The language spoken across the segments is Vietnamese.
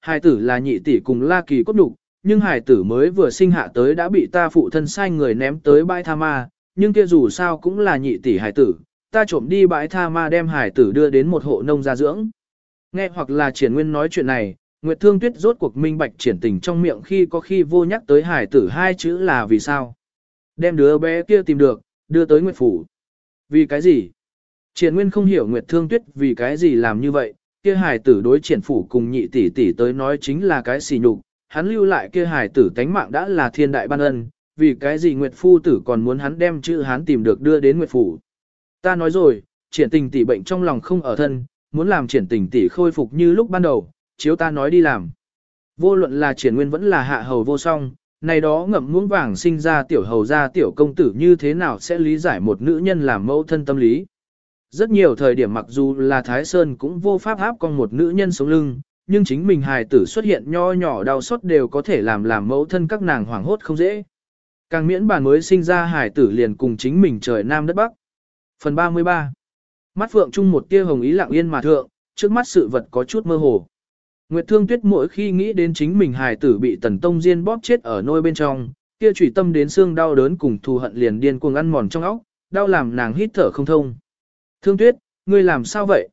hài tử là nhị tỷ cùng La Kỳ cốt đục, nhưng hài tử mới vừa sinh hạ tới đã bị ta phụ thân sai người ném tới bãi tha ma, nhưng kia dù sao cũng là nhị tỷ hài tử, ta trộm đi bãi tha ma đem hài tử đưa đến một hộ nông gia dưỡng. Nghe hoặc là triển nguyên nói chuyện này, Nguyệt Thương Tuyết rốt cuộc minh bạch triển tình trong miệng khi có khi vô nhắc tới hài tử hai chữ là vì sao. Đem đứa bé kia tìm được, đưa tới Nguyệt Phủ. Vì cái gì? Triển Nguyên không hiểu Nguyệt Thương Tuyết vì cái gì làm như vậy, kia hài tử đối triển phủ cùng nhị tỷ tỷ tới nói chính là cái xỉ nhục, hắn lưu lại kia hài tử tánh mạng đã là thiên đại ban ân, vì cái gì Nguyệt Phu tử còn muốn hắn đem chữ hắn tìm được đưa đến Nguyệt Phủ. Ta nói rồi, triển tình tỷ bệnh trong lòng không ở thân, muốn làm triển tình tỷ khôi phục như lúc ban đầu, chiếu ta nói đi làm. Vô luận là triển nguyên vẫn là hạ hầu vô song, này đó ngậm muỗng vàng sinh ra tiểu hầu ra tiểu công tử như thế nào sẽ lý giải một nữ nhân làm mẫu thân tâm lý. Rất nhiều thời điểm mặc dù là Thái Sơn cũng vô pháp áp con một nữ nhân sống lưng, nhưng chính mình hài tử xuất hiện nho nhỏ đau xót đều có thể làm làm mẫu thân các nàng hoảng hốt không dễ. Càng miễn bàn mới sinh ra hài tử liền cùng chính mình trời nam đất bắc. Phần 33 Mắt phượng chung một tia hồng ý lặng yên mà thượng, trước mắt sự vật có chút mơ hồ. Nguyệt Thương Tuyết mỗi khi nghĩ đến chính mình hài tử bị Tần Tông Diên bóp chết ở nôi bên trong, kia chủy tâm đến xương đau đớn cùng thù hận liền điên cuồng ăn mòn trong óc, đau làm nàng hít thở không thông. Thương Tuyết, ngươi làm sao vậy?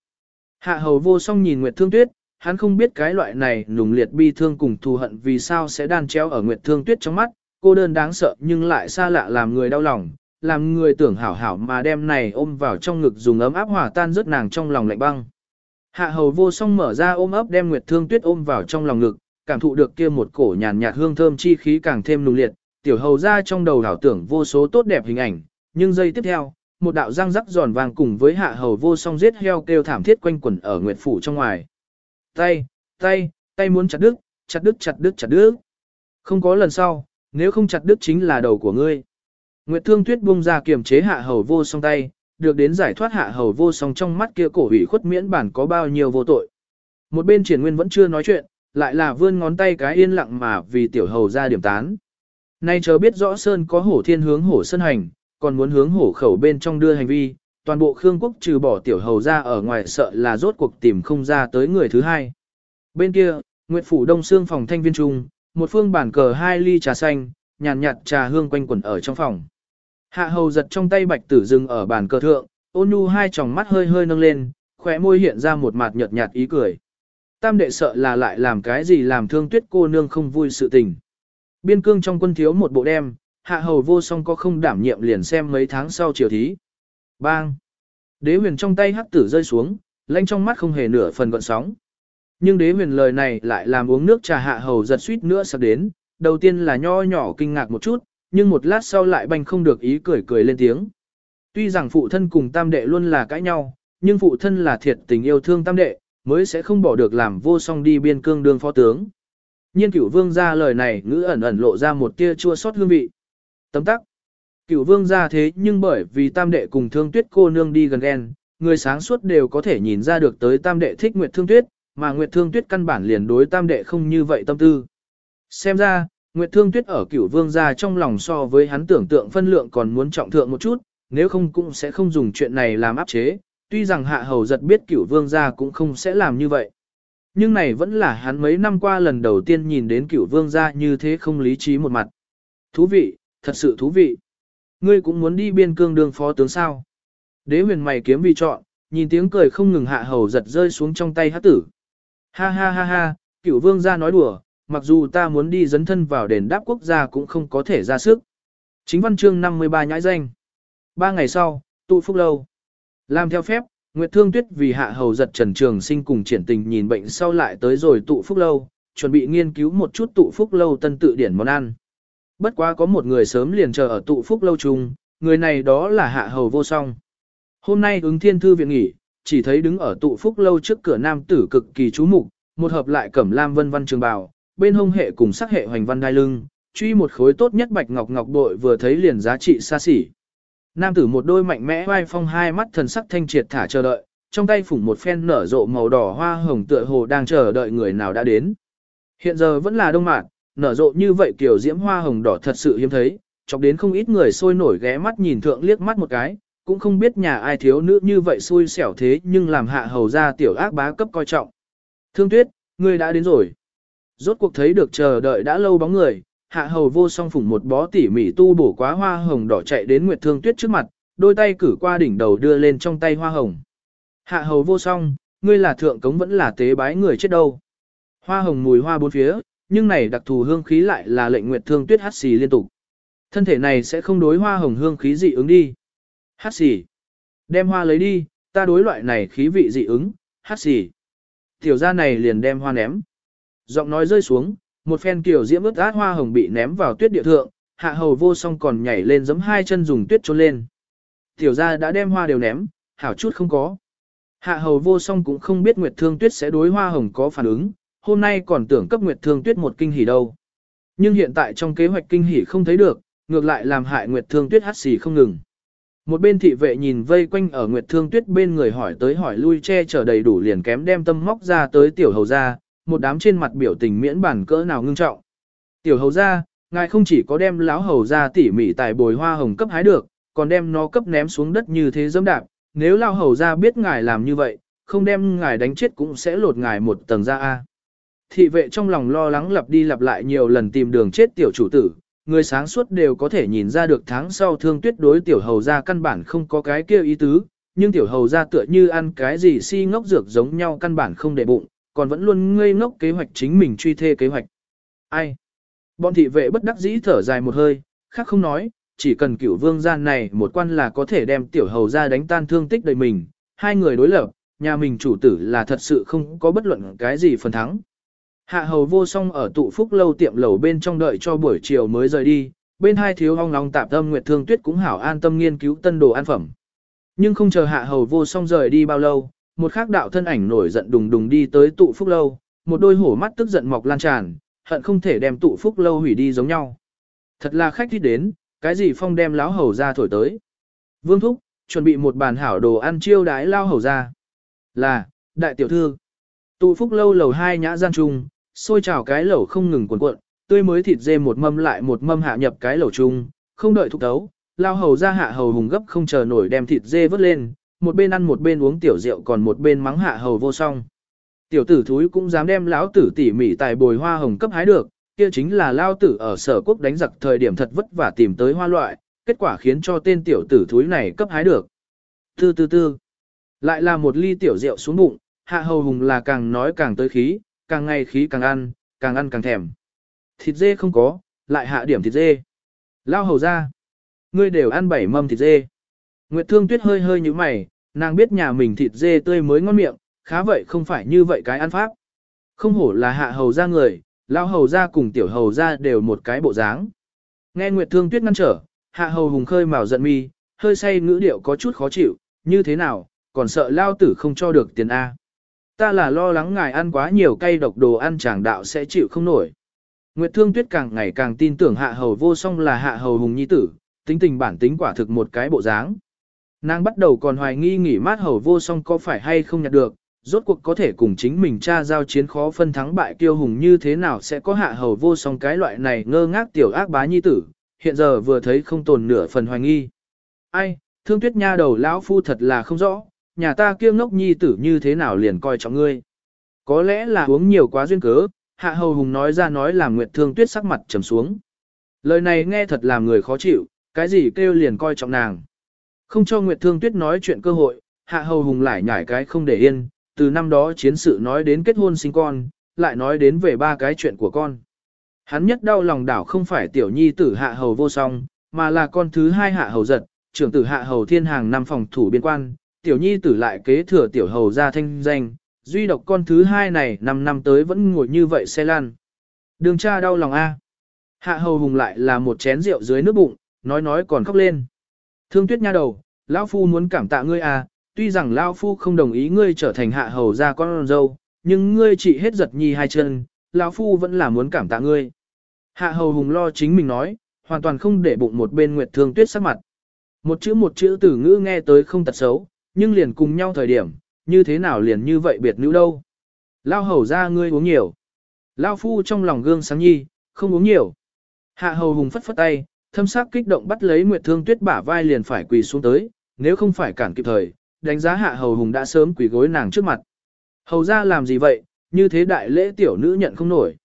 Hạ hầu vô song nhìn Nguyệt Thương Tuyết, hắn không biết cái loại này nùng liệt bi thương cùng thù hận vì sao sẽ đan chéo ở Nguyệt Thương Tuyết trong mắt, cô đơn đáng sợ nhưng lại xa lạ làm người đau lòng, làm người tưởng hảo hảo mà đem này ôm vào trong ngực dùng ấm áp hòa tan rớt nàng trong lòng lạnh băng. Hạ hầu vô song mở ra ôm ấp đem Nguyệt Thương Tuyết ôm vào trong lòng ngực, cảm thụ được kia một cổ nhàn nhạt hương thơm chi khí càng thêm nùng liệt, tiểu hầu ra trong đầu đảo tưởng vô số tốt đẹp hình ảnh, nhưng giây tiếp theo, một đạo răng rắc giòn vàng cùng với hạ hầu vô song giết heo kêu thảm thiết quanh quẩn ở Nguyệt phủ trong ngoài. Tay, tay, tay muốn chặt đứt, chặt đứt chặt đứt chặt đứt. Không có lần sau, nếu không chặt đứt chính là đầu của ngươi. Nguyệt Thương Tuyết buông ra kiềm chế hạ hầu vô song tay, được đến giải thoát hạ hầu vô song trong mắt kia cổ ủy khuất miễn bản có bao nhiêu vô tội. Một bên triển nguyên vẫn chưa nói chuyện, lại là vươn ngón tay cái yên lặng mà vì tiểu hầu ra điểm tán. Nay chờ biết rõ Sơn có hổ thiên hướng hổ sơn hành, còn muốn hướng hổ khẩu bên trong đưa hành vi, toàn bộ Khương quốc trừ bỏ tiểu hầu ra ở ngoài sợ là rốt cuộc tìm không ra tới người thứ hai. Bên kia, Nguyệt Phủ Đông Sương phòng thanh viên trung, một phương bản cờ hai ly trà xanh, nhàn nhạt trà hương quanh quẩn ở trong phòng. Hạ hầu giật trong tay bạch tử dừng ở bàn cờ thượng, ôn nhu hai tròng mắt hơi hơi nâng lên, khóe môi hiện ra một mặt nhợt nhạt ý cười. Tam đệ sợ là lại làm cái gì làm thương tuyết cô nương không vui sự tình. Biên cương trong quân thiếu một bộ đem, hạ hầu vô song có không đảm nhiệm liền xem mấy tháng sau chiều thí. Bang! Đế huyền trong tay hắc tử rơi xuống, lanh trong mắt không hề nửa phần gọn sóng. Nhưng đế huyền lời này lại làm uống nước trà hạ hầu giật suýt nữa sắp đến, đầu tiên là nho nhỏ kinh ngạc một chút, nhưng một lát sau lại banh không được ý cười cười lên tiếng. Tuy rằng phụ thân cùng tam đệ luôn là cãi nhau, nhưng phụ thân là thiệt tình yêu thương tam đệ, mới sẽ không bỏ được làm vô song đi biên cương đương phó tướng. Nhiên cửu vương ra lời này ngữ ẩn ẩn lộ ra một tia chua xót hương vị. Tấm tắc. Cửu vương ra thế nhưng bởi vì tam đệ cùng thương tuyết cô nương đi gần ghen, người sáng suốt đều có thể nhìn ra được tới tam đệ thích Nguyệt Thương Tuyết, mà Nguyệt Thương Tuyết căn bản liền đối tam đệ không như vậy tâm tư. Xem ra, Nguyệt Thương Tuyết ở cửu vương gia trong lòng so với hắn tưởng tượng phân lượng còn muốn trọng thượng một chút, nếu không cũng sẽ không dùng chuyện này làm áp chế, tuy rằng hạ hầu giật biết cửu vương gia cũng không sẽ làm như vậy. Nhưng này vẫn là hắn mấy năm qua lần đầu tiên nhìn đến cửu vương gia như thế không lý trí một mặt. Thú vị, thật sự thú vị. Ngươi cũng muốn đi biên cương đường phó tướng sao. Đế huyền mày kiếm vì chọn, nhìn tiếng cười không ngừng hạ hầu giật rơi xuống trong tay hát tử. Ha ha ha ha, cửu vương gia nói đùa, mặc dù ta muốn đi dấn thân vào đền đáp quốc gia cũng không có thể ra sức. Chính văn chương 53 nhãi danh. Ba ngày sau, tụ phúc lâu. Làm theo phép, Nguyệt Thương Tuyết vì hạ hầu giật Trần Trường Sinh cùng triển tình nhìn bệnh sau lại tới rồi tụ phúc lâu, chuẩn bị nghiên cứu một chút tụ phúc lâu tân tự điển món ăn. Bất quá có một người sớm liền chờ ở tụ phúc lâu trung, người này đó là hạ hầu vô song. Hôm nay ứng thiên thư viện nghỉ, chỉ thấy đứng ở tụ phúc lâu trước cửa nam tử cực kỳ chú mục, một hợp lại cẩm lam vân văn trường bào, bên hông hệ cùng sắc hệ hoành văn đai lưng, truy một khối tốt nhất bạch ngọc ngọc bội vừa thấy liền giá trị xa xỉ. Nam tử một đôi mạnh mẽ vai phong hai mắt thần sắc thanh triệt thả chờ đợi, trong tay phủng một phen nở rộ màu đỏ hoa hồng tựa hồ đang chờ đợi người nào đã đến. Hiện giờ vẫn là đông mạn, nở rộ như vậy kiểu diễm hoa hồng đỏ thật sự hiếm thấy, chọc đến không ít người sôi nổi ghé mắt nhìn thượng liếc mắt một cái, cũng không biết nhà ai thiếu nữ như vậy xui xẻo thế nhưng làm hạ hầu ra tiểu ác bá cấp coi trọng. Thương tuyết, ngươi đã đến rồi. Rốt cuộc thấy được chờ đợi đã lâu bóng người, hạ hầu vô song phủng một bó tỉ mỉ tu bổ quá hoa hồng đỏ chạy đến Nguyệt Thương Tuyết trước mặt, đôi tay cử qua đỉnh đầu đưa lên trong tay hoa hồng. Hạ hầu vô song, ngươi là thượng cống vẫn là tế bái người chết đâu. Hoa hồng mùi hoa bốn phía, nhưng này đặc thù hương khí lại là lệnh Nguyệt Thương Tuyết hát xì liên tục. Thân thể này sẽ không đối hoa hồng hương khí dị ứng đi. Hát xì. Đem hoa lấy đi, ta đối loại này khí vị dị ứng, hát xì. Tiểu gia này liền đem hoa ném. Giọng nói rơi xuống, một phen kiểu diễm ướt át hoa hồng bị ném vào tuyết địa thượng, hạ hầu vô song còn nhảy lên giấm hai chân dùng tuyết trốn lên. Tiểu gia đã đem hoa đều ném, hảo chút không có. Hạ hầu vô song cũng không biết Nguyệt Thương Tuyết sẽ đối hoa hồng có phản ứng, hôm nay còn tưởng cấp Nguyệt Thương Tuyết một kinh hỉ đâu. Nhưng hiện tại trong kế hoạch kinh hỉ không thấy được, ngược lại làm hại Nguyệt Thương Tuyết hát xì không ngừng. Một bên thị vệ nhìn vây quanh ở Nguyệt Thương Tuyết bên người hỏi tới hỏi lui che chở đầy đủ liền kém đem tâm móc ra tới tiểu hầu gia. một đám trên mặt biểu tình miễn bản cỡ nào ngưng trọng. Tiểu hầu gia, ngài không chỉ có đem láo hầu gia tỉ mỉ tại bồi hoa hồng cấp hái được, còn đem nó cấp ném xuống đất như thế dẫm đạp, nếu Lão hầu gia biết ngài làm như vậy, không đem ngài đánh chết cũng sẽ lột ngài một tầng ra a. Thị vệ trong lòng lo lắng lặp đi lặp lại nhiều lần tìm đường chết tiểu chủ tử, người sáng suốt đều có thể nhìn ra được tháng sau thương tuyết đối tiểu hầu ra căn bản không có cái kia ý tứ, nhưng tiểu hầu ra tựa như ăn cái gì si ngốc dược giống nhau căn bản không để bụng, còn vẫn luôn ngây ngốc kế hoạch chính mình truy thê kế hoạch. Ai? Bọn thị vệ bất đắc dĩ thở dài một hơi, khác không nói, chỉ cần cửu vương gian này một quan là có thể đem tiểu hầu ra đánh tan thương tích đời mình, hai người đối lập, nhà mình chủ tử là thật sự không có bất luận cái gì phần thắng. Hạ hầu vô song ở tụ phúc lâu tiệm lầu bên trong đợi cho buổi chiều mới rời đi, bên hai thiếu hong long tạp tâm nguyệt thương tuyết cũng hảo an tâm nghiên cứu tân đồ ăn phẩm. Nhưng không chờ hạ hầu vô song rời đi bao lâu, một khác đạo thân ảnh nổi giận đùng đùng đi tới tụ phúc lâu, một đôi hổ mắt tức giận mọc lan tràn, hận không thể đem tụ phúc lâu hủy đi giống nhau. Thật là khách thích đến, cái gì phong đem láo hầu ra thổi tới. Vương Thúc, chuẩn bị một bàn hảo đồ ăn chiêu đái lao hầu ra. Là, đại tiểu thư. Tụ phúc lâu lầu hai nhã gian trung, xôi trào cái lẩu không ngừng cuộn cuộn, tươi mới thịt dê một mâm lại một mâm hạ nhập cái lẩu chung, không đợi thúc tấu, lao hầu ra hạ hầu hùng gấp không chờ nổi đem thịt dê vớt lên, một bên ăn một bên uống tiểu rượu còn một bên mắng hạ hầu vô song. Tiểu tử thúi cũng dám đem lão tử tỉ mỉ tài bồi hoa hồng cấp hái được, kia chính là lao tử ở sở quốc đánh giặc thời điểm thật vất vả tìm tới hoa loại, kết quả khiến cho tên tiểu tử thúi này cấp hái được. Tư tư tư, lại là một ly tiểu rượu xuống bụng, hạ hầu hùng là càng nói càng tới khí, càng ngày khí càng ăn, càng ăn càng thèm. Thịt dê không có, lại hạ điểm thịt dê. Lao hầu ra, ngươi đều ăn bảy mâm thịt dê. Nguyệt Thương Tuyết hơi hơi như mày, nàng biết nhà mình thịt dê tươi mới ngon miệng, khá vậy không phải như vậy cái ăn pháp. Không hổ là hạ hầu ra người, lao hầu ra cùng tiểu hầu ra đều một cái bộ dáng. Nghe Nguyệt Thương Tuyết ngăn trở, hạ hầu hùng khơi màu giận mi, hơi say ngữ điệu có chút khó chịu, như thế nào, còn sợ lao tử không cho được tiền A. Ta là lo lắng ngài ăn quá nhiều cay độc đồ ăn chàng đạo sẽ chịu không nổi. Nguyệt Thương Tuyết càng ngày càng tin tưởng hạ hầu vô song là hạ hầu hùng nhi tử, tính tình bản tính quả thực một cái bộ dáng. Nàng bắt đầu còn hoài nghi nghỉ mát hầu vô song có phải hay không nhặt được, rốt cuộc có thể cùng chính mình cha giao chiến khó phân thắng bại kiêu hùng như thế nào sẽ có hạ hầu vô song cái loại này ngơ ngác tiểu ác bá nhi tử, hiện giờ vừa thấy không tồn nửa phần hoài nghi. Ai, thương tuyết nha đầu lão phu thật là không rõ, nhà ta kia ngốc nhi tử như thế nào liền coi trọng ngươi. Có lẽ là uống nhiều quá duyên cớ, hạ hầu hùng nói ra nói làm nguyệt thương tuyết sắc mặt trầm xuống. Lời này nghe thật làm người khó chịu, cái gì kêu liền coi trọng nàng. Không cho Nguyệt Thương Tuyết nói chuyện cơ hội, Hạ Hầu Hùng lại nhảy cái không để yên, từ năm đó chiến sự nói đến kết hôn sinh con, lại nói đến về ba cái chuyện của con. Hắn nhất đau lòng đảo không phải tiểu nhi tử Hạ Hầu vô song, mà là con thứ hai Hạ Hầu giật, trưởng tử Hạ Hầu thiên hàng năm phòng thủ biên quan, tiểu nhi tử lại kế thừa tiểu hầu ra thanh danh, duy độc con thứ hai này năm năm tới vẫn ngồi như vậy xe lan. Đường cha đau lòng a. Hạ Hầu Hùng lại là một chén rượu dưới nước bụng, nói nói còn khóc lên. Thương tuyết nha đầu, lão phu muốn cảm tạ ngươi à, tuy rằng lão phu không đồng ý ngươi trở thành hạ hầu gia con dâu, nhưng ngươi chỉ hết giật nhi hai chân, lão phu vẫn là muốn cảm tạ ngươi. Hạ hầu hùng lo chính mình nói, hoàn toàn không để bụng một bên nguyệt thương tuyết sắc mặt. Một chữ một chữ từ ngữ nghe tới không tật xấu, nhưng liền cùng nhau thời điểm, như thế nào liền như vậy biệt nữ đâu. Lao hầu ra ngươi uống nhiều. Lao phu trong lòng gương sáng nhi, không uống nhiều. Hạ hầu hùng phất phất tay, Thâm sắc kích động bắt lấy Nguyệt Thương Tuyết bả vai liền phải quỳ xuống tới, nếu không phải cản kịp thời, đánh giá hạ hầu hùng đã sớm quỳ gối nàng trước mặt. Hầu ra làm gì vậy, như thế đại lễ tiểu nữ nhận không nổi.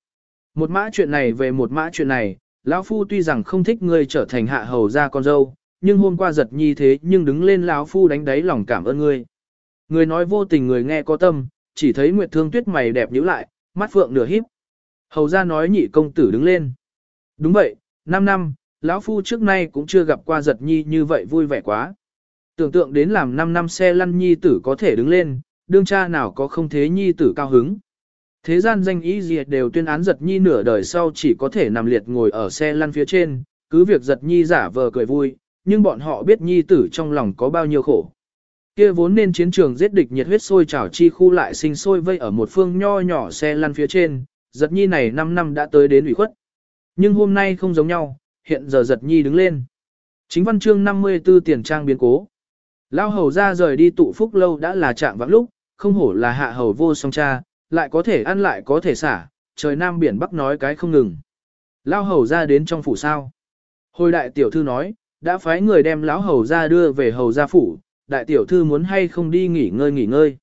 Một mã chuyện này về một mã chuyện này, lão phu tuy rằng không thích ngươi trở thành hạ hầu gia con dâu, nhưng hôm qua giật nhi thế nhưng đứng lên lão phu đánh đáy lòng cảm ơn ngươi. Người nói vô tình người nghe có tâm, chỉ thấy Nguyệt Thương Tuyết mày đẹp nhíu lại, mắt phượng nửa híp. Hầu gia nói nhị công tử đứng lên. Đúng vậy, 5 năm, lão phu trước nay cũng chưa gặp qua giật nhi như vậy vui vẻ quá. Tưởng tượng đến làm 5 năm xe lăn nhi tử có thể đứng lên, đương cha nào có không thế nhi tử cao hứng. Thế gian danh ý gì đều tuyên án giật nhi nửa đời sau chỉ có thể nằm liệt ngồi ở xe lăn phía trên, cứ việc giật nhi giả vờ cười vui, nhưng bọn họ biết nhi tử trong lòng có bao nhiêu khổ. Kia vốn nên chiến trường giết địch nhiệt huyết sôi trào chi khu lại sinh sôi vây ở một phương nho nhỏ xe lăn phía trên, giật nhi này 5 năm đã tới đến ủy khuất. Nhưng hôm nay không giống nhau, hiện giờ giật nhi đứng lên. Chính văn chương 54 tiền trang biến cố. Lao hầu ra rời đi tụ phúc lâu đã là trạng vãng lúc, không hổ là hạ hầu vô song cha, lại có thể ăn lại có thể xả, trời nam biển bắc nói cái không ngừng. Lao hầu ra đến trong phủ sao. Hồi đại tiểu thư nói, đã phái người đem lão hầu ra đưa về hầu gia phủ, đại tiểu thư muốn hay không đi nghỉ ngơi nghỉ ngơi.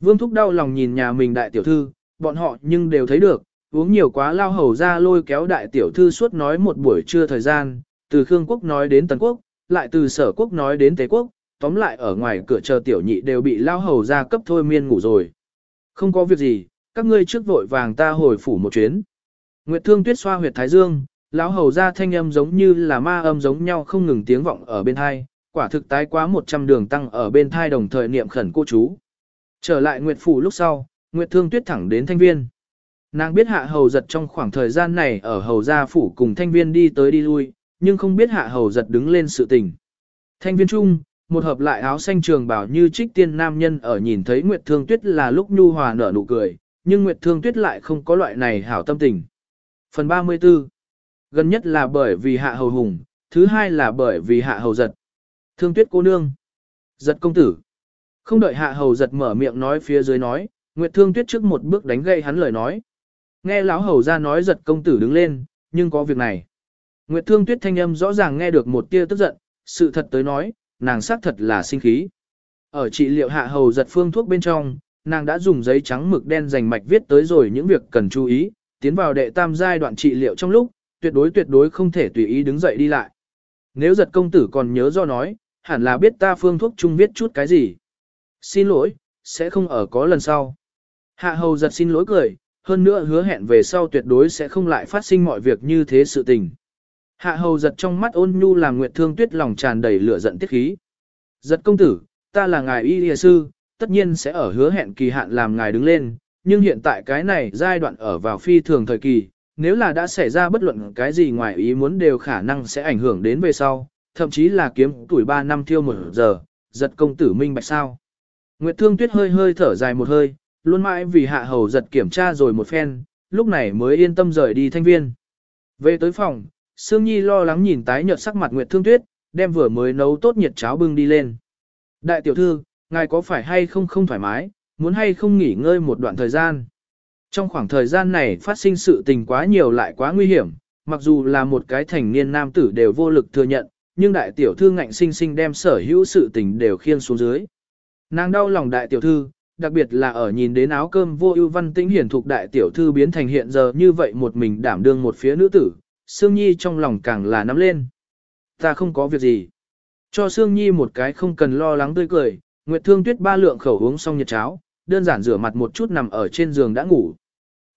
Vương thúc đau lòng nhìn nhà mình đại tiểu thư, bọn họ nhưng đều thấy được, uống nhiều quá lao hầu ra lôi kéo đại tiểu thư suốt nói một buổi trưa thời gian, từ Khương quốc nói đến Tần quốc, lại từ sở quốc nói đến Tế quốc, tóm lại ở ngoài cửa chờ tiểu nhị đều bị lao hầu ra cấp thôi miên ngủ rồi. Không có việc gì, các ngươi trước vội vàng ta hồi phủ một chuyến. Nguyệt Thương Tuyết xoa huyệt thái dương, lão hầu ra thanh âm giống như là ma âm giống nhau không ngừng tiếng vọng ở bên thai, quả thực tái quá 100 đường tăng ở bên thai đồng thời niệm khẩn cô chú. Trở lại Nguyệt phủ lúc sau, Nguyệt Thương Tuyết thẳng đến thanh viên. Nàng biết hạ hầu giật trong khoảng thời gian này ở hầu gia phủ cùng thanh viên đi tới đi lui, nhưng không biết hạ hầu giật đứng lên sự tình. Thanh viên trung, một hợp lại áo xanh trường bảo như trích tiên nam nhân ở nhìn thấy Nguyệt Thương Tuyết là lúc nhu hòa nở nụ cười, nhưng Nguyệt Thương Tuyết lại không có loại này hảo tâm tình. Phần 34 Gần nhất là bởi vì hạ hầu hùng, thứ hai là bởi vì hạ hầu giật. Thương Tuyết cô nương. Giật công tử. Không đợi hạ hầu giật mở miệng nói phía dưới nói, Nguyệt Thương Tuyết trước một bước đánh gây hắn lời nói. Nghe lão hầu ra nói giật công tử đứng lên, nhưng có việc này. Nguyệt Thương Tuyết thanh âm rõ ràng nghe được một tia tức giận, sự thật tới nói, nàng xác thật là sinh khí. Ở trị liệu hạ hầu giật phương thuốc bên trong, nàng đã dùng giấy trắng mực đen dành mạch viết tới rồi những việc cần chú ý, tiến vào đệ tam giai đoạn trị liệu trong lúc, tuyệt đối tuyệt đối không thể tùy ý đứng dậy đi lại. Nếu giật công tử còn nhớ do nói, hẳn là biết ta phương thuốc chung viết chút cái gì. Xin lỗi, sẽ không ở có lần sau. Hạ hầu giật xin lỗi cười, hơn nữa hứa hẹn về sau tuyệt đối sẽ không lại phát sinh mọi việc như thế sự tình. Hạ hầu giật trong mắt ôn nhu làm nguyệt thương tuyết lòng tràn đầy lửa giận tiết khí. Giật công tử, ta là ngài y lìa sư, tất nhiên sẽ ở hứa hẹn kỳ hạn làm ngài đứng lên, nhưng hiện tại cái này giai đoạn ở vào phi thường thời kỳ, nếu là đã xảy ra bất luận cái gì ngoài ý muốn đều khả năng sẽ ảnh hưởng đến về sau, thậm chí là kiếm tuổi 3 năm thiêu một giờ, giật công tử minh bạch sao. Nguyệt Thương Tuyết hơi hơi thở dài một hơi, luôn mãi vì hạ hầu giật kiểm tra rồi một phen, lúc này mới yên tâm rời đi thanh viên. Về tới phòng, Sương Nhi lo lắng nhìn tái nhợt sắc mặt Nguyệt Thương Tuyết, đem vừa mới nấu tốt nhiệt cháo bưng đi lên. Đại tiểu thư, ngài có phải hay không không thoải mái, muốn hay không nghỉ ngơi một đoạn thời gian. Trong khoảng thời gian này phát sinh sự tình quá nhiều lại quá nguy hiểm, mặc dù là một cái thành niên nam tử đều vô lực thừa nhận, nhưng đại tiểu thư ngạnh sinh sinh đem sở hữu sự tình đều khiên xuống dưới. Nàng đau lòng đại tiểu thư, đặc biệt là ở nhìn đến áo cơm vô ưu văn tĩnh hiển thuộc đại tiểu thư biến thành hiện giờ như vậy một mình đảm đương một phía nữ tử, Sương Nhi trong lòng càng là nắm lên. Ta không có việc gì. Cho Sương Nhi một cái không cần lo lắng tươi cười, Nguyệt Thương Tuyết ba lượng khẩu uống xong nhiệt cháo, đơn giản rửa mặt một chút nằm ở trên giường đã ngủ.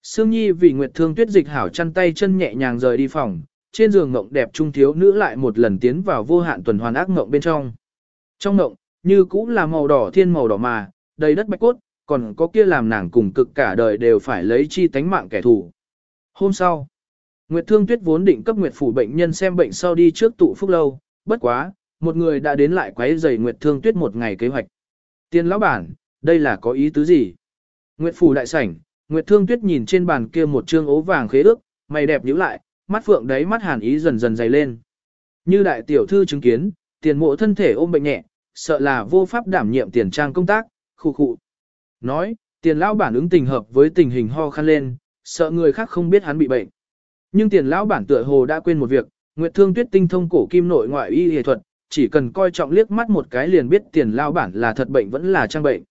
Sương Nhi vì Nguyệt Thương Tuyết dịch hảo chăn tay chân nhẹ nhàng rời đi phòng, trên giường ngộng đẹp trung thiếu nữ lại một lần tiến vào vô hạn tuần hoàn ác ngộng bên trong. Trong ngộng, như cũng là màu đỏ thiên màu đỏ mà, đầy đất bạch cốt, còn có kia làm nàng cùng cực cả đời đều phải lấy chi tánh mạng kẻ thù. Hôm sau, Nguyệt Thương Tuyết vốn định cấp Nguyệt phủ bệnh nhân xem bệnh sau đi trước tụ phúc lâu, bất quá, một người đã đến lại quấy rầy Nguyệt Thương Tuyết một ngày kế hoạch. Tiên lão bản, đây là có ý tứ gì? Nguyệt phủ đại sảnh, Nguyệt Thương Tuyết nhìn trên bàn kia một trương ố vàng khế ước, mày đẹp nhíu lại, mắt phượng đấy mắt hàn ý dần dần dày lên. Như đại tiểu thư chứng kiến, tiền mộ thân thể ôm bệnh nhẹ, sợ là vô pháp đảm nhiệm tiền trang công tác, khu khụ. Nói, tiền lão bản ứng tình hợp với tình hình ho khăn lên, sợ người khác không biết hắn bị bệnh. Nhưng tiền lão bản tựa hồ đã quên một việc, Nguyệt Thương Tuyết tinh thông cổ kim nội ngoại y y thuật, chỉ cần coi trọng liếc mắt một cái liền biết tiền lão bản là thật bệnh vẫn là trang bệnh.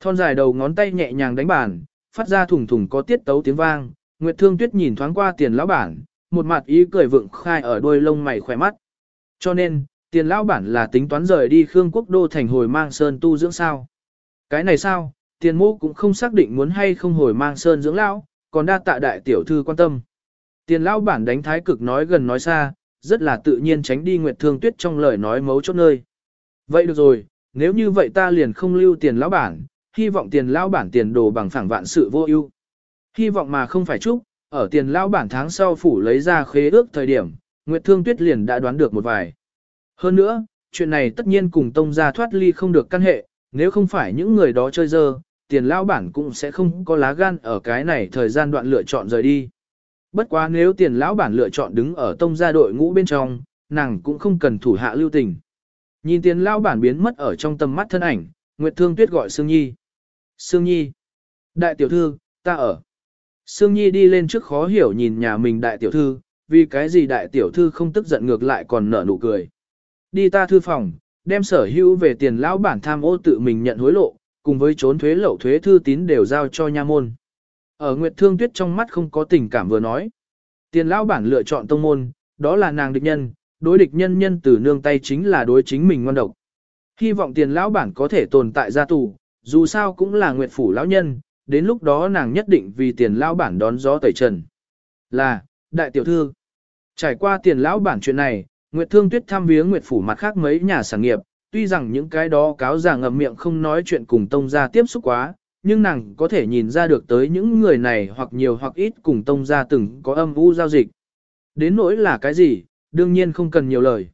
Thon dài đầu ngón tay nhẹ nhàng đánh bàn, phát ra thùng thùng có tiết tấu tiếng vang, Nguyệt Thương Tuyết nhìn thoáng qua tiền lão bản, một mặt ý cười vượng khai ở đôi lông mày khỏe mắt. Cho nên, tiền lão bản là tính toán rời đi Khương Quốc Đô thành hồi mang sơn tu dưỡng sao. Cái này sao, tiền mô cũng không xác định muốn hay không hồi mang sơn dưỡng lão, còn đa tạ đại tiểu thư quan tâm. Tiền lão bản đánh thái cực nói gần nói xa, rất là tự nhiên tránh đi Nguyệt Thương Tuyết trong lời nói mấu chốt nơi. Vậy được rồi, nếu như vậy ta liền không lưu tiền lão bản, hy vọng tiền lão bản tiền đồ bằng phẳng vạn sự vô ưu. Hy vọng mà không phải chúc, ở tiền lão bản tháng sau phủ lấy ra khế ước thời điểm, Nguyệt Thương Tuyết liền đã đoán được một vài. Hơn nữa, chuyện này tất nhiên cùng tông gia thoát ly không được căn hệ, nếu không phải những người đó chơi dơ, tiền lão bản cũng sẽ không có lá gan ở cái này thời gian đoạn lựa chọn rời đi. Bất quá nếu tiền lão bản lựa chọn đứng ở tông gia đội ngũ bên trong, nàng cũng không cần thủ hạ lưu tình. Nhìn tiền lão bản biến mất ở trong tầm mắt thân ảnh, Nguyệt Thương Tuyết gọi Sương Nhi. Sương Nhi. Đại tiểu thư, ta ở. Sương Nhi đi lên trước khó hiểu nhìn nhà mình đại tiểu thư, vì cái gì đại tiểu thư không tức giận ngược lại còn nở nụ cười. Đi ta thư phòng, đem sở hữu về tiền lão bản tham ô tự mình nhận hối lộ, cùng với trốn thuế lậu thuế thư tín đều giao cho nha môn. Ở Nguyệt Thương Tuyết trong mắt không có tình cảm vừa nói. Tiền lão bản lựa chọn tông môn, đó là nàng địch nhân, đối địch nhân nhân từ nương tay chính là đối chính mình ngon độc. Hy vọng tiền lão bản có thể tồn tại gia tù, dù sao cũng là Nguyệt phủ lão nhân, đến lúc đó nàng nhất định vì tiền lão bản đón gió tẩy trần. Là, đại tiểu thư. Trải qua tiền lão bản chuyện này, Nguyệt Thương Tuyết thăm viếng Nguyệt phủ mặt khác mấy nhà sản nghiệp, tuy rằng những cái đó cáo giả ngậm miệng không nói chuyện cùng tông gia tiếp xúc quá, nhưng nàng có thể nhìn ra được tới những người này hoặc nhiều hoặc ít cùng tông gia từng có âm u giao dịch. Đến nỗi là cái gì, đương nhiên không cần nhiều lời.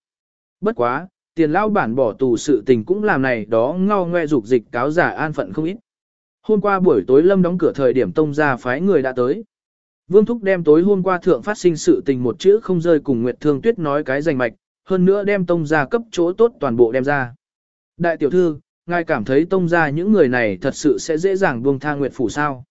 Bất quá, tiền lão bản bỏ tù sự tình cũng làm này đó ngao ngoe dục dịch cáo giả an phận không ít. Hôm qua buổi tối lâm đóng cửa thời điểm tông gia phái người đã tới. Vương Thúc đem tối hôm qua thượng phát sinh sự tình một chữ không rơi cùng Nguyệt Thương Tuyết nói cái rành mạch, hơn nữa đem tông gia cấp chỗ tốt toàn bộ đem ra. Đại tiểu thư, ngài cảm thấy tông gia những người này thật sự sẽ dễ dàng buông tha Nguyệt Phủ sao?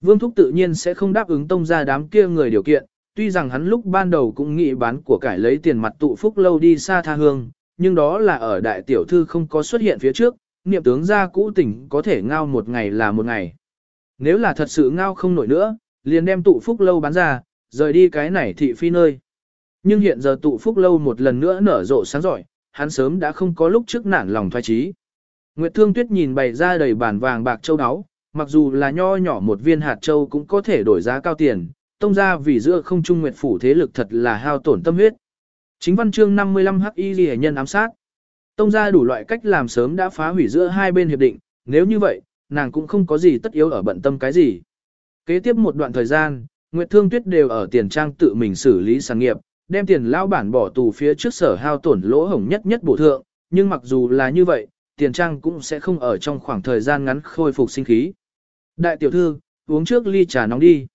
Vương Thúc tự nhiên sẽ không đáp ứng tông gia đám kia người điều kiện, tuy rằng hắn lúc ban đầu cũng nghĩ bán của cải lấy tiền mặt tụ phúc lâu đi xa tha hương, nhưng đó là ở đại tiểu thư không có xuất hiện phía trước, niệm tướng gia cũ tỉnh có thể ngao một ngày là một ngày. Nếu là thật sự ngao không nổi nữa, liền đem tụ phúc lâu bán ra, rời đi cái này thị phi nơi. Nhưng hiện giờ tụ phúc lâu một lần nữa nở rộ sáng giỏi, hắn sớm đã không có lúc trước nản lòng thoái trí. Nguyệt Thương Tuyết nhìn bày ra đầy bản vàng bạc châu áo, mặc dù là nho nhỏ một viên hạt châu cũng có thể đổi giá cao tiền, tông ra vì giữa không trung nguyệt phủ thế lực thật là hao tổn tâm huyết. Chính văn chương 55 hắc y ghi nhân ám sát. Tông ra đủ loại cách làm sớm đã phá hủy giữa hai bên hiệp định, nếu như vậy, nàng cũng không có gì tất yếu ở bận tâm cái gì. Kế tiếp một đoạn thời gian, Nguyệt Thương Tuyết đều ở tiền trang tự mình xử lý sản nghiệp, đem tiền lao bản bỏ tù phía trước sở hao tổn lỗ hổng nhất nhất bổ thượng, nhưng mặc dù là như vậy, tiền trang cũng sẽ không ở trong khoảng thời gian ngắn khôi phục sinh khí. Đại tiểu thư, uống trước ly trà nóng đi.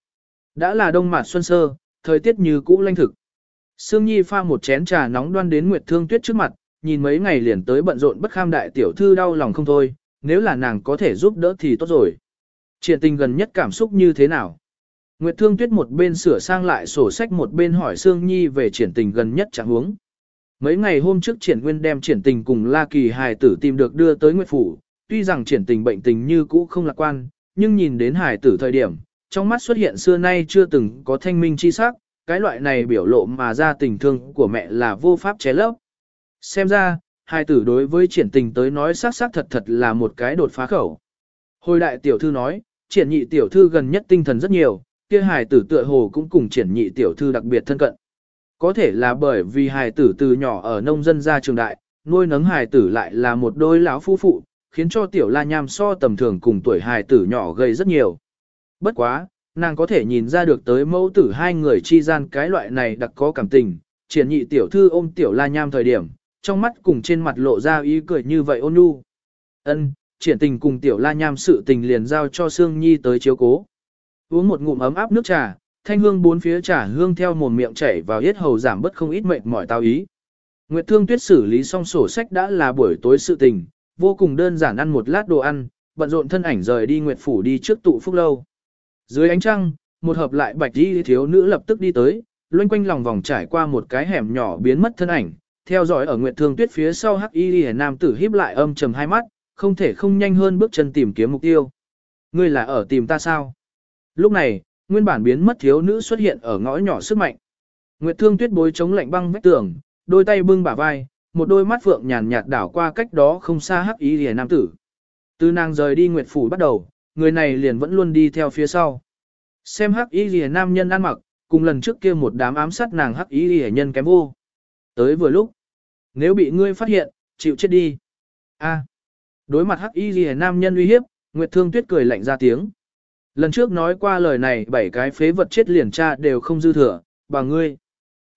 Đã là đông mạt xuân sơ, thời tiết như cũ lanh thực. Sương Nhi pha một chén trà nóng đoan đến Nguyệt Thương Tuyết trước mặt, nhìn mấy ngày liền tới bận rộn bất kham đại tiểu thư đau lòng không thôi, nếu là nàng có thể giúp đỡ thì tốt rồi. Triển tình gần nhất cảm xúc như thế nào? Nguyệt Thương Tuyết một bên sửa sang lại sổ sách một bên hỏi Sương Nhi về triển tình gần nhất trạng huống. Mấy ngày hôm trước triển nguyên đem triển tình cùng La Kỳ hài tử tìm được đưa tới Nguyệt Phủ, tuy rằng triển tình bệnh tình như cũ không lạc quan, nhưng nhìn đến hài tử thời điểm, trong mắt xuất hiện xưa nay chưa từng có thanh minh chi sắc, cái loại này biểu lộ mà ra tình thương của mẹ là vô pháp chế lấp. Xem ra, hai tử đối với triển tình tới nói xác xác thật thật là một cái đột phá khẩu. Hồi đại tiểu thư nói, triển nhị tiểu thư gần nhất tinh thần rất nhiều, kia hài tử tựa hồ cũng cùng triển nhị tiểu thư đặc biệt thân cận. Có thể là bởi vì hài tử từ nhỏ ở nông dân ra trường đại, nuôi nấng hài tử lại là một đôi lão phu phụ, khiến cho tiểu la nham so tầm thường cùng tuổi hài tử nhỏ gây rất nhiều. Bất quá, nàng có thể nhìn ra được tới mẫu tử hai người chi gian cái loại này đặc có cảm tình, triển nhị tiểu thư ôm tiểu la nham thời điểm, trong mắt cùng trên mặt lộ ra ý cười như vậy ôn nhu. Ân, triển tình cùng tiểu la nham sự tình liền giao cho Sương Nhi tới chiếu cố. Uống một ngụm ấm áp nước trà, thanh hương bốn phía trà hương theo mồm miệng chảy vào hết hầu giảm bớt không ít mệt mỏi tao ý. Nguyệt Thương Tuyết xử lý xong sổ sách đã là buổi tối sự tình, vô cùng đơn giản ăn một lát đồ ăn, bận rộn thân ảnh rời đi Nguyệt Phủ đi trước tụ phúc lâu. Dưới ánh trăng, một hợp lại bạch y thiếu nữ lập tức đi tới, loanh quanh lòng vòng trải qua một cái hẻm nhỏ biến mất thân ảnh, theo dõi ở Nguyệt Thương Tuyết phía sau Hắc Y nam tử híp lại âm trầm hai mắt, không thể không nhanh hơn bước chân tìm kiếm mục tiêu. Ngươi là ở tìm ta sao? Lúc này, nguyên bản biến mất thiếu nữ xuất hiện ở ngõ nhỏ sức mạnh. Nguyệt Thương Tuyết bối chống lạnh băng vách tường, đôi tay bưng bả vai, một đôi mắt phượng nhàn nhạt đảo qua cách đó không xa hắc y lìa nam tử. Từ nàng rời đi Nguyệt Phủ bắt đầu, người này liền vẫn luôn đi theo phía sau. Xem hắc Y lìa nam nhân ăn mặc, cùng lần trước kia một đám ám sát nàng hắc Y lìa nhân kém vô. Tới vừa lúc, nếu bị ngươi phát hiện, chịu chết đi. A. À. Đối mặt hắc y rìa nam nhân uy hiếp, Nguyệt Thương Tuyết cười lạnh ra tiếng. Lần trước nói qua lời này bảy cái phế vật chết liền cha đều không dư thừa, bà ngươi.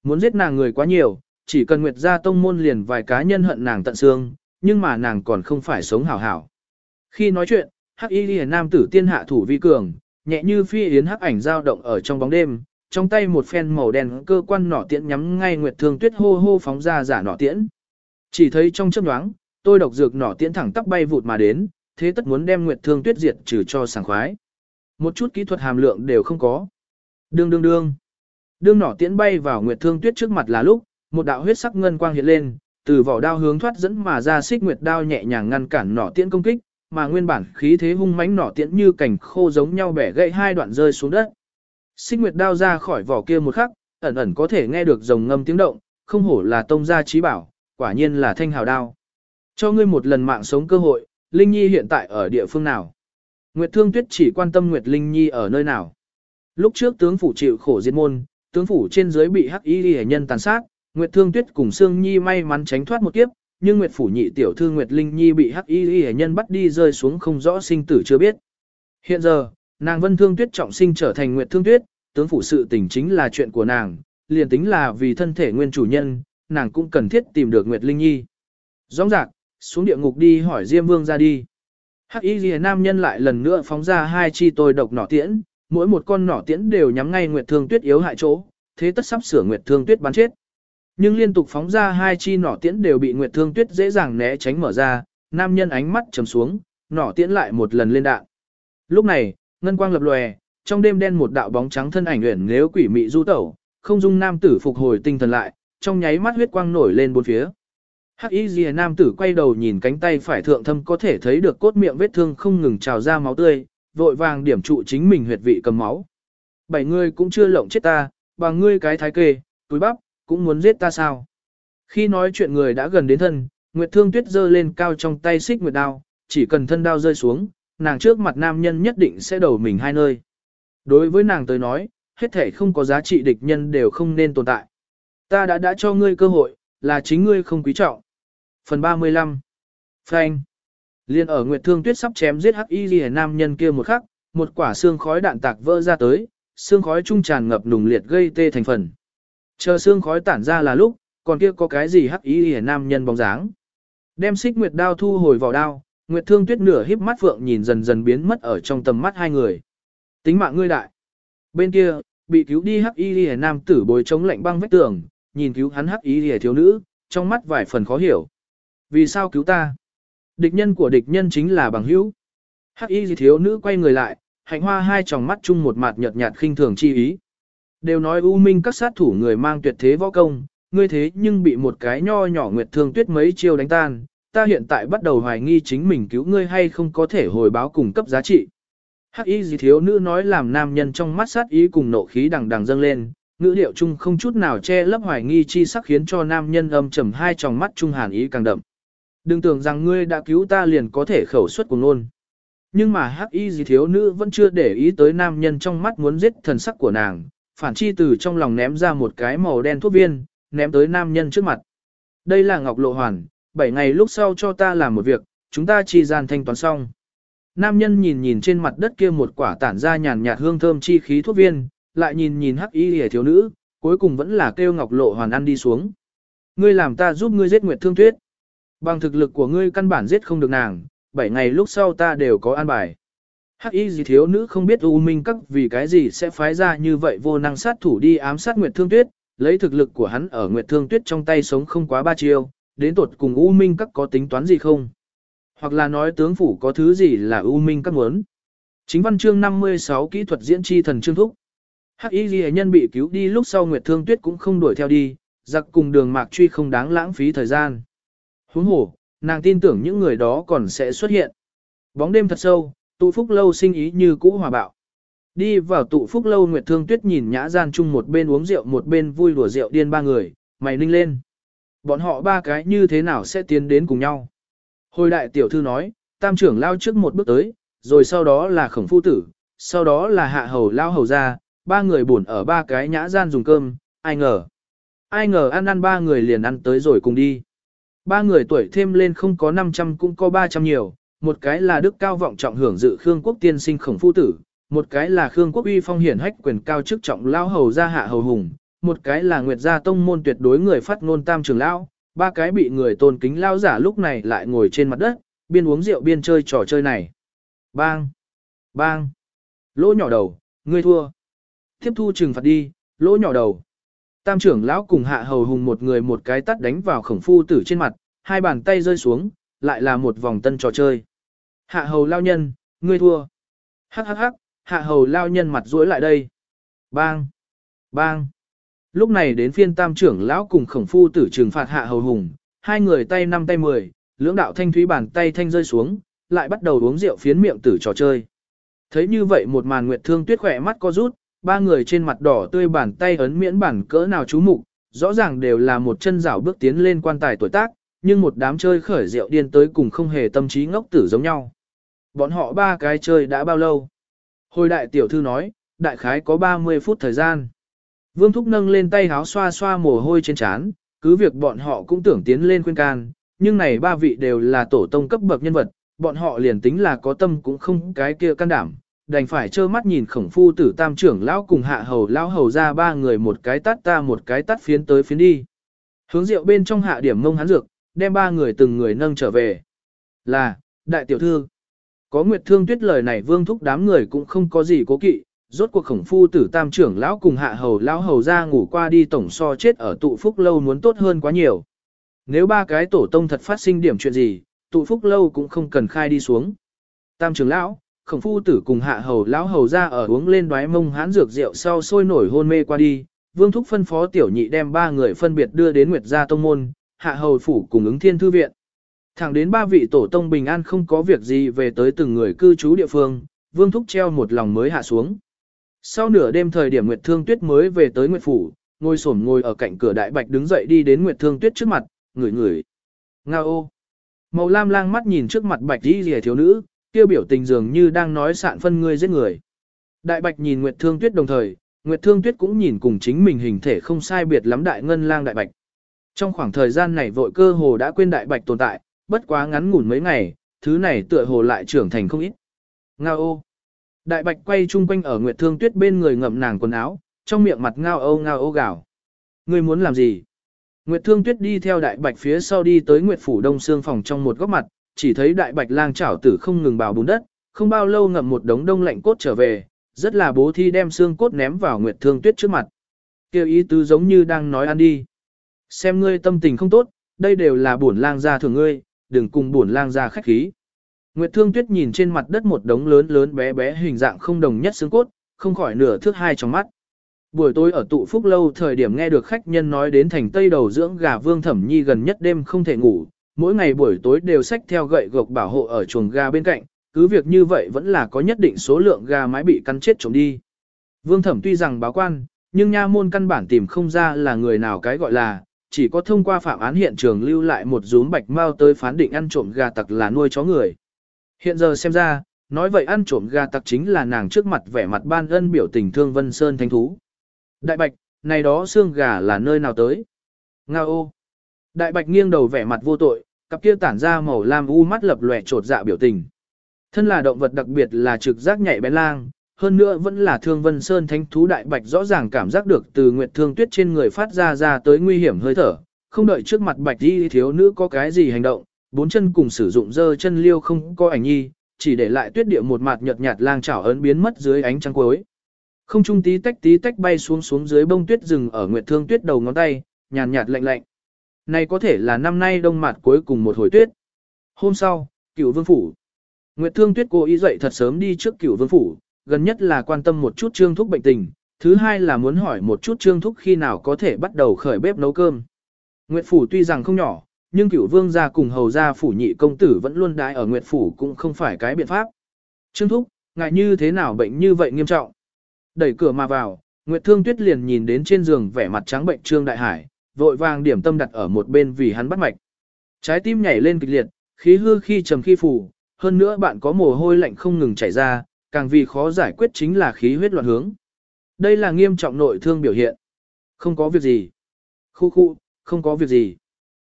Muốn giết nàng người quá nhiều, chỉ cần Nguyệt gia tông môn liền vài cá nhân hận nàng tận xương, nhưng mà nàng còn không phải sống hảo hảo. Khi nói chuyện, hắc y ghi nam tử tiên hạ thủ vi cường, nhẹ như phi yến hắc ảnh dao động ở trong bóng đêm, trong tay một phen màu đen cơ quan nỏ tiễn nhắm ngay Nguyệt Thương Tuyết hô hô phóng ra giả nỏ tiễn. Chỉ thấy trong chớp nhoáng, tôi độc dược nỏ tiễn thẳng tắp bay vụt mà đến, thế tất muốn đem Nguyệt Thương Tuyết diệt trừ cho sảng khoái. Một chút kỹ thuật hàm lượng đều không có. Đương đương đương. Đương nỏ tiễn bay vào Nguyệt Thương Tuyết trước mặt là lúc, một đạo huyết sắc ngân quang hiện lên, từ vỏ đao hướng thoát dẫn mà ra xích nguyệt đao nhẹ nhàng ngăn cản nỏ tiễn công kích, mà nguyên bản khí thế hung mãnh nỏ tiễn như cảnh khô giống nhau bẻ gãy hai đoạn rơi xuống đất. Xích nguyệt đao ra khỏi vỏ kia một khắc, ẩn ẩn có thể nghe được rồng ngâm tiếng động, không hổ là tông gia trí bảo, quả nhiên là thanh hào đao. Cho ngươi một lần mạng sống cơ hội, Linh Nhi hiện tại ở địa phương nào? Nguyệt Thương Tuyết chỉ quan tâm Nguyệt Linh Nhi ở nơi nào. Lúc trước tướng phủ chịu khổ diệt môn, tướng phủ trên dưới bị hắc y hệ nhân tàn sát, Nguyệt Thương Tuyết cùng Sương Nhi may mắn tránh thoát một kiếp, nhưng Nguyệt phủ nhị tiểu thư Nguyệt Linh Nhi bị hắc y y nhân bắt đi rơi xuống không rõ sinh tử chưa biết. Hiện giờ, nàng Vân Thương Tuyết trọng sinh trở thành Nguyệt Thương Tuyết, tướng phủ sự tình chính là chuyện của nàng, liền tính là vì thân thể nguyên chủ nhân, nàng cũng cần thiết tìm được Nguyệt Linh Nhi. Rõ ràng, xuống địa ngục đi hỏi Diêm Vương ra đi. Hắc Y Liễu nam nhân lại lần nữa phóng ra hai chi tôi độc nỏ tiễn, mỗi một con nỏ tiễn đều nhắm ngay Nguyệt Thương Tuyết yếu hại chỗ, thế tất sắp sửa Nguyệt Thương Tuyết bắn chết. Nhưng liên tục phóng ra hai chi nỏ tiễn đều bị Nguyệt Thương Tuyết dễ dàng né tránh mở ra, nam nhân ánh mắt trầm xuống, nỏ tiễn lại một lần lên đạn. Lúc này, ngân quang lập lòe, trong đêm đen một đạo bóng trắng thân ảnh uyển nếu quỷ mị du tẩu, không dung nam tử phục hồi tinh thần lại, trong nháy mắt huyết quang nổi lên bốn phía. Hắc Y Lìa nam tử quay đầu nhìn cánh tay phải thượng thâm có thể thấy được cốt miệng vết thương không ngừng trào ra máu tươi, vội vàng điểm trụ chính mình huyệt vị cầm máu. Bảy người cũng chưa lộng chết ta, bằng ngươi cái thái kê, túi bắp, cũng muốn giết ta sao? Khi nói chuyện người đã gần đến thân, Nguyệt Thương Tuyết giơ lên cao trong tay xích nguyệt đao, chỉ cần thân đao rơi xuống, nàng trước mặt nam nhân nhất định sẽ đầu mình hai nơi. Đối với nàng tới nói, hết thể không có giá trị địch nhân đều không nên tồn tại. Ta đã đã cho ngươi cơ hội, là chính ngươi không quý trọng. Phần 35 Frank Liên ở Nguyệt Thương Tuyết sắp chém giết Hắc Y Liễu nam nhân kia một khắc, một quả xương khói đạn tạc vỡ ra tới, xương khói trung tràn ngập nùng liệt gây tê thành phần. Chờ xương khói tản ra là lúc, còn kia có cái gì Hắc ý hề nam nhân bóng dáng. Đem xích nguyệt đao thu hồi vào đao, Nguyệt Thương Tuyết nửa híp mắt phượng nhìn dần dần biến mất ở trong tầm mắt hai người. Tính mạng ngươi đại. Bên kia, bị cứu đi Hắc Y hề nam tử bồi chống lạnh băng vách tường, nhìn cứu hắn Hắc Y hề thiếu nữ, trong mắt vài phần khó hiểu. Vì sao cứu ta? Địch nhân của địch nhân chính là bằng hữu. Hắc y thiếu nữ quay người lại, hạnh hoa hai tròng mắt chung một mặt nhợt nhạt khinh thường chi ý. Đều nói u minh các sát thủ người mang tuyệt thế võ công, ngươi thế nhưng bị một cái nho nhỏ nguyệt thương tuyết mấy chiêu đánh tan, ta hiện tại bắt đầu hoài nghi chính mình cứu ngươi hay không có thể hồi báo cùng cấp giá trị. Hắc y gì thiếu nữ nói làm nam nhân trong mắt sát ý cùng nộ khí đằng đằng dâng lên, ngữ điệu chung không chút nào che lấp hoài nghi chi sắc khiến cho nam nhân âm trầm hai tròng mắt trung hàn ý càng đậm. Đừng tưởng rằng ngươi đã cứu ta liền có thể khẩu suất cùng luôn. Nhưng mà hắc y gì thiếu nữ vẫn chưa để ý tới nam nhân trong mắt muốn giết thần sắc của nàng, phản chi từ trong lòng ném ra một cái màu đen thuốc viên, ném tới nam nhân trước mặt. Đây là Ngọc Lộ Hoàn, 7 ngày lúc sau cho ta làm một việc, chúng ta chi gian thanh toán xong. Nam nhân nhìn nhìn trên mặt đất kia một quả tản ra nhàn nhạt hương thơm chi khí thuốc viên, lại nhìn nhìn hắc y hề thiếu nữ, cuối cùng vẫn là kêu Ngọc Lộ Hoàn ăn đi xuống. Ngươi làm ta giúp ngươi giết Nguyệt Thương Tuyết. Bằng thực lực của ngươi căn bản giết không được nàng, 7 ngày lúc sau ta đều có an bài. Hắc y gì thiếu nữ không biết U Minh các vì cái gì sẽ phái ra như vậy vô năng sát thủ đi ám sát Nguyệt Thương Tuyết, lấy thực lực của hắn ở Nguyệt Thương Tuyết trong tay sống không quá ba chiêu, đến tột cùng U Minh các có tính toán gì không? Hoặc là nói tướng phủ có thứ gì là U Minh các muốn? Chính văn chương 56 kỹ thuật diễn chi thần chương thúc. Hắc y gì nhân bị cứu đi lúc sau Nguyệt Thương Tuyết cũng không đuổi theo đi, giặc cùng đường mạc truy không đáng lãng phí thời gian. Huống hồ, nàng tin tưởng những người đó còn sẽ xuất hiện. Bóng đêm thật sâu, tụ phúc lâu sinh ý như cũ hòa bạo. Đi vào tụ phúc lâu Nguyệt Thương Tuyết nhìn nhã gian chung một bên uống rượu một bên vui đùa rượu điên ba người, mày ninh lên. Bọn họ ba cái như thế nào sẽ tiến đến cùng nhau? Hồi đại tiểu thư nói, tam trưởng lao trước một bước tới, rồi sau đó là khổng phu tử, sau đó là hạ hầu lao hầu ra, ba người buồn ở ba cái nhã gian dùng cơm, ai ngờ. Ai ngờ ăn ăn ba người liền ăn tới rồi cùng đi. Ba người tuổi thêm lên không có 500 cũng có 300 nhiều, một cái là đức cao vọng trọng hưởng dự Khương quốc tiên sinh khổng phu tử, một cái là Khương quốc uy phong hiển hách quyền cao chức trọng lao hầu gia hạ hầu hùng, một cái là Nguyệt gia tông môn tuyệt đối người phát ngôn tam trưởng lão, ba cái bị người tôn kính lao giả lúc này lại ngồi trên mặt đất, biên uống rượu biên chơi trò chơi này. Bang! Bang! Lỗ nhỏ đầu, ngươi thua. Tiếp thu trừng phạt đi, lỗ nhỏ đầu. Tam trưởng lão cùng hạ hầu hùng một người một cái tắt đánh vào khổng phu tử trên mặt, hai bàn tay rơi xuống, lại là một vòng tân trò chơi. Hạ hầu lao nhân, ngươi thua. Hắc hắc hắc, hạ hầu lao nhân mặt rũi lại đây. Bang! Bang! Lúc này đến phiên tam trưởng lão cùng khổng phu tử trừng phạt hạ hầu hùng, hai người tay năm tay mười, lưỡng đạo thanh thúy bàn tay thanh rơi xuống, lại bắt đầu uống rượu phiến miệng tử trò chơi. Thấy như vậy một màn nguyệt thương tuyết khỏe mắt co rút, ba người trên mặt đỏ tươi bàn tay ấn miễn bản cỡ nào chú mục, rõ ràng đều là một chân rảo bước tiến lên quan tài tuổi tác, nhưng một đám chơi khởi rượu điên tới cùng không hề tâm trí ngốc tử giống nhau. Bọn họ ba cái chơi đã bao lâu? Hồi đại tiểu thư nói, đại khái có 30 phút thời gian. Vương Thúc nâng lên tay háo xoa xoa mồ hôi trên trán, cứ việc bọn họ cũng tưởng tiến lên khuyên can, nhưng này ba vị đều là tổ tông cấp bậc nhân vật, bọn họ liền tính là có tâm cũng không cái kia can đảm, đành phải trơ mắt nhìn khổng phu tử tam trưởng lão cùng hạ hầu lão hầu ra ba người một cái tắt ta một cái tắt phiến tới phiến đi. Hướng rượu bên trong hạ điểm mông hắn dược, đem ba người từng người nâng trở về. Là, đại tiểu thư. Có nguyệt thương tuyết lời này vương thúc đám người cũng không có gì cố kỵ, rốt cuộc khổng phu tử tam trưởng lão cùng hạ hầu lão hầu ra ngủ qua đi tổng so chết ở tụ phúc lâu muốn tốt hơn quá nhiều. Nếu ba cái tổ tông thật phát sinh điểm chuyện gì, tụ phúc lâu cũng không cần khai đi xuống. Tam trưởng lão, khổng phu tử cùng hạ hầu lão hầu ra ở uống lên đoái mông hán dược rượu sau sôi nổi hôn mê qua đi. Vương Thúc phân phó tiểu nhị đem ba người phân biệt đưa đến Nguyệt Gia Tông Môn, hạ hầu phủ cùng ứng thiên thư viện. Thẳng đến ba vị tổ tông bình an không có việc gì về tới từng người cư trú địa phương, Vương Thúc treo một lòng mới hạ xuống. Sau nửa đêm thời điểm Nguyệt Thương Tuyết mới về tới Nguyệt Phủ, ngồi xổm ngồi ở cạnh cửa đại bạch đứng dậy đi đến Nguyệt Thương Tuyết trước mặt, ngửi ngửi. Nga ô! Màu lam lang mắt nhìn trước mặt bạch đi rìa thiếu nữ, tiêu biểu tình dường như đang nói sạn phân ngươi giết người. Đại bạch nhìn Nguyệt Thương Tuyết đồng thời, Nguyệt Thương Tuyết cũng nhìn cùng chính mình hình thể không sai biệt lắm đại ngân lang đại bạch. Trong khoảng thời gian này vội cơ hồ đã quên đại bạch tồn tại, bất quá ngắn ngủn mấy ngày, thứ này tựa hồ lại trưởng thành không ít. ngao, ô! Đại bạch quay chung quanh ở Nguyệt Thương Tuyết bên người ngậm nàng quần áo, trong miệng mặt ngao ô ngao ô gào. Ngươi muốn làm gì? Nguyệt Thương Tuyết đi theo đại bạch phía sau đi tới Nguyệt Phủ Đông Sương phòng trong một góc mặt, chỉ thấy đại bạch lang chảo tử không ngừng bào bùn đất, không bao lâu ngậm một đống đông lạnh cốt trở về, rất là bố thi đem xương cốt ném vào Nguyệt Thương Tuyết trước mặt. Kêu ý tứ giống như đang nói ăn đi. Xem ngươi tâm tình không tốt, đây đều là bổn lang gia thường ngươi, đừng cùng buồn lang ra khách khí. Nguyệt Thương Tuyết nhìn trên mặt đất một đống lớn lớn bé bé hình dạng không đồng nhất xương cốt, không khỏi nửa thước hai trong mắt. Buổi tối ở tụ phúc lâu thời điểm nghe được khách nhân nói đến thành tây đầu dưỡng gà Vương Thẩm Nhi gần nhất đêm không thể ngủ, mỗi ngày buổi tối đều xách theo gậy gộc bảo hộ ở chuồng gà bên cạnh, cứ việc như vậy vẫn là có nhất định số lượng gà mái bị cắn chết trống đi. Vương Thẩm tuy rằng báo quan, nhưng nha môn căn bản tìm không ra là người nào cái gọi là, chỉ có thông qua phạm án hiện trường lưu lại một rúm bạch mau tới phán định ăn trộm gà tặc là nuôi chó người. Hiện giờ xem ra, nói vậy ăn trộm gà tặc chính là nàng trước mặt vẻ mặt ban ân biểu tình thương Vân Sơn thánh thú. Đại bạch, này đó xương gà là nơi nào tới? Nga ô! Đại bạch nghiêng đầu vẻ mặt vô tội, cặp kia tản ra màu lam u mắt lập lòe trột dạ biểu tình. Thân là động vật đặc biệt là trực giác nhạy bén lang, hơn nữa vẫn là thương vân sơn thánh thú đại bạch rõ ràng cảm giác được từ nguyệt thương tuyết trên người phát ra ra tới nguy hiểm hơi thở, không đợi trước mặt bạch đi thiếu nữ có cái gì hành động, bốn chân cùng sử dụng dơ chân liêu không có ảnh nhi, chỉ để lại tuyết địa một mặt nhợt nhạt lang chảo ấn biến mất dưới ánh trăng cuối. Không trung tí tách tí tách bay xuống xuống dưới bông tuyết rừng ở nguyệt thương tuyết đầu ngón tay, nhàn nhạt lạnh lạnh. Này có thể là năm nay đông mặt cuối cùng một hồi tuyết. Hôm sau, cửu vương phủ. Nguyệt thương tuyết cố ý dậy thật sớm đi trước cửu vương phủ, gần nhất là quan tâm một chút trương thúc bệnh tình, thứ hai là muốn hỏi một chút trương thúc khi nào có thể bắt đầu khởi bếp nấu cơm. Nguyệt phủ tuy rằng không nhỏ, nhưng cửu vương gia cùng hầu gia phủ nhị công tử vẫn luôn đái ở Nguyệt phủ cũng không phải cái biện pháp. Trương thúc, ngại như thế nào bệnh như vậy nghiêm trọng? Đẩy cửa mà vào, Nguyệt Thương Tuyết liền nhìn đến trên giường vẻ mặt trắng bệnh Trương Đại Hải, vội vàng điểm tâm đặt ở một bên vì hắn bắt mạch. Trái tim nhảy lên kịch liệt, khí hư khi trầm khi phù, hơn nữa bạn có mồ hôi lạnh không ngừng chảy ra, càng vì khó giải quyết chính là khí huyết loạn hướng. Đây là nghiêm trọng nội thương biểu hiện. Không có việc gì. Khu khu, không có việc gì.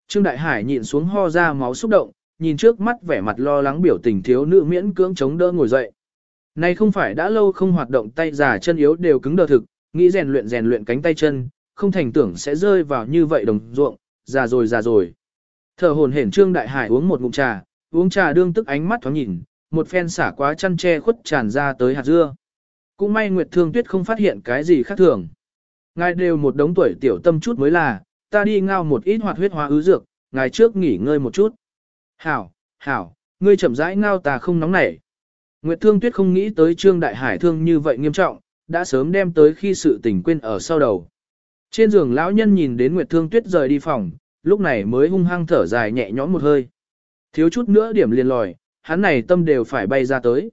Trương Đại Hải nhịn xuống ho ra máu xúc động, nhìn trước mắt vẻ mặt lo lắng biểu tình thiếu nữ miễn cưỡng chống đỡ ngồi dậy. Này không phải đã lâu không hoạt động tay già chân yếu đều cứng đờ thực, nghĩ rèn luyện rèn luyện cánh tay chân, không thành tưởng sẽ rơi vào như vậy đồng ruộng, già rồi già rồi. Thở hồn hển Trương Đại Hải uống một ngụm trà, uống trà đương tức ánh mắt thoáng nhìn, một phen xả quá chăn che khuất tràn ra tới hạt dưa. Cũng may Nguyệt Thương Tuyết không phát hiện cái gì khác thường. Ngài đều một đống tuổi tiểu tâm chút mới là, ta đi ngao một ít hoạt huyết hóa ứ dược, ngài trước nghỉ ngơi một chút. Hảo, hảo, ngươi chậm rãi ngao ta không nóng nảy. Nguyệt Thương Tuyết không nghĩ tới Trương Đại Hải thương như vậy nghiêm trọng, đã sớm đem tới khi sự tình quên ở sau đầu. Trên giường lão nhân nhìn đến Nguyệt Thương Tuyết rời đi phòng, lúc này mới hung hăng thở dài nhẹ nhõm một hơi. Thiếu chút nữa điểm liền lòi, hắn này tâm đều phải bay ra tới.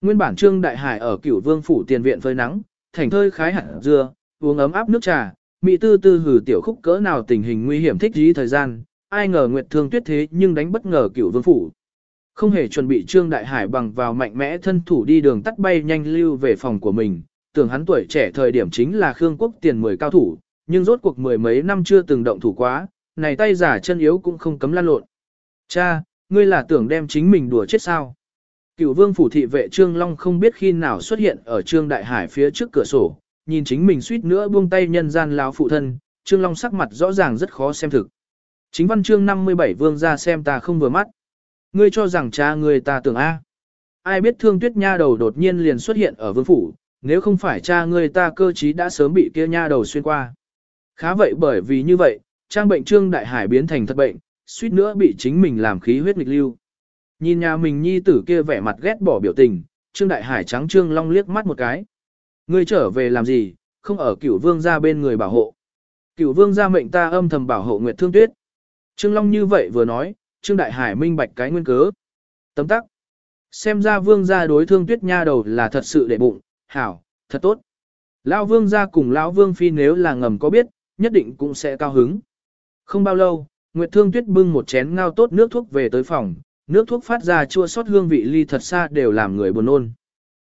Nguyên bản Trương Đại Hải ở Cửu Vương phủ tiền viện phơi nắng, thành thơi khái hạt dưa, uống ấm áp nước trà, mỹ tư tư hử tiểu khúc cỡ nào tình hình nguy hiểm thích dí thời gian, ai ngờ Nguyệt Thương Tuyết thế nhưng đánh bất ngờ Cửu Vương phủ. Không hề chuẩn bị Trương Đại Hải bằng vào mạnh mẽ thân thủ đi đường tắt bay nhanh lưu về phòng của mình, tưởng hắn tuổi trẻ thời điểm chính là Khương Quốc tiền mười cao thủ, nhưng rốt cuộc mười mấy năm chưa từng động thủ quá, này tay giả chân yếu cũng không cấm lan lộn. Cha, ngươi là tưởng đem chính mình đùa chết sao? Cựu vương phủ thị vệ Trương Long không biết khi nào xuất hiện ở Trương Đại Hải phía trước cửa sổ, nhìn chính mình suýt nữa buông tay nhân gian lão phụ thân, Trương Long sắc mặt rõ ràng rất khó xem thực. Chính văn chương 57 vương ra xem ta không vừa mắt. Ngươi cho rằng cha ngươi ta tưởng A. Ai biết thương tuyết nha đầu đột nhiên liền xuất hiện ở vương phủ, nếu không phải cha ngươi ta cơ trí đã sớm bị kia nha đầu xuyên qua. Khá vậy bởi vì như vậy, trang bệnh trương đại hải biến thành thật bệnh, suýt nữa bị chính mình làm khí huyết nghịch lưu. Nhìn nhà mình nhi tử kia vẻ mặt ghét bỏ biểu tình, trương đại hải trắng trương long liếc mắt một cái. Ngươi trở về làm gì, không ở cửu vương ra bên người bảo hộ. Cửu vương ra mệnh ta âm thầm bảo hộ nguyệt thương tuyết. Trương long như vậy vừa nói, trương đại hải minh bạch cái nguyên cớ. Tấm tắc. Xem ra vương gia đối thương tuyết nha đầu là thật sự để bụng, hảo, thật tốt. Lão vương gia cùng lão vương phi nếu là ngầm có biết, nhất định cũng sẽ cao hứng. Không bao lâu, Nguyệt Thương Tuyết bưng một chén ngao tốt nước thuốc về tới phòng, nước thuốc phát ra chua sót hương vị ly thật xa đều làm người buồn nôn.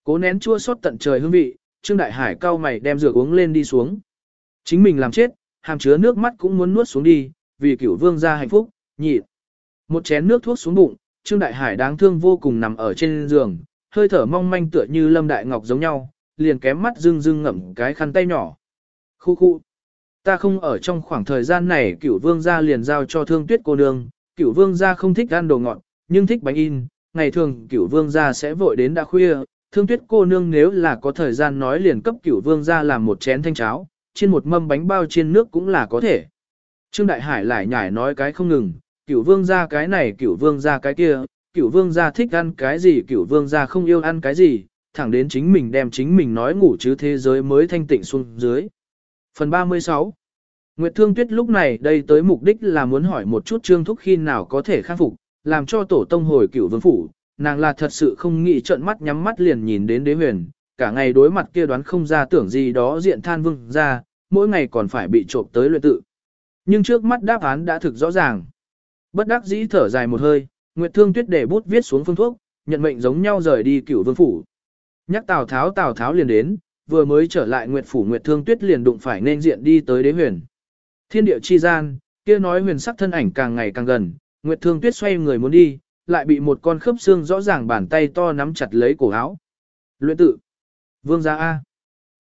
Cố nén chua sót tận trời hương vị, Trương Đại Hải cao mày đem rượu uống lên đi xuống. Chính mình làm chết, hàm chứa nước mắt cũng muốn nuốt xuống đi, vì cửu vương gia hạnh phúc, nhịn. Một chén nước thuốc xuống bụng, Trương Đại Hải đáng thương vô cùng nằm ở trên giường, hơi thở mong manh tựa như Lâm Đại Ngọc giống nhau, liền kém mắt rưng rưng ngậm cái khăn tay nhỏ. Khu khu. Ta không ở trong khoảng thời gian này cửu vương gia liền giao cho thương tuyết cô nương, cửu vương gia không thích ăn đồ ngọt, nhưng thích bánh in, ngày thường cửu vương gia sẽ vội đến đã khuya, thương tuyết cô nương nếu là có thời gian nói liền cấp cửu vương gia làm một chén thanh cháo, trên một mâm bánh bao trên nước cũng là có thể. Trương Đại Hải lại nhải nói cái không ngừng, cửu vương gia cái này cửu vương gia cái kia, cửu vương gia thích ăn cái gì cửu vương gia không yêu ăn cái gì, thẳng đến chính mình đem chính mình nói ngủ chứ thế giới mới thanh tịnh xuống dưới. Phần 36 Nguyệt Thương Tuyết lúc này đây tới mục đích là muốn hỏi một chút Trương Thúc khi nào có thể khắc phục, làm cho tổ tông hồi cửu vương phủ, nàng là thật sự không nghĩ trợn mắt nhắm mắt liền nhìn đến đế huyền, cả ngày đối mặt kia đoán không ra tưởng gì đó diện than vương ra, mỗi ngày còn phải bị trộm tới luyện tự. Nhưng trước mắt đáp án đã thực rõ ràng. Bất đắc dĩ thở dài một hơi, Nguyệt Thương Tuyết để bút viết xuống phương thuốc, nhận mệnh giống nhau rời đi cửu vương phủ. Nhắc Tào Tháo Tào Tháo liền đến, vừa mới trở lại Nguyệt phủ Nguyệt Thương Tuyết liền đụng phải nên diện đi tới đế huyền. Thiên địa chi gian, kia nói huyền sắc thân ảnh càng ngày càng gần, Nguyệt Thương Tuyết xoay người muốn đi, lại bị một con khớp xương rõ ràng bàn tay to nắm chặt lấy cổ áo. Luyện tự. Vương gia A.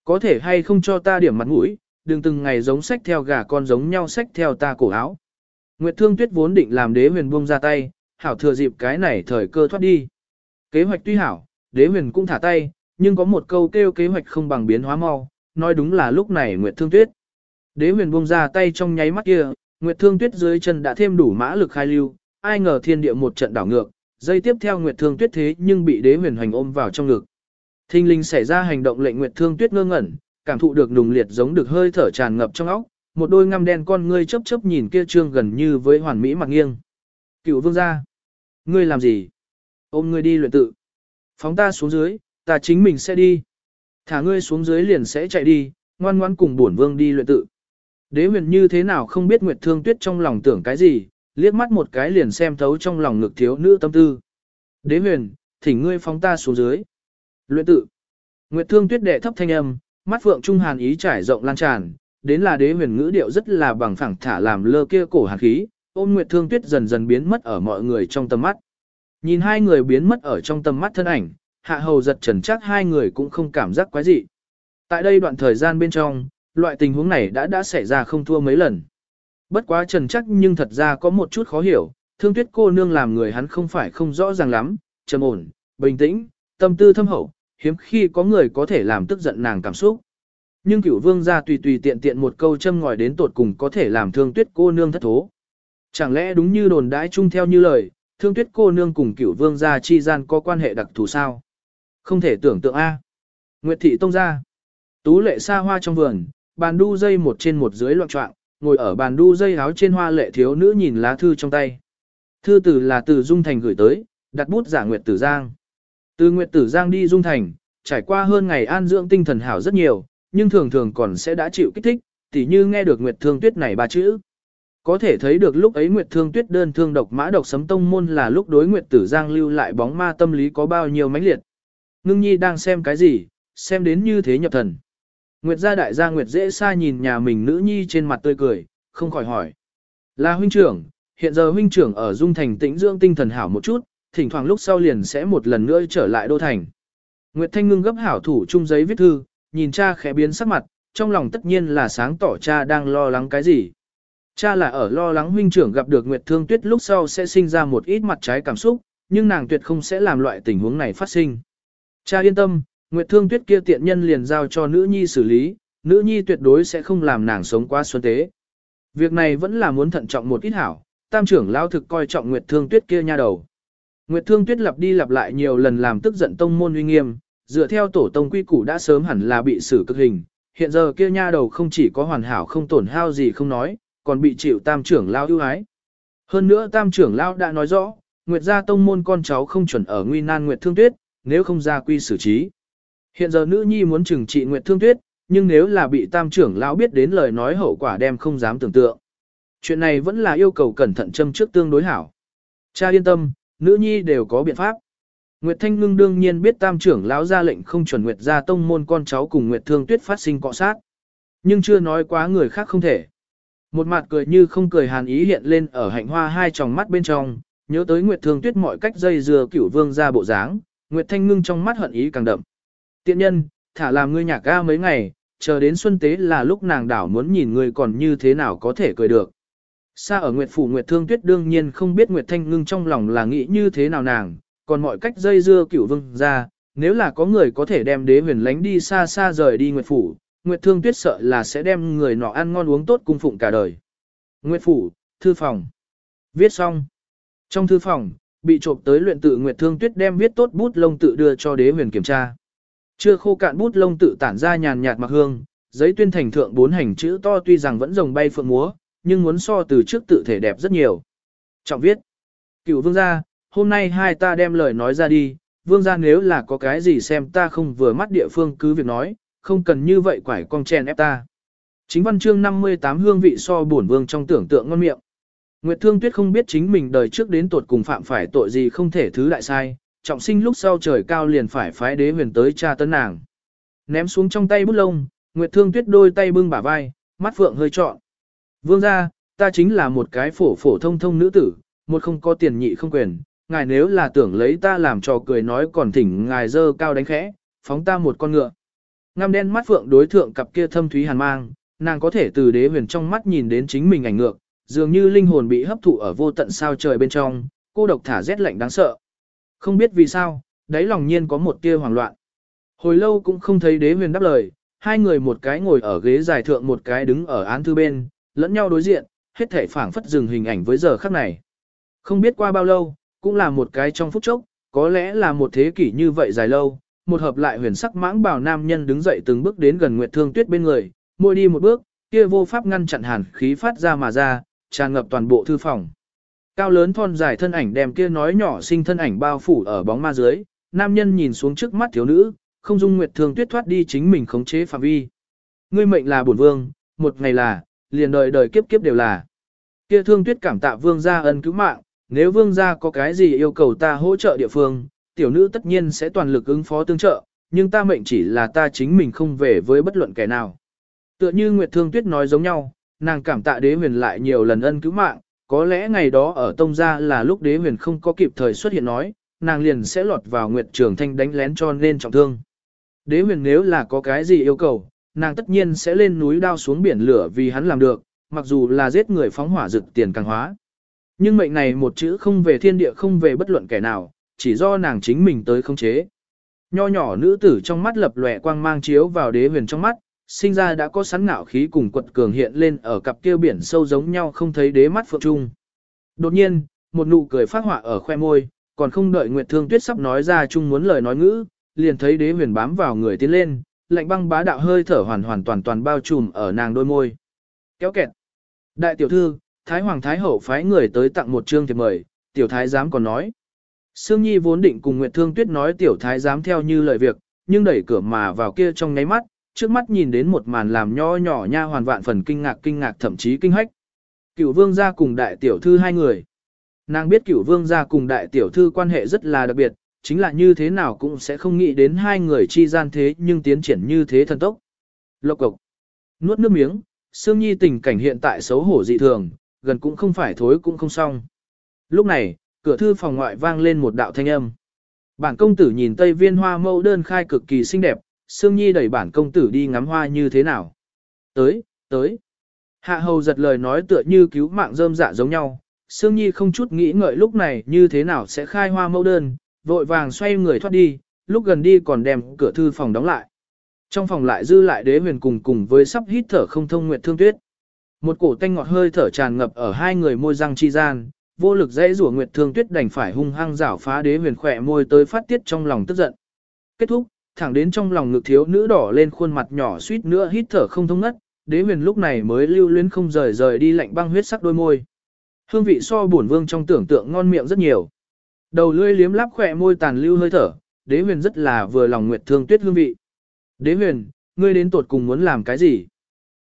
Có thể hay không cho ta điểm mặt mũi, đừng từng ngày giống sách theo gà con giống nhau sách theo ta cổ áo. Nguyệt Thương Tuyết vốn định làm đế huyền buông ra tay, hảo thừa dịp cái này thời cơ thoát đi. Kế hoạch tuy hảo, đế huyền cũng thả tay, nhưng có một câu kêu kế hoạch không bằng biến hóa mau, nói đúng là lúc này Nguyệt Thương Tuyết. Đế huyền buông ra tay trong nháy mắt kia, Nguyệt Thương Tuyết dưới chân đã thêm đủ mã lực khai lưu, ai ngờ thiên địa một trận đảo ngược, dây tiếp theo Nguyệt Thương Tuyết thế nhưng bị Đế huyền hoành ôm vào trong ngực. Thinh linh xảy ra hành động lệnh Nguyệt Thương Tuyết ngơ ngẩn, cảm thụ được nùng liệt giống được hơi thở tràn ngập trong óc, một đôi ngăm đen con ngươi chớp chớp nhìn kia trương gần như với hoàn mỹ mặt nghiêng. Cựu vương gia, ngươi làm gì? Ôm ngươi đi luyện tự. Phóng ta xuống dưới, ta chính mình sẽ đi. Thả ngươi xuống dưới liền sẽ chạy đi, ngoan ngoan cùng bổn vương đi luyện tự. Đế huyền như thế nào không biết Nguyệt Thương Tuyết trong lòng tưởng cái gì, liếc mắt một cái liền xem thấu trong lòng ngực thiếu nữ tâm tư. Đế huyền, thỉnh ngươi phóng ta xuống dưới. Luyện tự. Nguyệt Thương Tuyết đệ thấp thanh âm, mắt phượng trung hàn ý trải rộng lan tràn, đến là đế huyền ngữ điệu rất là bằng phẳng thả làm lơ kia cổ hàn khí, ôm Nguyệt Thương Tuyết dần dần biến mất ở mọi người trong tầm mắt. Nhìn hai người biến mất ở trong tầm mắt thân ảnh, hạ hầu giật trần chắc hai người cũng không cảm giác quái dị. Tại đây đoạn thời gian bên trong, loại tình huống này đã đã xảy ra không thua mấy lần. Bất quá trần chắc nhưng thật ra có một chút khó hiểu, thương tuyết cô nương làm người hắn không phải không rõ ràng lắm, trầm ổn, bình tĩnh, tâm tư thâm hậu, hiếm khi có người có thể làm tức giận nàng cảm xúc. Nhưng cửu vương gia tùy tùy tiện tiện một câu châm ngòi đến tột cùng có thể làm thương tuyết cô nương thất thố. Chẳng lẽ đúng như đồn đãi chung theo như lời, thương tuyết cô nương cùng cửu vương gia chi gian có quan hệ đặc thù sao? Không thể tưởng tượng A. Nguyệt thị tông ra Tú lệ xa hoa trong vườn, bàn đu dây một trên một dưới loạn trọng, ngồi ở bàn đu dây áo trên hoa lệ thiếu nữ nhìn lá thư trong tay. Thư từ là từ Dung Thành gửi tới, đặt bút giả Nguyệt Tử Giang. Từ Nguyệt Tử Giang đi Dung Thành, trải qua hơn ngày an dưỡng tinh thần hảo rất nhiều, nhưng thường thường còn sẽ đã chịu kích thích, tỉ như nghe được Nguyệt Thương Tuyết này ba chữ. Có thể thấy được lúc ấy Nguyệt Thương Tuyết đơn thương độc mã độc sấm tông môn là lúc đối Nguyệt Tử Giang lưu lại bóng ma tâm lý có bao nhiêu mãnh liệt. Ngưng Nhi đang xem cái gì, xem đến như thế nhập thần. Nguyệt gia đại gia Nguyệt dễ xa nhìn nhà mình nữ nhi trên mặt tươi cười, không khỏi hỏi. Là huynh trưởng, hiện giờ huynh trưởng ở Dung Thành tĩnh dưỡng tinh thần hảo một chút, thỉnh thoảng lúc sau liền sẽ một lần nữa trở lại đô thành. Nguyệt Thanh ngưng gấp hảo thủ chung giấy viết thư, nhìn cha khẽ biến sắc mặt, trong lòng tất nhiên là sáng tỏ cha đang lo lắng cái gì. Cha là ở lo lắng huynh trưởng gặp được Nguyệt Thương Tuyết lúc sau sẽ sinh ra một ít mặt trái cảm xúc, nhưng nàng tuyệt không sẽ làm loại tình huống này phát sinh. Cha yên tâm, Nguyệt Thương Tuyết kia tiện nhân liền giao cho nữ nhi xử lý, nữ nhi tuyệt đối sẽ không làm nàng sống quá xuân tế. Việc này vẫn là muốn thận trọng một ít hảo, tam trưởng lao thực coi trọng Nguyệt Thương Tuyết kia nha đầu. Nguyệt Thương Tuyết lặp đi lặp lại nhiều lần làm tức giận tông môn uy nghiêm, dựa theo tổ tông quy củ đã sớm hẳn là bị xử cực hình, hiện giờ kia nha đầu không chỉ có hoàn hảo không tổn hao gì không nói, còn bị chịu tam trưởng lao ưu ái. Hơn nữa tam trưởng lao đã nói rõ, Nguyệt gia tông môn con cháu không chuẩn ở nguy nan Nguyệt Thương Tuyết, nếu không ra quy xử trí. Hiện giờ nữ nhi muốn trừng trị Nguyệt Thương Tuyết, nhưng nếu là bị tam trưởng lão biết đến lời nói hậu quả đem không dám tưởng tượng. Chuyện này vẫn là yêu cầu cẩn thận châm trước tương đối hảo. Cha yên tâm, nữ nhi đều có biện pháp. Nguyệt Thanh Ngưng đương nhiên biết tam trưởng lão ra lệnh không chuẩn Nguyệt gia tông môn con cháu cùng Nguyệt Thương Tuyết phát sinh cọ sát. Nhưng chưa nói quá người khác không thể. Một mặt cười như không cười hàn ý hiện lên ở hạnh hoa hai tròng mắt bên trong, nhớ tới Nguyệt Thương Tuyết mọi cách dây dừa cửu vương ra bộ dáng, Nguyệt Thanh Ngưng trong mắt hận ý càng đậm. Tiện nhân, thả làm ngươi nhạc ga mấy ngày, chờ đến xuân tế là lúc nàng đảo muốn nhìn ngươi còn như thế nào có thể cười được. Xa ở Nguyệt Phủ Nguyệt Thương Tuyết đương nhiên không biết Nguyệt Thanh Ngưng trong lòng là nghĩ như thế nào nàng, còn mọi cách dây dưa cửu vương ra, nếu là có người có thể đem đế huyền lánh đi xa xa rời đi Nguyệt Phủ, Nguyệt Thương Tuyết sợ là sẽ đem người nọ ăn ngon uống tốt cung phụng cả đời. Nguyệt Phủ, Thư Phòng Viết xong. Trong thư phòng, bị trộm tới luyện tự Nguyệt Thương Tuyết đem viết tốt bút lông tự đưa cho đế huyền kiểm tra. Chưa khô cạn bút lông tự tản ra nhàn nhạt mặc hương, giấy tuyên thành thượng bốn hành chữ to tuy rằng vẫn rồng bay phượng múa, nhưng muốn so từ trước tự thể đẹp rất nhiều. Trọng viết. Cựu vương gia, hôm nay hai ta đem lời nói ra đi, vương gia nếu là có cái gì xem ta không vừa mắt địa phương cứ việc nói, không cần như vậy quải con chen ép ta. Chính văn chương 58 hương vị so bổn vương trong tưởng tượng ngon miệng. Nguyệt Thương Tuyết không biết chính mình đời trước đến tuột cùng phạm phải tội gì không thể thứ đại sai, trọng sinh lúc sau trời cao liền phải phái đế huyền tới tra tấn nàng. Ném xuống trong tay bút lông, Nguyệt Thương Tuyết đôi tay bưng bả vai, mắt phượng hơi trọn. Vương gia, ta chính là một cái phổ phổ thông thông nữ tử, một không có tiền nhị không quyền, ngài nếu là tưởng lấy ta làm trò cười nói còn thỉnh ngài dơ cao đánh khẽ, phóng ta một con ngựa. Ngăm đen mắt phượng đối thượng cặp kia thâm thúy hàn mang, nàng có thể từ đế huyền trong mắt nhìn đến chính mình ảnh ngược, dường như linh hồn bị hấp thụ ở vô tận sao trời bên trong, cô độc thả rét lạnh đáng sợ. Không biết vì sao, đáy lòng nhiên có một tia hoảng loạn. Hồi lâu cũng không thấy đế huyền đáp lời, hai người một cái ngồi ở ghế dài thượng một cái đứng ở án thư bên, lẫn nhau đối diện, hết thể phảng phất dừng hình ảnh với giờ khắc này. Không biết qua bao lâu, cũng là một cái trong phút chốc, có lẽ là một thế kỷ như vậy dài lâu, một hợp lại huyền sắc mãng bảo nam nhân đứng dậy từng bước đến gần Nguyệt Thương Tuyết bên người, môi đi một bước, kia vô pháp ngăn chặn hàn khí phát ra mà ra, tràn ngập toàn bộ thư phòng. Cao lớn thon dài thân ảnh đem kia nói nhỏ sinh thân ảnh bao phủ ở bóng ma dưới, nam nhân nhìn xuống trước mắt thiếu nữ, không dung Nguyệt Thương Tuyết thoát đi chính mình khống chế phạm vi. Ngươi mệnh là bổn vương, một ngày là, liền đời đời kiếp kiếp đều là. Kia Thương Tuyết cảm tạ vương gia ân cứu mạng, nếu vương gia có cái gì yêu cầu ta hỗ trợ địa phương, tiểu nữ tất nhiên sẽ toàn lực ứng phó tương trợ, nhưng ta mệnh chỉ là ta chính mình không về với bất luận kẻ nào. Tựa như Nguyệt Thương Tuyết nói giống nhau, nàng cảm tạ đế huyền lại nhiều lần ân cứu mạng, có lẽ ngày đó ở tông gia là lúc đế huyền không có kịp thời xuất hiện nói, nàng liền sẽ lọt vào Nguyệt Trường Thanh đánh lén cho nên trọng thương. Đế huyền nếu là có cái gì yêu cầu, nàng tất nhiên sẽ lên núi đao xuống biển lửa vì hắn làm được, mặc dù là giết người phóng hỏa rực tiền càng hóa. Nhưng mệnh này một chữ không về thiên địa không về bất luận kẻ nào, chỉ do nàng chính mình tới không chế. Nho nhỏ nữ tử trong mắt lập lòe quang mang chiếu vào đế huyền trong mắt, sinh ra đã có sẵn ngạo khí cùng quật cường hiện lên ở cặp kia biển sâu giống nhau không thấy đế mắt phượng trung. Đột nhiên, một nụ cười phát họa ở khoe môi, còn không đợi Nguyệt Thương Tuyết sắp nói ra chung muốn lời nói ngữ, liền thấy đế huyền bám vào người tiến lên, lạnh băng bá đạo hơi thở hoàn hoàn toàn toàn bao trùm ở nàng đôi môi. Kéo kẹt. Đại tiểu thư, Thái Hoàng Thái Hậu phái người tới tặng một chương thiệp mời, tiểu thái giám còn nói. Sương Nhi vốn định cùng Nguyệt Thương Tuyết nói tiểu thái giám theo như lời việc, nhưng đẩy cửa mà vào kia trong ngáy mắt, trước mắt nhìn đến một màn làm nho nhỏ nha hoàn vạn phần kinh ngạc kinh ngạc thậm chí kinh hách. Cửu vương gia cùng đại tiểu thư hai người. Nàng biết cửu vương gia cùng đại tiểu thư quan hệ rất là đặc biệt, chính là như thế nào cũng sẽ không nghĩ đến hai người chi gian thế nhưng tiến triển như thế thần tốc. Lộc cộc. Nuốt nước miếng, Sương Nhi tình cảnh hiện tại xấu hổ dị thường, gần cũng không phải thối cũng không xong. Lúc này, cửa thư phòng ngoại vang lên một đạo thanh âm. Bản công tử nhìn tây viên hoa mẫu đơn khai cực kỳ xinh đẹp, Sương Nhi đẩy bản công tử đi ngắm hoa như thế nào. Tới, tới. Hạ hầu giật lời nói tựa như cứu mạng rơm dạ giống nhau. Sương Nhi không chút nghĩ ngợi lúc này như thế nào sẽ khai hoa mẫu đơn, vội vàng xoay người thoát đi, lúc gần đi còn đem cửa thư phòng đóng lại. Trong phòng lại dư lại đế huyền cùng cùng với sắp hít thở không thông nguyệt thương tuyết. Một cổ tanh ngọt hơi thở tràn ngập ở hai người môi răng chi gian, vô lực dễ rủa nguyệt thương tuyết đành phải hung hăng rảo phá đế huyền khỏe môi tới phát tiết trong lòng tức giận. Kết thúc, thẳng đến trong lòng ngực thiếu nữ đỏ lên khuôn mặt nhỏ suýt nữa hít thở không thông ngất, đế huyền lúc này mới lưu luyến không rời rời đi lạnh băng huyết sắc đôi môi. Hương vị so bổn vương trong tưởng tượng ngon miệng rất nhiều. Đầu lưỡi liếm láp khỏe môi tàn lưu hơi thở, đế huyền rất là vừa lòng nguyệt thương tuyết hương vị. Đế huyền, ngươi đến tột cùng muốn làm cái gì?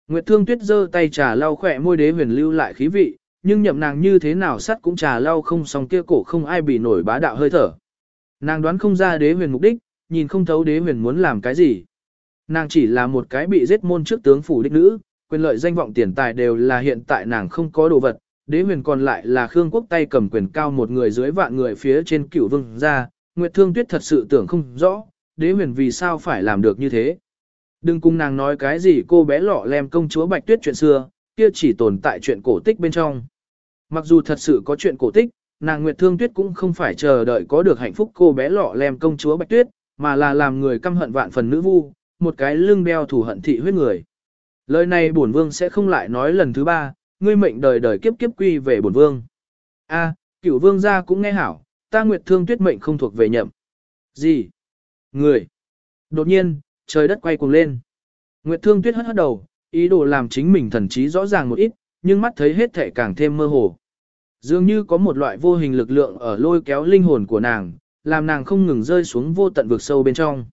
Nguyệt thương tuyết giơ tay trà lau khỏe môi đế huyền lưu lại khí vị, nhưng nhậm nàng như thế nào sắt cũng trà lau không xong kia cổ không ai bị nổi bá đạo hơi thở. Nàng đoán không ra đế huyền mục đích, nhìn không thấu đế huyền muốn làm cái gì. Nàng chỉ là một cái bị giết môn trước tướng phủ đích nữ, quyền lợi danh vọng tiền tài đều là hiện tại nàng không có đồ vật, đế huyền còn lại là Khương quốc tay cầm quyền cao một người dưới vạn người phía trên cửu vương gia, Nguyệt Thương Tuyết thật sự tưởng không rõ, đế huyền vì sao phải làm được như thế. Đừng cùng nàng nói cái gì cô bé lọ lem công chúa Bạch Tuyết chuyện xưa, kia chỉ tồn tại chuyện cổ tích bên trong. Mặc dù thật sự có chuyện cổ tích, nàng Nguyệt Thương Tuyết cũng không phải chờ đợi có được hạnh phúc cô bé lọ lem công chúa Bạch Tuyết, mà là làm người căm hận vạn phần nữ vu, một cái lưng đeo thủ hận thị huyết người. Lời này bổn vương sẽ không lại nói lần thứ ba, ngươi mệnh đời đời kiếp kiếp quy về bổn vương. A, cửu vương gia cũng nghe hảo, ta nguyệt thương tuyết mệnh không thuộc về nhậm. Gì? Người. Đột nhiên, trời đất quay cuồng lên. Nguyệt thương tuyết hất hất đầu, ý đồ làm chính mình thần trí rõ ràng một ít, nhưng mắt thấy hết thể càng thêm mơ hồ. Dường như có một loại vô hình lực lượng ở lôi kéo linh hồn của nàng, làm nàng không ngừng rơi xuống vô tận vực sâu bên trong.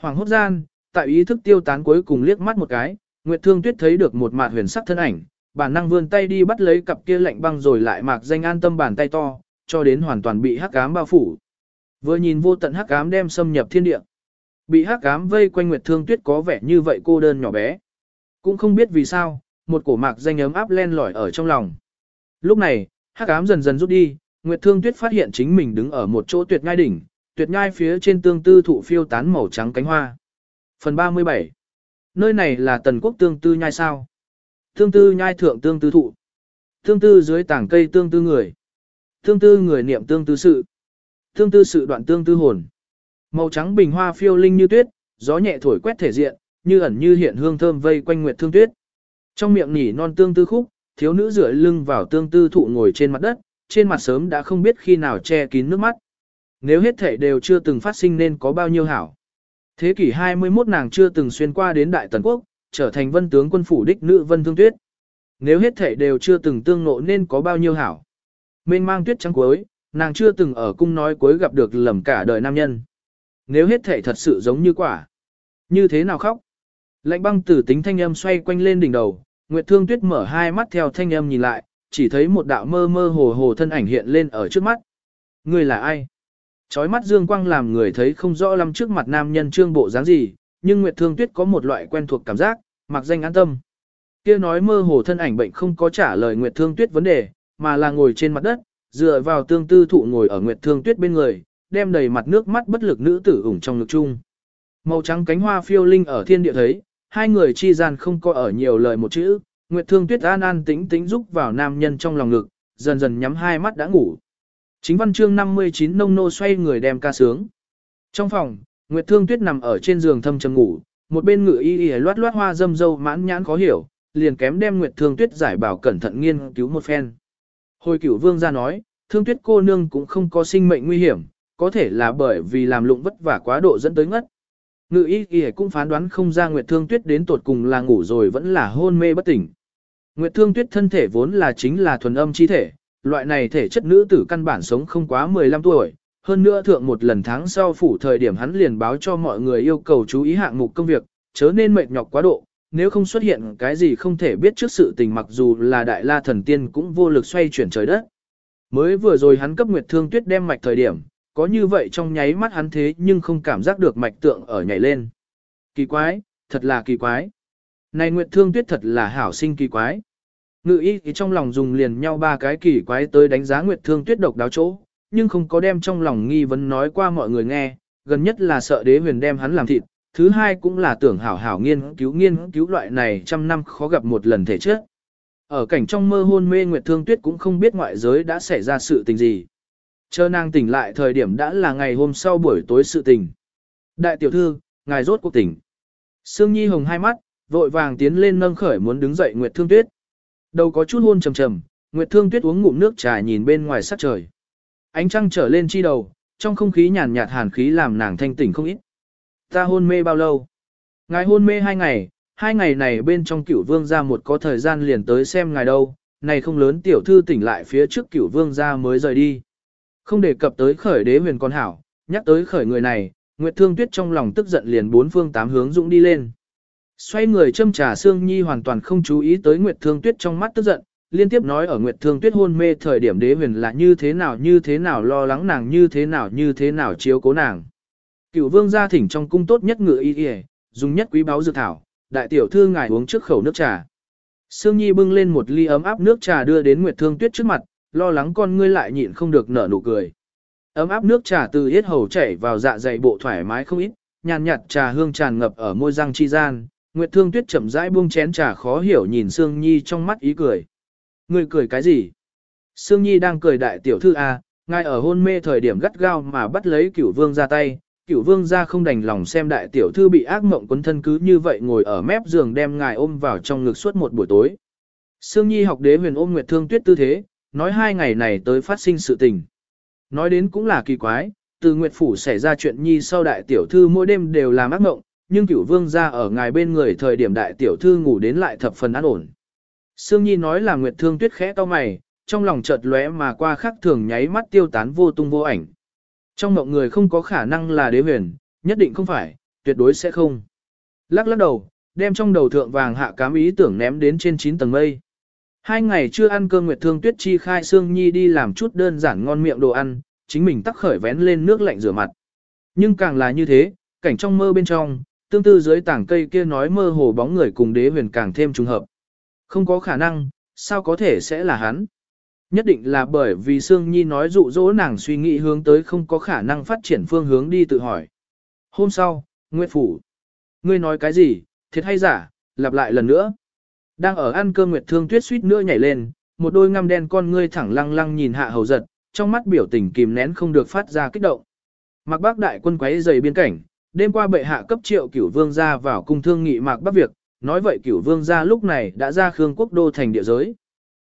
Hoàng hốt gian, tại ý thức tiêu tán cuối cùng liếc mắt một cái, Nguyệt Thương Tuyết thấy được một mạt huyền sắc thân ảnh, bản năng vươn tay đi bắt lấy cặp kia lạnh băng rồi lại mạc danh an tâm bàn tay to, cho đến hoàn toàn bị hắc ám bao phủ. Vừa nhìn vô tận hắc ám đem xâm nhập thiên địa. Bị hắc ám vây quanh Nguyệt Thương Tuyết có vẻ như vậy cô đơn nhỏ bé. Cũng không biết vì sao, một cổ mạc danh ấm áp len lỏi ở trong lòng. Lúc này, hắc ám dần dần rút đi, Nguyệt Thương Tuyết phát hiện chính mình đứng ở một chỗ tuyệt ngai đỉnh, tuyệt ngai phía trên tương tư thụ phiêu tán màu trắng cánh hoa. Phần 37 Nơi này là tần quốc tương tư nhai sao? Tương tư nhai thượng tương tư thụ. Tương tư dưới tảng cây tương tư người. Tương tư người niệm tương tư sự. Tương tư sự đoạn tương tư hồn. Màu trắng bình hoa phiêu linh như tuyết, gió nhẹ thổi quét thể diện, như ẩn như hiện hương thơm vây quanh Nguyệt Thương Tuyết. Trong miệng nhỉ non tương tư khúc, thiếu nữ rửa lưng vào tương tư thụ ngồi trên mặt đất, trên mặt sớm đã không biết khi nào che kín nước mắt. Nếu hết thể đều chưa từng phát sinh nên có bao nhiêu hảo. Thế kỷ 21 nàng chưa từng xuyên qua đến Đại Tần Quốc, trở thành vân tướng quân phủ đích nữ vân thương tuyết. Nếu hết thể đều chưa từng tương ngộ nên có bao nhiêu hảo. Mênh mang tuyết trắng cuối, nàng chưa từng ở cung nói cuối gặp được lầm cả đời nam nhân. nếu hết thể thật sự giống như quả. Như thế nào khóc? Lạnh băng tử tính thanh âm xoay quanh lên đỉnh đầu, Nguyệt Thương Tuyết mở hai mắt theo thanh âm nhìn lại, chỉ thấy một đạo mơ mơ hồ hồ thân ảnh hiện lên ở trước mắt. Người là ai? Chói mắt dương quang làm người thấy không rõ lắm trước mặt nam nhân trương bộ dáng gì, nhưng Nguyệt Thương Tuyết có một loại quen thuộc cảm giác, mặc danh an tâm. Kia nói mơ hồ thân ảnh bệnh không có trả lời Nguyệt Thương Tuyết vấn đề, mà là ngồi trên mặt đất, dựa vào tương tư thụ ngồi ở Nguyệt Thương Tuyết bên người, đem đầy mặt nước mắt bất lực nữ tử ủng trong ngực chung. Màu trắng cánh hoa phiêu linh ở thiên địa thấy, hai người chi gian không có ở nhiều lời một chữ, Nguyệt Thương Tuyết an an tĩnh tĩnh rúc vào nam nhân trong lòng ngực, dần dần nhắm hai mắt đã ngủ. Chính văn chương 59 nông nô xoay người đem ca sướng. Trong phòng, Nguyệt Thương Tuyết nằm ở trên giường thâm trầm ngủ, một bên ngự y y loát loát hoa dâm dâu mãn nhãn khó hiểu, liền kém đem Nguyệt Thương Tuyết giải bảo cẩn thận nghiên cứu một phen. Hồi cửu vương ra nói, Thương Tuyết cô nương cũng không có sinh mệnh nguy hiểm, có thể là bởi vì làm lụng vất vả quá độ dẫn tới ngất. Ngự y y cũng phán đoán không ra Nguyệt Thương Tuyết đến tột cùng là ngủ rồi vẫn là hôn mê bất tỉnh. Nguyệt Thương Tuyết thân thể vốn là chính là thuần âm chi thể, loại này thể chất nữ tử căn bản sống không quá 15 tuổi, hơn nữa thượng một lần tháng sau phủ thời điểm hắn liền báo cho mọi người yêu cầu chú ý hạng mục công việc, chớ nên mệt nhọc quá độ, nếu không xuất hiện cái gì không thể biết trước sự tình mặc dù là đại la thần tiên cũng vô lực xoay chuyển trời đất. Mới vừa rồi hắn cấp Nguyệt Thương Tuyết đem mạch thời điểm, có như vậy trong nháy mắt hắn thế nhưng không cảm giác được mạch tượng ở nhảy lên. Kỳ quái, thật là kỳ quái. Này Nguyệt Thương Tuyết thật là hảo sinh kỳ quái. Ngự y thì trong lòng dùng liền nhau ba cái kỳ quái tới đánh giá Nguyệt Thương Tuyết độc đáo chỗ, nhưng không có đem trong lòng nghi vấn nói qua mọi người nghe, gần nhất là sợ đế huyền đem hắn làm thịt, thứ hai cũng là tưởng hảo hảo nghiên cứu nghiên cứu loại này trăm năm khó gặp một lần thể trước. Ở cảnh trong mơ hôn mê Nguyệt Thương Tuyết cũng không biết ngoại giới đã xảy ra sự tình gì. Chờ nàng tỉnh lại thời điểm đã là ngày hôm sau buổi tối sự tình. Đại tiểu thư, ngài rốt cuộc tỉnh. Sương Nhi hồng hai mắt, vội vàng tiến lên nâng khởi muốn đứng dậy Nguyệt Thương Tuyết. Đầu có chút hôn trầm trầm, Nguyệt Thương Tuyết uống ngụm nước trà nhìn bên ngoài sát trời. Ánh trăng trở lên chi đầu, trong không khí nhàn nhạt hàn khí làm nàng thanh tỉnh không ít. Ta hôn mê bao lâu? Ngài hôn mê hai ngày, hai ngày này bên trong cửu vương ra một có thời gian liền tới xem ngài đâu, này không lớn tiểu thư tỉnh lại phía trước cửu vương ra mới rời đi. Không đề cập tới khởi đế huyền con hảo, nhắc tới khởi người này, Nguyệt Thương Tuyết trong lòng tức giận liền bốn phương tám hướng dũng đi lên. Xoay người châm trà Sương Nhi hoàn toàn không chú ý tới Nguyệt Thương Tuyết trong mắt tức giận, liên tiếp nói ở Nguyệt Thương Tuyết hôn mê thời điểm đế huyền là như thế nào như thế nào lo lắng nàng như thế nào như thế nào chiếu cố nàng. Cựu vương gia thỉnh trong cung tốt nhất ngựa y y, dùng nhất quý báu dược thảo, đại tiểu thư ngài uống trước khẩu nước trà. Sương Nhi bưng lên một ly ấm áp nước trà đưa đến Nguyệt Thương Tuyết trước mặt, lo lắng con ngươi lại nhịn không được nở nụ cười. Ấm áp nước trà từ yết hầu chảy vào dạ dày bộ thoải mái không ít, nhàn nhạt trà hương tràn ngập ở môi răng chi gian. Nguyệt Thương Tuyết chậm rãi buông chén trà khó hiểu nhìn Sương Nhi trong mắt ý cười. Ngươi cười cái gì? Sương Nhi đang cười đại tiểu thư a, ngài ở hôn mê thời điểm gắt gao mà bắt lấy Cửu Vương ra tay, Cửu Vương ra không đành lòng xem đại tiểu thư bị ác mộng quấn thân cứ như vậy ngồi ở mép giường đem ngài ôm vào trong ngực suốt một buổi tối. Sương Nhi học đế huyền ôm Nguyệt Thương Tuyết tư thế, nói hai ngày này tới phát sinh sự tình. Nói đến cũng là kỳ quái, từ Nguyệt Phủ xảy ra chuyện nhi sau đại tiểu thư mỗi đêm đều làm ác mộng, nhưng cửu vương ra ở ngài bên người thời điểm đại tiểu thư ngủ đến lại thập phần an ổn. Sương Nhi nói là Nguyệt Thương Tuyết khẽ to mày, trong lòng chợt lóe mà qua khắc thường nháy mắt tiêu tán vô tung vô ảnh. Trong mộng người không có khả năng là đế huyền, nhất định không phải, tuyệt đối sẽ không. Lắc lắc đầu, đem trong đầu thượng vàng hạ cám ý tưởng ném đến trên 9 tầng mây. Hai ngày chưa ăn cơm Nguyệt Thương Tuyết chi khai Sương Nhi đi làm chút đơn giản ngon miệng đồ ăn, chính mình tắc khởi vén lên nước lạnh rửa mặt. Nhưng càng là như thế, cảnh trong mơ bên trong, tương tư dưới tảng cây kia nói mơ hồ bóng người cùng đế huyền càng thêm trùng hợp. Không có khả năng, sao có thể sẽ là hắn? Nhất định là bởi vì Sương Nhi nói dụ dỗ nàng suy nghĩ hướng tới không có khả năng phát triển phương hướng đi tự hỏi. Hôm sau, Nguyệt Phủ. Ngươi nói cái gì, thiệt hay giả, lặp lại lần nữa. Đang ở ăn cơm Nguyệt Thương Tuyết suýt nữa nhảy lên, một đôi ngăm đen con ngươi thẳng lăng lăng nhìn hạ hầu giật, trong mắt biểu tình kìm nén không được phát ra kích động. Mặc bác đại quân quấy dày biên cảnh, đêm qua bệ hạ cấp triệu cửu vương ra vào cung thương nghị Mạc Bắc việc, nói vậy cửu vương ra lúc này đã ra khương quốc đô thành địa giới.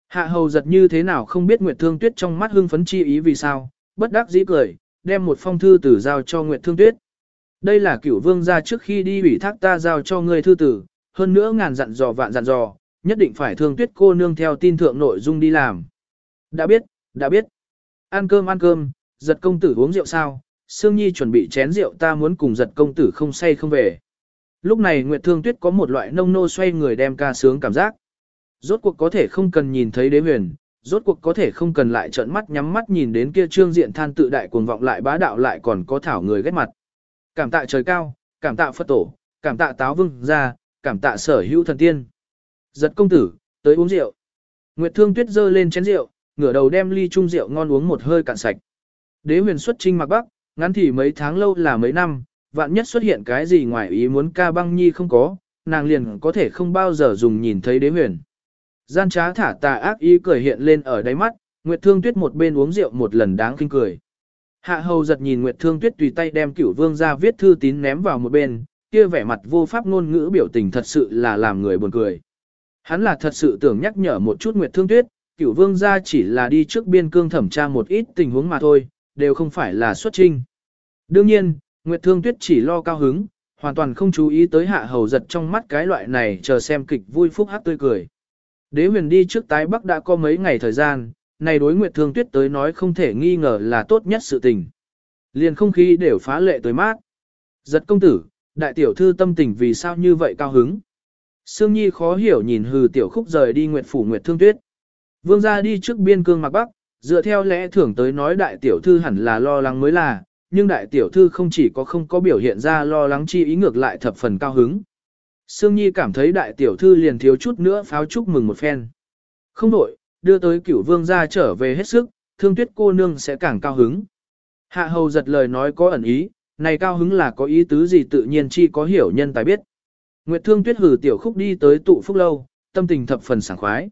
Hạ hầu giật như thế nào không biết Nguyệt Thương Tuyết trong mắt hưng phấn chi ý vì sao, bất đắc dĩ cười, đem một phong thư tử giao cho Nguyệt Thương Tuyết. Đây là cửu vương ra trước khi đi ủy thác ta giao cho ngươi thư tử, hơn nữa ngàn dặn dò vạn dặn dò, nhất định phải thương tuyết cô nương theo tin thượng nội dung đi làm. Đã biết, đã biết. Ăn cơm ăn cơm, giật công tử uống rượu sao, Sương Nhi chuẩn bị chén rượu ta muốn cùng giật công tử không say không về. Lúc này Nguyệt Thương Tuyết có một loại nông nô xoay người đem ca sướng cảm giác. Rốt cuộc có thể không cần nhìn thấy đế huyền, rốt cuộc có thể không cần lại trợn mắt nhắm mắt nhìn đến kia trương diện than tự đại cuồng vọng lại bá đạo lại còn có thảo người ghét mặt. Cảm tạ trời cao, cảm tạ Phật tổ, cảm tạ táo vương gia, cảm tạ sở hữu thần tiên. Giật công tử, tới uống rượu. Nguyệt Thương Tuyết giơ lên chén rượu, ngửa đầu đem ly chung rượu ngon uống một hơi cạn sạch. Đế huyền xuất trinh mặc bắc, ngắn thì mấy tháng lâu là mấy năm, vạn nhất xuất hiện cái gì ngoài ý muốn ca băng nhi không có, nàng liền có thể không bao giờ dùng nhìn thấy đế huyền. Gian trá thả tà ác ý cười hiện lên ở đáy mắt, Nguyệt Thương Tuyết một bên uống rượu một lần đáng kinh cười. Hạ hầu giật nhìn Nguyệt Thương Tuyết tùy tay đem cửu vương ra viết thư tín ném vào một bên, kia vẻ mặt vô pháp ngôn ngữ biểu tình thật sự là làm người buồn cười. Hắn là thật sự tưởng nhắc nhở một chút Nguyệt Thương Tuyết, cửu vương ra chỉ là đi trước biên cương thẩm tra một ít tình huống mà thôi, đều không phải là xuất trinh. Đương nhiên, Nguyệt Thương Tuyết chỉ lo cao hứng, hoàn toàn không chú ý tới hạ hầu giật trong mắt cái loại này chờ xem kịch vui phúc hát tươi cười. Đế huyền đi trước tái bắc đã có mấy ngày thời gian, này đối Nguyệt Thương Tuyết tới nói không thể nghi ngờ là tốt nhất sự tình. Liền không khí đều phá lệ tới mát. Giật công tử, đại tiểu thư tâm tình vì sao như vậy cao hứng. Sương Nhi khó hiểu nhìn hừ tiểu khúc rời đi Nguyệt Phủ Nguyệt Thương Tuyết. Vương gia đi trước biên cương mặc bắc, dựa theo lẽ thưởng tới nói đại tiểu thư hẳn là lo lắng mới là, nhưng đại tiểu thư không chỉ có không có biểu hiện ra lo lắng chi ý ngược lại thập phần cao hứng. Sương Nhi cảm thấy đại tiểu thư liền thiếu chút nữa pháo chúc mừng một phen. Không đổi, đưa tới cửu vương gia trở về hết sức, thương tuyết cô nương sẽ càng cao hứng. Hạ hầu giật lời nói có ẩn ý, này cao hứng là có ý tứ gì tự nhiên chi có hiểu nhân tài biết. Nguyệt thương tuyết hử tiểu khúc đi tới tụ phúc lâu, tâm tình thập phần sảng khoái.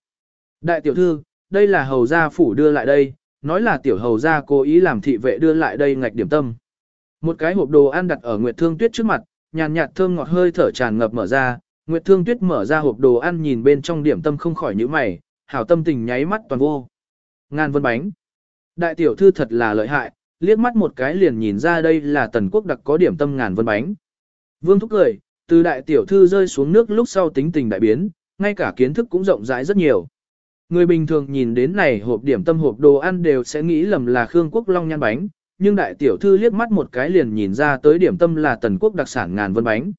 Đại tiểu thư, đây là hầu gia phủ đưa lại đây, nói là tiểu hầu gia cố ý làm thị vệ đưa lại đây ngạch điểm tâm. Một cái hộp đồ ăn đặt ở Nguyệt Thương Tuyết trước mặt, nhàn nhạt thơm ngọt hơi thở tràn ngập mở ra, Nguyệt Thương Tuyết mở ra hộp đồ ăn nhìn bên trong điểm tâm không khỏi nhíu mày, hảo tâm tình nháy mắt toàn vô. Ngàn vân bánh. Đại tiểu thư thật là lợi hại, liếc mắt một cái liền nhìn ra đây là tần quốc đặc có điểm tâm ngàn vân bánh. Vương thúc cười, từ đại tiểu thư rơi xuống nước lúc sau tính tình đại biến, ngay cả kiến thức cũng rộng rãi rất nhiều. Người bình thường nhìn đến này hộp điểm tâm hộp đồ ăn đều sẽ nghĩ lầm là Khương Quốc Long nhan bánh, nhưng đại tiểu thư liếc mắt một cái liền nhìn ra tới điểm tâm là tần quốc đặc sản ngàn vân bánh.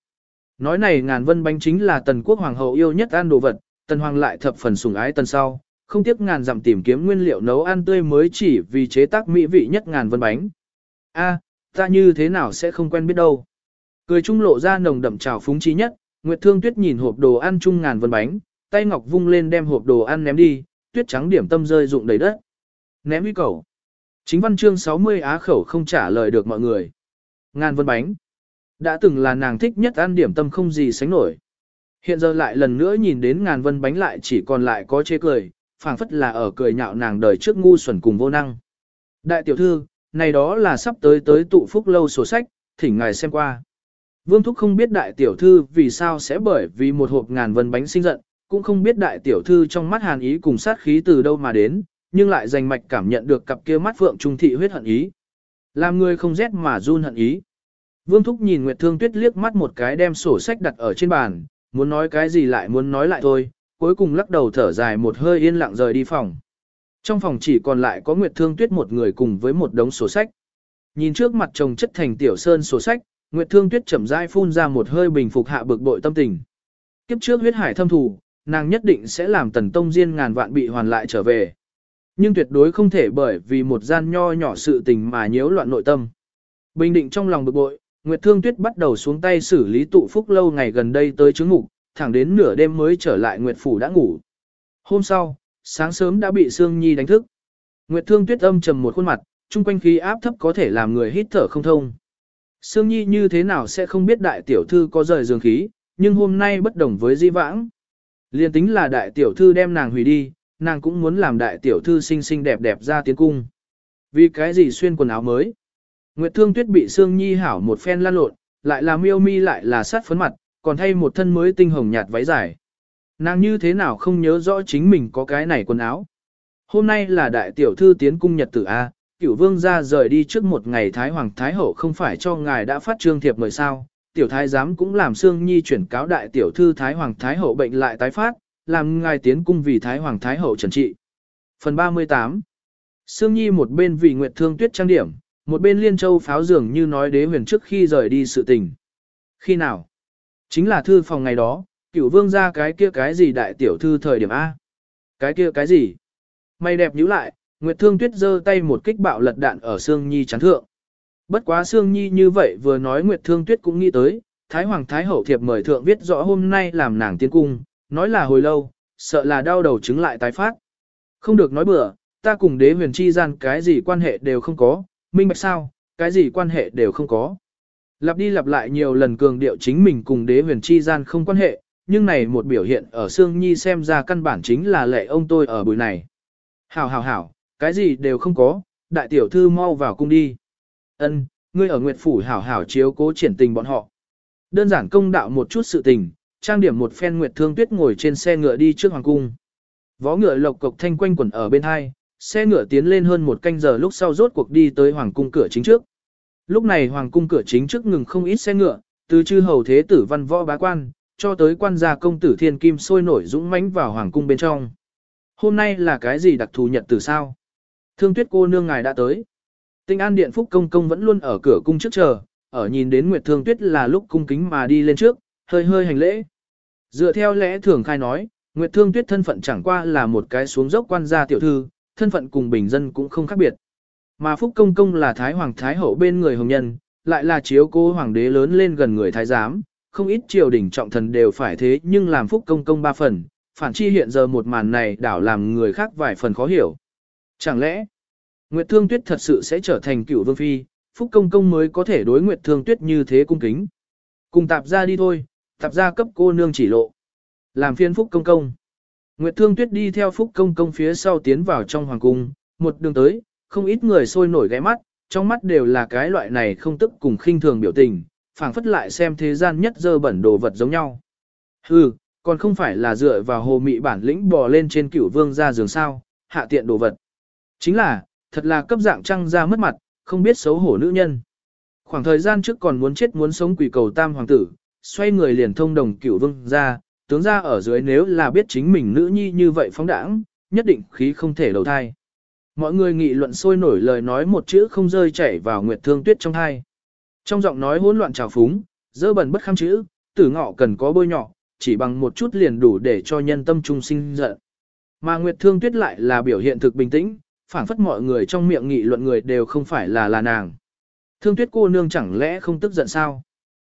Nói này ngàn vân bánh chính là tần quốc hoàng hậu yêu nhất ăn đồ vật, tần hoàng lại thập phần sủng ái tần sau, không tiếc ngàn dặm tìm kiếm nguyên liệu nấu ăn tươi mới chỉ vì chế tác mỹ vị nhất ngàn vân bánh. A, ta như thế nào sẽ không quen biết đâu. Cười trung lộ ra nồng đậm trào phúng trí nhất, Nguyệt Thương Tuyết nhìn hộp đồ ăn chung ngàn vân bánh, tay ngọc vung lên đem hộp đồ ăn ném đi, tuyết trắng điểm tâm rơi rụng đầy đất. Ném uy cầu. Chính văn chương 60 á khẩu không trả lời được mọi người. Ngàn vân bánh. Đã từng là nàng thích nhất ăn điểm tâm không gì sánh nổi. Hiện giờ lại lần nữa nhìn đến ngàn vân bánh lại chỉ còn lại có chê cười, phảng phất là ở cười nhạo nàng đời trước ngu xuẩn cùng vô năng. Đại tiểu thư, này đó là sắp tới tới tụ phúc lâu sổ sách, thỉnh ngài xem qua. Vương Thúc không biết đại tiểu thư vì sao sẽ bởi vì một hộp ngàn vân bánh sinh giận, cũng không biết đại tiểu thư trong mắt hàn ý cùng sát khí từ đâu mà đến, nhưng lại dành mạch cảm nhận được cặp kia mắt phượng trung thị huyết hận ý. Làm người không rét mà run hận ý. Vương Thúc nhìn Nguyệt Thương Tuyết liếc mắt một cái đem sổ sách đặt ở trên bàn, muốn nói cái gì lại muốn nói lại thôi, cuối cùng lắc đầu thở dài một hơi yên lặng rời đi phòng. Trong phòng chỉ còn lại có Nguyệt Thương Tuyết một người cùng với một đống sổ sách. Nhìn trước mặt chồng chất thành tiểu sơn sổ sách, Nguyệt Thương Tuyết chậm rãi phun ra một hơi bình phục hạ bực bội tâm tình. Kiếp trước huyết hải thâm thù, nàng nhất định sẽ làm tần tông diên ngàn vạn bị hoàn lại trở về. Nhưng tuyệt đối không thể bởi vì một gian nho nhỏ sự tình mà nhiễu loạn nội tâm. Bình định trong lòng bực bội, Nguyệt Thương Tuyết bắt đầu xuống tay xử lý tụ phúc lâu ngày gần đây tới chứng ngục, thẳng đến nửa đêm mới trở lại Nguyệt Phủ đã ngủ. Hôm sau, sáng sớm đã bị Sương Nhi đánh thức. Nguyệt Thương Tuyết âm trầm một khuôn mặt, chung quanh khí áp thấp có thể làm người hít thở không thông. Sương Nhi như thế nào sẽ không biết đại tiểu thư có rời giường khí, nhưng hôm nay bất đồng với di vãng. Liên tính là đại tiểu thư đem nàng hủy đi, nàng cũng muốn làm đại tiểu thư xinh xinh đẹp đẹp ra tiến cung. Vì cái gì xuyên quần áo mới? Nguyệt Thương Tuyết bị Sương Nhi hảo một phen lan lộn, lại là miêu mi lại là sát phấn mặt, còn thay một thân mới tinh hồng nhạt váy dài. Nàng như thế nào không nhớ rõ chính mình có cái này quần áo. Hôm nay là đại tiểu thư tiến cung nhật tử A, cửu vương ra rời đi trước một ngày Thái Hoàng Thái Hậu không phải cho ngài đã phát trương thiệp mời sao, tiểu thái giám cũng làm Sương Nhi chuyển cáo đại tiểu thư Thái Hoàng Thái Hậu bệnh lại tái phát, làm ngài tiến cung vì Thái Hoàng Thái Hậu trần trị. Phần 38 Sương Nhi một bên vì Nguyệt Thương Tuyết trang điểm, Một bên liên châu pháo dường như nói đế huyền trước khi rời đi sự tình. Khi nào? Chính là thư phòng ngày đó, cửu vương ra cái kia cái gì đại tiểu thư thời điểm A. Cái kia cái gì? Mày đẹp nhíu lại, Nguyệt Thương Tuyết giơ tay một kích bạo lật đạn ở Sương Nhi chán thượng. Bất quá Sương Nhi như vậy vừa nói Nguyệt Thương Tuyết cũng nghĩ tới, Thái Hoàng Thái Hậu thiệp mời thượng viết rõ hôm nay làm nàng tiến cung, nói là hồi lâu, sợ là đau đầu chứng lại tái phát. Không được nói bừa, ta cùng đế huyền chi gian cái gì quan hệ đều không có, minh bạch sao, cái gì quan hệ đều không có. Lặp đi lặp lại nhiều lần cường điệu chính mình cùng đế huyền chi gian không quan hệ, nhưng này một biểu hiện ở Sương Nhi xem ra căn bản chính là lệ ông tôi ở buổi này. Hảo hảo hảo, cái gì đều không có, đại tiểu thư mau vào cung đi. Ân, ngươi ở Nguyệt Phủ hảo hảo chiếu cố triển tình bọn họ. Đơn giản công đạo một chút sự tình, trang điểm một phen Nguyệt Thương Tuyết ngồi trên xe ngựa đi trước hoàng cung. Vó ngựa lộc cộc thanh quanh quẩn ở bên hai, xe ngựa tiến lên hơn một canh giờ lúc sau rốt cuộc đi tới hoàng cung cửa chính trước. Lúc này hoàng cung cửa chính trước ngừng không ít xe ngựa, từ chư hầu thế tử văn võ bá quan, cho tới quan gia công tử thiên kim sôi nổi dũng mãnh vào hoàng cung bên trong. Hôm nay là cái gì đặc thù nhật từ sao? Thương tuyết cô nương ngài đã tới. Tinh an điện phúc công công vẫn luôn ở cửa cung trước chờ, ở nhìn đến Nguyệt Thương Tuyết là lúc cung kính mà đi lên trước, hơi hơi hành lễ. Dựa theo lẽ thường khai nói, Nguyệt Thương Tuyết thân phận chẳng qua là một cái xuống dốc quan gia tiểu thư, thân phận cùng bình dân cũng không khác biệt. Mà Phúc Công Công là Thái Hoàng Thái Hậu bên người hồng nhân, lại là chiếu cố Hoàng đế lớn lên gần người Thái giám, không ít triều đình trọng thần đều phải thế nhưng làm Phúc Công Công ba phần, phản chi hiện giờ một màn này đảo làm người khác vài phần khó hiểu. Chẳng lẽ, Nguyệt Thương Tuyết thật sự sẽ trở thành cựu vương phi, Phúc Công Công mới có thể đối Nguyệt Thương Tuyết như thế cung kính. Cùng tạp ra đi thôi, tạp ra cấp cô nương chỉ lộ. Làm phiên Phúc Công Công. Nguyệt Thương Tuyết đi theo Phúc Công Công phía sau tiến vào trong hoàng cung, một đường tới, không ít người sôi nổi ghé mắt, trong mắt đều là cái loại này không tức cùng khinh thường biểu tình, phảng phất lại xem thế gian nhất dơ bẩn đồ vật giống nhau. Hừ, còn không phải là dựa vào hồ mị bản lĩnh bò lên trên cửu vương ra giường sao, hạ tiện đồ vật. Chính là, thật là cấp dạng trăng ra mất mặt, không biết xấu hổ nữ nhân. Khoảng thời gian trước còn muốn chết muốn sống quỷ cầu tam hoàng tử, xoay người liền thông đồng cửu vương ra, tướng ra ở dưới nếu là biết chính mình nữ nhi như vậy phóng đãng, nhất định khí không thể đầu thai. Mọi người nghị luận sôi nổi lời nói một chữ không rơi chảy vào Nguyệt Thương Tuyết trong thai. Trong giọng nói hỗn loạn trào phúng, dơ bẩn bất kham chữ, tử ngọ cần có bôi nhỏ, chỉ bằng một chút liền đủ để cho nhân tâm trung sinh giận. Mà Nguyệt Thương Tuyết lại là biểu hiện thực bình tĩnh, phảng phất mọi người trong miệng nghị luận người đều không phải là là nàng. Thương Tuyết cô nương chẳng lẽ không tức giận sao?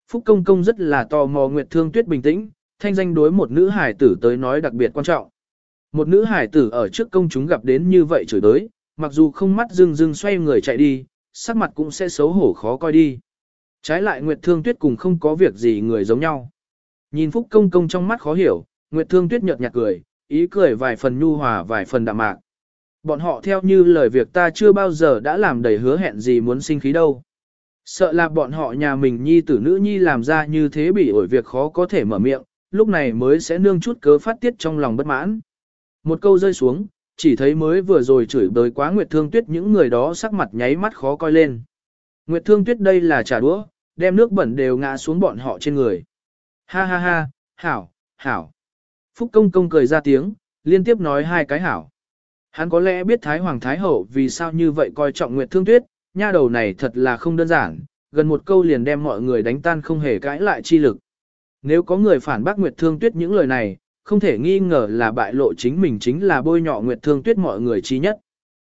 Phúc Công Công rất là tò mò Nguyệt Thương Tuyết bình tĩnh, thanh danh đối một nữ hải tử tới nói đặc biệt quan trọng. Một nữ hải tử ở trước công chúng gặp đến như vậy chửi tới, mặc dù không mắt dưng dưng xoay người chạy đi, sắc mặt cũng sẽ xấu hổ khó coi đi. Trái lại Nguyệt Thương Tuyết cùng không có việc gì người giống nhau. Nhìn Phúc Công Công trong mắt khó hiểu, Nguyệt Thương Tuyết nhợt nhạt cười, ý cười vài phần nhu hòa vài phần đạm mạc. Bọn họ theo như lời việc ta chưa bao giờ đã làm đầy hứa hẹn gì muốn sinh khí đâu. Sợ là bọn họ nhà mình nhi tử nữ nhi làm ra như thế bị ổi việc khó có thể mở miệng, lúc này mới sẽ nương chút cớ phát tiết trong lòng bất mãn. Một câu rơi xuống, chỉ thấy mới vừa rồi chửi bới quá Nguyệt Thương Tuyết những người đó sắc mặt nháy mắt khó coi lên. Nguyệt Thương Tuyết đây là trà đũa, đem nước bẩn đều ngã xuống bọn họ trên người. Ha ha ha, hảo, hảo. Phúc Công Công cười ra tiếng, liên tiếp nói hai cái hảo. Hắn có lẽ biết Thái Hoàng Thái Hậu vì sao như vậy coi trọng Nguyệt Thương Tuyết, nha đầu này thật là không đơn giản, gần một câu liền đem mọi người đánh tan không hề cãi lại chi lực. Nếu có người phản bác Nguyệt Thương Tuyết những lời này, không thể nghi ngờ là bại lộ chính mình chính là bôi nhọ Nguyệt Thương Tuyết mọi người chi nhất.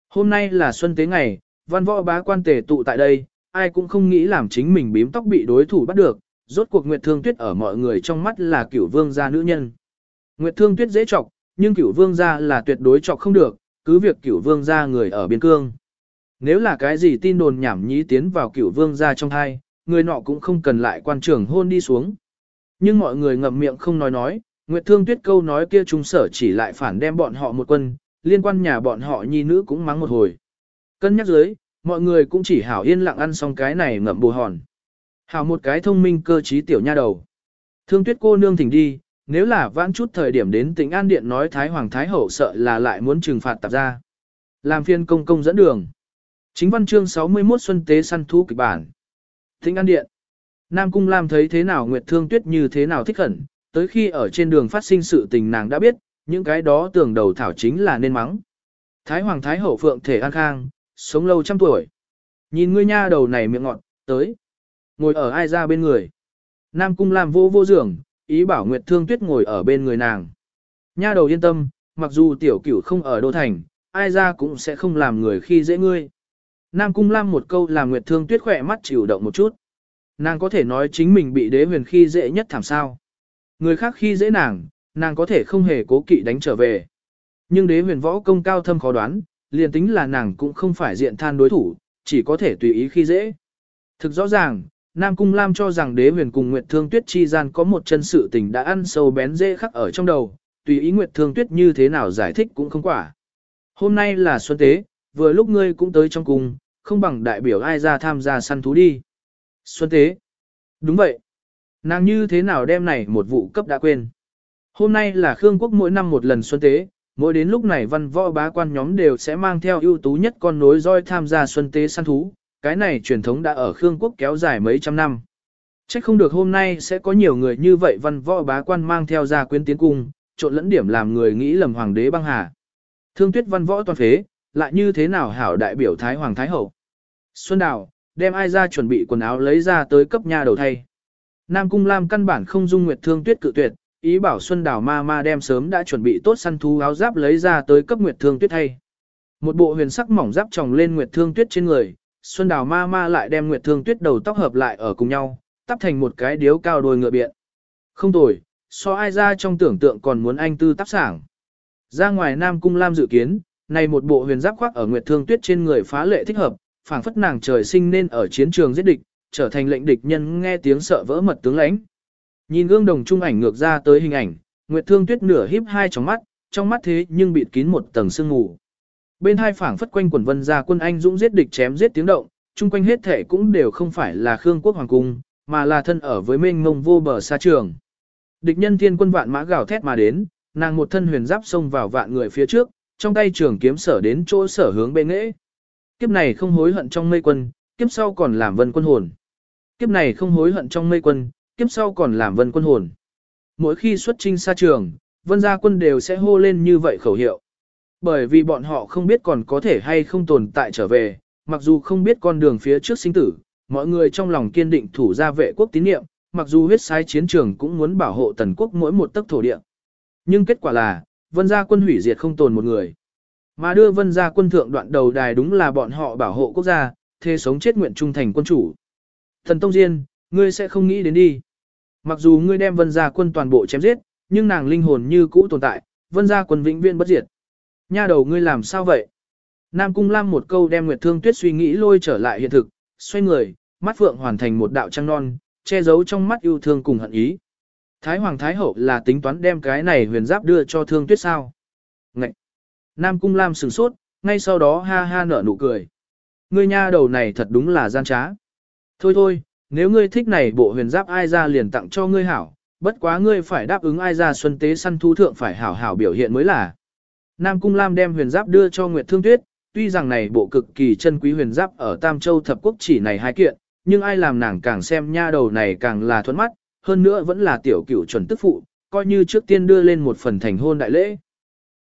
Hôm nay là xuân tế ngày, văn võ bá quan tề tụ tại đây, ai cũng không nghĩ làm chính mình bím tóc bị đối thủ bắt được, rốt cuộc Nguyệt Thương Tuyết ở mọi người trong mắt là cửu vương gia nữ nhân. Nguyệt Thương Tuyết dễ chọc, nhưng cửu vương gia là tuyệt đối chọc không được, cứ việc cửu vương gia người ở biên cương. Nếu là cái gì tin đồn nhảm nhí tiến vào cửu vương gia trong hai, người nọ cũng không cần lại quan trưởng hôn đi xuống. Nhưng mọi người ngậm miệng không nói nói, Nguyệt Thương Tuyết câu nói kia trung sở chỉ lại phản đem bọn họ một quân, liên quan nhà bọn họ nhi nữ cũng mắng một hồi. Cân nhắc dưới, mọi người cũng chỉ hảo yên lặng ăn xong cái này ngậm bù hòn. Hảo một cái thông minh cơ trí tiểu nha đầu. Thương Tuyết cô nương thỉnh đi, nếu là vãn chút thời điểm đến tỉnh An Điện nói Thái Hoàng Thái Hậu sợ là lại muốn trừng phạt tạp ra. Làm phiên công công dẫn đường. Chính văn chương 61 Xuân Tế săn thú kịch bản. Tỉnh An Điện. Nam Cung Lam thấy thế nào Nguyệt Thương Tuyết như thế nào thích khẩn, tới khi ở trên đường phát sinh sự tình nàng đã biết, những cái đó tưởng đầu thảo chính là nên mắng. Thái Hoàng Thái Hậu Phượng thể an khang, sống lâu trăm tuổi. Nhìn ngươi nha đầu này miệng ngọn tới. Ngồi ở ai ra bên người. Nam cung lam vô vô giường, ý bảo Nguyệt Thương Tuyết ngồi ở bên người nàng. Nha đầu yên tâm, mặc dù tiểu cửu không ở đô thành, ai ra cũng sẽ không làm người khi dễ ngươi. Nam cung lam một câu làm Nguyệt Thương Tuyết khỏe mắt chịu động một chút. Nàng có thể nói chính mình bị đế huyền khi dễ nhất thảm sao. Người khác khi dễ nàng, nàng có thể không hề cố kỵ đánh trở về. Nhưng đế huyền võ công cao thâm khó đoán, liền tính là nàng cũng không phải diện than đối thủ, chỉ có thể tùy ý khi dễ. Thực rõ ràng, Nam Cung Lam cho rằng đế huyền cùng Nguyệt Thương Tuyết chi gian có một chân sự tình đã ăn sâu bén dễ khắc ở trong đầu, tùy ý Nguyệt Thương Tuyết như thế nào giải thích cũng không quả. Hôm nay là xuân tế, vừa lúc ngươi cũng tới trong cung, không bằng đại biểu ai ra tham gia săn thú đi. Xuân tế. Đúng vậy. Nàng như thế nào đem này một vụ cấp đã quên. Hôm nay là Khương Quốc mỗi năm một lần xuân tế, mỗi đến lúc này văn võ bá quan nhóm đều sẽ mang theo ưu tú nhất con nối roi tham gia xuân tế săn thú, cái này truyền thống đã ở Khương Quốc kéo dài mấy trăm năm. Chắc không được hôm nay sẽ có nhiều người như vậy văn võ bá quan mang theo ra quyến tiến cung, trộn lẫn điểm làm người nghĩ lầm hoàng đế băng hà. Thương tuyết văn võ toàn phế, lại như thế nào hảo đại biểu Thái Hoàng Thái Hậu. Xuân Đào, đem ai ra chuẩn bị quần áo lấy ra tới cấp nhà đầu thay. Nam Cung Lam căn bản không dung nguyệt thương tuyết cự tuyệt, ý bảo Xuân Đào ma ma đem sớm đã chuẩn bị tốt săn thú áo giáp lấy ra tới cấp nguyệt thương tuyết thay. Một bộ huyền sắc mỏng giáp tròng lên nguyệt thương tuyết trên người, Xuân Đào ma ma lại đem Nguyệt Thương Tuyết đầu tóc hợp lại ở cùng nhau, tắp thành một cái điếu cao đôi ngựa biện. Không tồi, so ai ra trong tưởng tượng còn muốn anh tư tác sảng. Ra ngoài Nam Cung Lam dự kiến, này một bộ huyền giáp khoác ở Nguyệt Thương Tuyết trên người phá lệ thích hợp, phảng phất nàng trời sinh nên ở chiến trường giết địch, trở thành lệnh địch nhân nghe tiếng sợ vỡ mật tướng lãnh. Nhìn gương đồng trung ảnh ngược ra tới hình ảnh, Nguyệt Thương Tuyết nửa híp hai tròng mắt, trong mắt thế nhưng bịt kín một tầng sương mù. Bên hai phảng phất quanh quần vân ra quân anh dũng giết địch chém giết tiếng động, chung quanh hết thể cũng đều không phải là Khương quốc hoàng cung, mà là thân ở với mênh mông vô bờ xa trường. Địch nhân thiên quân vạn mã gào thét mà đến, nàng một thân huyền giáp xông vào vạn người phía trước, trong tay trường kiếm sở đến chỗ sở hướng bên nghệ. Kiếp này không hối hận trong mây quân, kiếp sau còn làm vân quân hồn. Kiếp này không hối hận trong mây quân, kiếp sau còn làm vân quân hồn. Mỗi khi xuất trinh xa trường, vân gia quân đều sẽ hô lên như vậy khẩu hiệu. Bởi vì bọn họ không biết còn có thể hay không tồn tại trở về, mặc dù không biết con đường phía trước sinh tử, mọi người trong lòng kiên định thủ ra vệ quốc tín niệm, mặc dù huyết sai chiến trường cũng muốn bảo hộ tần quốc mỗi một tấc thổ địa. Nhưng kết quả là, vân gia quân hủy diệt không tồn một người. Mà đưa vân gia quân thượng đoạn đầu đài đúng là bọn họ bảo hộ quốc gia, thế sống chết nguyện trung thành quân chủ. Thần Tông Diên, ngươi sẽ không nghĩ đến đi. Mặc dù ngươi đem vân gia quân toàn bộ chém giết, nhưng nàng linh hồn như cũ tồn tại, vân gia quân vĩnh viễn bất diệt. Nha đầu ngươi làm sao vậy? Nam Cung Lam một câu đem Nguyệt Thương Tuyết suy nghĩ lôi trở lại hiện thực, xoay người, mắt phượng hoàn thành một đạo trăng non, che giấu trong mắt yêu thương cùng hận ý. Thái Hoàng Thái Hậu là tính toán đem cái này huyền giáp đưa cho Thương Tuyết sao? Ngậy! Nam Cung Lam sửng sốt, ngay sau đó ha ha nở nụ cười. Ngươi nha đầu này thật đúng là gian trá. Thôi thôi, nếu ngươi thích này bộ huyền giáp ai ra liền tặng cho ngươi hảo, bất quá ngươi phải đáp ứng ai ra xuân tế săn thu thượng phải hảo hảo biểu hiện mới là. Nam Cung Lam đem huyền giáp đưa cho Nguyệt Thương Tuyết, tuy rằng này bộ cực kỳ chân quý huyền giáp ở Tam Châu thập quốc chỉ này hai kiện, nhưng ai làm nàng càng xem nha đầu này càng là thuẫn mắt, hơn nữa vẫn là tiểu cửu chuẩn tức phụ, coi như trước tiên đưa lên một phần thành hôn đại lễ.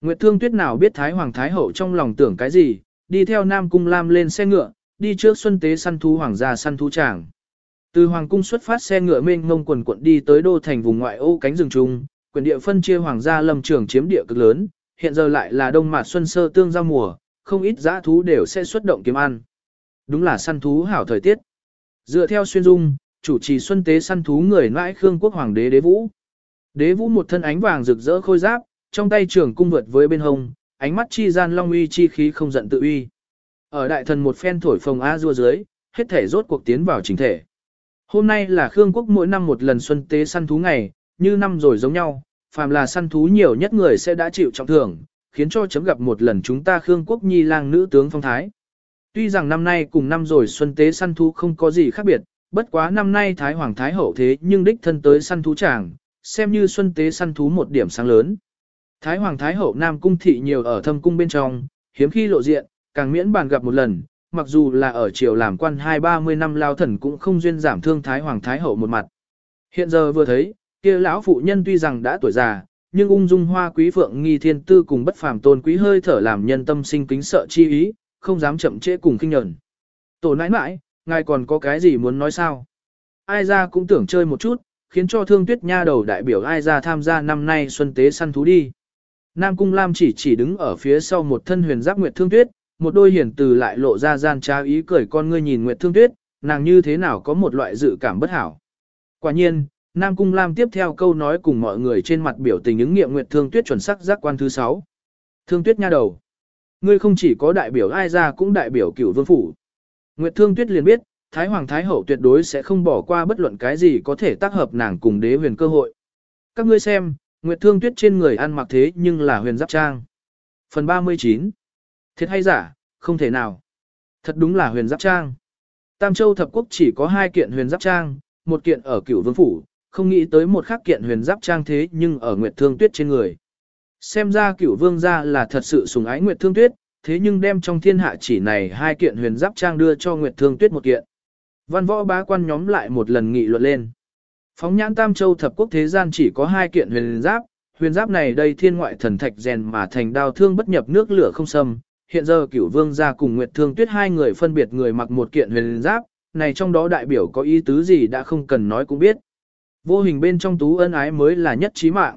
Nguyệt Thương Tuyết nào biết Thái Hoàng Thái Hậu trong lòng tưởng cái gì, đi theo Nam Cung Lam lên xe ngựa, đi trước xuân tế săn thú hoàng gia săn thú tràng. Từ Hoàng Cung xuất phát xe ngựa mênh ngông quần quận đi tới đô thành vùng ngoại ô cánh rừng trung, quyền địa phân chia hoàng gia lâm trường chiếm địa cực lớn, hiện giờ lại là đông mạt xuân sơ tương giao mùa, không ít giã thú đều sẽ xuất động kiếm ăn. Đúng là săn thú hảo thời tiết. Dựa theo xuyên dung, chủ trì xuân tế săn thú người nãi Khương quốc hoàng đế đế vũ. Đế vũ một thân ánh vàng rực rỡ khôi giáp, trong tay trường cung vượt với bên hông, ánh mắt chi gian long uy chi khí không giận tự uy. Ở đại thần một phen thổi phồng a rua dưới, hết thể rốt cuộc tiến vào chính thể. Hôm nay là Khương quốc mỗi năm một lần xuân tế săn thú ngày, như năm rồi giống nhau, phàm là săn thú nhiều nhất người sẽ đã chịu trọng thưởng, khiến cho chấm gặp một lần chúng ta Khương Quốc Nhi lang nữ tướng phong thái. Tuy rằng năm nay cùng năm rồi xuân tế săn thú không có gì khác biệt, bất quá năm nay Thái Hoàng Thái Hậu thế nhưng đích thân tới săn thú chàng, xem như xuân tế săn thú một điểm sáng lớn. Thái Hoàng Thái Hậu Nam Cung Thị nhiều ở thâm cung bên trong, hiếm khi lộ diện, càng miễn bàn gặp một lần, mặc dù là ở triều làm quan hai ba mươi năm lao thần cũng không duyên giảm thương Thái Hoàng Thái Hậu một mặt. Hiện giờ vừa thấy, kia lão phụ nhân tuy rằng đã tuổi già, nhưng ung dung hoa quý phượng nghi thiên tư cùng bất phàm tôn quý hơi thở làm nhân tâm sinh kính sợ chi ý, không dám chậm trễ cùng kinh nhẫn. Tổ nãi nãi, ngài còn có cái gì muốn nói sao? Ai ra cũng tưởng chơi một chút, khiến cho thương tuyết nha đầu đại biểu ai ra tham gia năm nay xuân tế săn thú đi. Nam Cung Lam chỉ chỉ đứng ở phía sau một thân huyền giáp Nguyệt Thương Tuyết, một đôi hiển từ lại lộ ra gian trá ý cười con ngươi nhìn Nguyệt Thương Tuyết, nàng như thế nào có một loại dự cảm bất hảo. Quả nhiên, Nam Cung Lam tiếp theo câu nói cùng mọi người trên mặt biểu tình ứng nghiệm Nguyệt Thương Tuyết chuẩn sắc giác quan thứ 6. Thương Tuyết nha đầu. Ngươi không chỉ có đại biểu ai ra cũng đại biểu cửu vương phủ. Nguyệt Thương Tuyết liền biết, Thái Hoàng Thái Hậu tuyệt đối sẽ không bỏ qua bất luận cái gì có thể tác hợp nàng cùng đế huyền cơ hội. Các ngươi xem, Nguyệt Thương Tuyết trên người ăn mặc thế nhưng là huyền giáp trang. Phần 39. Thiệt hay giả, không thể nào. Thật đúng là huyền giáp trang. Tam Châu thập quốc chỉ có hai kiện huyền giáp trang, một kiện ở cửu vương phủ, không nghĩ tới một khắc kiện huyền giáp trang thế nhưng ở Nguyệt Thương Tuyết trên người. Xem ra cửu vương gia là thật sự sùng ái Nguyệt Thương Tuyết, thế nhưng đem trong thiên hạ chỉ này hai kiện huyền giáp trang đưa cho Nguyệt Thương Tuyết một kiện. Văn võ bá quan nhóm lại một lần nghị luận lên. Phóng nhãn Tam Châu thập quốc thế gian chỉ có hai kiện huyền giáp, huyền giáp này đây thiên ngoại thần thạch rèn mà thành đao thương bất nhập nước lửa không xâm. Hiện giờ cửu vương gia cùng Nguyệt Thương Tuyết hai người phân biệt người mặc một kiện huyền giáp, này trong đó đại biểu có ý tứ gì đã không cần nói cũng biết. Vô hình bên trong tú ân ái mới là nhất trí mạng.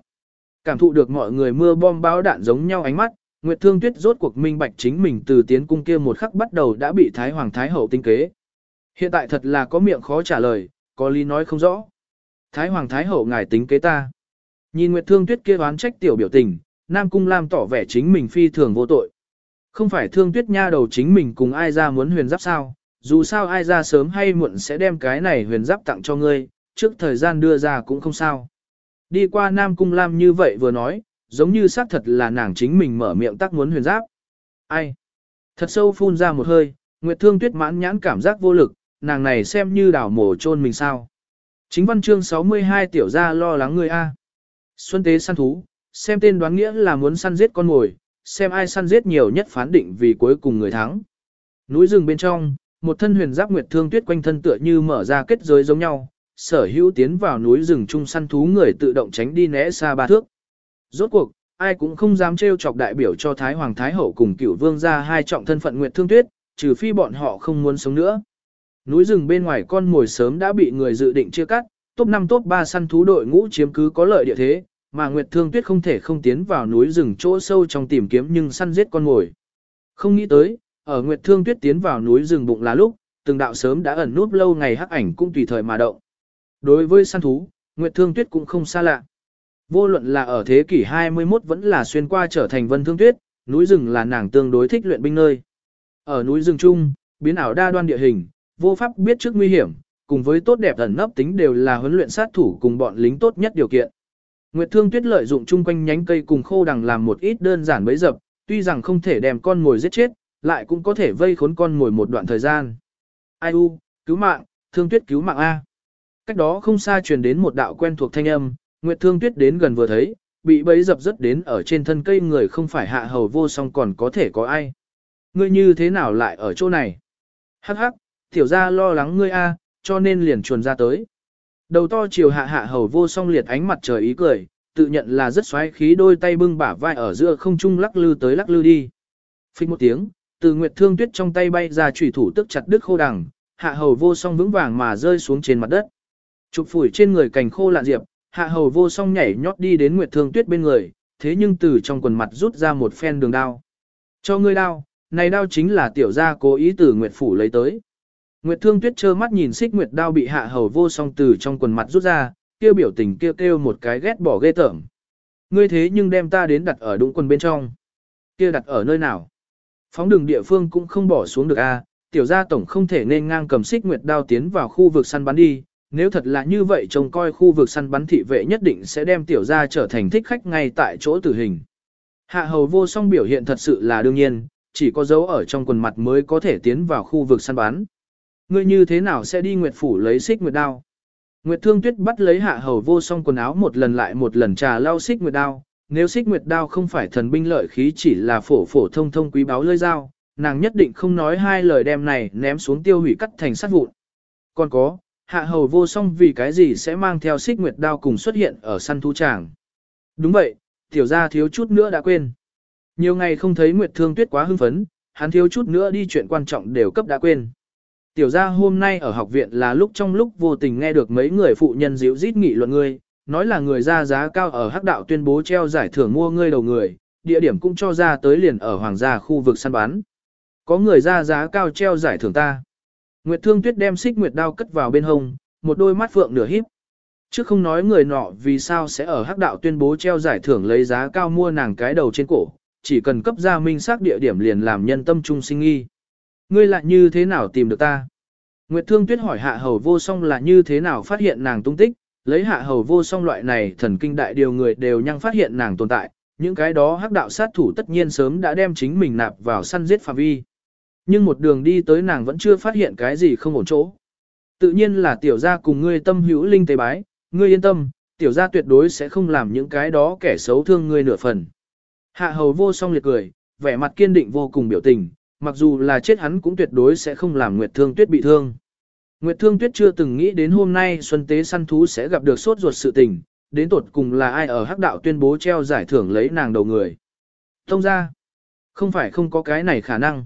Cảm thụ được mọi người mưa bom báo đạn giống nhau ánh mắt, Nguyệt Thương Tuyết rốt cuộc minh bạch chính mình từ tiến cung kia một khắc bắt đầu đã bị Thái Hoàng Thái Hậu tinh kế. Hiện tại thật là có miệng khó trả lời, có lý nói không rõ. Thái Hoàng Thái Hậu ngài tính kế ta. Nhìn Nguyệt Thương Tuyết kia oán trách tiểu biểu tình, Nam Cung Lam tỏ vẻ chính mình phi thường vô tội. Không phải Thương Tuyết nha đầu chính mình cùng ai ra muốn huyền giáp sao, dù sao ai ra sớm hay muộn sẽ đem cái này huyền giáp tặng cho ngươi, trước thời gian đưa ra cũng không sao. Đi qua Nam Cung Lam như vậy vừa nói, giống như xác thật là nàng chính mình mở miệng tác muốn huyền giáp. Ai? Thật sâu phun ra một hơi, Nguyệt Thương Tuyết mãn nhãn cảm giác vô lực, nàng này xem như đảo mổ chôn mình sao. Chính văn chương 62 tiểu gia lo lắng người A. Xuân tế săn thú, xem tên đoán nghĩa là muốn săn giết con mồi, xem ai săn giết nhiều nhất phán định vì cuối cùng người thắng. Núi rừng bên trong, một thân huyền giáp nguyệt thương tuyết quanh thân tựa như mở ra kết giới giống nhau, sở hữu tiến vào núi rừng chung săn thú người tự động tránh đi né xa ba thước. Rốt cuộc, ai cũng không dám trêu chọc đại biểu cho Thái Hoàng Thái Hậu cùng cửu vương ra hai trọng thân phận nguyệt thương tuyết, trừ phi bọn họ không muốn sống nữa. Núi rừng bên ngoài con mồi sớm đã bị người dự định chia cắt, top 5 top 3 săn thú đội ngũ chiếm cứ có lợi địa thế, mà Nguyệt Thương Tuyết không thể không tiến vào núi rừng chỗ sâu trong tìm kiếm nhưng săn giết con mồi. Không nghĩ tới, ở Nguyệt Thương Tuyết tiến vào núi rừng bụng là lúc, từng đạo sớm đã ẩn núp lâu ngày hắc ảnh cũng tùy thời mà động. Đối với săn thú, Nguyệt Thương Tuyết cũng không xa lạ. Vô luận là ở thế kỷ 21 vẫn là xuyên qua trở thành Vân Thương Tuyết, núi rừng là nàng tương đối thích luyện binh nơi. Ở núi rừng chung, biến ảo đa đoan địa hình, vô pháp biết trước nguy hiểm, cùng với tốt đẹp ẩn nấp tính đều là huấn luyện sát thủ cùng bọn lính tốt nhất điều kiện. Nguyệt Thương Tuyết lợi dụng chung quanh nhánh cây cùng khô đằng làm một ít đơn giản bấy dập, tuy rằng không thể đem con mồi giết chết, lại cũng có thể vây khốn con mồi một đoạn thời gian. Ai u, cứu mạng, Thương Tuyết cứu mạng A. Cách đó không xa truyền đến một đạo quen thuộc thanh âm, Nguyệt Thương Tuyết đến gần vừa thấy, bị bấy dập rất đến ở trên thân cây người không phải hạ hầu vô song còn có thể có ai. Ngươi như thế nào lại ở chỗ này? Hắc hắc, tiểu ra lo lắng ngươi a, cho nên liền chuồn ra tới. Đầu to chiều hạ hạ hầu vô song liệt ánh mặt trời ý cười, tự nhận là rất xoáy khí đôi tay bưng bả vai ở giữa không trung lắc lư tới lắc lư đi. Phích một tiếng, từ nguyệt thương tuyết trong tay bay ra chủy thủ tức chặt đứt khô đằng, hạ hầu vô song vững vàng mà rơi xuống trên mặt đất. Chụp phủi trên người cành khô lạn diệp, hạ hầu vô song nhảy nhót đi đến nguyệt thương tuyết bên người, thế nhưng từ trong quần mặt rút ra một phen đường đao. Cho ngươi đao, này đao chính là tiểu gia cố ý từ nguyệt phủ lấy tới. Nguyệt Thương Tuyết trơ mắt nhìn Xích Nguyệt đao bị hạ hầu vô song từ trong quần mặt rút ra, kêu biểu tình kêu kêu một cái ghét bỏ ghê tởm. Ngươi thế nhưng đem ta đến đặt ở đúng quần bên trong. Kia đặt ở nơi nào? Phóng đường địa phương cũng không bỏ xuống được a, tiểu gia tổng không thể nên ngang cầm Xích Nguyệt đao tiến vào khu vực săn bắn đi. Nếu thật là như vậy trông coi khu vực săn bắn thị vệ nhất định sẽ đem tiểu gia trở thành thích khách ngay tại chỗ tử hình. Hạ hầu vô song biểu hiện thật sự là đương nhiên, chỉ có dấu ở trong quần mặt mới có thể tiến vào khu vực săn bắn. Ngươi như thế nào sẽ đi Nguyệt Phủ lấy xích Nguyệt đao? Nguyệt Thương Tuyết bắt lấy hạ hầu vô song quần áo một lần lại một lần trà lau xích Nguyệt đao. Nếu xích Nguyệt đao không phải thần binh lợi khí chỉ là phổ phổ thông thông quý báu lơi dao, nàng nhất định không nói hai lời đem này ném xuống tiêu hủy cắt thành sát vụn. Còn có, hạ hầu vô song vì cái gì sẽ mang theo xích Nguyệt đao cùng xuất hiện ở săn thú tràng. Đúng vậy, tiểu gia thiếu chút nữa đã quên. Nhiều ngày không thấy Nguyệt Thương Tuyết quá hưng phấn, hắn thiếu chút nữa đi chuyện quan trọng đều cấp đã quên. tiểu gia hôm nay ở học viện là lúc trong lúc vô tình nghe được mấy người phụ nhân dịu rít nghị luận ngươi, nói là người ra giá cao ở hắc đạo tuyên bố treo giải thưởng mua ngươi đầu người, địa điểm cũng cho ra tới liền ở hoàng gia khu vực săn bán. Có người ra giá cao treo giải thưởng ta. Nguyệt Thương Tuyết đem xích nguyệt đao cất vào bên hông, một đôi mắt phượng nửa híp. Trước không nói người nọ vì sao sẽ ở hắc đạo tuyên bố treo giải thưởng lấy giá cao mua nàng cái đầu trên cổ, chỉ cần cấp ra minh xác địa điểm liền làm nhân tâm trung sinh nghi. Ngươi lại như thế nào tìm được ta? Nguyệt Thương Tuyết hỏi hạ hầu vô song là như thế nào phát hiện nàng tung tích, lấy hạ hầu vô song loại này thần kinh đại điều người đều nhăng phát hiện nàng tồn tại, những cái đó hắc đạo sát thủ tất nhiên sớm đã đem chính mình nạp vào săn giết phạm vi. Nhưng một đường đi tới nàng vẫn chưa phát hiện cái gì không ổn chỗ. Tự nhiên là tiểu gia cùng ngươi tâm hữu linh tế bái, ngươi yên tâm, tiểu gia tuyệt đối sẽ không làm những cái đó kẻ xấu thương ngươi nửa phần. Hạ hầu vô song liệt cười, vẻ mặt kiên định vô cùng biểu tình, mặc dù là chết hắn cũng tuyệt đối sẽ không làm Nguyệt Thương Tuyết bị thương. Nguyệt Thương Tuyết chưa từng nghĩ đến hôm nay Xuân Tế săn thú sẽ gặp được sốt ruột sự tình, đến tột cùng là ai ở hắc đạo tuyên bố treo giải thưởng lấy nàng đầu người. Tông ra, không phải không có cái này khả năng.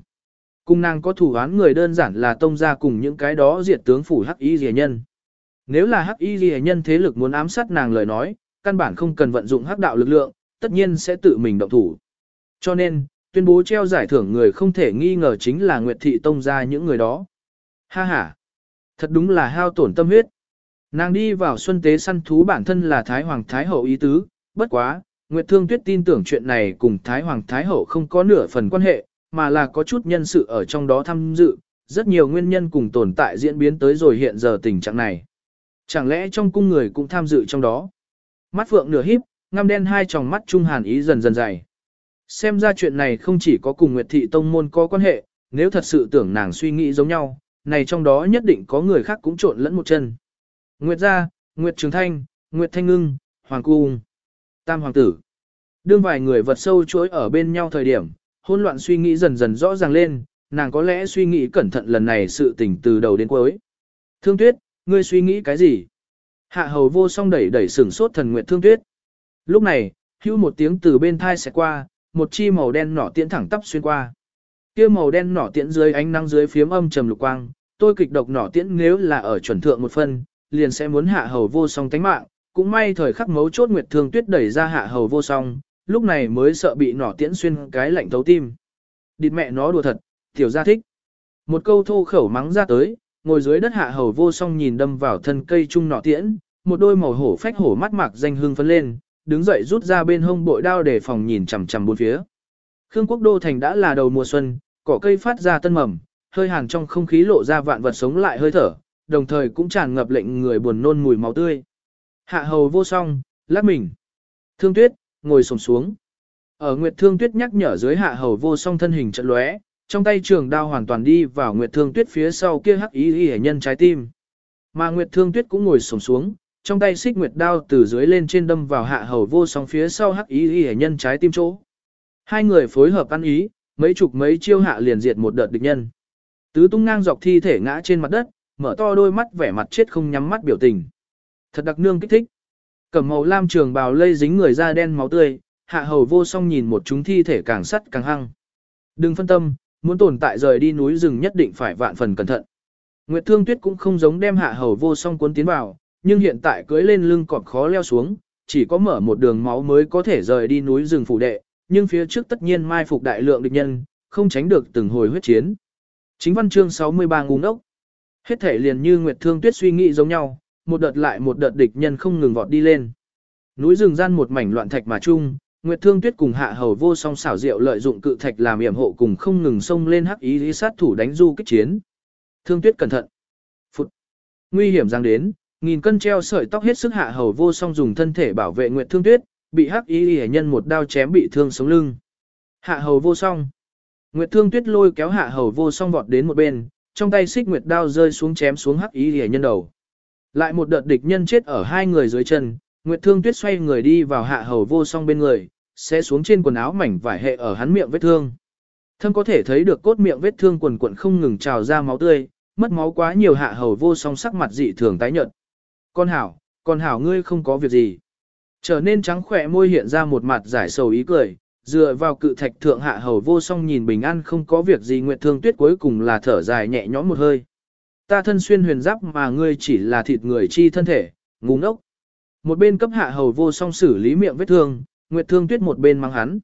Cùng nàng có thủ án người đơn giản là tông ra cùng những cái đó diệt tướng phủ hắc y rìa nhân. Nếu là hắc y rìa nhân thế lực muốn ám sát nàng lời nói, căn bản không cần vận dụng hắc đạo lực lượng, tất nhiên sẽ tự mình động thủ. Cho nên, tuyên bố treo giải thưởng người không thể nghi ngờ chính là Nguyệt Thị Tông ra những người đó. Ha ha! Thật đúng là hao tổn tâm huyết. Nàng đi vào xuân tế săn thú bản thân là Thái Hoàng Thái Hậu ý tứ, bất quá, Nguyệt Thương Tuyết tin tưởng chuyện này cùng Thái Hoàng Thái Hậu không có nửa phần quan hệ, mà là có chút nhân sự ở trong đó tham dự, rất nhiều nguyên nhân cùng tồn tại diễn biến tới rồi hiện giờ tình trạng này. Chẳng lẽ trong cung người cũng tham dự trong đó? Mắt phượng nửa híp, ngăm đen hai tròng mắt trung hàn ý dần dần dày. Xem ra chuyện này không chỉ có cùng Nguyệt Thị Tông Môn có quan hệ, nếu thật sự tưởng nàng suy nghĩ giống nhau, này trong đó nhất định có người khác cũng trộn lẫn một chân. Nguyệt Gia, Nguyệt Trường Thanh, Nguyệt Thanh Ngưng, Hoàng Cung, Tam Hoàng Tử. Đương vài người vật sâu chuỗi ở bên nhau thời điểm, hỗn loạn suy nghĩ dần dần rõ ràng lên, nàng có lẽ suy nghĩ cẩn thận lần này sự tình từ đầu đến cuối. Thương Tuyết, ngươi suy nghĩ cái gì? Hạ hầu vô song đẩy đẩy sửng sốt thần nguyện Thương Tuyết. Lúc này, hưu một tiếng từ bên thai sẽ qua, một chi màu đen nỏ tiễn thẳng tắp xuyên qua. Kia màu đen nỏ tiễn dưới ánh nắng dưới phiếm âm trầm lục quang, tôi kịch độc nỏ tiễn nếu là ở chuẩn thượng một phân, liền sẽ muốn hạ hầu vô song tánh mạng, cũng may thời khắc mấu chốt Nguyệt Thương Tuyết đẩy ra hạ hầu vô song, lúc này mới sợ bị nỏ tiễn xuyên cái lạnh thấu tim. Địt mẹ nó đùa thật, tiểu gia thích. Một câu thô khẩu mắng ra tới, ngồi dưới đất hạ hầu vô song nhìn đâm vào thân cây trung nỏ tiễn, một đôi màu hổ phách hổ mắt mạc danh hương phấn lên, đứng dậy rút ra bên hông bội đao để phòng nhìn chằm chằm bốn phía. Khương Quốc Đô thành đã là đầu mùa xuân, cỏ cây phát ra tân mầm, hơi hàn trong không khí lộ ra vạn vật sống lại hơi thở, đồng thời cũng tràn ngập lệnh người buồn nôn mùi máu tươi. Hạ hầu vô song, lát mình. Thương tuyết, ngồi sồn xuống. Ở Nguyệt Thương Tuyết nhắc nhở dưới hạ hầu vô song thân hình trận lóe, trong tay trường đao hoàn toàn đi vào Nguyệt Thương Tuyết phía sau kia hắc ý y nhân trái tim. Mà Nguyệt Thương Tuyết cũng ngồi sồn xuống, trong tay xích nguyệt đao từ dưới lên trên đâm vào hạ hầu vô song phía sau hắc ý y nhân trái tim chỗ. Hai người phối hợp ăn ý, mấy chục mấy chiêu hạ liền diệt một đợt địch nhân. Tứ tung ngang dọc thi thể ngã trên mặt đất, mở to đôi mắt vẻ mặt chết không nhắm mắt biểu tình. Thật đặc nương kích thích. Cẩm màu lam trường bào lây dính người da đen máu tươi, hạ hầu vô song nhìn một chúng thi thể càng sắt càng hăng. Đừng phân tâm, muốn tồn tại rời đi núi rừng nhất định phải vạn phần cẩn thận. Nguyệt Thương Tuyết cũng không giống đem hạ hầu vô song cuốn tiến vào, nhưng hiện tại cưới lên lưng cọp khó leo xuống, chỉ có mở một đường máu mới có thể rời đi núi rừng phủ đệ, nhưng phía trước tất nhiên mai phục đại lượng địch nhân, không tránh được từng hồi huyết chiến. Chính văn chương 63 ngu ngốc. Hết thể liền như Nguyệt Thương Tuyết suy nghĩ giống nhau, một đợt lại một đợt địch nhân không ngừng vọt đi lên. Núi rừng gian một mảnh loạn thạch mà chung, Nguyệt Thương Tuyết cùng Hạ Hầu Vô Song xảo diệu lợi dụng cự thạch làm yểm hộ cùng không ngừng xông lên hắc ý lý sát thủ đánh du kích chiến. Thương Tuyết cẩn thận. Phụt. Nguy hiểm giáng đến, nghìn cân treo sợi tóc hết sức Hạ Hầu Vô Song dùng thân thể bảo vệ Nguyệt Thương Tuyết, bị hắc ý lý nhân một đao chém bị thương sống lưng. Hạ Hầu Vô Song. Nguyệt Thương Tuyết lôi kéo Hạ Hầu Vô Song vọt đến một bên, trong tay xích nguyệt đao rơi xuống chém xuống hắc ý lý nhân đầu. Lại một đợt địch nhân chết ở hai người dưới chân, Nguyệt Thương Tuyết xoay người đi vào hạ hầu vô song bên người, sẽ xuống trên quần áo mảnh vải hệ ở hắn miệng vết thương. Thâm có thể thấy được cốt miệng vết thương quần quần không ngừng trào ra máu tươi, mất máu quá nhiều hạ hầu vô song sắc mặt dị thường tái nhợt. Con hảo, con hảo ngươi không có việc gì. Trở nên trắng khỏe môi hiện ra một mặt giải sầu ý cười, dựa vào cự thạch thượng hạ hầu vô song nhìn bình an không có việc gì Nguyệt Thương Tuyết cuối cùng là thở dài nhẹ nhõm một hơi. Ta thân xuyên huyền giáp mà ngươi chỉ là thịt người chi thân thể, ngu ngốc. Một bên cấp hạ hầu vô song xử lý miệng vết thương, Nguyệt Thương Tuyết một bên mang hắn.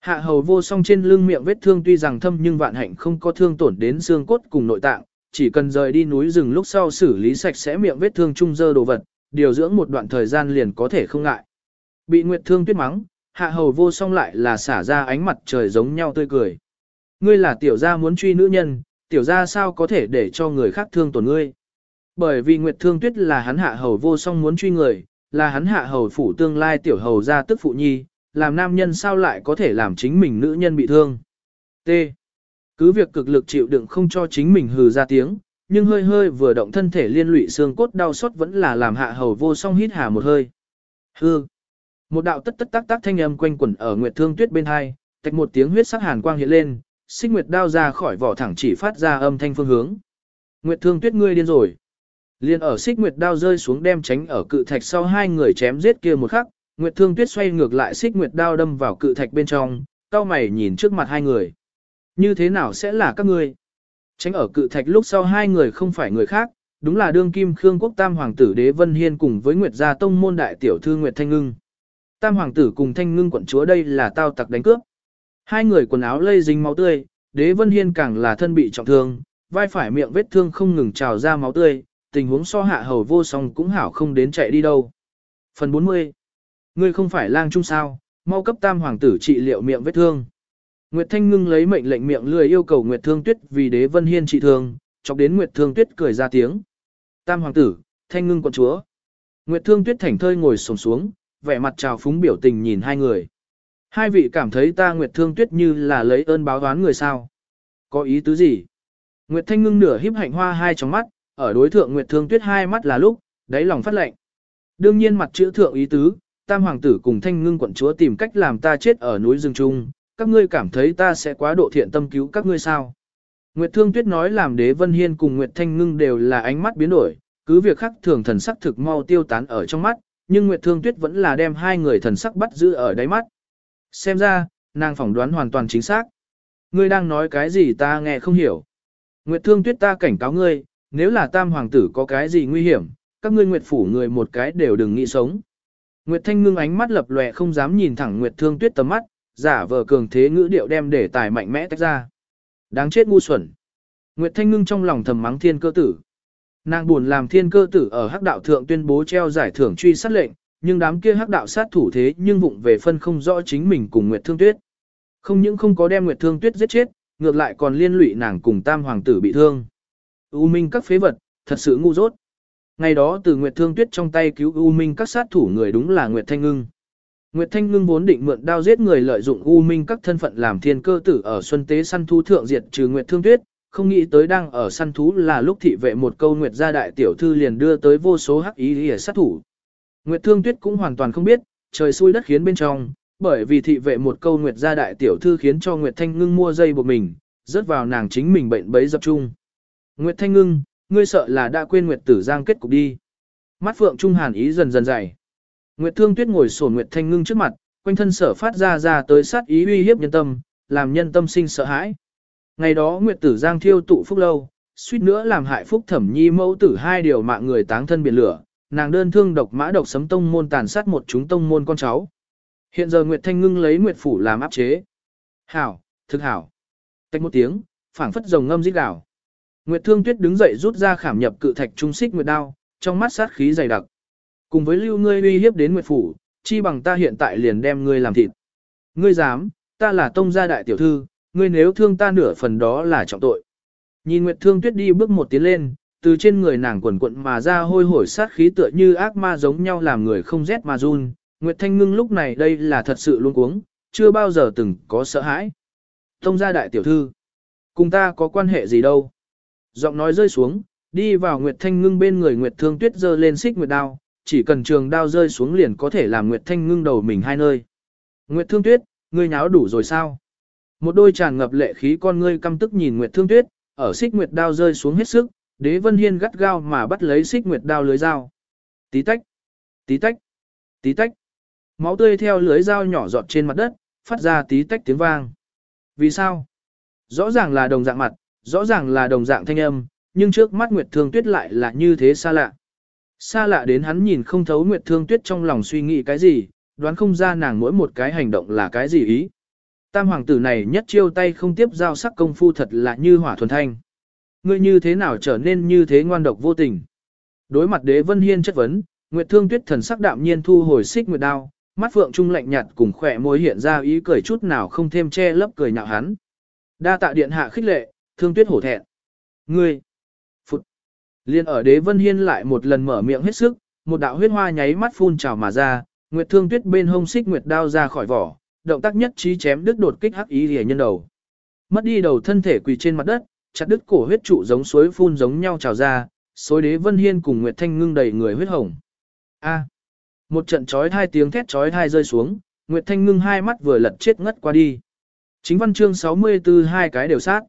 Hạ hầu vô song trên lưng miệng vết thương tuy rằng thâm nhưng vạn hạnh không có thương tổn đến xương cốt cùng nội tạng, chỉ cần rời đi núi rừng lúc sau xử lý sạch sẽ miệng vết thương trung dơ đồ vật, điều dưỡng một đoạn thời gian liền có thể không ngại. Bị Nguyệt Thương Tuyết mắng, hạ hầu vô song lại là xả ra ánh mặt trời giống nhau tươi cười. Ngươi là tiểu gia muốn truy nữ nhân, tiểu gia sao có thể để cho người khác thương tổn ngươi. Bởi vì Nguyệt Thương Tuyết là hắn hạ hầu vô song muốn truy người, là hắn hạ hầu phủ tương lai tiểu hầu gia tức phụ nhi, làm nam nhân sao lại có thể làm chính mình nữ nhân bị thương. T. Cứ việc cực lực chịu đựng không cho chính mình hừ ra tiếng, nhưng hơi hơi vừa động thân thể liên lụy xương cốt đau xót vẫn là làm hạ hầu vô song hít hà một hơi. Hư. Một đạo tất tất tác tác thanh âm quanh quẩn ở Nguyệt Thương Tuyết bên hai, tạch một tiếng huyết sắc hàn quang hiện lên, xích nguyệt đao ra khỏi vỏ thẳng chỉ phát ra âm thanh phương hướng. Nguyệt Thương Tuyết ngươi điên rồi. Liên ở xích nguyệt đao rơi xuống đem tránh ở cự thạch sau hai người chém giết kia một khắc, Nguyệt Thương Tuyết xoay ngược lại xích nguyệt đao đâm vào cự thạch bên trong, cao mày nhìn trước mặt hai người. Như thế nào sẽ là các ngươi? Tránh ở cự thạch lúc sau hai người không phải người khác, đúng là đương kim Khương Quốc Tam Hoàng tử Đế Vân Hiên cùng với Nguyệt Gia Tông môn đại tiểu thư Nguyệt Thanh Ngưng. Tam Hoàng tử cùng Thanh Ngưng quận chúa đây là tao tặc đánh cướp. Hai người quần áo lây dính máu tươi, Đế Vân Hiên càng là thân bị trọng thương, vai phải miệng vết thương không ngừng trào ra máu tươi, tình huống so hạ hầu vô song cũng hảo không đến chạy đi đâu. Phần 40 Ngươi không phải lang trung sao, mau cấp tam hoàng tử trị liệu miệng vết thương. Nguyệt Thanh Ngưng lấy mệnh lệnh miệng lười yêu cầu Nguyệt Thương Tuyết vì đế vân hiên trị thương, chọc đến Nguyệt Thương Tuyết cười ra tiếng. Tam hoàng tử, Thanh Ngưng quận chúa. Nguyệt Thương Tuyết thảnh thơi ngồi xổm xuống, vẻ mặt trào phúng biểu tình nhìn hai người. Hai vị cảm thấy ta Nguyệt Thương Tuyết như là lấy ơn báo oán người sao? Có ý tứ gì? Nguyệt Thanh Ngưng nửa híp hạnh hoa hai trong mắt, ở đối thượng Nguyệt Thương Tuyết hai mắt là lúc, đáy lòng phát lệnh. Đương nhiên mặt chữ thượng ý tứ, tam hoàng tử cùng thanh ngưng quận chúa tìm cách làm ta chết ở núi rừng trung, các ngươi cảm thấy ta sẽ quá độ thiện tâm cứu các ngươi sao. Nguyệt Thương Tuyết nói làm đế Vân Hiên cùng Nguyệt Thanh Ngưng đều là ánh mắt biến đổi, cứ việc khắc thường thần sắc thực mau tiêu tán ở trong mắt, nhưng Nguyệt Thương Tuyết vẫn là đem hai người thần sắc bắt giữ ở đáy mắt. Xem ra, nàng phỏng đoán hoàn toàn chính xác. Ngươi đang nói cái gì ta nghe không hiểu. Nguyệt Thương Tuyết ta cảnh cáo ngươi, nếu là tam hoàng tử có cái gì nguy hiểm, các ngươi Nguyệt phủ người một cái đều đừng nghĩ sống. Nguyệt Thanh ngưng ánh mắt lập lòe không dám nhìn thẳng Nguyệt Thương Tuyết tầm mắt, giả vờ cường thế ngữ điệu đem để tài mạnh mẽ tách ra. Đáng chết ngu xuẩn. Nguyệt Thanh ngưng trong lòng thầm mắng thiên cơ tử. Nàng buồn làm thiên cơ tử ở hắc đạo thượng tuyên bố treo giải thưởng truy sát lệnh, nhưng đám kia hắc đạo sát thủ thế nhưng vụng về phân không rõ chính mình cùng Nguyệt Thương Tuyết. Không những không có đem Nguyệt Thương Tuyết giết chết, ngược lại còn liên lụy nàng cùng tam hoàng tử bị thương. U minh các phế vật, thật sự ngu dốt. Ngày đó từ Nguyệt Thương Tuyết trong tay cứu U Minh các sát thủ người đúng là Nguyệt Thanh Ngưng. Nguyệt Thanh Ngưng vốn định mượn đao giết người lợi dụng U Minh các thân phận làm thiên cơ tử ở Xuân Tế săn thú thượng diệt trừ Nguyệt Thương Tuyết, không nghĩ tới đang ở săn thú là lúc thị vệ một câu Nguyệt gia đại tiểu thư liền đưa tới vô số hắc ý để sát thủ. Nguyệt Thương Tuyết cũng hoàn toàn không biết, trời xui đất khiến bên trong, bởi vì thị vệ một câu Nguyệt gia đại tiểu thư khiến cho Nguyệt Thanh Ngưng mua dây buộc mình, rớt vào nàng chính mình bệnh bấy dập chung. Nguyệt Thanh Ngưng, ngươi sợ là đã quên Nguyệt Tử Giang kết cục đi. Mắt Phượng Trung Hàn ý dần dần dày. Nguyệt Thương Tuyết ngồi sổn Nguyệt Thanh Ngưng trước mặt, quanh thân sở phát ra ra tới sát ý uy hiếp nhân tâm, làm nhân tâm sinh sợ hãi. Ngày đó Nguyệt Tử Giang thiêu tụ phúc lâu, suýt nữa làm hại phúc thẩm nhi mẫu tử hai điều mạng người táng thân biển lửa, nàng đơn thương độc mã độc sấm tông môn tàn sát một chúng tông môn con cháu. Hiện giờ Nguyệt Thanh Ngưng lấy Nguyệt Phủ làm áp chế. Hảo, thực hảo. Tách một tiếng, phảng phất rồng ngâm rít gào. Nguyệt Thương Tuyết đứng dậy rút ra khảm nhập cự thạch trung xích nguyệt đao, trong mắt sát khí dày đặc. Cùng với lưu ngươi uy hiếp đến Nguyệt phủ, chi bằng ta hiện tại liền đem ngươi làm thịt. Ngươi dám, ta là tông gia đại tiểu thư, ngươi nếu thương ta nửa phần đó là trọng tội. Nhìn Nguyệt Thương Tuyết đi bước một tiến lên, từ trên người nàng quần quận mà ra hôi hổi sát khí tựa như ác ma giống nhau làm người không rét mà run. Nguyệt Thanh Ngưng lúc này đây là thật sự luôn cuống, chưa bao giờ từng có sợ hãi. Tông gia đại tiểu thư, cùng ta có quan hệ gì đâu. Giọng nói rơi xuống, đi vào Nguyệt Thanh Ngưng bên người Nguyệt Thương Tuyết giơ lên xích nguyệt đao, chỉ cần trường đao rơi xuống liền có thể làm Nguyệt Thanh Ngưng đầu mình hai nơi. Nguyệt Thương Tuyết, ngươi nháo đủ rồi sao? Một đôi tràn ngập lệ khí con ngươi căm tức nhìn Nguyệt Thương Tuyết, ở xích nguyệt đao rơi xuống hết sức, Đế Vân Hiên gắt gao mà bắt lấy xích nguyệt đao lưới dao. Tí tách, tí tách, tí tách. Máu tươi theo lưới dao nhỏ giọt trên mặt đất, phát ra tí tách tiếng vang. Vì sao? Rõ ràng là đồng dạng mặt, rõ ràng là đồng dạng thanh âm, nhưng trước mắt Nguyệt Thương Tuyết lại là như thế xa lạ. Xa lạ đến hắn nhìn không thấu Nguyệt Thương Tuyết trong lòng suy nghĩ cái gì, đoán không ra nàng mỗi một cái hành động là cái gì ý. Tam hoàng tử này nhất chiêu tay không tiếp giao sắc công phu thật là như hỏa thuần thanh. Ngươi như thế nào trở nên như thế ngoan độc vô tình. Đối mặt đế vân hiên chất vấn, Nguyệt Thương Tuyết thần sắc đạm nhiên thu hồi xích nguyệt đao, mắt phượng trung lạnh nhạt cùng khỏe môi hiện ra ý cười chút nào không thêm che lấp cười nhạo hắn. Đa tạ điện hạ khích lệ, Thương Tuyết hổ thẹn. Ngươi! Phụt! Liên ở đế vân hiên lại một lần mở miệng hết sức, một đạo huyết hoa nháy mắt phun trào mà ra, Nguyệt Thương Tuyết bên hông xích nguyệt đao ra khỏi vỏ, động tác nhất trí chém đứt đột kích hắc ý liễu nhân đầu. Mất đi đầu thân thể quỳ trên mặt đất, chặt đứt cổ huyết trụ giống suối phun giống nhau trào ra, xối đế vân hiên cùng Nguyệt Thanh ngưng đầy người huyết hồng. A. Một trận chói hai tiếng thét chói hai rơi xuống, Nguyệt Thanh ngưng hai mắt vừa lật chết ngất qua đi. Chính văn chương 64 hai cái đều sát.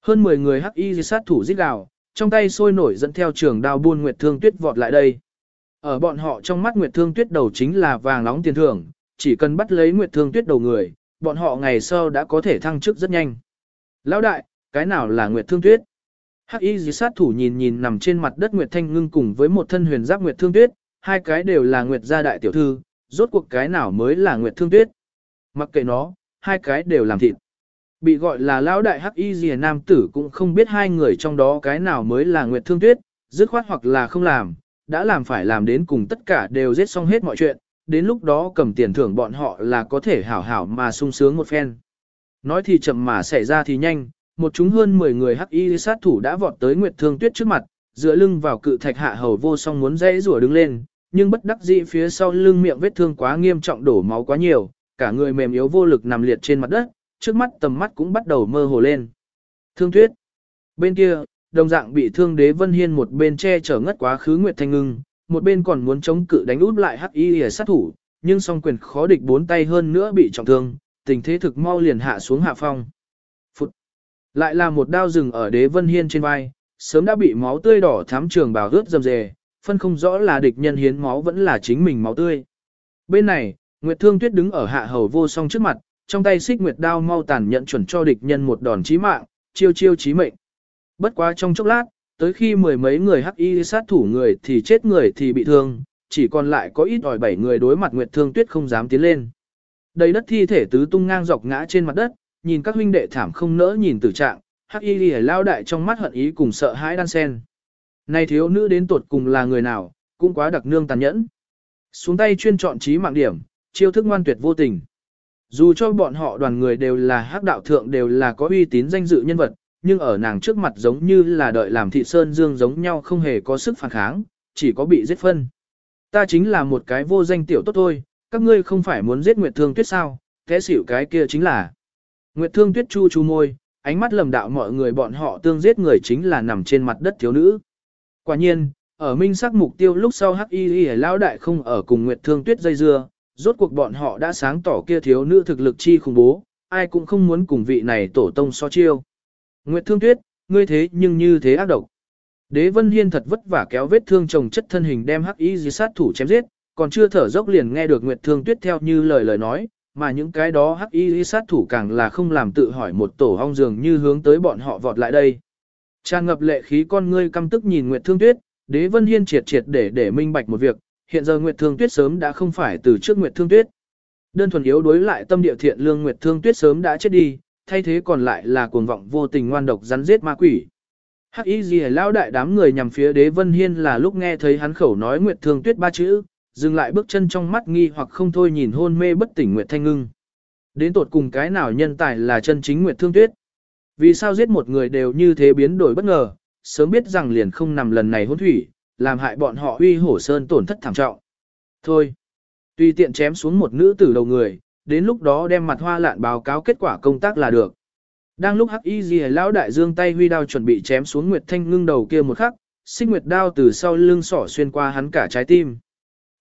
Hơn 10 người hắc y sát thủ giết gào, trong tay sôi nổi dẫn theo trường đao buôn Nguyệt Thương Tuyết vọt lại đây. Ở bọn họ trong mắt Nguyệt Thương Tuyết đầu chính là vàng nóng tiền thưởng, chỉ cần bắt lấy Nguyệt Thương Tuyết đầu người, bọn họ ngày sau đã có thể thăng chức rất nhanh. Lão đại, cái nào là Nguyệt Thương Tuyết? Hắc Y Dì sát thủ nhìn nhìn nằm trên mặt đất Nguyệt Thanh Ngưng cùng với một thân huyền giáp Nguyệt Thương Tuyết, hai cái đều là Nguyệt gia đại tiểu thư, rốt cuộc cái nào mới là Nguyệt Thương Tuyết? Mặc kệ nó, hai cái đều làm thịt. Bị gọi là lão đại Hắc Y Dì nam tử cũng không biết hai người trong đó cái nào mới là Nguyệt Thương Tuyết, dứt khoát hoặc là không làm, đã làm phải làm đến cùng tất cả đều giết xong hết mọi chuyện, đến lúc đó cầm tiền thưởng bọn họ là có thể hảo hảo mà sung sướng một phen. Nói thì chậm mà xảy ra thì nhanh, một chúng hơn 10 người hắc y sát thủ đã vọt tới Nguyệt Thương Tuyết trước mặt, dựa lưng vào cự thạch hạ hầu vô song muốn dãy rủa đứng lên, nhưng bất đắc dĩ phía sau lưng miệng vết thương quá nghiêm trọng đổ máu quá nhiều, cả người mềm yếu vô lực nằm liệt trên mặt đất, trước mắt tầm mắt cũng bắt đầu mơ hồ lên. Thương Tuyết. Bên kia, đồng dạng bị thương đế Vân Hiên một bên che chở ngất quá khứ Nguyệt Thanh Ngưng, một bên còn muốn chống cự đánh út lại hắc y sát thủ, nhưng song quyền khó địch bốn tay hơn nữa bị trọng thương, tình thế thực mau liền hạ xuống hạ phong. Lại là một đao rừng ở đế vân hiên trên vai, sớm đã bị máu tươi đỏ thám trường bào ướt dầm dề, phân không rõ là địch nhân hiến máu vẫn là chính mình máu tươi. Bên này, Nguyệt Thương Tuyết đứng ở hạ hầu vô song trước mặt, trong tay xích nguyệt đao mau tàn nhận chuẩn cho địch nhân một đòn chí mạng, chiêu chiêu chí mệnh. Bất quá trong chốc lát, tới khi mười mấy người hắc y sát thủ người thì chết người thì bị thương, chỉ còn lại có ít ỏi bảy người đối mặt Nguyệt Thương Tuyết không dám tiến lên. Đầy đất thi thể tứ tung ngang dọc ngã trên mặt đất, nhìn các huynh đệ thảm không nỡ nhìn tử trạng, hắc y lìa lao đại trong mắt hận ý cùng sợ hãi đan sen. Này thiếu nữ đến tuột cùng là người nào, cũng quá đặc nương tàn nhẫn. Xuống tay chuyên chọn trí mạng điểm, chiêu thức ngoan tuyệt vô tình. Dù cho bọn họ đoàn người đều là hắc đạo thượng đều là có uy tín danh dự nhân vật, nhưng ở nàng trước mặt giống như là đợi làm thị sơn dương giống nhau không hề có sức phản kháng, chỉ có bị giết phân. Ta chính là một cái vô danh tiểu tốt thôi, các ngươi không phải muốn giết Nguyệt Thương Tuyết sao, thế xỉu cái kia chính là. Nguyệt Thương Tuyết chu chu môi, ánh mắt lầm đạo mọi người bọn họ tương giết người chính là nằm trên mặt đất thiếu nữ. Quả nhiên, ở minh sắc mục tiêu lúc sau hắc y y lão đại không ở cùng Nguyệt Thương Tuyết dây dưa, rốt cuộc bọn họ đã sáng tỏ kia thiếu nữ thực lực chi khủng bố, ai cũng không muốn cùng vị này tổ tông so chiêu. Nguyệt Thương Tuyết, ngươi thế nhưng như thế ác độc. Đế Vân Hiên thật vất vả kéo vết thương chồng chất thân hình đem hắc y di sát thủ chém giết, còn chưa thở dốc liền nghe được Nguyệt Thương Tuyết theo như lời lời nói, mà những cái đó hắc y sát thủ càng là không làm tự hỏi một tổ ong dường như hướng tới bọn họ vọt lại đây. Tràn ngập lệ khí con ngươi căm tức nhìn Nguyệt Thương Tuyết, Đế Vân Hiên triệt triệt để để minh bạch một việc, hiện giờ Nguyệt Thương Tuyết sớm đã không phải từ trước Nguyệt Thương Tuyết. Đơn thuần yếu đối lại tâm địa thiện lương Nguyệt Thương Tuyết sớm đã chết đi, thay thế còn lại là cuồng vọng vô tình ngoan độc rắn giết ma quỷ. Hắc Y Gì lao đại đám người nhằm phía Đế Vân Hiên là lúc nghe thấy hắn khẩu nói Nguyệt Thương Tuyết ba chữ, dừng lại bước chân trong mắt nghi hoặc không thôi nhìn hôn mê bất tỉnh Nguyệt Thanh Ngưng. Đến tột cùng cái nào nhân tài là chân chính Nguyệt Thương Tuyết? Vì sao giết một người đều như thế biến đổi bất ngờ, sớm biết rằng liền không nằm lần này hôn thủy, làm hại bọn họ uy hổ sơn tổn thất thảm trọng. Thôi, tùy tiện chém xuống một nữ tử đầu người, đến lúc đó đem mặt hoa lạn báo cáo kết quả công tác là được. Đang lúc Hắc Y Dì lão đại dương tay huy đao chuẩn bị chém xuống Nguyệt Thanh ngưng đầu kia một khắc, xích nguyệt đao từ sau lưng sỏ xuyên qua hắn cả trái tim.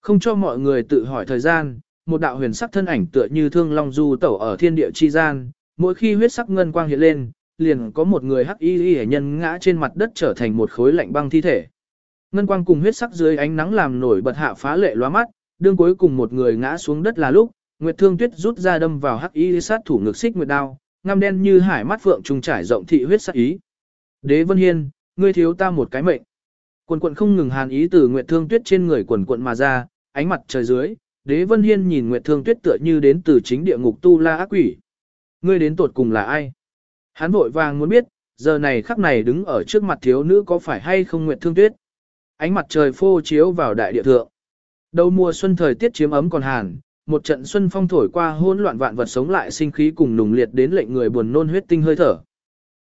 Không cho mọi người tự hỏi thời gian, một đạo huyền sắc thân ảnh tựa như thương long du tẩu ở thiên địa chi gian, mỗi khi huyết sắc ngân quang hiện lên, liền có một người hắc y y nhân ngã trên mặt đất trở thành một khối lạnh băng thi thể. Ngân quang cùng huyết sắc dưới ánh nắng làm nổi bật hạ phá lệ lóa mắt, đương cuối cùng một người ngã xuống đất là lúc, Nguyệt Thương Tuyết rút ra đâm vào hắc y sát thủ ngực xích nguyệt đao, ngăm đen như hải mắt phượng trùng trải rộng thị huyết sắc ý. Đế Vân Hiên, ngươi thiếu ta một cái mệnh. Quần quần không ngừng hàn ý từ Nguyệt Thương Tuyết trên người quần quần mà ra, ánh mặt trời dưới, Đế Vân Hiên nhìn Nguyệt Thương Tuyết tựa như đến từ chính địa ngục tu la ác quỷ. Ngươi đến tột cùng là ai? Hắn vội vàng muốn biết, giờ này khắc này đứng ở trước mặt thiếu nữ có phải hay không Nguyệt Thương Tuyết? Ánh mặt trời phô chiếu vào đại địa thượng. Đầu mùa xuân thời tiết chiếm ấm còn hàn, một trận xuân phong thổi qua hỗn loạn vạn vật sống lại sinh khí cùng nùng liệt đến lệnh người buồn nôn huyết tinh hơi thở.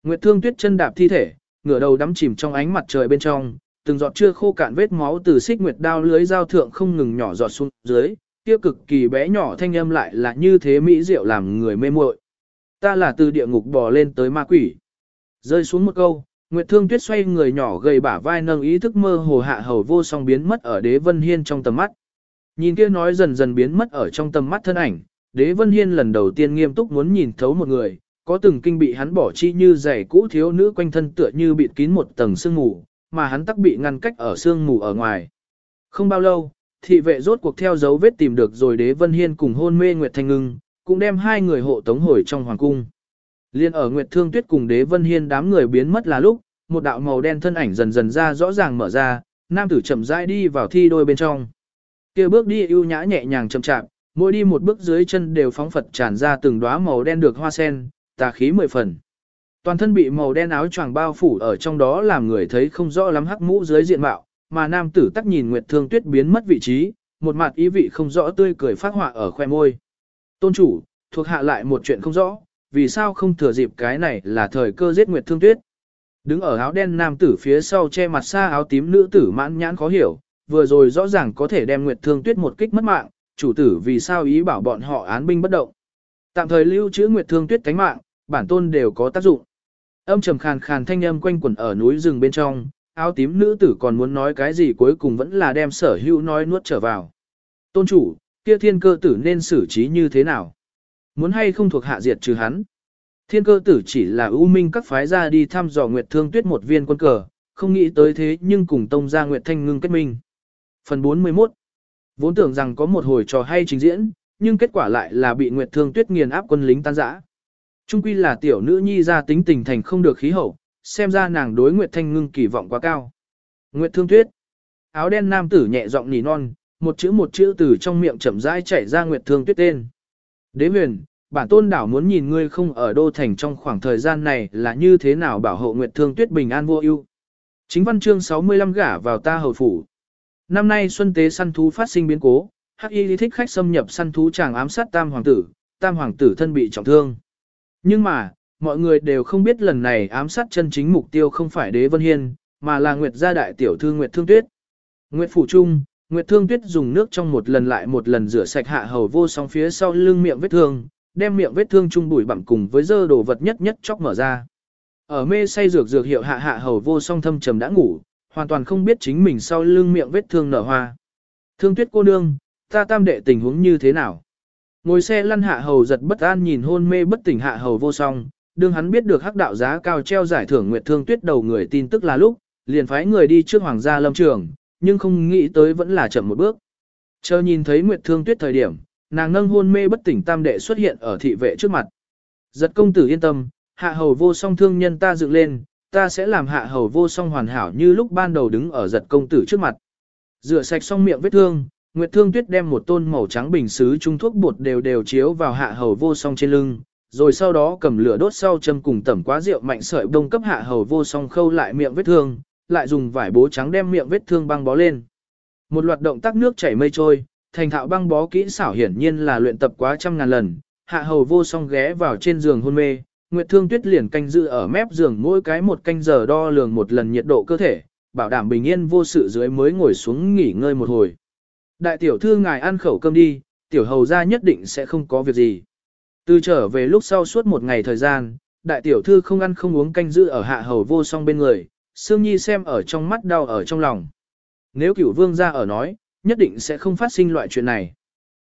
Nguyệt Thương Tuyết chân đạp thi thể, ngửa đầu đắm chìm trong ánh mặt trời bên trong, từng giọt chưa khô cạn vết máu từ xích nguyệt đao lưới dao thượng không ngừng nhỏ giọt xuống dưới, kia cực kỳ bé nhỏ thanh âm lại là như thế mỹ diệu làm người mê muội. Ta là từ địa ngục bò lên tới ma quỷ. Rơi xuống một câu, Nguyệt Thương Tuyết xoay người nhỏ gầy bả vai nâng ý thức mơ hồ hạ hầu vô song biến mất ở Đế Vân Hiên trong tầm mắt. Nhìn kia nói dần dần biến mất ở trong tầm mắt thân ảnh, Đế Vân Hiên lần đầu tiên nghiêm túc muốn nhìn thấu một người, có từng kinh bị hắn bỏ chi như giày cũ thiếu nữ quanh thân tựa như bịt kín một tầng sương mù, mà hắn tắc bị ngăn cách ở sương mù ở ngoài. Không bao lâu, thị vệ rốt cuộc theo dấu vết tìm được rồi Đế Vân Hiên cùng hôn mê Nguyệt Thanh Ngưng, cũng đem hai người hộ tống hồi trong hoàng cung. Liên ở Nguyệt Thương Tuyết cùng Đế Vân Hiên đám người biến mất là lúc, một đạo màu đen thân ảnh dần dần ra rõ ràng mở ra, nam tử chậm rãi đi vào thi đôi bên trong. Kia bước đi ưu nhã nhẹ nhàng chậm chạp, mỗi đi một bước dưới chân đều phóng phật tràn ra từng đóa màu đen được hoa sen, tà khí mười phần. Toàn thân bị màu đen áo choàng bao phủ ở trong đó làm người thấy không rõ lắm hắc mũ dưới diện mạo, mà nam tử tắc nhìn Nguyệt Thương Tuyết biến mất vị trí, một mặt ý vị không rõ tươi cười phát họa ở khoe môi. Tôn chủ, thuộc hạ lại một chuyện không rõ, vì sao không thừa dịp cái này là thời cơ giết Nguyệt Thương Tuyết. Đứng ở áo đen nam tử phía sau che mặt xa áo tím nữ tử mãn nhãn khó hiểu, vừa rồi rõ ràng có thể đem Nguyệt Thương Tuyết một kích mất mạng, chủ tử vì sao ý bảo bọn họ án binh bất động. Tạm thời lưu trữ Nguyệt Thương Tuyết cánh mạng, bản tôn đều có tác dụng. Âm trầm khàn khàn thanh âm quanh quẩn ở núi rừng bên trong, áo tím nữ tử còn muốn nói cái gì cuối cùng vẫn là đem sở hữu nói nuốt trở vào. Tôn chủ, kia thiên cơ tử nên xử trí như thế nào? Muốn hay không thuộc hạ diệt trừ hắn? Thiên cơ tử chỉ là ưu minh các phái ra đi thăm dò Nguyệt Thương Tuyết một viên quân cờ, không nghĩ tới thế nhưng cùng tông ra Nguyệt Thanh ngưng kết minh. Phần 41 Vốn tưởng rằng có một hồi trò hay trình diễn, nhưng kết quả lại là bị Nguyệt Thương Tuyết nghiền áp quân lính tan rã. Trung quy là tiểu nữ nhi ra tính tình thành không được khí hậu, xem ra nàng đối Nguyệt Thanh ngưng kỳ vọng quá cao. Nguyệt Thương Tuyết Áo đen nam tử nhẹ giọng nỉ non, một chữ một chữ từ trong miệng chậm rãi chảy ra Nguyệt Thương Tuyết tên. Đế huyền, bản tôn đảo muốn nhìn ngươi không ở đô thành trong khoảng thời gian này là như thế nào bảo hộ Nguyệt Thương Tuyết bình an vô ưu. Chính văn chương 65 gả vào ta hầu phủ. Năm nay xuân tế săn thú phát sinh biến cố, Hắc Y thích khách xâm nhập săn thú chàng ám sát Tam hoàng tử, Tam hoàng tử thân bị trọng thương. Nhưng mà, mọi người đều không biết lần này ám sát chân chính mục tiêu không phải Đế Vân Hiên, mà là Nguyệt gia đại tiểu thư Nguyệt Thương Tuyết. Nguyệt phủ trung, Nguyệt Thương Tuyết dùng nước trong một lần lại một lần rửa sạch hạ hầu vô song phía sau lưng miệng vết thương, đem miệng vết thương trung bụi bặm cùng với dơ đồ vật nhất nhất chóc mở ra. Ở mê say dược dược hiệu hạ hạ hầu vô song thâm trầm đã ngủ, hoàn toàn không biết chính mình sau lưng miệng vết thương nở hoa. Thương tuyết cô nương, ta tam đệ tình huống như thế nào? Ngồi xe lăn hạ hầu giật bất an nhìn hôn mê bất tỉnh hạ hầu vô song, đương hắn biết được hắc đạo giá cao treo giải thưởng nguyệt thương tuyết đầu người tin tức là lúc, liền phái người đi trước hoàng gia lâm trường, nhưng không nghĩ tới vẫn là chậm một bước. Chờ nhìn thấy nguyệt thương tuyết thời điểm, nàng nâng hôn mê bất tỉnh tam đệ xuất hiện ở thị vệ trước mặt. Giật công tử yên tâm, hạ hầu vô song thương nhân ta dựng lên, ta sẽ làm hạ hầu vô song hoàn hảo như lúc ban đầu đứng ở giật công tử trước mặt. Rửa sạch xong miệng vết thương, Nguyệt Thương Tuyết đem một tôn màu trắng bình sứ trung thuốc bột đều đều chiếu vào hạ hầu vô song trên lưng, rồi sau đó cầm lửa đốt sau châm cùng tẩm quá rượu mạnh sợi đông cấp hạ hầu vô song khâu lại miệng vết thương, lại dùng vải bố trắng đem miệng vết thương băng bó lên. Một loạt động tác nước chảy mây trôi, thành thạo băng bó kỹ xảo hiển nhiên là luyện tập quá trăm ngàn lần, hạ hầu vô song ghé vào trên giường hôn mê, Nguyệt Thương Tuyết liền canh giữ ở mép giường mỗi cái một canh giờ đo lường một lần nhiệt độ cơ thể, bảo đảm bình yên vô sự dưới mới ngồi xuống nghỉ ngơi một hồi. Đại tiểu thư ngài ăn khẩu cơm đi, tiểu hầu ra nhất định sẽ không có việc gì. Từ trở về lúc sau suốt một ngày thời gian, đại tiểu thư không ăn không uống canh giữ ở hạ hầu vô song bên người, Sương Nhi xem ở trong mắt đau ở trong lòng. Nếu cửu vương ra ở nói, nhất định sẽ không phát sinh loại chuyện này.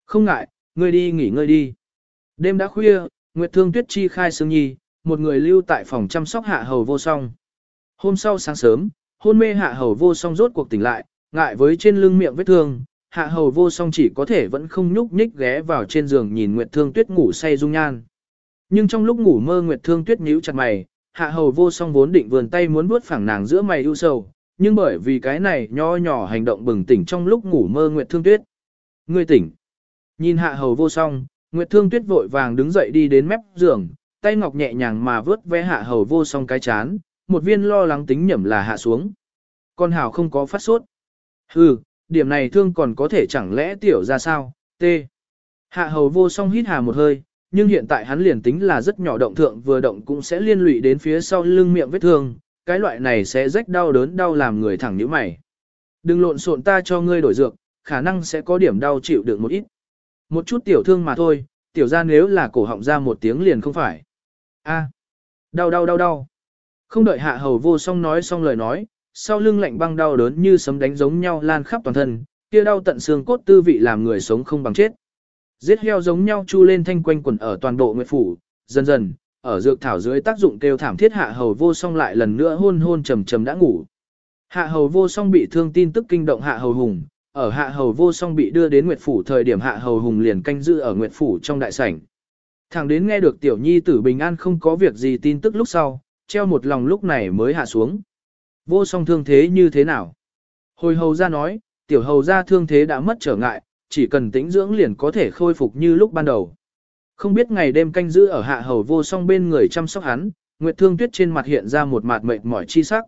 Không ngại, ngươi đi nghỉ ngơi đi. Đêm đã khuya, Nguyệt Thương Tuyết chi khai Sương Nhi, một người lưu tại phòng chăm sóc hạ hầu vô song. Hôm sau sáng sớm, hôn mê hạ hầu vô song rốt cuộc tỉnh lại, ngại với trên lưng miệng vết thương, hạ hầu vô song chỉ có thể vẫn không nhúc nhích ghé vào trên giường nhìn Nguyệt Thương Tuyết ngủ say dung nhan. Nhưng trong lúc ngủ mơ Nguyệt Thương Tuyết nhíu chặt mày, hạ hầu vô song vốn định vườn tay muốn vuốt phẳng nàng giữa mày ưu sầu, nhưng bởi vì cái này nho nhỏ hành động bừng tỉnh trong lúc ngủ mơ Nguyệt Thương Tuyết. Ngươi tỉnh. Nhìn hạ hầu vô song, Nguyệt Thương Tuyết vội vàng đứng dậy đi đến mép giường, tay ngọc nhẹ nhàng mà vớt ve hạ hầu vô song cái chán, một viên lo lắng tính nhẩm là hạ xuống. Con hào không có phát sốt. Hừ, điểm này thương còn có thể chẳng lẽ tiểu ra sao, t. Hạ hầu vô song hít hà một hơi, nhưng hiện tại hắn liền tính là rất nhỏ động thượng vừa động cũng sẽ liên lụy đến phía sau lưng miệng vết thương, cái loại này sẽ rách đau đớn đau làm người thẳng như mày. Đừng lộn xộn ta cho ngươi đổi dược, khả năng sẽ có điểm đau chịu được một ít. Một chút tiểu thương mà thôi, tiểu ra nếu là cổ họng ra một tiếng liền không phải. A, đau đau đau đau. Không đợi hạ hầu vô song nói xong lời nói, sau lưng lạnh băng đau đớn như sấm đánh giống nhau lan khắp toàn thân, kia đau tận xương cốt tư vị làm người sống không bằng chết. Giết heo giống nhau chu lên thanh quanh quần ở toàn bộ nguyệt phủ, dần dần, ở dược thảo dưới tác dụng kêu thảm thiết hạ hầu vô song lại lần nữa hôn hôn trầm trầm đã ngủ. Hạ hầu vô song bị thương tin tức kinh động hạ hầu hùng, ở hạ hầu vô song bị đưa đến nguyệt phủ thời điểm hạ hầu hùng liền canh giữ ở nguyệt phủ trong đại sảnh. Thẳng đến nghe được tiểu nhi tử bình an không có việc gì tin tức lúc sau, treo một lòng lúc này mới hạ xuống. Vô song thương thế như thế nào? Hồi hầu ra nói, tiểu hầu ra thương thế đã mất trở ngại, chỉ cần tĩnh dưỡng liền có thể khôi phục như lúc ban đầu. Không biết ngày đêm canh giữ ở hạ hầu vô song bên người chăm sóc hắn, Nguyệt Thương Tuyết trên mặt hiện ra một mặt mệt mỏi chi sắc.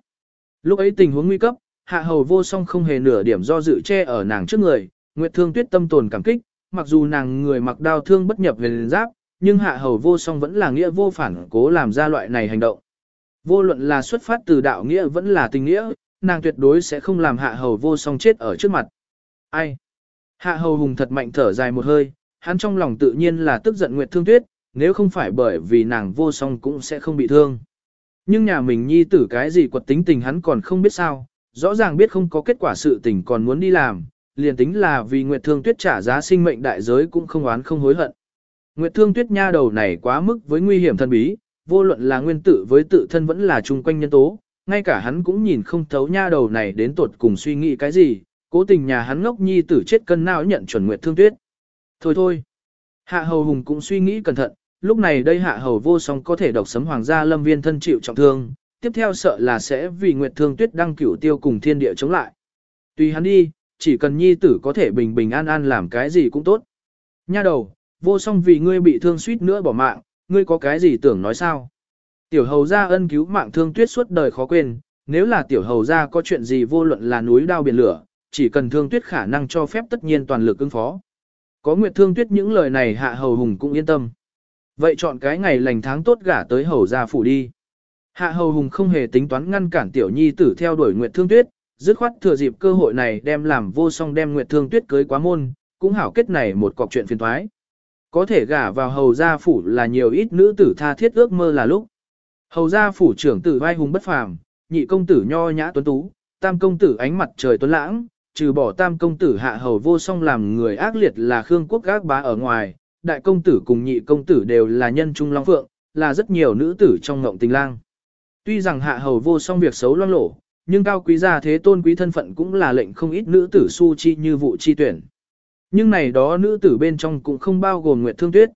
Lúc ấy tình huống nguy cấp, hạ hầu vô song không hề nửa điểm do dự che ở nàng trước người, Nguyệt Thương Tuyết tâm tồn cảm kích, mặc dù nàng người mặc đao thương bất nhập về liền giáp, nhưng hạ hầu vô song vẫn là nghĩa vô phản cố làm ra loại này hành động. Vô luận là xuất phát từ đạo nghĩa vẫn là tình nghĩa, nàng tuyệt đối sẽ không làm hạ hầu vô song chết ở trước mặt. Ai? Hạ hầu hùng thật mạnh thở dài một hơi, hắn trong lòng tự nhiên là tức giận Nguyệt Thương Tuyết, nếu không phải bởi vì nàng vô song cũng sẽ không bị thương. Nhưng nhà mình nhi tử cái gì quật tính tình hắn còn không biết sao, rõ ràng biết không có kết quả sự tình còn muốn đi làm, liền tính là vì Nguyệt Thương Tuyết trả giá sinh mệnh đại giới cũng không oán không hối hận. Nguyệt Thương Tuyết nha đầu này quá mức với nguy hiểm thân bí, vô luận là nguyên tử với tự thân vẫn là chung quanh nhân tố, ngay cả hắn cũng nhìn không thấu nha đầu này đến tột cùng suy nghĩ cái gì, cố tình nhà hắn ngốc nhi tử chết cân não nhận chuẩn Nguyệt Thương Tuyết. Thôi thôi. Hạ hầu hùng cũng suy nghĩ cẩn thận, lúc này đây hạ hầu vô song có thể độc sấm hoàng gia lâm viên thân chịu trọng thương, tiếp theo sợ là sẽ vì nguyệt thương tuyết đăng cửu tiêu cùng thiên địa chống lại. Tùy hắn đi, chỉ cần nhi tử có thể bình bình an an làm cái gì cũng tốt. Nha đầu, vô song vì ngươi bị thương suýt nữa bỏ mạng, ngươi có cái gì tưởng nói sao? Tiểu hầu gia ân cứu mạng thương tuyết suốt đời khó quên, nếu là tiểu hầu gia có chuyện gì vô luận là núi đao biển lửa, chỉ cần thương tuyết khả năng cho phép tất nhiên toàn lực ứng phó. Có Nguyệt Thương Tuyết những lời này hạ hầu hùng cũng yên tâm. Vậy chọn cái ngày lành tháng tốt gả tới hầu gia phủ đi. Hạ hầu hùng không hề tính toán ngăn cản tiểu nhi tử theo đuổi Nguyệt Thương Tuyết, dứt khoát thừa dịp cơ hội này đem làm vô song đem Nguyệt Thương Tuyết cưới quá môn, cũng hảo kết này một cọc chuyện phiền thoái. Có thể gả vào hầu gia phủ là nhiều ít nữ tử tha thiết ước mơ là lúc. Hầu gia phủ trưởng tử vai hùng bất phàm, nhị công tử nho nhã tuấn tú, tam công tử ánh mặt trời tuấn lãng, trừ bỏ tam công tử hạ hầu vô song làm người ác liệt là Khương quốc gác bá ở ngoài, đại công tử cùng nhị công tử đều là nhân trung long phượng, là rất nhiều nữ tử trong ngộng tình lang. Tuy rằng hạ hầu vô song việc xấu loang lổ, nhưng cao quý gia thế tôn quý thân phận cũng là lệnh không ít nữ tử su chi như vụ chi tuyển. Nhưng này đó nữ tử bên trong cũng không bao gồm Nguyệt Thương Tuyết.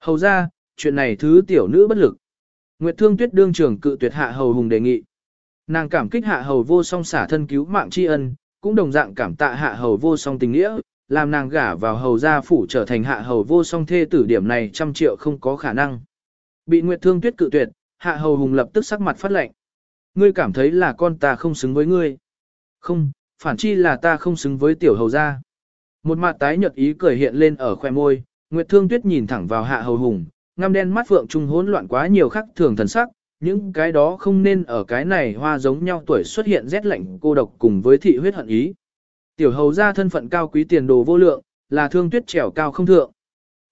Hầu ra, chuyện này thứ tiểu nữ bất lực. Nguyệt Thương Tuyết đương trưởng cự tuyệt hạ hầu hùng đề nghị. Nàng cảm kích hạ hầu vô song xả thân cứu mạng tri ân, cũng đồng dạng cảm tạ hạ hầu vô song tình nghĩa, làm nàng gả vào hầu gia phủ trở thành hạ hầu vô song thê tử điểm này trăm triệu không có khả năng. Bị Nguyệt Thương Tuyết cự tuyệt, hạ hầu hùng lập tức sắc mặt phát lệnh. Ngươi cảm thấy là con ta không xứng với ngươi. Không, phản chi là ta không xứng với tiểu hầu gia. Một mặt tái nhợt ý cười hiện lên ở khoe môi, Nguyệt Thương Tuyết nhìn thẳng vào hạ hầu hùng, ngăm đen mắt phượng trung hỗn loạn quá nhiều khắc thường thần sắc, những cái đó không nên ở cái này hoa giống nhau tuổi xuất hiện rét lạnh cô độc cùng với thị huyết hận ý. Tiểu hầu ra thân phận cao quý tiền đồ vô lượng, là thương tuyết trèo cao không thượng.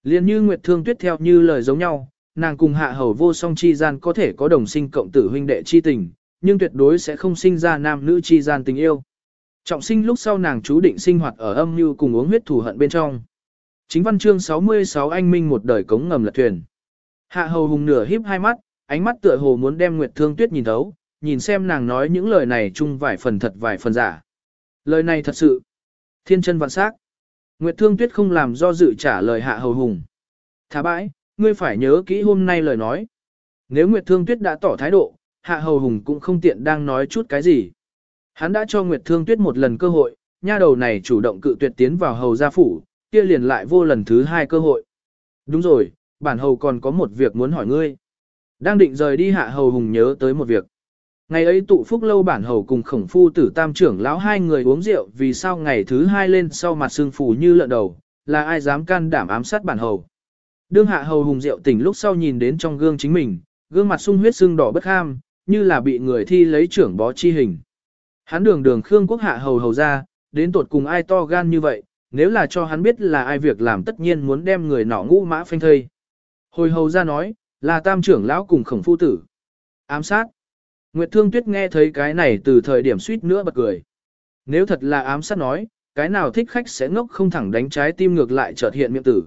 Liên như Nguyệt Thương Tuyết theo như lời giống nhau, nàng cùng hạ hầu vô song chi gian có thể có đồng sinh cộng tử huynh đệ chi tình, nhưng tuyệt đối sẽ không sinh ra nam nữ chi gian tình yêu. Trọng sinh lúc sau nàng chú định sinh hoạt ở âm như cùng uống huyết thù hận bên trong. Chính văn chương 66 anh minh một đời cống ngầm lật thuyền. Hạ hầu hùng nửa híp hai mắt, ánh mắt tựa hồ muốn đem Nguyệt Thương Tuyết nhìn thấu, nhìn xem nàng nói những lời này chung vài phần thật vài phần giả. Lời này thật sự. Thiên chân vạn sắc. Nguyệt Thương Tuyết không làm do dự trả lời hạ hầu hùng. Thả bãi, ngươi phải nhớ kỹ hôm nay lời nói. Nếu Nguyệt Thương Tuyết đã tỏ thái độ, Hạ Hầu Hùng cũng không tiện đang nói chút cái gì. Hắn đã cho Nguyệt Thương Tuyết một lần cơ hội, nha đầu này chủ động cự tuyệt tiến vào hầu gia phủ, kia liền lại vô lần thứ hai cơ hội. Đúng rồi, bản hầu còn có một việc muốn hỏi ngươi. Đang định rời đi Hạ Hầu Hùng nhớ tới một việc. Ngày ấy tụ phúc lâu bản hầu cùng khổng phu tử tam trưởng lão hai người uống rượu vì sao ngày thứ hai lên sau mặt xương phù như lợn đầu, là ai dám can đảm ám sát bản hầu. Đương hạ hầu hùng rượu tỉnh lúc sau nhìn đến trong gương chính mình, gương mặt sung huyết sưng đỏ bất ham, như là bị người thi lấy trưởng bó chi hình. Hắn đường đường Khương quốc hạ hầu hầu ra, đến tột cùng ai to gan như vậy, nếu là cho hắn biết là ai việc làm tất nhiên muốn đem người nọ ngũ mã phanh thây. Hồi hầu ra nói, là tam trưởng lão cùng khổng phu tử. Ám sát. Nguyệt Thương Tuyết nghe thấy cái này từ thời điểm suýt nữa bật cười. Nếu thật là ám sát nói, cái nào thích khách sẽ ngốc không thẳng đánh trái tim ngược lại chợt hiện miệng tử.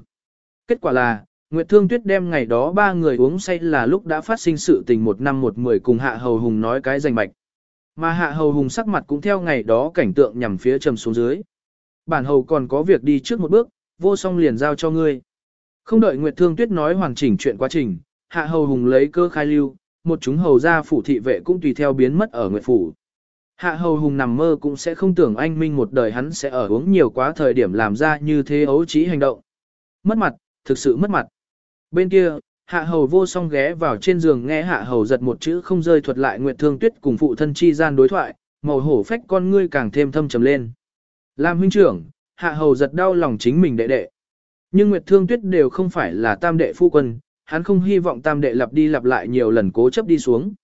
Kết quả là, Nguyệt Thương Tuyết đem ngày đó ba người uống say là lúc đã phát sinh sự tình một năm một mười cùng Hạ Hầu Hùng nói cái danh mạch. Mà Hạ Hầu Hùng sắc mặt cũng theo ngày đó cảnh tượng nhằm phía trầm xuống dưới. Bản hầu còn có việc đi trước một bước, vô song liền giao cho ngươi. Không đợi Nguyệt Thương Tuyết nói hoàn chỉnh chuyện quá trình, Hạ Hầu Hùng lấy cơ khai lưu, một chúng hầu gia phủ thị vệ cũng tùy theo biến mất ở Nguyệt Phủ. Hạ hầu hùng nằm mơ cũng sẽ không tưởng anh Minh một đời hắn sẽ ở uống nhiều quá thời điểm làm ra như thế ấu trí hành động. Mất mặt, thực sự mất mặt. Bên kia, hạ hầu vô song ghé vào trên giường nghe hạ hầu giật một chữ không rơi thuật lại Nguyệt Thương Tuyết cùng phụ thân chi gian đối thoại, màu hổ phách con ngươi càng thêm thâm trầm lên. Làm huynh trưởng, hạ hầu giật đau lòng chính mình đệ đệ. Nhưng Nguyệt Thương Tuyết đều không phải là tam đệ phu quân, hắn không hy vọng tam đệ lặp đi lặp lại nhiều lần cố chấp đi xuống.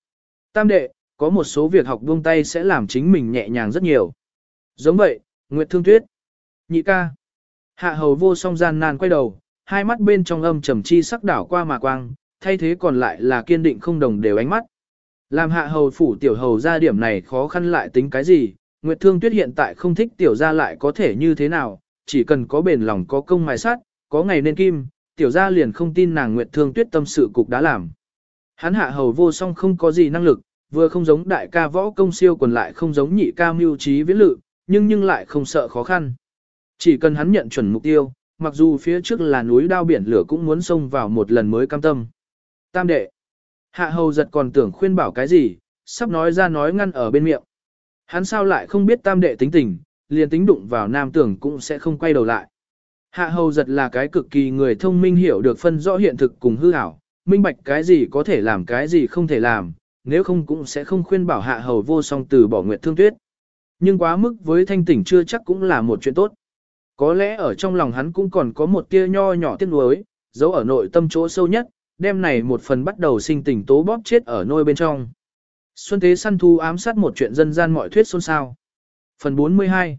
Tam đệ, có một số việc học buông tay sẽ làm chính mình nhẹ nhàng rất nhiều. Giống vậy, Nguyệt Thương Tuyết. Nhị ca. Hạ hầu vô song gian nan quay đầu, hai mắt bên trong âm trầm chi sắc đảo qua mà quang, thay thế còn lại là kiên định không đồng đều ánh mắt. Làm hạ hầu phủ tiểu hầu ra điểm này khó khăn lại tính cái gì, Nguyệt Thương Tuyết hiện tại không thích tiểu ra lại có thể như thế nào, chỉ cần có bền lòng có công mài sát, có ngày nên kim, tiểu gia liền không tin nàng Nguyệt Thương Tuyết tâm sự cục đã làm. Hắn hạ hầu vô song không có gì năng lực, vừa không giống đại ca võ công siêu còn lại không giống nhị ca mưu trí viễn lự, nhưng nhưng lại không sợ khó khăn. Chỉ cần hắn nhận chuẩn mục tiêu, mặc dù phía trước là núi đao biển lửa cũng muốn xông vào một lần mới cam tâm. Tam đệ. Hạ hầu giật còn tưởng khuyên bảo cái gì, sắp nói ra nói ngăn ở bên miệng. Hắn sao lại không biết tam đệ tính tình, liền tính đụng vào nam tưởng cũng sẽ không quay đầu lại. Hạ hầu giật là cái cực kỳ người thông minh hiểu được phân rõ hiện thực cùng hư ảo, minh bạch cái gì có thể làm cái gì không thể làm, nếu không cũng sẽ không khuyên bảo hạ hầu vô song từ bỏ nguyệt thương tuyết. Nhưng quá mức với thanh tỉnh chưa chắc cũng là một chuyện tốt. Có lẽ ở trong lòng hắn cũng còn có một tia nho nhỏ tiếc nuối, giấu ở nội tâm chỗ sâu nhất, đêm này một phần bắt đầu sinh tình tố bóp chết ở nôi bên trong. Xuân thế săn thu ám sát một chuyện dân gian mọi thuyết xôn xao. Phần 42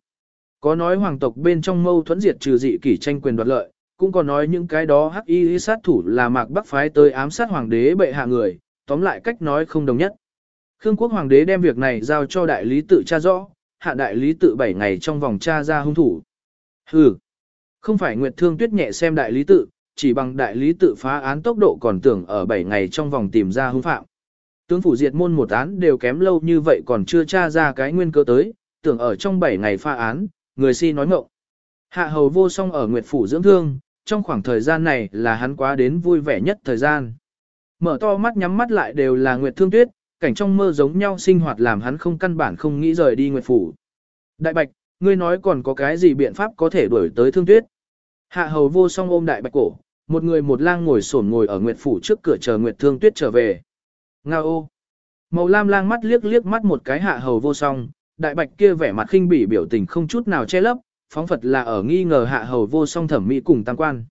có nói hoàng tộc bên trong mâu thuẫn diệt trừ dị kỷ tranh quyền đoạt lợi, cũng có nói những cái đó hắc y sát thủ là mạc bắc phái tới ám sát hoàng đế bệ hạ người, tóm lại cách nói không đồng nhất. Khương quốc hoàng đế đem việc này giao cho đại lý tự tra rõ, hạ đại lý tự 7 ngày trong vòng tra ra hung thủ. Hừ, không phải Nguyệt Thương Tuyết nhẹ xem đại lý tự, chỉ bằng đại lý tự phá án tốc độ còn tưởng ở 7 ngày trong vòng tìm ra hung phạm. Tướng phủ diệt môn một án đều kém lâu như vậy còn chưa tra ra cái nguyên cơ tới, tưởng ở trong 7 ngày pha án, người si nói ngộng. Hạ hầu vô song ở Nguyệt Phủ dưỡng thương, trong khoảng thời gian này là hắn quá đến vui vẻ nhất thời gian. Mở to mắt nhắm mắt lại đều là Nguyệt Thương Tuyết, cảnh trong mơ giống nhau sinh hoạt làm hắn không căn bản không nghĩ rời đi Nguyệt Phủ. Đại Bạch, ngươi nói còn có cái gì biện pháp có thể đuổi tới Thương Tuyết? Hạ hầu vô song ôm Đại Bạch cổ, một người một lang ngồi sổn ngồi ở Nguyệt Phủ trước cửa chờ Nguyệt Thương Tuyết trở về. Nga ô! Màu lam lang mắt liếc liếc mắt một cái hạ hầu vô song, đại bạch kia vẻ mặt khinh bỉ biểu tình không chút nào che lấp, phóng phật là ở nghi ngờ hạ hầu vô song thẩm mỹ cùng tăng quan.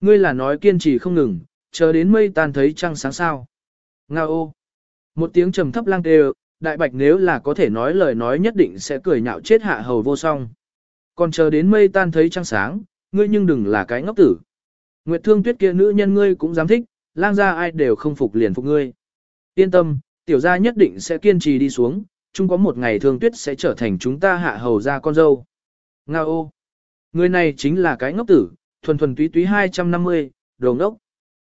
Ngươi là nói kiên trì không ngừng, chờ đến mây tan thấy trăng sáng sao. Nga ô! Một tiếng trầm thấp lang đều, đại bạch nếu là có thể nói lời nói nhất định sẽ cười nhạo chết hạ hầu vô song. Còn chờ đến mây tan thấy trăng sáng, ngươi nhưng đừng là cái ngốc tử. Nguyệt thương tuyết kia nữ nhân ngươi cũng dám thích, lang gia ai đều không phục liền phục ngươi. Yên tâm, tiểu gia nhất định sẽ kiên trì đi xuống, chung có một ngày thương tuyết sẽ trở thành chúng ta hạ hầu ra con dâu. Nga ô! Người này chính là cái ngốc tử, thuần thuần túy túy 250, đồ ngốc.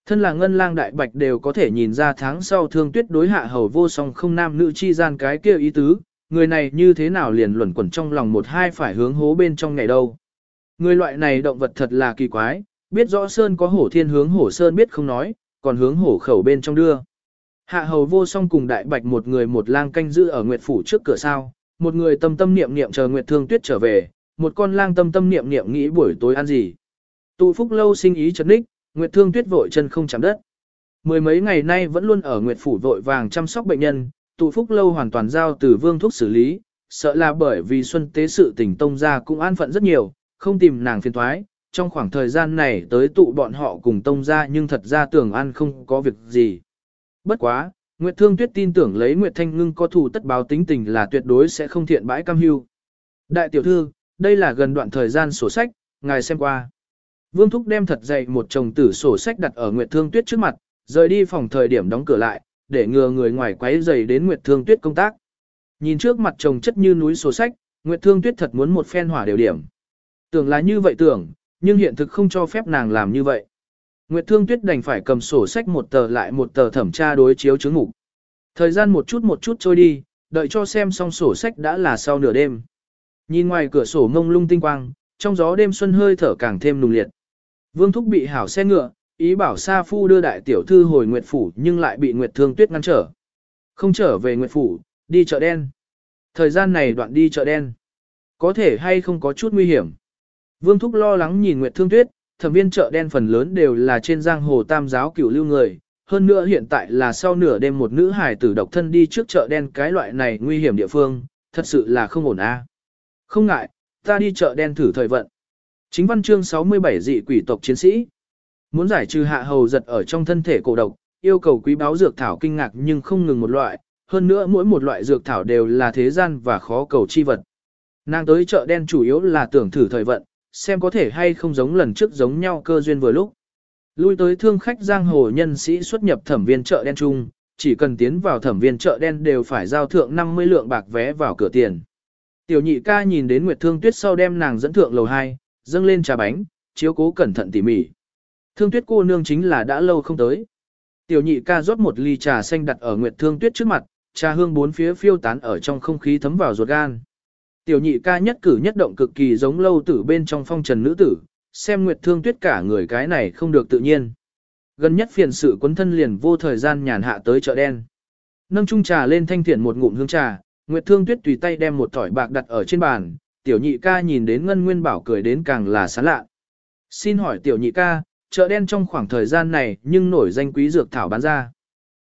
Thân là ngân lang đại bạch đều có thể nhìn ra tháng sau thương tuyết đối hạ hầu vô song không nam nữ chi gian cái kia ý tứ, người này như thế nào liền luẩn quẩn trong lòng một hai phải hướng hố bên trong ngày đâu. Người loại này động vật thật là kỳ quái, biết rõ sơn có hổ thiên hướng hổ sơn biết không nói, còn hướng hổ khẩu bên trong đưa. Hạ hầu vô song cùng đại bạch một người một lang canh giữ ở Nguyệt Phủ trước cửa sao, một người tâm tâm niệm niệm chờ Nguyệt Thương Tuyết trở về, một con lang tâm tâm niệm niệm nghĩ buổi tối ăn gì. Tụ phúc lâu sinh ý chấn ních, Nguyệt Thương Tuyết vội chân không chạm đất. Mười mấy ngày nay vẫn luôn ở Nguyệt Phủ vội vàng chăm sóc bệnh nhân, tụ phúc lâu hoàn toàn giao từ vương thuốc xử lý, sợ là bởi vì xuân tế sự tình tông ra cũng an phận rất nhiều, không tìm nàng phiền thoái, trong khoảng thời gian này tới tụ bọn họ cùng tông ra nhưng thật ra tưởng ăn không có việc gì. Bất quá, Nguyệt Thương Tuyết tin tưởng lấy Nguyệt Thanh Ngưng có thù tất báo tính tình là tuyệt đối sẽ không thiện bãi cam hưu. Đại tiểu thư, đây là gần đoạn thời gian sổ sách, ngài xem qua. Vương Thúc đem thật dày một chồng tử sổ sách đặt ở Nguyệt Thương Tuyết trước mặt, rời đi phòng thời điểm đóng cửa lại, để ngừa người ngoài quấy rầy đến Nguyệt Thương Tuyết công tác. Nhìn trước mặt chồng chất như núi sổ sách, Nguyệt Thương Tuyết thật muốn một phen hỏa đều điểm. Tưởng là như vậy tưởng, nhưng hiện thực không cho phép nàng làm như vậy. Nguyệt Thương Tuyết đành phải cầm sổ sách một tờ lại một tờ thẩm tra đối chiếu chứng ngủ. Thời gian một chút một chút trôi đi, đợi cho xem xong sổ sách đã là sau nửa đêm. Nhìn ngoài cửa sổ ngông lung tinh quang, trong gió đêm xuân hơi thở càng thêm nùng liệt. Vương Thúc bị hảo xe ngựa, ý bảo Sa Phu đưa đại tiểu thư hồi Nguyệt Phủ nhưng lại bị Nguyệt Thương Tuyết ngăn trở. Không trở về Nguyệt Phủ, đi chợ đen. Thời gian này đoạn đi chợ đen. Có thể hay không có chút nguy hiểm. Vương Thúc lo lắng nhìn Nguyệt Thương Tuyết, thẩm viên chợ đen phần lớn đều là trên giang hồ tam giáo cửu lưu người. Hơn nữa hiện tại là sau nửa đêm một nữ hài tử độc thân đi trước chợ đen cái loại này nguy hiểm địa phương, thật sự là không ổn a. Không ngại, ta đi chợ đen thử thời vận. Chính văn chương 67 dị quỷ tộc chiến sĩ. Muốn giải trừ hạ hầu giật ở trong thân thể cổ độc, yêu cầu quý báo dược thảo kinh ngạc nhưng không ngừng một loại, hơn nữa mỗi một loại dược thảo đều là thế gian và khó cầu chi vật. Nàng tới chợ đen chủ yếu là tưởng thử thời vận, xem có thể hay không giống lần trước giống nhau cơ duyên vừa lúc. Lui tới thương khách giang hồ nhân sĩ xuất nhập thẩm viên chợ đen chung, chỉ cần tiến vào thẩm viên chợ đen đều phải giao thượng 50 lượng bạc vé vào cửa tiền. Tiểu nhị ca nhìn đến Nguyệt Thương Tuyết sau đem nàng dẫn thượng lầu 2, dâng lên trà bánh, chiếu cố cẩn thận tỉ mỉ. Thương Tuyết cô nương chính là đã lâu không tới. Tiểu nhị ca rót một ly trà xanh đặt ở Nguyệt Thương Tuyết trước mặt, trà hương bốn phía phiêu tán ở trong không khí thấm vào ruột gan. Tiểu nhị ca nhất cử nhất động cực kỳ giống lâu tử bên trong phong trần nữ tử, xem Nguyệt Thương Tuyết cả người cái này không được tự nhiên. Gần nhất phiền sự quấn thân liền vô thời gian nhàn hạ tới chợ đen. Nâng chung trà lên thanh thiện một ngụm hương trà, Nguyệt Thương Tuyết tùy tay đem một thỏi bạc đặt ở trên bàn, tiểu nhị ca nhìn đến Ngân Nguyên Bảo cười đến càng là sán lạ. Xin hỏi tiểu nhị ca, chợ đen trong khoảng thời gian này nhưng nổi danh quý dược thảo bán ra.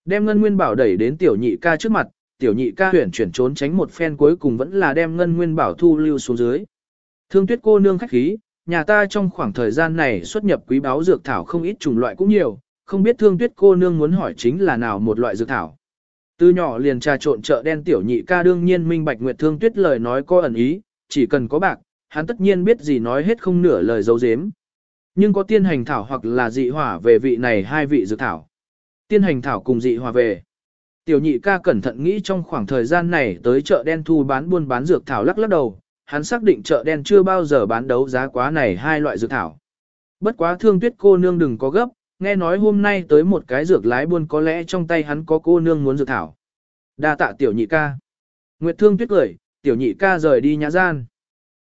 Đem Ngân Nguyên Bảo đẩy đến tiểu nhị ca trước mặt, tiểu nhị ca huyển chuyển trốn tránh một phen cuối cùng vẫn là đem Ngân Nguyên Bảo thu lưu xuống dưới. Thương Tuyết cô nương khách khí, nhà ta trong khoảng thời gian này xuất nhập quý báo dược thảo không ít chủng loại cũng nhiều, không biết Thương Tuyết cô nương muốn hỏi chính là nào một loại dược thảo. Từ nhỏ liền trà trộn chợ đen tiểu nhị ca đương nhiên minh bạch Nguyệt Thương Tuyết lời nói có ẩn ý, chỉ cần có bạc, hắn tất nhiên biết gì nói hết không nửa lời dấu dếm. Nhưng có tiên hành thảo hoặc là dị hỏa về vị này hai vị dược thảo. Tiên hành thảo cùng dị hỏa về. Tiểu nhị ca cẩn thận nghĩ trong khoảng thời gian này tới chợ đen thu bán buôn bán dược thảo lắc lắc đầu, hắn xác định chợ đen chưa bao giờ bán đấu giá quá này hai loại dược thảo. Bất quá thương tuyết cô nương đừng có gấp, nghe nói hôm nay tới một cái dược lái buôn có lẽ trong tay hắn có cô nương muốn dược thảo. Đa tạ tiểu nhị ca. Nguyệt thương tuyết cười, tiểu nhị ca rời đi nhã gian.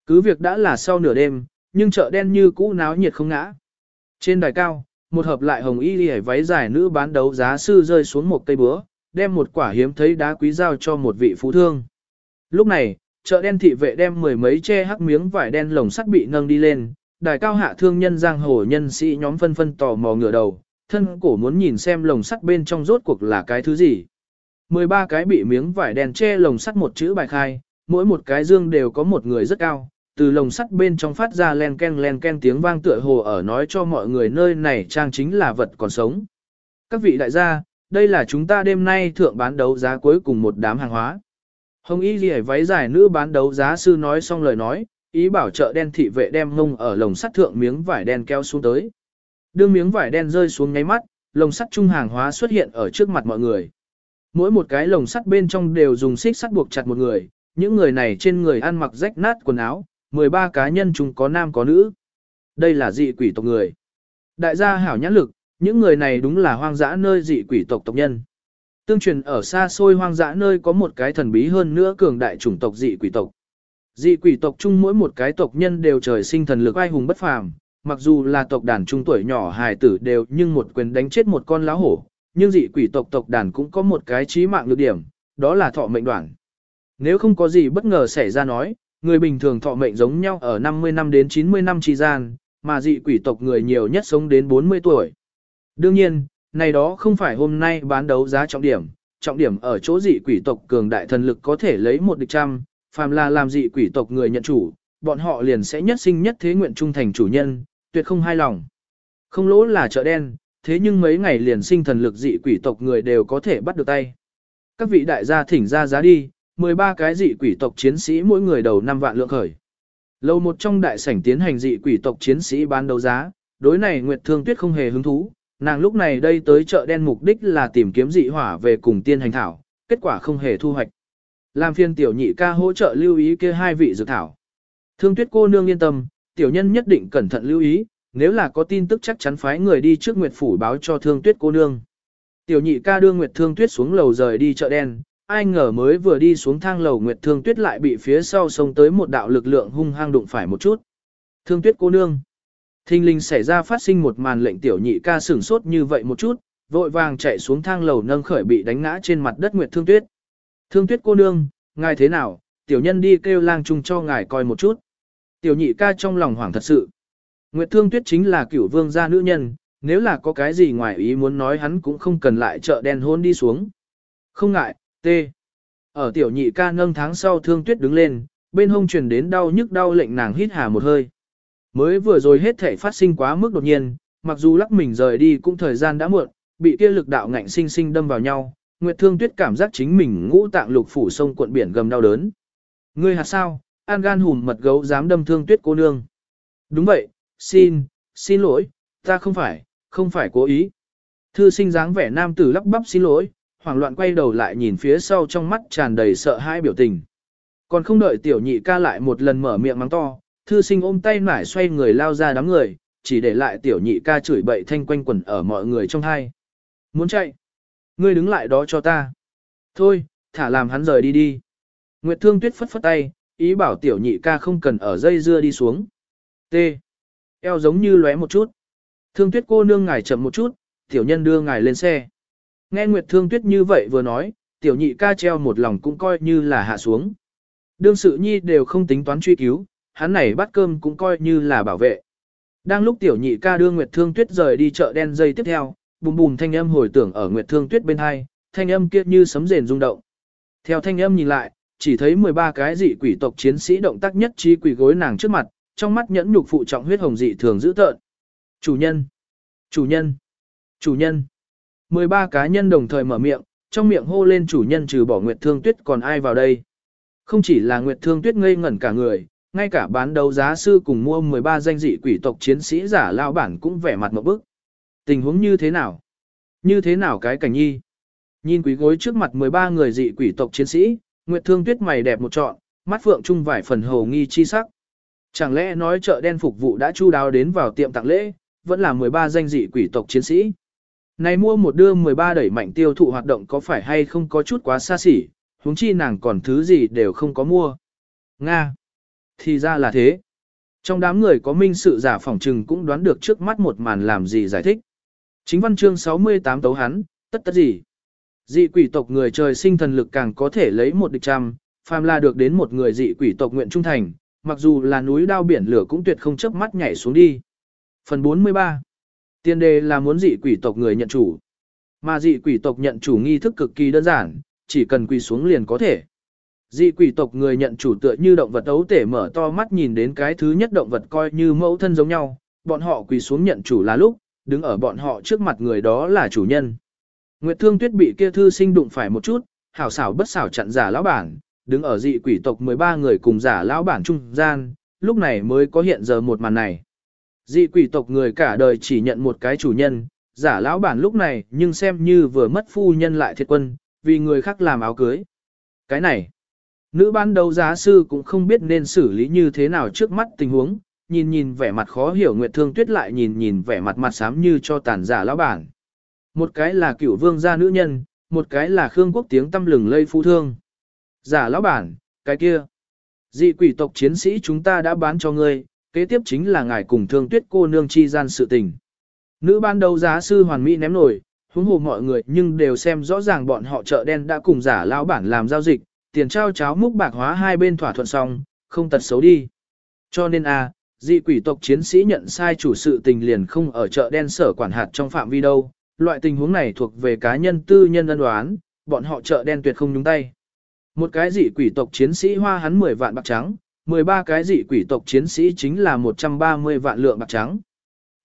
Cứ việc đã là sau nửa đêm, nhưng chợ đen như cũ náo nhiệt không ngã. Trên đài cao, một hợp lại hồng y lìa váy dài nữ bán đấu giá sư rơi xuống một cây búa, đem một quả hiếm thấy đá quý giao cho một vị phú thương. Lúc này, chợ đen thị vệ đem mười mấy che hắc miếng vải đen lồng sắt bị nâng đi lên, đài cao hạ thương nhân giang hồ nhân sĩ nhóm phân phân tò mò ngửa đầu, thân cổ muốn nhìn xem lồng sắt bên trong rốt cuộc là cái thứ gì. 13 cái bị miếng vải đen che lồng sắt một chữ bài khai, mỗi một cái dương đều có một người rất cao, từ lồng sắt bên trong phát ra len ken len ken tiếng vang tựa hồ ở nói cho mọi người nơi này trang chính là vật còn sống. Các vị đại gia, đây là chúng ta đêm nay thượng bán đấu giá cuối cùng một đám hàng hóa. Hồng Y Ghi váy dài nữ bán đấu giá sư nói xong lời nói, ý bảo trợ đen thị vệ đem ngông ở lồng sắt thượng miếng vải đen kéo xuống tới. Đưa miếng vải đen rơi xuống nháy mắt, lồng sắt trung hàng hóa xuất hiện ở trước mặt mọi người. Mỗi một cái lồng sắt bên trong đều dùng xích sắt buộc chặt một người, những người này trên người ăn mặc rách nát quần áo, 13 cá nhân chúng có nam có nữ. Đây là dị quỷ tộc người. Đại gia hảo nhãn lực, những người này đúng là hoang dã nơi dị quỷ tộc tộc nhân. Tương truyền ở xa xôi hoang dã nơi có một cái thần bí hơn nữa cường đại chủng tộc dị quỷ tộc. Dị quỷ tộc chung mỗi một cái tộc nhân đều trời sinh thần lực ai hùng bất phàm, mặc dù là tộc đàn trung tuổi nhỏ hài tử đều nhưng một quyền đánh chết một con lá hổ, nhưng dị quỷ tộc tộc đàn cũng có một cái trí mạng lược điểm, đó là thọ mệnh đoạn. Nếu không có gì bất ngờ xảy ra nói, người bình thường thọ mệnh giống nhau ở 50 năm đến 90 năm chi gian, mà dị quỷ tộc người nhiều nhất sống đến 40 tuổi. Đương nhiên, này đó không phải hôm nay bán đấu giá trọng điểm, trọng điểm ở chỗ dị quỷ tộc cường đại thần lực có thể lấy một địch trăm, phàm là làm dị quỷ tộc người nhận chủ, bọn họ liền sẽ nhất sinh nhất thế nguyện trung thành chủ nhân, tuyệt không hai lòng. Không lỗ là chợ đen, thế nhưng mấy ngày liền sinh thần lực dị quỷ tộc người đều có thể bắt được tay. Các vị đại gia thỉnh ra giá đi, 13 cái dị quỷ tộc chiến sĩ mỗi người đầu 5 vạn lượng khởi. Lâu một trong đại sảnh tiến hành dị quỷ tộc chiến sĩ bán đấu giá, đối này Nguyệt Thương Tuyết không hề hứng thú, nàng lúc này đây tới chợ đen mục đích là tìm kiếm dị hỏa về cùng tiên hành thảo, kết quả không hề thu hoạch. Làm phiên tiểu nhị ca hỗ trợ lưu ý kia hai vị dược thảo. Thương Tuyết cô nương yên tâm, tiểu nhân nhất định cẩn thận lưu ý, nếu là có tin tức chắc chắn phái người đi trước Nguyệt phủ báo cho Thương Tuyết cô nương. Tiểu nhị ca đưa Nguyệt Thương Tuyết xuống lầu rời đi chợ đen, ai ngờ mới vừa đi xuống thang lầu Nguyệt Thương Tuyết lại bị phía sau sông tới một đạo lực lượng hung hăng đụng phải một chút. Thương Tuyết cô nương. Thinh linh xảy ra phát sinh một màn lệnh tiểu nhị ca sửng sốt như vậy một chút, vội vàng chạy xuống thang lầu nâng khởi bị đánh ngã trên mặt đất Nguyệt Thương Tuyết. Thương Tuyết cô nương, ngài thế nào, tiểu nhân đi kêu lang trung cho ngài coi một chút. Tiểu nhị ca trong lòng hoảng thật sự. Nguyệt Thương Tuyết chính là cửu vương gia nữ nhân, nếu là có cái gì ngoài ý muốn nói hắn cũng không cần lại chợ đen hôn đi xuống. Không ngại, T. Ở tiểu nhị ca nâng tháng sau thương tuyết đứng lên, bên hông truyền đến đau nhức đau lệnh nàng hít hà một hơi. Mới vừa rồi hết thể phát sinh quá mức đột nhiên, mặc dù lắc mình rời đi cũng thời gian đã muộn, bị kia lực đạo ngạnh sinh sinh đâm vào nhau, Nguyệt Thương Tuyết cảm giác chính mình ngũ tạng lục phủ sông cuộn biển gầm đau đớn. Ngươi hạt sao, an gan hùm mật gấu dám đâm Thương Tuyết cô nương. Đúng vậy, xin, xin lỗi, ta không phải, không phải cố ý. Thư sinh dáng vẻ nam tử lắp bắp xin lỗi, hoảng loạn quay đầu lại nhìn phía sau trong mắt tràn đầy sợ hãi biểu tình. Còn không đợi tiểu nhị ca lại một lần mở miệng mắng to, thư sinh ôm tay nải xoay người lao ra đám người, chỉ để lại tiểu nhị ca chửi bậy thanh quanh quẩn ở mọi người trong hai. Muốn chạy? Ngươi đứng lại đó cho ta. Thôi, thả làm hắn rời đi đi. Nguyệt Thương Tuyết phất phất tay, ý bảo tiểu nhị ca không cần ở dây dưa đi xuống. T. Eo giống như lóe một chút. Thương Tuyết cô nương ngài chậm một chút, tiểu nhân đưa ngài lên xe. Nghe Nguyệt Thương Tuyết như vậy vừa nói, tiểu nhị ca treo một lòng cũng coi như là hạ xuống. Đương sự nhi đều không tính toán truy cứu, hắn này bắt cơm cũng coi như là bảo vệ. Đang lúc tiểu nhị ca đưa Nguyệt Thương Tuyết rời đi chợ đen dây tiếp theo, bùm bùm thanh âm hồi tưởng ở Nguyệt Thương Tuyết bên hai, thanh âm kia như sấm rền rung động. Theo thanh âm nhìn lại, chỉ thấy 13 cái dị quỷ tộc chiến sĩ động tác nhất trí quỷ gối nàng trước mặt, trong mắt nhẫn nhục phụ trọng huyết hồng dị thường dữ tợn. Chủ nhân! Chủ nhân! Chủ nhân! 13 cá nhân đồng thời mở miệng, trong miệng hô lên chủ nhân trừ bỏ Nguyệt Thương Tuyết còn ai vào đây. Không chỉ là Nguyệt Thương Tuyết ngây ngẩn cả người, ngay cả bán đấu giá sư cùng mua 13 danh dị quỷ tộc chiến sĩ giả lao bản cũng vẻ mặt một bức. Tình huống như thế nào? Như thế nào cái cảnh nhi? Nhìn quý gối trước mặt 13 người dị quỷ tộc chiến sĩ, Nguyệt Thương Tuyết mày đẹp một trọn, mắt phượng trung vải phần hồ nghi chi sắc. Chẳng lẽ nói chợ đen phục vụ đã chu đáo đến vào tiệm tặng lễ, vẫn là 13 danh dị quỷ tộc chiến sĩ. Này mua một đưa 13 đẩy mạnh tiêu thụ hoạt động có phải hay không có chút quá xa xỉ, huống chi nàng còn thứ gì đều không có mua. Nga. Thì ra là thế. Trong đám người có minh sự giả phỏng trừng cũng đoán được trước mắt một màn làm gì giải thích. Chính văn chương 68 tấu hắn, tất tất gì. Dị quỷ tộc người trời sinh thần lực càng có thể lấy một địch trăm, phàm là được đến một người dị quỷ tộc nguyện trung thành, mặc dù là núi đao biển lửa cũng tuyệt không chớp mắt nhảy xuống đi. Phần 43 Tiên đề là muốn dị quỷ tộc người nhận chủ. Mà dị quỷ tộc nhận chủ nghi thức cực kỳ đơn giản, chỉ cần quỳ xuống liền có thể. Dị quỷ tộc người nhận chủ tựa như động vật ấu tể mở to mắt nhìn đến cái thứ nhất động vật coi như mẫu thân giống nhau, bọn họ quỳ xuống nhận chủ là lúc, đứng ở bọn họ trước mặt người đó là chủ nhân. Nguyệt Thương Tuyết bị kia thư sinh đụng phải một chút, hảo xảo bất xảo chặn giả lão bản, đứng ở dị quỷ tộc 13 người cùng giả lão bản trung gian, lúc này mới có hiện giờ một màn này. Dị quỷ tộc người cả đời chỉ nhận một cái chủ nhân, giả lão bản lúc này nhưng xem như vừa mất phu nhân lại thiệt quân, vì người khác làm áo cưới. Cái này, nữ ban đầu giá sư cũng không biết nên xử lý như thế nào trước mắt tình huống, nhìn nhìn vẻ mặt khó hiểu Nguyệt Thương Tuyết lại nhìn nhìn vẻ mặt mặt xám như cho tàn giả lão bản. Một cái là cựu vương gia nữ nhân, một cái là Khương Quốc tiếng tâm lừng lây phu thương. Giả lão bản, cái kia. Dị quỷ tộc chiến sĩ chúng ta đã bán cho ngươi, kế tiếp chính là ngài cùng thương tuyết cô nương chi gian sự tình. Nữ ban đầu giá sư hoàn mỹ ném nổi, Huống hồ mọi người nhưng đều xem rõ ràng bọn họ chợ đen đã cùng giả lão bản làm giao dịch, tiền trao cháo múc bạc hóa hai bên thỏa thuận xong, không tật xấu đi. Cho nên a, dị quỷ tộc chiến sĩ nhận sai chủ sự tình liền không ở chợ đen sở quản hạt trong phạm vi đâu, loại tình huống này thuộc về cá nhân tư nhân ân đoán, bọn họ chợ đen tuyệt không nhúng tay. Một cái dị quỷ tộc chiến sĩ hoa hắn 10 vạn bạc trắng, 13 cái dị quỷ tộc chiến sĩ chính là 130 vạn lượng bạc trắng.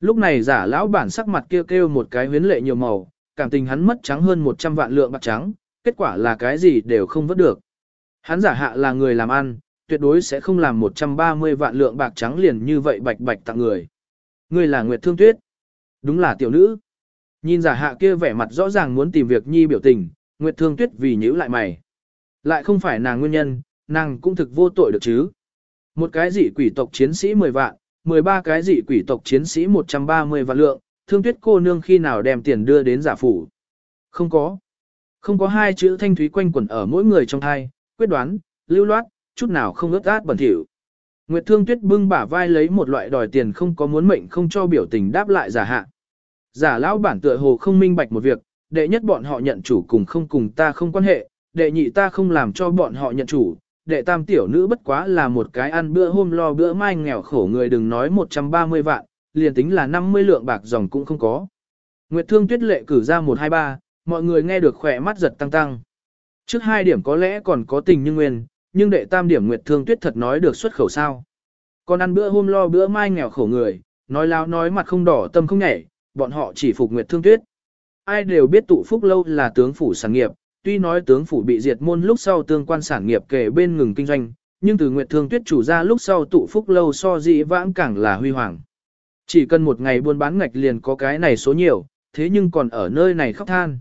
Lúc này giả lão bản sắc mặt kêu kêu một cái huyến lệ nhiều màu, cảm tình hắn mất trắng hơn 100 vạn lượng bạc trắng, kết quả là cái gì đều không vớt được. Hắn giả hạ là người làm ăn, tuyệt đối sẽ không làm 130 vạn lượng bạc trắng liền như vậy bạch bạch tặng người. Người là Nguyệt Thương Tuyết. Đúng là tiểu nữ. Nhìn giả hạ kia vẻ mặt rõ ràng muốn tìm việc nhi biểu tình, Nguyệt Thương Tuyết vì nhíu lại mày. Lại không phải nàng nguyên nhân, nàng cũng thực vô tội được chứ. Một cái dị quỷ tộc chiến sĩ 10 vạn, 13 cái dị quỷ tộc chiến sĩ 130 vạn lượng, thương tuyết cô nương khi nào đem tiền đưa đến giả phủ. Không có. Không có hai chữ thanh thúy quanh quẩn ở mỗi người trong thai, quyết đoán, lưu loát, chút nào không ướt át bẩn thỉu. Nguyệt Thương Tuyết bưng bả vai lấy một loại đòi tiền không có muốn mệnh không cho biểu tình đáp lại giả hạ. Giả lão bản tựa hồ không minh bạch một việc, đệ nhất bọn họ nhận chủ cùng không cùng ta không quan hệ, đệ nhị ta không làm cho bọn họ nhận chủ, đệ tam tiểu nữ bất quá là một cái ăn bữa hôm lo bữa mai nghèo khổ người đừng nói 130 vạn, liền tính là 50 lượng bạc dòng cũng không có. Nguyệt Thương Tuyết lệ cử ra 123, mọi người nghe được khỏe mắt giật tăng tăng. Trước hai điểm có lẽ còn có tình nhưng nguyên, nhưng đệ tam điểm Nguyệt Thương Tuyết thật nói được xuất khẩu sao. Còn ăn bữa hôm lo bữa mai nghèo khổ người, nói lao nói mặt không đỏ tâm không nhảy, bọn họ chỉ phục Nguyệt Thương Tuyết. Ai đều biết tụ phúc lâu là tướng phủ sản nghiệp, tuy nói tướng phủ bị diệt môn lúc sau tương quan sản nghiệp kể bên ngừng kinh doanh, nhưng từ Nguyệt Thương Tuyết chủ ra lúc sau tụ phúc lâu so dị vãng càng là huy hoàng. Chỉ cần một ngày buôn bán ngạch liền có cái này số nhiều, thế nhưng còn ở nơi này khóc than.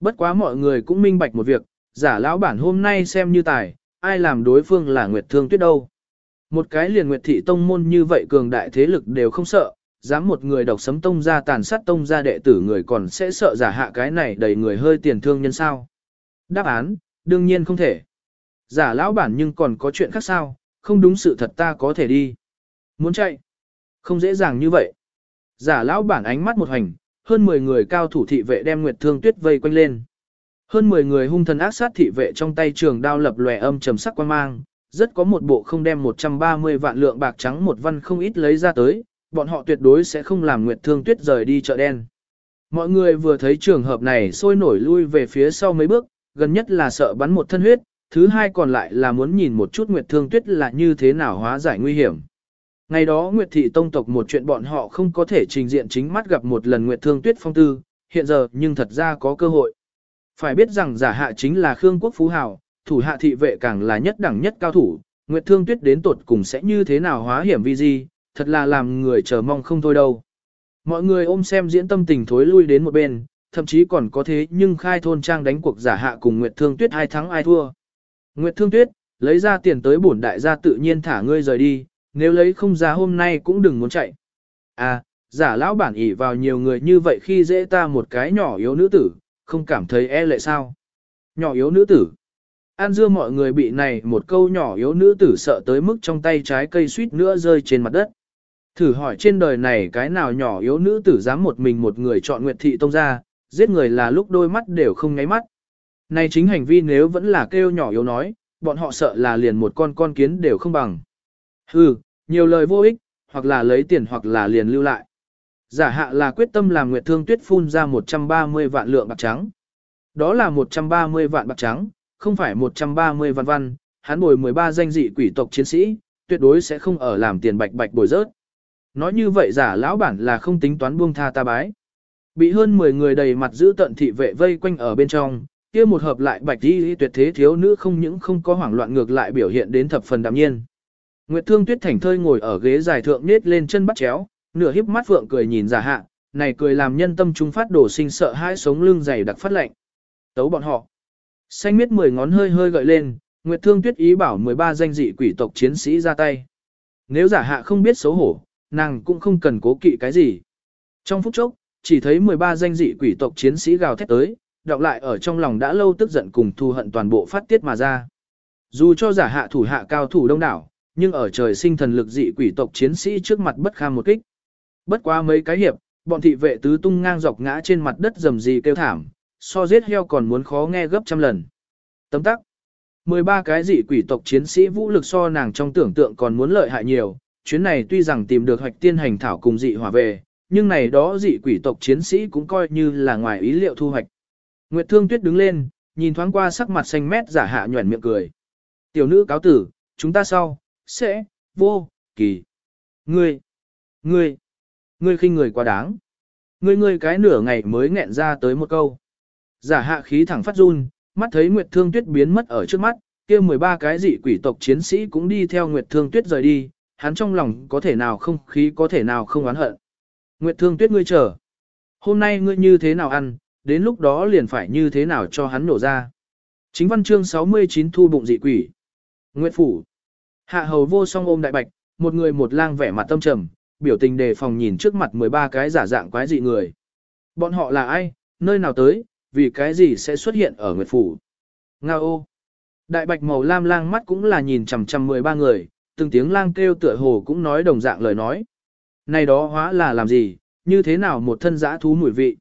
Bất quá mọi người cũng minh bạch một việc, giả lão bản hôm nay xem như tài, ai làm đối phương là Nguyệt Thương Tuyết đâu. Một cái liền Nguyệt Thị Tông môn như vậy cường đại thế lực đều không sợ, dám một người độc sấm tông ra tàn sát tông ra đệ tử người còn sẽ sợ giả hạ cái này đầy người hơi tiền thương nhân sao. Đáp án, đương nhiên không thể. Giả lão bản nhưng còn có chuyện khác sao, không đúng sự thật ta có thể đi. Muốn chạy, không dễ dàng như vậy. Giả lão bản ánh mắt một hành, hơn 10 người cao thủ thị vệ đem Nguyệt Thương Tuyết vây quanh lên. Hơn 10 người hung thần ác sát thị vệ trong tay trường đao lập lòe âm trầm sắc quan mang, rất có một bộ không đem 130 vạn lượng bạc trắng một văn không ít lấy ra tới, bọn họ tuyệt đối sẽ không làm Nguyệt Thương Tuyết rời đi chợ đen. Mọi người vừa thấy trường hợp này sôi nổi lui về phía sau mấy bước, gần nhất là sợ bắn một thân huyết, thứ hai còn lại là muốn nhìn một chút Nguyệt Thương Tuyết là như thế nào hóa giải nguy hiểm. Ngày đó Nguyệt Thị Tông tộc một chuyện bọn họ không có thể trình diện chính mắt gặp một lần Nguyệt Thương Tuyết phong tư, hiện giờ nhưng thật ra có cơ hội. Phải biết rằng giả hạ chính là Khương Quốc Phú Hào, thủ hạ thị vệ càng là nhất đẳng nhất cao thủ, Nguyệt Thương Tuyết đến tột cùng sẽ như thế nào hóa hiểm vi di, thật là làm người chờ mong không thôi đâu. Mọi người ôm xem diễn tâm tình thối lui đến một bên, thậm chí còn có thế nhưng khai thôn trang đánh cuộc giả hạ cùng Nguyệt Thương Tuyết ai thắng ai thua. Nguyệt Thương Tuyết, lấy ra tiền tới bổn đại gia tự nhiên thả ngươi rời đi, nếu lấy không ra hôm nay cũng đừng muốn chạy. À, giả lão bản ỉ vào nhiều người như vậy khi dễ ta một cái nhỏ yếu nữ tử, không cảm thấy e lệ sao. Nhỏ yếu nữ tử. An dưa mọi người bị này một câu nhỏ yếu nữ tử sợ tới mức trong tay trái cây suýt nữa rơi trên mặt đất. Thử hỏi trên đời này cái nào nhỏ yếu nữ tử dám một mình một người chọn Nguyệt Thị Tông ra, giết người là lúc đôi mắt đều không nháy mắt. Này chính hành vi nếu vẫn là kêu nhỏ yếu nói, bọn họ sợ là liền một con con kiến đều không bằng. Hừ, nhiều lời vô ích, hoặc là lấy tiền hoặc là liền lưu lại. Giả hạ là quyết tâm làm Nguyệt Thương Tuyết phun ra 130 vạn lượng bạc trắng. Đó là 130 vạn bạc trắng, không phải 130 vạn văn, hắn bồi 13 danh dị quỷ tộc chiến sĩ, tuyệt đối sẽ không ở làm tiền bạch bạch bồi rớt. Nói như vậy giả lão bản là không tính toán buông tha ta bái. Bị hơn 10 người đầy mặt giữ tận thị vệ vây quanh ở bên trong, kia một hợp lại bạch đi tuyệt thế thiếu nữ không những không có hoảng loạn ngược lại biểu hiện đến thập phần đạm nhiên. Nguyệt Thương Tuyết thành thơi ngồi ở ghế dài thượng nết lên chân bắt chéo, nửa híp mắt phượng cười nhìn giả hạ, này cười làm nhân tâm trung phát đổ sinh sợ hai sống lưng dày đặc phát lạnh. Tấu bọn họ. Xanh miết mười ngón hơi hơi gợi lên, Nguyệt Thương Tuyết ý bảo 13 danh dị quỷ tộc chiến sĩ ra tay. Nếu giả hạ không biết xấu hổ, nàng cũng không cần cố kỵ cái gì. Trong phút chốc, chỉ thấy 13 danh dị quỷ tộc chiến sĩ gào thét tới, đọc lại ở trong lòng đã lâu tức giận cùng thù hận toàn bộ phát tiết mà ra. Dù cho giả hạ thủ hạ cao thủ đông đảo, nhưng ở trời sinh thần lực dị quỷ tộc chiến sĩ trước mặt bất kham một kích. Bất quá mấy cái hiệp, bọn thị vệ tứ tung ngang dọc ngã trên mặt đất rầm rì kêu thảm, so giết heo còn muốn khó nghe gấp trăm lần. Tấm tắc. 13 cái dị quỷ tộc chiến sĩ vũ lực so nàng trong tưởng tượng còn muốn lợi hại nhiều, chuyến này tuy rằng tìm được hoạch tiên hành thảo cùng dị hỏa về, nhưng này đó dị quỷ tộc chiến sĩ cũng coi như là ngoài ý liệu thu hoạch. Nguyệt Thương Tuyết đứng lên, nhìn thoáng qua sắc mặt xanh mét giả hạ nhuẩn miệng cười. Tiểu nữ cáo tử, chúng ta sau, sẽ, vô, kỳ. Ngươi, ngươi, ngươi khinh người quá đáng. Ngươi ngươi cái nửa ngày mới nghẹn ra tới một câu. Giả hạ khí thẳng phát run, mắt thấy Nguyệt Thương Tuyết biến mất ở trước mắt, kia 13 cái dị quỷ tộc chiến sĩ cũng đi theo Nguyệt Thương Tuyết rời đi, hắn trong lòng có thể nào không khí có thể nào không oán hận. Nguyệt Thương Tuyết ngươi chờ. Hôm nay ngươi như thế nào ăn, đến lúc đó liền phải như thế nào cho hắn nổ ra. Chính văn chương 69 thu bụng dị quỷ. Nguyệt Phủ. Hạ hầu vô song ôm đại bạch, một người một lang vẻ mặt tâm trầm, biểu tình đề phòng nhìn trước mặt 13 cái giả dạng quái dị người. Bọn họ là ai, nơi nào tới, vì cái gì sẽ xuất hiện ở Nguyệt Phủ. Nga ô. Đại bạch màu lam lang mắt cũng là nhìn chằm chằm 13 người, từng tiếng lang kêu tựa hồ cũng nói đồng dạng lời nói. Này đó hóa là làm gì, như thế nào một thân giã thú mùi vị.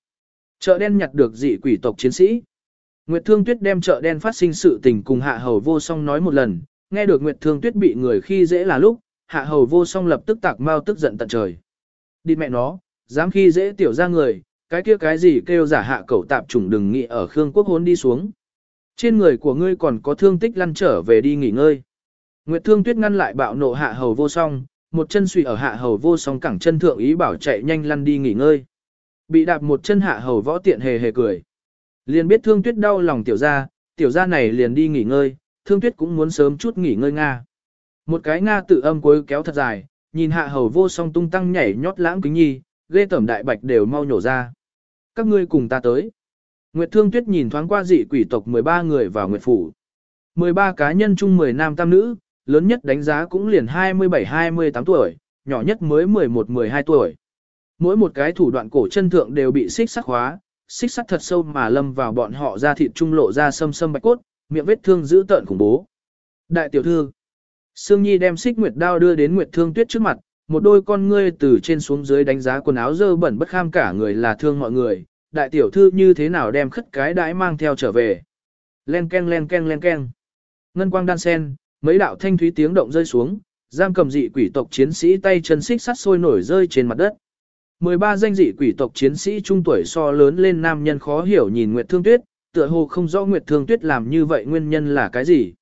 Chợ đen nhặt được dị quỷ tộc chiến sĩ. Nguyệt Thương Tuyết đem chợ đen phát sinh sự tình cùng Hạ Hầu Vô Song nói một lần, nghe được Nguyệt Thương Tuyết bị người khi dễ là lúc, Hạ Hầu Vô Song lập tức tạc mau tức giận tận trời. Đi mẹ nó, dám khi dễ tiểu ra người, cái kia cái gì kêu giả hạ cẩu tạp trùng đừng nghĩ ở Khương Quốc hôn đi xuống. Trên người của ngươi còn có thương tích lăn trở về đi nghỉ ngơi. Nguyệt Thương Tuyết ngăn lại bạo nộ Hạ Hầu Vô Song, một chân suy ở Hạ Hầu Vô Song cẳng chân thượng ý bảo chạy nhanh lăn đi nghỉ ngơi. Bị đạp một chân Hạ Hầu Võ tiện hề hề cười. Liền biết Thương Tuyết đau lòng tiểu gia, tiểu gia này liền đi nghỉ ngơi, Thương Tuyết cũng muốn sớm chút nghỉ ngơi nga. Một cái nga tự âm cuối kéo thật dài, nhìn Hạ Hầu Vô Song tung tăng nhảy nhót lãng kính nhi, ghê tẩm đại bạch đều mau nhổ ra. Các ngươi cùng ta tới. Nguyệt Thương Tuyết nhìn thoáng qua dị quỷ tộc 13 người vào Nguyệt Phủ. 13 cá nhân chung 10 nam tam nữ, lớn nhất đánh giá cũng liền 27-28 tuổi, nhỏ nhất mới 11-12 tuổi. Mỗi một cái thủ đoạn cổ chân thượng đều bị xích sắt hóa, xích sắt thật sâu mà lâm vào bọn họ ra thịt trung lộ ra sâm sâm bạch cốt, miệng vết thương dữ tợn khủng bố. Đại tiểu thư, Sương Nhi đem xích nguyệt đao đưa đến Nguyệt Thương Tuyết trước mặt, một đôi con ngươi từ trên xuống dưới đánh giá quần áo dơ bẩn bất kham cả người là thương mọi người, đại tiểu thư như thế nào đem khất cái đãi mang theo trở về. Len ken len ken len ken. Ngân quang đan sen, mấy đạo thanh thúy tiếng động rơi xuống, giam cầm dị quỷ tộc chiến sĩ tay chân xích sắt sôi nổi rơi trên mặt đất. 13 danh dị quỷ tộc chiến sĩ trung tuổi so lớn lên nam nhân khó hiểu nhìn Nguyệt Thương Tuyết, tựa hồ không rõ Nguyệt Thương Tuyết làm như vậy nguyên nhân là cái gì.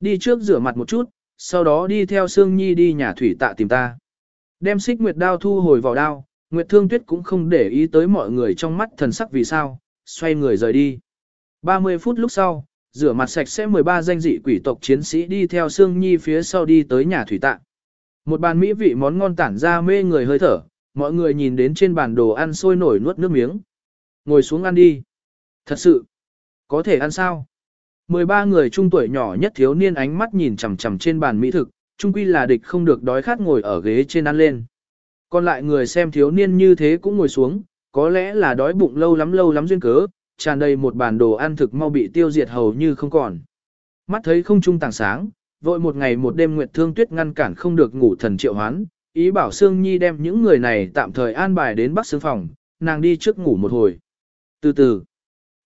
Đi trước rửa mặt một chút, sau đó đi theo Sương Nhi đi nhà thủy tạ tìm ta. Đem xích Nguyệt đao thu hồi vào đao, Nguyệt Thương Tuyết cũng không để ý tới mọi người trong mắt thần sắc vì sao, xoay người rời đi. 30 phút lúc sau, rửa mặt sạch sẽ 13 danh dị quỷ tộc chiến sĩ đi theo Sương Nhi phía sau đi tới nhà thủy tạ. Một bàn mỹ vị món ngon tản ra mê người hơi thở, mọi người nhìn đến trên bàn đồ ăn sôi nổi nuốt nước miếng. Ngồi xuống ăn đi. Thật sự, có thể ăn sao? 13 người trung tuổi nhỏ nhất thiếu niên ánh mắt nhìn chằm chằm trên bàn mỹ thực, trung quy là địch không được đói khát ngồi ở ghế trên ăn lên. Còn lại người xem thiếu niên như thế cũng ngồi xuống, có lẽ là đói bụng lâu lắm lâu lắm duyên cớ, tràn đầy một bàn đồ ăn thực mau bị tiêu diệt hầu như không còn. Mắt thấy không trung tảng sáng, vội một ngày một đêm Nguyệt Thương Tuyết ngăn cản không được ngủ thần triệu hoán, ý bảo Sương Nhi đem những người này tạm thời an bài đến Bắc Sương phòng, nàng đi trước ngủ một hồi. Từ từ,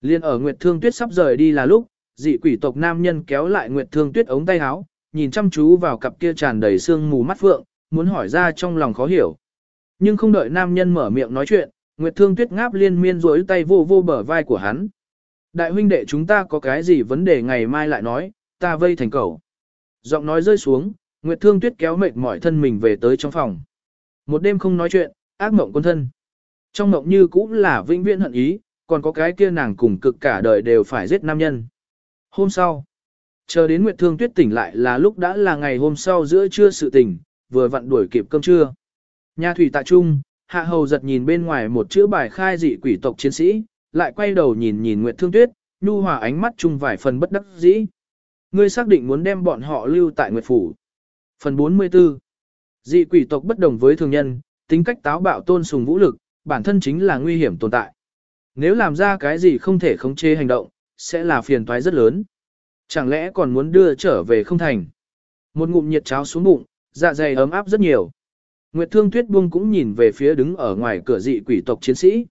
liên ở Nguyệt Thương Tuyết sắp rời đi là lúc, dị quỷ tộc nam nhân kéo lại Nguyệt Thương Tuyết ống tay áo, nhìn chăm chú vào cặp kia tràn đầy sương mù mắt phượng, muốn hỏi ra trong lòng khó hiểu. Nhưng không đợi nam nhân mở miệng nói chuyện, Nguyệt Thương Tuyết ngáp liên miên rỗi tay vô vô bờ vai của hắn. Đại huynh đệ chúng ta có cái gì vấn đề ngày mai lại nói, ta vây thành cầu. Giọng nói rơi xuống, Nguyệt Thương Tuyết kéo mệt mỏi thân mình về tới trong phòng. Một đêm không nói chuyện, ác mộng quân thân. Trong mộng như cũng là vĩnh viễn hận ý, còn có cái kia nàng cùng cực cả đời đều phải giết nam nhân. Hôm sau, chờ đến Nguyệt Thương Tuyết tỉnh lại là lúc đã là ngày hôm sau giữa trưa sự tỉnh, vừa vặn đuổi kịp cơm trưa. Nhà thủy tại trung, hạ hầu giật nhìn bên ngoài một chữ bài khai dị quỷ tộc chiến sĩ, lại quay đầu nhìn nhìn Nguyệt Thương Tuyết, nhu hòa ánh mắt chung vài phần bất đắc dĩ. Ngươi xác định muốn đem bọn họ lưu tại Nguyệt Phủ. Phần 44 Dị quỷ tộc bất đồng với thường nhân, tính cách táo bạo tôn sùng vũ lực, bản thân chính là nguy hiểm tồn tại. Nếu làm ra cái gì không thể khống chế hành động, sẽ là phiền toái rất lớn. Chẳng lẽ còn muốn đưa trở về không thành. Một ngụm nhiệt cháo xuống bụng, dạ dày ấm áp rất nhiều. Nguyệt Thương Tuyết Buông cũng nhìn về phía đứng ở ngoài cửa dị quỷ tộc chiến sĩ.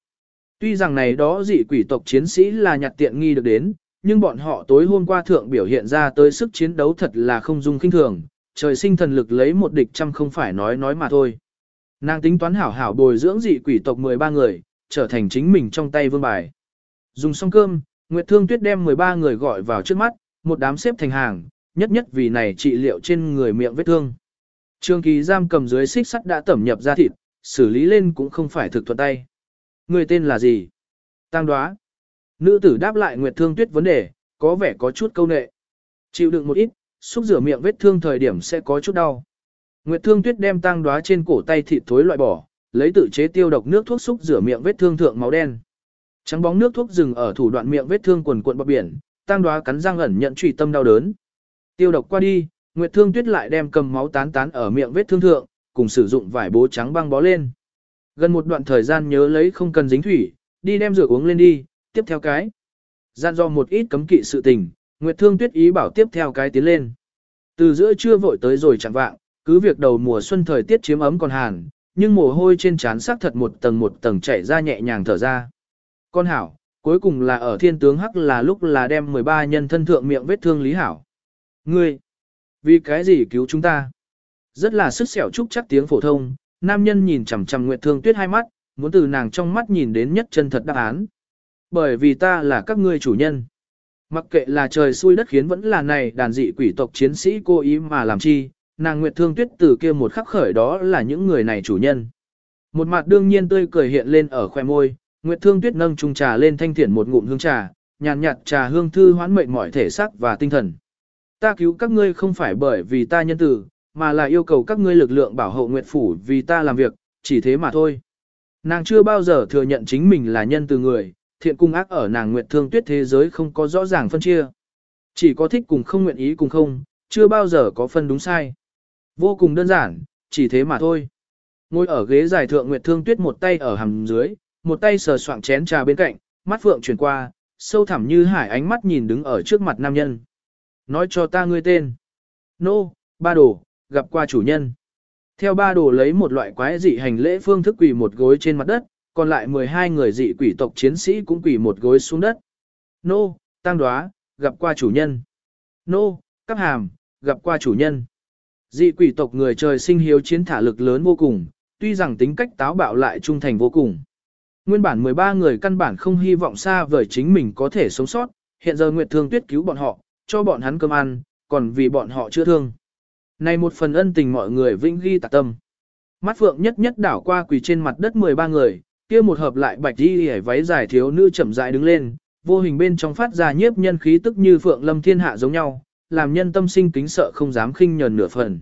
Tuy rằng này đó dị quỷ tộc chiến sĩ là nhặt tiện nghi được đến, nhưng bọn họ tối hôm qua thượng biểu hiện ra tới sức chiến đấu thật là không dung kinh thường, trời sinh thần lực lấy một địch trăm không phải nói nói mà thôi. Nàng tính toán hảo hảo bồi dưỡng dị quỷ tộc 13 người, trở thành chính mình trong tay vương bài. Dùng xong cơm, Nguyệt Thương Tuyết đem 13 người gọi vào trước mắt, một đám xếp thành hàng, nhất nhất vì này trị liệu trên người miệng vết thương. Trường kỳ giam cầm dưới xích sắt đã tẩm nhập ra thịt, xử lý lên cũng không phải thực thuận tay. Người tên là gì? Tăng đoá. Nữ tử đáp lại Nguyệt Thương Tuyết vấn đề, có vẻ có chút câu nệ. Chịu đựng một ít, xúc rửa miệng vết thương thời điểm sẽ có chút đau. Nguyệt Thương Tuyết đem tăng đoá trên cổ tay thịt thối loại bỏ, lấy tự chế tiêu độc nước thuốc xúc rửa miệng vết thương thượng máu đen. Trắng bóng nước thuốc dừng ở thủ đoạn miệng vết thương quần cuộn bọt biển, tăng đoá cắn răng ẩn nhận truy tâm đau đớn. Tiêu độc qua đi, Nguyệt Thương Tuyết lại đem cầm máu tán tán ở miệng vết thương thượng, cùng sử dụng vải bố trắng băng bó lên. Gần một đoạn thời gian nhớ lấy không cần dính thủy, đi đem rửa uống lên đi, tiếp theo cái. Gian do một ít cấm kỵ sự tình, Nguyệt Thương Tuyết ý bảo tiếp theo cái tiến lên. Từ giữa trưa vội tới rồi chẳng vạng, cứ việc đầu mùa xuân thời tiết chiếm ấm còn hàn, nhưng mồ hôi trên trán sắc thật một tầng một tầng chảy ra nhẹ nhàng thở ra. Con hảo, cuối cùng là ở thiên tướng hắc là lúc là đem 13 nhân thân thượng miệng vết thương lý hảo. Ngươi, vì cái gì cứu chúng ta? Rất là sức sẹo trúc chắc tiếng phổ thông, nam nhân nhìn chằm chằm Nguyệt Thương Tuyết hai mắt, muốn từ nàng trong mắt nhìn đến nhất chân thật đáp án. Bởi vì ta là các ngươi chủ nhân. Mặc kệ là trời xui đất khiến vẫn là này đàn dị quỷ tộc chiến sĩ cố ý mà làm chi, nàng Nguyệt Thương Tuyết từ kia một khắc khởi đó là những người này chủ nhân. Một mặt đương nhiên tươi cười hiện lên ở khoe môi, Nguyệt Thương Tuyết nâng chung trà lên thanh thiển một ngụm hương trà, nhàn nhạt trà hương thư hoán mệnh mọi thể xác và tinh thần. Ta cứu các ngươi không phải bởi vì ta nhân tử, mà là yêu cầu các ngươi lực lượng bảo hộ Nguyệt Phủ vì ta làm việc, chỉ thế mà thôi. Nàng chưa bao giờ thừa nhận chính mình là nhân từ người, thiện cung ác ở nàng Nguyệt Thương Tuyết thế giới không có rõ ràng phân chia. Chỉ có thích cùng không nguyện ý cùng không, chưa bao giờ có phân đúng sai. Vô cùng đơn giản, chỉ thế mà thôi. Ngồi ở ghế dài thượng Nguyệt Thương Tuyết một tay ở hầm dưới, một tay sờ soạng chén trà bên cạnh, mắt phượng chuyển qua, sâu thẳm như hải ánh mắt nhìn đứng ở trước mặt nam nhân. Nói cho ta ngươi tên. Nô, no, ba đồ, gặp qua chủ nhân. Theo ba đồ lấy một loại quái dị hành lễ phương thức quỳ một gối trên mặt đất, còn lại 12 người dị quỷ tộc chiến sĩ cũng quỳ một gối xuống đất. Nô, no, tăng đoá, gặp qua chủ nhân. Nô, no, hàm, gặp qua chủ nhân. Dị quỷ tộc người trời sinh hiếu chiến thả lực lớn vô cùng, tuy rằng tính cách táo bạo lại trung thành vô cùng. Nguyên bản 13 người căn bản không hy vọng xa vời chính mình có thể sống sót, hiện giờ Nguyệt Thương Tuyết cứu bọn họ, cho bọn hắn cơm ăn, còn vì bọn họ chữa thương. Này một phần ân tình mọi người vĩnh ghi tạc tâm. Mắt phượng nhất nhất đảo qua quỳ trên mặt đất 13 người, kia một hợp lại bạch đi hề váy dài thiếu nữ chậm rãi đứng lên, vô hình bên trong phát ra nhiếp nhân khí tức như phượng lâm thiên hạ giống nhau, làm nhân tâm sinh kính sợ không dám khinh nhờn nửa phần.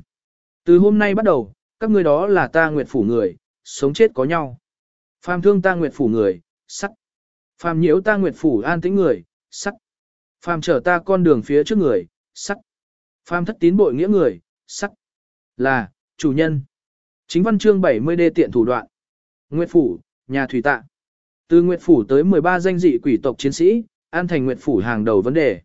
Từ hôm nay bắt đầu, các ngươi đó là ta nguyệt phủ người, sống chết có nhau. Phàm thương ta nguyệt phủ người, sắc. Phàm nhiễu ta nguyệt phủ an tĩnh người, sắc. Phàm trở ta con đường phía trước người, sắc. Phàm thất tín bội nghĩa người, sắc. Là, chủ nhân. Chính văn chương 70 đê tiện thủ đoạn. Nguyệt phủ, nhà thủy tạ. Từ Nguyệt phủ tới 13 danh dị quỷ tộc chiến sĩ, an thành Nguyệt phủ hàng đầu vấn đề.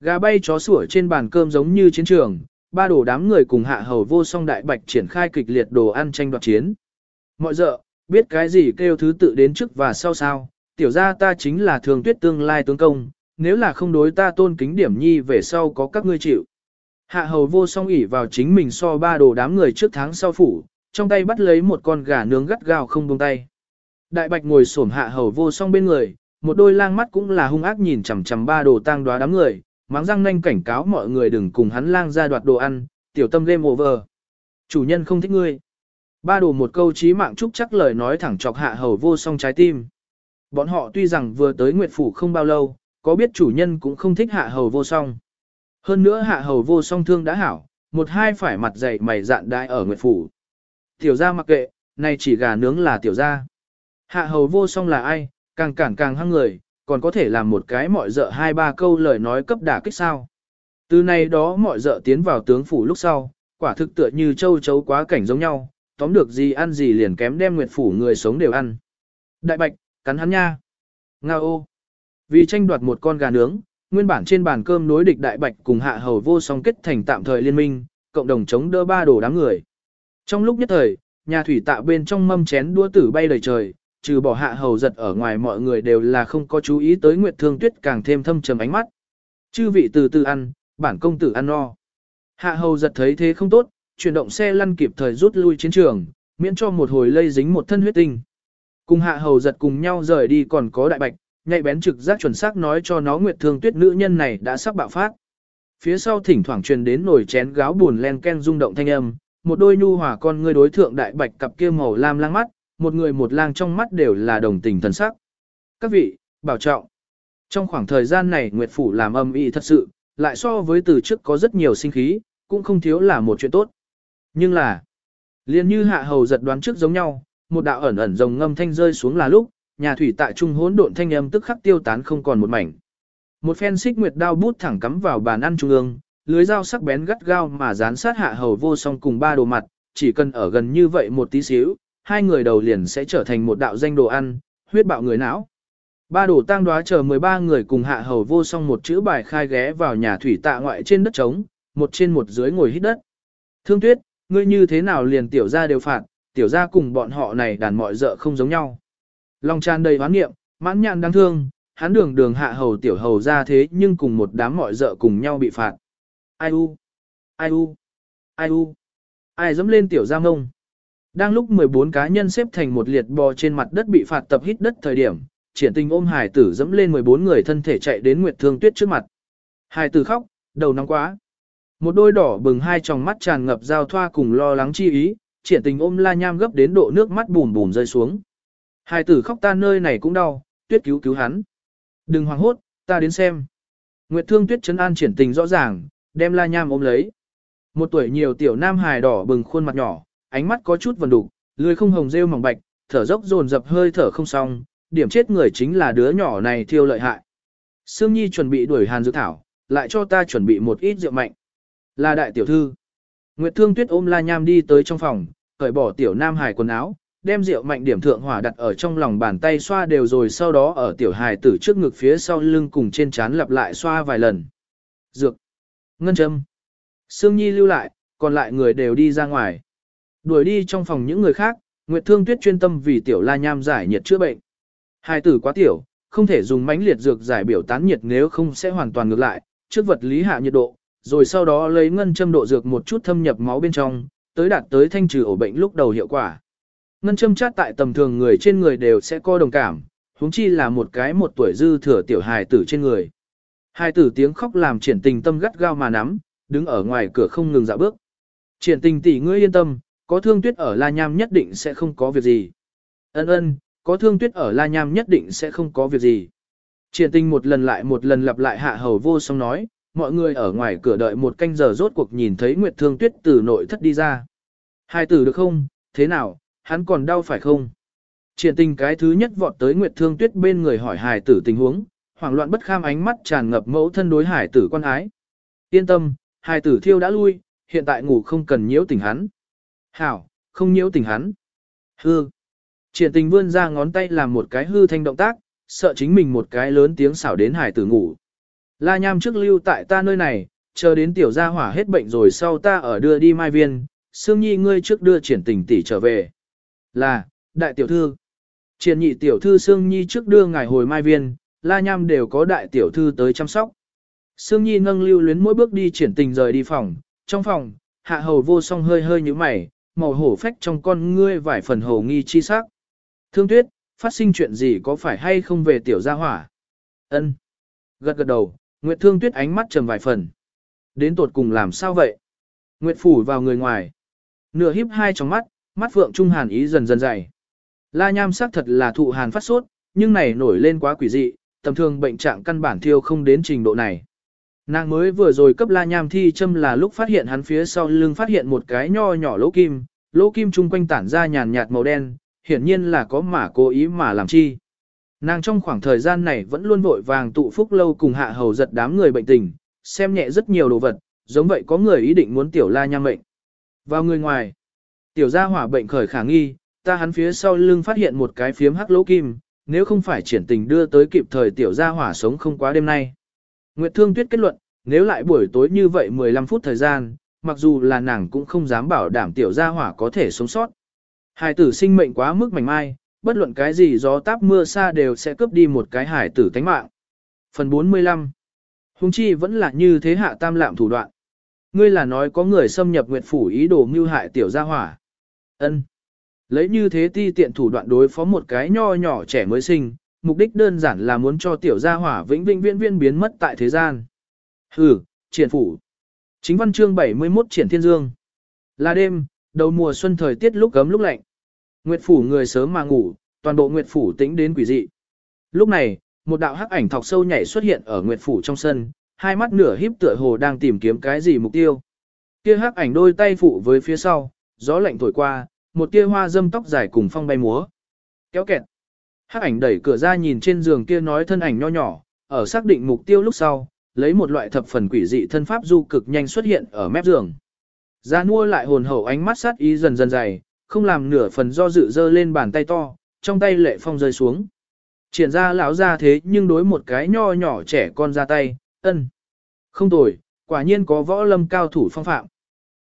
Gà bay chó sủa trên bàn cơm giống như chiến trường, ba đồ đám người cùng hạ hầu vô song đại bạch triển khai kịch liệt đồ ăn tranh đoạt chiến. Mọi dợ, biết cái gì kêu thứ tự đến trước và sau sao, tiểu ra ta chính là thường tuyết tương lai tướng công, nếu là không đối ta tôn kính điểm nhi về sau có các ngươi chịu. Hạ hầu vô song ỉ vào chính mình so ba đồ đám người trước tháng sau phủ, trong tay bắt lấy một con gà nướng gắt gao không buông tay. Đại bạch ngồi xổm hạ hầu vô song bên người, một đôi lang mắt cũng là hung ác nhìn chằm chằm ba đồ tang đoá đám người, mắng răng nanh cảnh cáo mọi người đừng cùng hắn lang ra đoạt đồ ăn, tiểu tâm game over. Chủ nhân không thích ngươi. Ba đồ một câu chí mạng chúc chắc lời nói thẳng chọc hạ hầu vô song trái tim. Bọn họ tuy rằng vừa tới Nguyệt Phủ không bao lâu, có biết chủ nhân cũng không thích hạ hầu vô song. Hơn nữa hạ hầu vô song thương đã hảo, một hai phải mặt dày mày dạn đại ở Nguyệt Phủ. Tiểu gia mặc kệ, nay chỉ gà nướng là tiểu gia. Hạ hầu vô song là ai, càng cản càng hăng người, còn có thể làm một cái mọi dợ hai ba câu lời nói cấp đả kích sao. Từ nay đó mọi dợ tiến vào tướng phủ lúc sau, quả thực tựa như châu chấu quá cảnh giống nhau, tóm được gì ăn gì liền kém đem nguyệt phủ người sống đều ăn. Đại bạch, cắn hắn nha. Nga ô. Vì tranh đoạt một con gà nướng, nguyên bản trên bàn cơm đối địch đại bạch cùng hạ hầu vô song kết thành tạm thời liên minh, cộng đồng chống đỡ ba đồ đám người. Trong lúc nhất thời, nhà thủy tạ bên trong mâm chén đua tử bay đầy trời, trừ bỏ hạ hầu giật ở ngoài mọi người đều là không có chú ý tới Nguyệt Thương Tuyết càng thêm thâm trầm ánh mắt. Chư vị từ từ ăn, bản công tử ăn no. Hạ hầu giật thấy thế không tốt, chuyển động xe lăn kịp thời rút lui chiến trường, miễn cho một hồi lây dính một thân huyết tinh. Cùng hạ hầu giật cùng nhau rời đi còn có đại bạch, nhạy bén trực giác chuẩn xác nói cho nó Nguyệt Thương Tuyết nữ nhân này đã sắp bạo phát. Phía sau thỉnh thoảng truyền đến nồi chén gáo buồn len ken rung động thanh âm, một đôi nhu hòa con ngươi đối thượng đại bạch cặp kia màu lam lang mắt, một người một lang trong mắt đều là đồng tình thần sắc. Các vị, bảo trọng. Trong khoảng thời gian này Nguyệt Phủ làm âm y thật sự, lại so với từ trước có rất nhiều sinh khí, cũng không thiếu là một chuyện tốt. Nhưng là, liền như hạ hầu giật đoán trước giống nhau, một đạo ẩn ẩn rồng ngâm thanh rơi xuống là lúc, nhà thủy tại trung hỗn độn thanh âm tức khắc tiêu tán không còn một mảnh. Một phen xích nguyệt đao bút thẳng cắm vào bàn ăn trung ương, lưới dao sắc bén gắt gao mà dán sát hạ hầu vô song cùng ba đồ mặt, chỉ cần ở gần như vậy một tí xíu, hai người đầu liền sẽ trở thành một đạo danh đồ ăn, huyết bạo người não. Ba đồ tang đoá chờ 13 người cùng hạ hầu vô song một chữ bài khai ghé vào nhà thủy tạ ngoại trên đất trống, một trên một dưới ngồi hít đất. Thương tuyết, ngươi như thế nào liền tiểu ra đều phạt, tiểu ra cùng bọn họ này đàn mọi dợ không giống nhau. Lòng tràn đầy hoán nghiệm, mãn nhạn đáng thương, hắn đường đường hạ hầu tiểu hầu ra thế nhưng cùng một đám mọi dợ cùng nhau bị phạt. Ai u? Ai u? Ai u? Ai dẫm lên tiểu giang ngông? Đang lúc 14 cá nhân xếp thành một liệt bò trên mặt đất bị phạt tập hít đất thời điểm, triển tình ôm hải tử dẫm lên 14 người thân thể chạy đến Nguyệt Thương Tuyết trước mặt. Hải tử khóc, đầu nóng quá. Một đôi đỏ bừng hai tròng mắt tràn ngập giao thoa cùng lo lắng chi ý, triển tình ôm la nham gấp đến độ nước mắt bùm bùm rơi xuống hai tử khóc ta nơi này cũng đau, tuyết cứu cứu hắn. Đừng hoảng hốt, ta đến xem. Nguyệt Thương Tuyết chấn an triển tình rõ ràng, đem la nham ôm lấy. Một tuổi nhiều tiểu nam hài đỏ bừng khuôn mặt nhỏ, ánh mắt có chút vần đục, lưỡi không hồng rêu mỏng bạch, thở dốc dồn dập hơi thở không xong, điểm chết người chính là đứa nhỏ này thiêu lợi hại. Sương Nhi chuẩn bị đuổi Hàn Dược Thảo, lại cho ta chuẩn bị một ít rượu mạnh. Là đại tiểu thư. Nguyệt Thương Tuyết ôm La Nham đi tới trong phòng, cởi bỏ tiểu nam hài quần áo, đem rượu mạnh điểm thượng hỏa đặt ở trong lòng bàn tay xoa đều rồi sau đó ở tiểu hài tử trước ngực phía sau lưng cùng trên trán lặp lại xoa vài lần. Dược. Ngân châm. Sương Nhi lưu lại, còn lại người đều đi ra ngoài. Đuổi đi trong phòng những người khác, Nguyệt Thương Tuyết chuyên tâm vì tiểu La Nham giải nhiệt chữa bệnh. Hài tử quá tiểu, không thể dùng mãnh liệt dược giải biểu tán nhiệt nếu không sẽ hoàn toàn ngược lại, trước vật lý hạ nhiệt độ, rồi sau đó lấy ngân châm độ dược một chút thâm nhập máu bên trong, tới đạt tới thanh trừ ổ bệnh lúc đầu hiệu quả. Ngân châm chát tại tầm thường người trên người đều sẽ có đồng cảm, huống chi là một cái một tuổi dư thừa tiểu hài tử trên người. Hai tử tiếng khóc làm triển tình tâm gắt gao mà nắm, đứng ở ngoài cửa không ngừng dạo bước. Triển tình tỷ ngươi yên tâm, có thương tuyết ở La Nham nhất định sẽ không có việc gì. Ân ân, có thương tuyết ở La Nham nhất định sẽ không có việc gì. Triển tình một lần lại một lần lặp lại hạ hầu vô song nói, mọi người ở ngoài cửa đợi một canh giờ rốt cuộc nhìn thấy Nguyệt Thương Tuyết từ nội thất đi ra. Hai tử được không, thế nào, hắn còn đau phải không? Triển tình cái thứ nhất vọt tới Nguyệt Thương Tuyết bên người hỏi Hải tử tình huống, hoảng loạn bất kham ánh mắt tràn ngập mẫu thân đối hải tử quan ái. Yên tâm, Hải tử thiêu đã lui, hiện tại ngủ không cần nhiễu tình hắn. Hảo, không nhiễu tình hắn. Hư. Triển tình vươn ra ngón tay làm một cái hư thanh động tác, sợ chính mình một cái lớn tiếng xảo đến hải tử ngủ. La nham trước lưu tại ta nơi này, chờ đến tiểu gia hỏa hết bệnh rồi sau ta ở đưa đi mai viên, Sương Nhi ngươi trước đưa triển tình tỷ trở về. Là, đại tiểu thư. Triển nhị tiểu thư Sương Nhi trước đưa ngài hồi mai viên, la nham đều có đại tiểu thư tới chăm sóc. Sương Nhi nâng lưu luyến mỗi bước đi triển tình rời đi phòng, trong phòng, hạ hầu vô song hơi hơi như mày, màu hổ phách trong con ngươi vài phần hầu nghi chi sắc. Thương tuyết, phát sinh chuyện gì có phải hay không về tiểu gia hỏa? Ân. Gật gật đầu, Nguyệt Thương Tuyết ánh mắt trầm vài phần. Đến tột cùng làm sao vậy? Nguyệt phủ vào người ngoài. Nửa híp hai trong mắt, mắt phượng trung hàn ý dần dần dày. La Nham sắc thật là thụ hàn phát sốt, nhưng này nổi lên quá quỷ dị, tầm thường bệnh trạng căn bản thiêu không đến trình độ này. Nàng mới vừa rồi cấp La Nham thi châm là lúc phát hiện hắn phía sau lưng phát hiện một cái nho nhỏ lỗ kim, lỗ kim chung quanh tản ra nhàn nhạt màu đen, hiển nhiên là có mà cố ý mà làm chi. Nàng trong khoảng thời gian này vẫn luôn vội vàng tụ phúc lâu cùng hạ hầu giật đám người bệnh tình, xem nhẹ rất nhiều đồ vật, giống vậy có người ý định muốn tiểu la nham bệnh. Vào người ngoài, tiểu gia hỏa bệnh khởi khả nghi, ta hắn phía sau lưng phát hiện một cái phiếm hắc lỗ kim, nếu không phải triển tình đưa tới kịp thời tiểu gia hỏa sống không quá đêm nay. Nguyệt Thương Tuyết kết luận, nếu lại buổi tối như vậy 15 phút thời gian, mặc dù là nàng cũng không dám bảo đảm tiểu gia hỏa có thể sống sót. Hải tử sinh mệnh quá mức mảnh mai, bất luận cái gì gió táp mưa xa đều sẽ cướp đi một cái hải tử tánh mạng. Phần 45 Hùng chi vẫn là như thế hạ tam lạm thủ đoạn. Ngươi là nói có người xâm nhập nguyệt phủ ý đồ mưu hại tiểu gia hỏa ân Lấy như thế ti tiện thủ đoạn đối phó một cái nho nhỏ trẻ mới sinh, mục đích đơn giản là muốn cho tiểu gia hỏa vĩnh vĩnh viễn viễn biến mất tại thế gian. Hừ, triển phủ. Chính văn chương 71 triển thiên dương. Là đêm, đầu mùa xuân thời tiết lúc gấm lúc lạnh. Nguyệt phủ người sớm mà ngủ, toàn bộ Nguyệt phủ tĩnh đến quỷ dị. Lúc này, một đạo hắc ảnh thọc sâu nhảy xuất hiện ở Nguyệt phủ trong sân, hai mắt nửa híp tựa hồ đang tìm kiếm cái gì mục tiêu. Kia hắc ảnh đôi tay phụ với phía sau, gió lạnh thổi qua, một tia hoa dâm tóc dài cùng phong bay múa. Kéo kẹt. Hắc ảnh đẩy cửa ra nhìn trên giường kia nói thân ảnh nho nhỏ, ở xác định mục tiêu lúc sau, lấy một loại thập phần quỷ dị thân pháp du cực nhanh xuất hiện ở mép giường. Gia nua lại hồn hậu ánh mắt sát ý dần dần dày, không làm nửa phần do dự dơ lên bàn tay to, trong tay lệ phong rơi xuống. Triển ra lão ra thế nhưng đối một cái nho nhỏ trẻ con ra tay, ân. Không tồi, quả nhiên có võ lâm cao thủ phong phạm.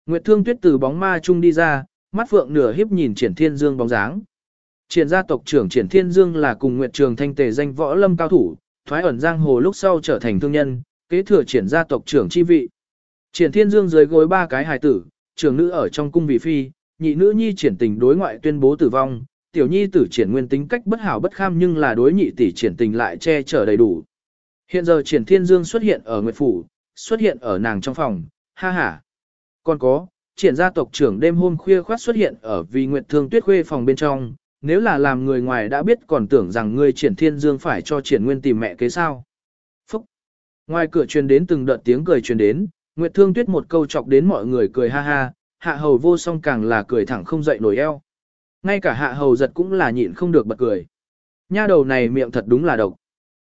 Nguyệt Thương Tuyết từ bóng ma chung đi ra, mắt phượng nửa hiếp nhìn Triển Thiên Dương bóng dáng. Triển gia tộc trưởng Triển Thiên Dương là cùng Nguyệt Trường Thanh tề danh võ lâm cao thủ, thoái ẩn giang hồ lúc sau trở thành thương nhân, kế thừa Triển gia tộc trưởng chi vị. Triển Thiên Dương dưới gối ba cái hài tử, trưởng nữ ở trong cung vị phi, nhị nữ nhi triển tình đối ngoại tuyên bố tử vong, tiểu nhi tử triển nguyên tính cách bất hảo bất kham nhưng là đối nhị tỷ triển tình lại che chở đầy đủ. Hiện giờ triển thiên dương xuất hiện ở Nguyệt Phủ, xuất hiện ở nàng trong phòng, ha ha. Còn có, triển gia tộc trưởng đêm hôm khuya khoát xuất hiện ở vì Nguyệt Thương Tuyết khuê phòng bên trong, nếu là làm người ngoài đã biết còn tưởng rằng người triển thiên dương phải cho triển nguyên tìm mẹ kế sao. Phúc! Ngoài cửa truyền đến từng đợt tiếng cười truyền đến, Nguyệt Thương Tuyết một câu chọc đến mọi người cười ha ha, hạ hầu vô song càng là cười thẳng không dậy nổi eo. Ngay cả hạ hầu giật cũng là nhịn không được bật cười. Nha đầu này miệng thật đúng là độc.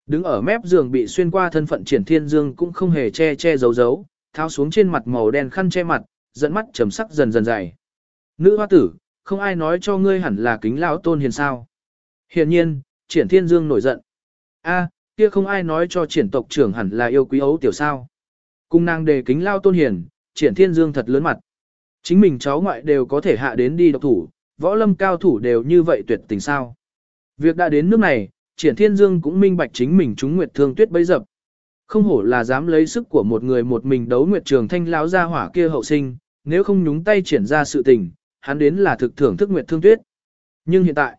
Đứng ở mép giường bị xuyên qua thân phận triển thiên dương cũng không hề che che giấu giấu, tháo xuống trên mặt màu đen khăn che mặt, dẫn mắt trầm sắc dần dần dày. Nữ hoa tử, không ai nói cho ngươi hẳn là kính lão tôn hiền sao. Hiển nhiên, triển thiên dương nổi giận. a kia không ai nói cho triển tộc trưởng hẳn là yêu quý ấu tiểu sao. Cung nàng đề kính lao tôn hiền, triển thiên dương thật lớn mặt. Chính mình cháu ngoại đều có thể hạ đến đi độc thủ, võ lâm cao thủ đều như vậy tuyệt tình sao. Việc đã đến nước này, triển thiên dương cũng minh bạch chính mình chúng nguyệt thương tuyết bấy dập. Không hổ là dám lấy sức của một người một mình đấu nguyệt trường thanh lão gia hỏa kia hậu sinh, nếu không nhúng tay triển ra sự tình, hắn đến là thực thưởng thức nguyệt thương tuyết. Nhưng hiện tại,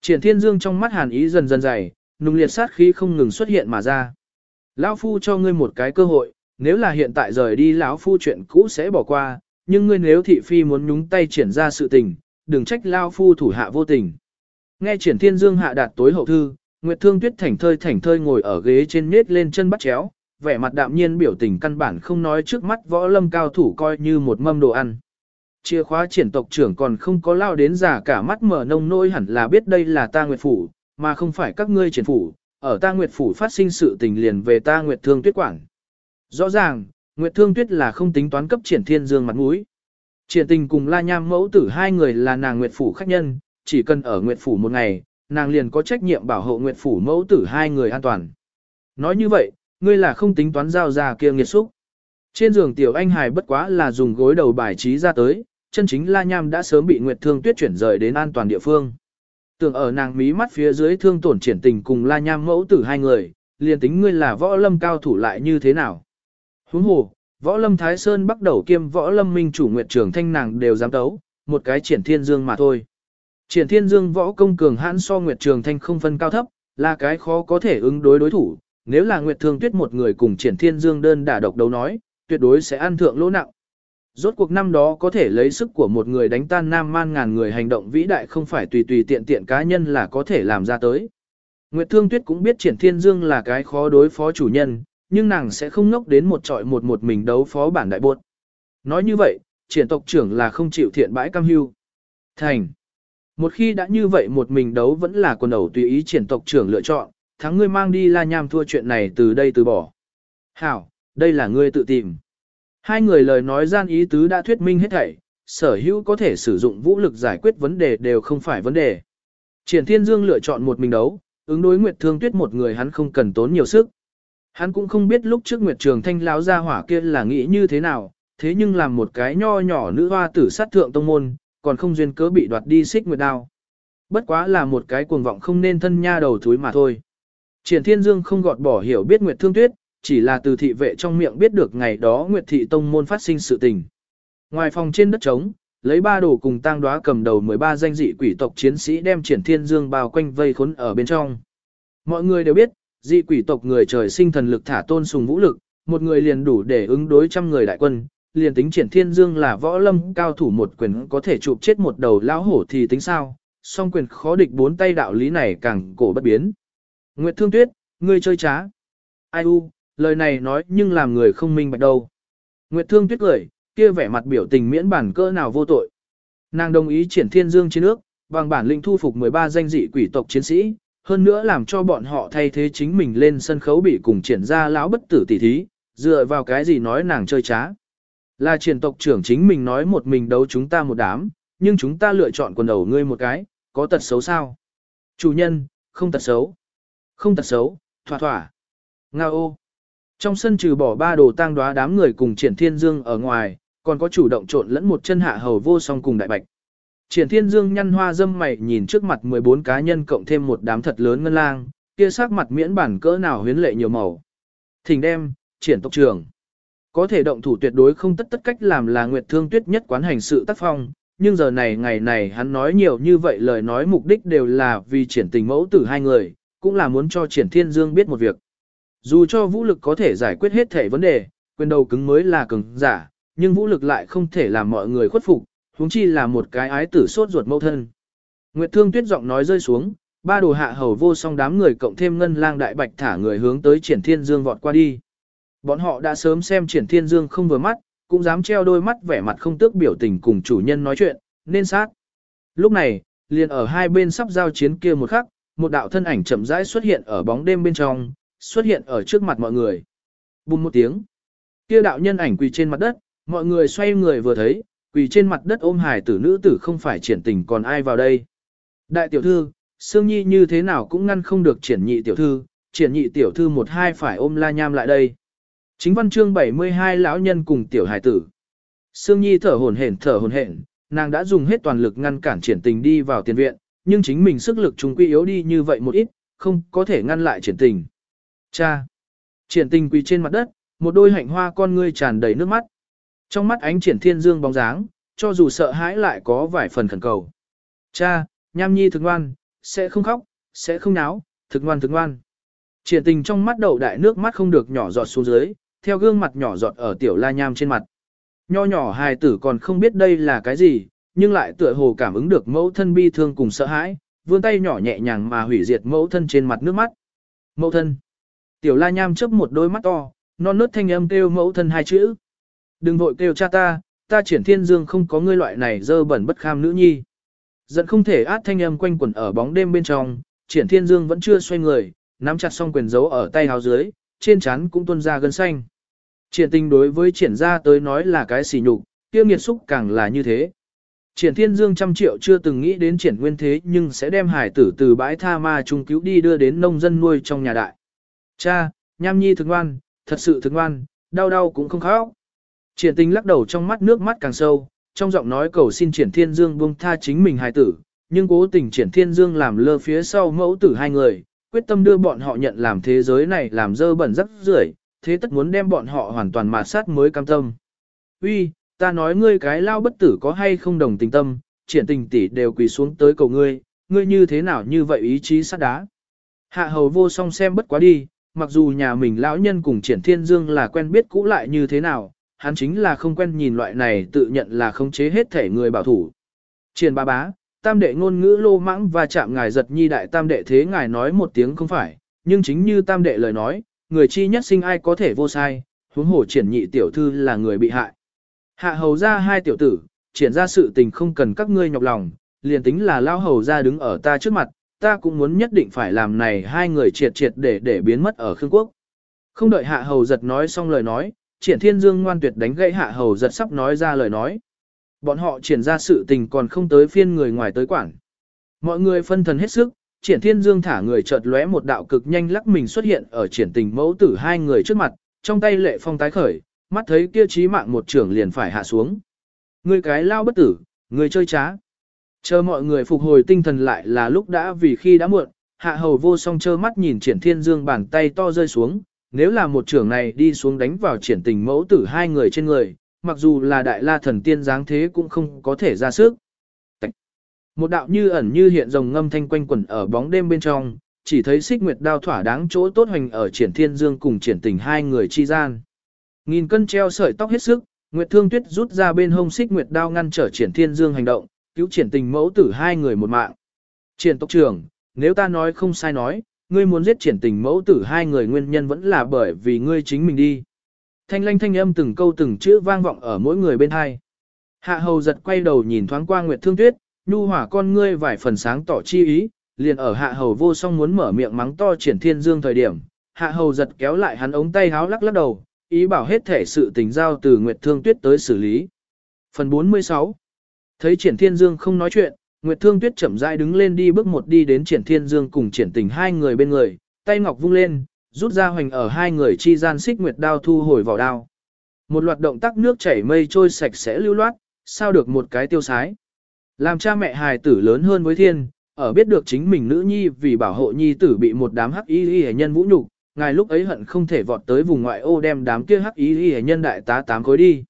triển thiên dương trong mắt hàn ý dần dần dày, nung liệt sát khí không ngừng xuất hiện mà ra. Lão phu cho ngươi một cái cơ hội, nếu là hiện tại rời đi lão phu chuyện cũ sẽ bỏ qua, nhưng ngươi nếu thị phi muốn nhúng tay triển ra sự tình, đừng trách Lão phu thủ hạ vô tình. Nghe triển thiên dương hạ đạt tối hậu thư, Nguyệt Thương Tuyết thảnh thơi thảnh thơi ngồi ở ghế trên nết lên chân bắt chéo, vẻ mặt đạm nhiên biểu tình căn bản không nói trước mắt võ lâm cao thủ coi như một mâm đồ ăn. Chìa khóa triển tộc trưởng còn không có lao đến giả cả mắt mở nông nôi hẳn là biết đây là ta Nguyệt Phủ, mà không phải các ngươi triển phủ, ở ta Nguyệt Phủ phát sinh sự tình liền về ta Nguyệt Thương Tuyết quản. Rõ ràng, Nguyệt Thương Tuyết là không tính toán cấp triển thiên dương mặt mũi. Triển tình cùng La Nham mẫu tử hai người là nàng Nguyệt Phủ khách nhân, chỉ cần ở Nguyệt Phủ một ngày, nàng liền có trách nhiệm bảo hộ Nguyệt Phủ mẫu tử hai người an toàn. Nói như vậy, ngươi là không tính toán giao ra kia nghiệt xúc. Trên giường tiểu anh hài bất quá là dùng gối đầu bài trí ra tới, chân chính La Nham đã sớm bị Nguyệt Thương Tuyết chuyển rời đến an toàn địa phương. Tưởng ở nàng mí mắt phía dưới thương tổn triển tình cùng La Nham mẫu tử hai người, liền tính ngươi là võ lâm cao thủ lại như thế nào. Huống hồ, võ lâm Thái Sơn bắt đầu kiêm võ lâm minh chủ nguyệt trường thanh nàng đều dám đấu, một cái triển thiên dương mà thôi. Triển thiên dương võ công cường hãn so nguyệt trường thanh không phân cao thấp, là cái khó có thể ứng đối đối thủ, nếu là nguyệt thường tuyết một người cùng triển thiên dương đơn đả độc đấu nói, tuyệt đối sẽ ăn thượng lỗ nặng. Rốt cuộc năm đó có thể lấy sức của một người đánh tan nam man ngàn người hành động vĩ đại không phải tùy tùy tiện tiện cá nhân là có thể làm ra tới. Nguyệt Thương Tuyết cũng biết Triển Thiên Dương là cái khó đối phó chủ nhân, nhưng nàng sẽ không ngốc đến một trọi một một mình đấu phó bản đại buột. Nói như vậy, triển tộc trưởng là không chịu thiện bãi cam hưu. Thành. Một khi đã như vậy một mình đấu vẫn là quần ẩu tùy ý triển tộc trưởng lựa chọn, thắng ngươi mang đi la nham thua chuyện này từ đây từ bỏ. Hảo, đây là ngươi tự tìm. Hai người lời nói gian ý tứ đã thuyết minh hết thảy, sở hữu có thể sử dụng vũ lực giải quyết vấn đề đều không phải vấn đề. Triển Thiên Dương lựa chọn một mình đấu, ứng đối Nguyệt Thương Tuyết một người hắn không cần tốn nhiều sức. Hắn cũng không biết lúc trước Nguyệt Trường Thanh lão gia hỏa kia là nghĩ như thế nào, thế nhưng làm một cái nho nhỏ nữ hoa tử sát thượng tông môn, còn không duyên cớ bị đoạt đi xích nguyệt đao. Bất quá là một cái cuồng vọng không nên thân nha đầu thúi mà thôi. Triển Thiên Dương không gọt bỏ hiểu biết Nguyệt Thương Tuyết, chỉ là từ thị vệ trong miệng biết được ngày đó Nguyệt Thị Tông môn phát sinh sự tình. Ngoài phòng trên đất trống, lấy ba đồ cùng tang đoá cầm đầu 13 danh dị quỷ tộc chiến sĩ đem Triển Thiên Dương bao quanh vây khốn ở bên trong. Mọi người đều biết, dị quỷ tộc người trời sinh thần lực thả tôn sùng vũ lực, một người liền đủ để ứng đối trăm người đại quân, liền tính Triển Thiên Dương là võ lâm cao thủ một quyền có thể chụp chết một đầu lão hổ thì tính sao, song quyền khó địch bốn tay đạo lý này càng cổ bất biến. Nguyệt Thương Tuyết, ngươi chơi trá. Ai u, lời này nói nhưng làm người không minh bạch đâu. Nguyệt Thương Tuyết cười, kia vẻ mặt biểu tình miễn bản cỡ nào vô tội. Nàng đồng ý triển thiên dương chiến nước, bằng bản lĩnh thu phục 13 danh dị quỷ tộc chiến sĩ, hơn nữa làm cho bọn họ thay thế chính mình lên sân khấu bị cùng triển ra lão bất tử tỷ thí, dựa vào cái gì nói nàng chơi trá. Là triển tộc trưởng chính mình nói một mình đấu chúng ta một đám, nhưng chúng ta lựa chọn quần đầu ngươi một cái, có tật xấu sao? Chủ nhân, không tật xấu. Không tật xấu, thỏa thỏa. Nga ô. Trong sân trừ bỏ ba đồ tang đoá đám người cùng triển thiên dương ở ngoài, còn có chủ động trộn lẫn một chân hạ hầu vô song cùng đại bạch. Triển thiên dương nhăn hoa dâm mày nhìn trước mặt 14 cá nhân cộng thêm một đám thật lớn ngân lang, kia sắc mặt miễn bản cỡ nào huyến lệ nhiều màu. Thỉnh đem, triển tộc trưởng. Có thể động thủ tuyệt đối không tất tất cách làm là Nguyệt Thương Tuyết nhất quán hành sự tác phong, nhưng giờ này ngày này hắn nói nhiều như vậy lời nói mục đích đều là vì triển tình mẫu tử hai người, cũng là muốn cho triển thiên dương biết một việc. Dù cho vũ lực có thể giải quyết hết thể vấn đề, quyền đầu cứng mới là cứng giả, nhưng vũ lực lại không thể làm mọi người khuất phục, huống chi là một cái ái tử sốt ruột mâu thân. Nguyệt Thương Tuyết giọng nói rơi xuống, ba đồ hạ hầu vô song đám người cộng thêm ngân lang đại bạch thả người hướng tới Triển Thiên Dương vọt qua đi. Bọn họ đã sớm xem Triển Thiên Dương không vừa mắt, cũng dám treo đôi mắt vẻ mặt không tước biểu tình cùng chủ nhân nói chuyện, nên sát. Lúc này, liền ở hai bên sắp giao chiến kia một khắc, một đạo thân ảnh chậm rãi xuất hiện ở bóng đêm bên trong, xuất hiện ở trước mặt mọi người. Bùm một tiếng. Kia đạo nhân ảnh quỳ trên mặt đất, mọi người xoay người vừa thấy, quỳ trên mặt đất ôm hài tử nữ tử không phải triển tình còn ai vào đây. Đại tiểu thư, Sương Nhi như thế nào cũng ngăn không được triển nhị tiểu thư, triển nhị tiểu thư một hai phải ôm la nham lại đây. Chính văn chương 72 lão nhân cùng tiểu hài tử. Sương Nhi thở hổn hển thở hổn hển, nàng đã dùng hết toàn lực ngăn cản triển tình đi vào tiền viện, nhưng chính mình sức lực trung quy yếu đi như vậy một ít, không có thể ngăn lại triển tình. Cha! Triển tình quỳ trên mặt đất, một đôi hạnh hoa con ngươi tràn đầy nước mắt. Trong mắt ánh triển thiên dương bóng dáng, cho dù sợ hãi lại có vài phần khẩn cầu. Cha, nham nhi thực ngoan, sẽ không khóc, sẽ không náo, thực ngoan thực ngoan. Triển tình trong mắt đầu đại nước mắt không được nhỏ giọt xuống dưới, theo gương mặt nhỏ giọt ở tiểu la nham trên mặt. Nho nhỏ hài tử còn không biết đây là cái gì, nhưng lại tựa hồ cảm ứng được mẫu thân bi thương cùng sợ hãi, vươn tay nhỏ nhẹ nhàng mà hủy diệt mẫu thân trên mặt nước mắt. Mẫu thân. Tiểu la nham chớp một đôi mắt to, non nớt thanh âm kêu mẫu thân hai chữ. Đừng vội kêu cha ta, ta triển thiên dương không có ngươi loại này dơ bẩn bất kham nữ nhi. Giận không thể át thanh âm quanh quẩn ở bóng đêm bên trong, triển thiên dương vẫn chưa xoay người, nắm chặt song quyền giấu ở tay háo dưới, trên trán cũng tuôn ra gân xanh. Triển tình đối với triển gia tới nói là cái xỉ nhục, tiêu nghiệt xúc càng là như thế. Triển thiên dương trăm triệu chưa từng nghĩ đến triển nguyên thế nhưng sẽ đem hải tử từ bãi tha ma trung cứu đi đưa đến nông dân nuôi trong nhà đại. Cha, nham nhi thực ngoan, thật sự thực ngoan, đau đau cũng không khóc. Triển tình lắc đầu trong mắt nước mắt càng sâu, trong giọng nói cầu xin triển thiên dương buông tha chính mình hải tử, nhưng cố tình triển thiên dương làm lơ phía sau mẫu tử hai người, quyết tâm đưa bọn họ nhận làm thế giới này làm dơ bẩn rất rưởi, thế tất muốn đem bọn họ hoàn toàn mạt sát mới cam tâm. Uy, ta nói ngươi cái lao bất tử có hay không đồng tình tâm, triển tình tỷ đều quỳ xuống tới cầu ngươi, ngươi như thế nào như vậy ý chí sắt đá. Hạ hầu vô song xem bất quá đi, mặc dù nhà mình lão nhân cùng triển thiên dương là quen biết cũ lại như thế nào, hắn chính là không quen nhìn loại này tự nhận là khống chế hết thể người bảo thủ. Triển ba bá, tam đệ ngôn ngữ lô mãng và chạm ngài giật nhi đại tam đệ thế ngài nói một tiếng không phải, nhưng chính như tam đệ lời nói, người chi nhất sinh ai có thể vô sai, huống hổ triển nhị tiểu thư là người bị hại. Hạ hầu ra hai tiểu tử, triển ra sự tình không cần các ngươi nhọc lòng, liền tính là lao hầu ra đứng ở ta trước mặt, ta cũng muốn nhất định phải làm này hai người triệt triệt để để biến mất ở Khương Quốc. Không đợi hạ hầu giật nói xong lời nói, triển thiên dương ngoan tuyệt đánh gãy hạ hầu giật sắp nói ra lời nói. Bọn họ triển ra sự tình còn không tới phiên người ngoài tới quản. Mọi người phân thần hết sức, triển thiên dương thả người chợt lóe một đạo cực nhanh lắc mình xuất hiện ở triển tình mẫu tử hai người trước mặt, trong tay lệ phong tái khởi, mắt thấy kia trí mạng một trưởng liền phải hạ xuống. Người cái lao bất tử, Người chơi trá. Chờ mọi người phục hồi tinh thần lại là lúc đã vì khi đã muộn, hạ hầu vô song trơ mắt nhìn triển thiên dương bàn tay to rơi xuống, nếu là một trưởng này đi xuống đánh vào triển tình mẫu tử hai người trên người, mặc dù là đại la thần tiên dáng thế cũng không có thể ra sức. Một đạo như ẩn như hiện rồng ngâm thanh quanh quẩn ở bóng đêm bên trong, chỉ thấy xích nguyệt đao thỏa đáng chỗ tốt hoành ở triển thiên dương cùng triển tình hai người chi gian. Nghìn cân treo sợi tóc hết sức, Nguyệt Thương Tuyết rút ra bên hông xích nguyệt đao ngăn trở triển thiên dương hành động, cứu triển tình mẫu tử hai người một mạng. Triển tộc trưởng, nếu ta nói không sai nói, ngươi muốn giết triển tình mẫu tử hai người nguyên nhân vẫn là bởi vì ngươi chính mình đi. Thanh lanh thanh âm từng câu từng chữ vang vọng ở mỗi người bên hai. Hạ hầu giật quay đầu nhìn thoáng qua Nguyệt Thương Tuyết, nhu hỏa con ngươi vài phần sáng tỏ chi ý, liền ở hạ hầu vô song muốn mở miệng mắng to triển thiên dương thời điểm. Hạ hầu giật kéo lại hắn ống tay háo lắc lắc đầu, ý bảo hết thể sự tình giao từ Nguyệt Thương Tuyết tới xử lý. Phần 46 Thấy triển thiên dương không nói chuyện, Nguyệt Thương Tuyết chậm rãi đứng lên đi bước một đi đến triển thiên dương cùng triển tình hai người bên người, tay ngọc vung lên, rút ra hoành ở hai người chi gian xích nguyệt đao thu hồi vào đao. Một loạt động tác nước chảy mây trôi sạch sẽ lưu loát, sao được một cái tiêu sái. Làm cha mẹ hài tử lớn hơn với thiên, ở biết được chính mình nữ nhi vì bảo hộ nhi tử bị một đám hắc y y nhân vũ nhục, ngài lúc ấy hận không thể vọt tới vùng ngoại ô đem đám kia hắc y y nhân đại tá tám khối đi.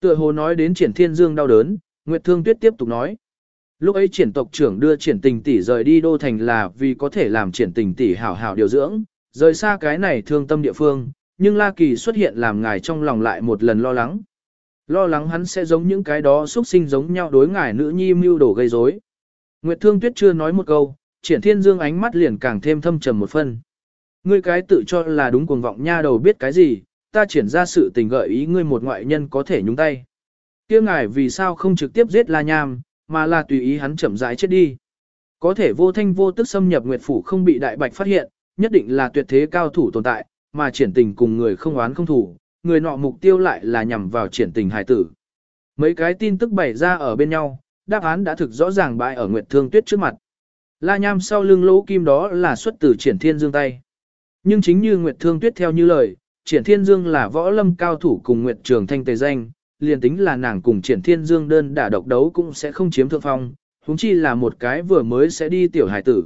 Tựa hồ nói đến triển thiên dương đau đớn, Nguyệt Thương Tuyết tiếp tục nói. Lúc ấy triển tộc trưởng đưa triển tình tỷ rời đi đô thành là vì có thể làm triển tình tỷ hảo hảo điều dưỡng, rời xa cái này thương tâm địa phương, nhưng La Kỳ xuất hiện làm ngài trong lòng lại một lần lo lắng. Lo lắng hắn sẽ giống những cái đó xuất sinh giống nhau đối ngài nữ nhi mưu đồ gây rối. Nguyệt Thương Tuyết chưa nói một câu, triển thiên dương ánh mắt liền càng thêm thâm trầm một phân. Ngươi cái tự cho là đúng cuồng vọng nha đầu biết cái gì, ta triển ra sự tình gợi ý ngươi một ngoại nhân có thể nhúng tay. kia ngài vì sao không trực tiếp giết La Nham, mà là tùy ý hắn chậm rãi chết đi. Có thể vô thanh vô tức xâm nhập Nguyệt Phủ không bị đại bạch phát hiện, nhất định là tuyệt thế cao thủ tồn tại, mà triển tình cùng người không oán không thủ, người nọ mục tiêu lại là nhằm vào triển tình hài tử. Mấy cái tin tức bày ra ở bên nhau, đáp án đã thực rõ ràng bại ở Nguyệt Thương Tuyết trước mặt. La Nham sau lưng lỗ kim đó là xuất từ triển thiên dương tay. Nhưng chính như Nguyệt Thương Tuyết theo như lời, triển thiên dương là võ lâm cao thủ cùng Nguyệt Trường Thanh tề danh, liền tính là nàng cùng triển thiên dương đơn đả độc đấu cũng sẽ không chiếm thượng phong, huống chi là một cái vừa mới sẽ đi tiểu hải tử.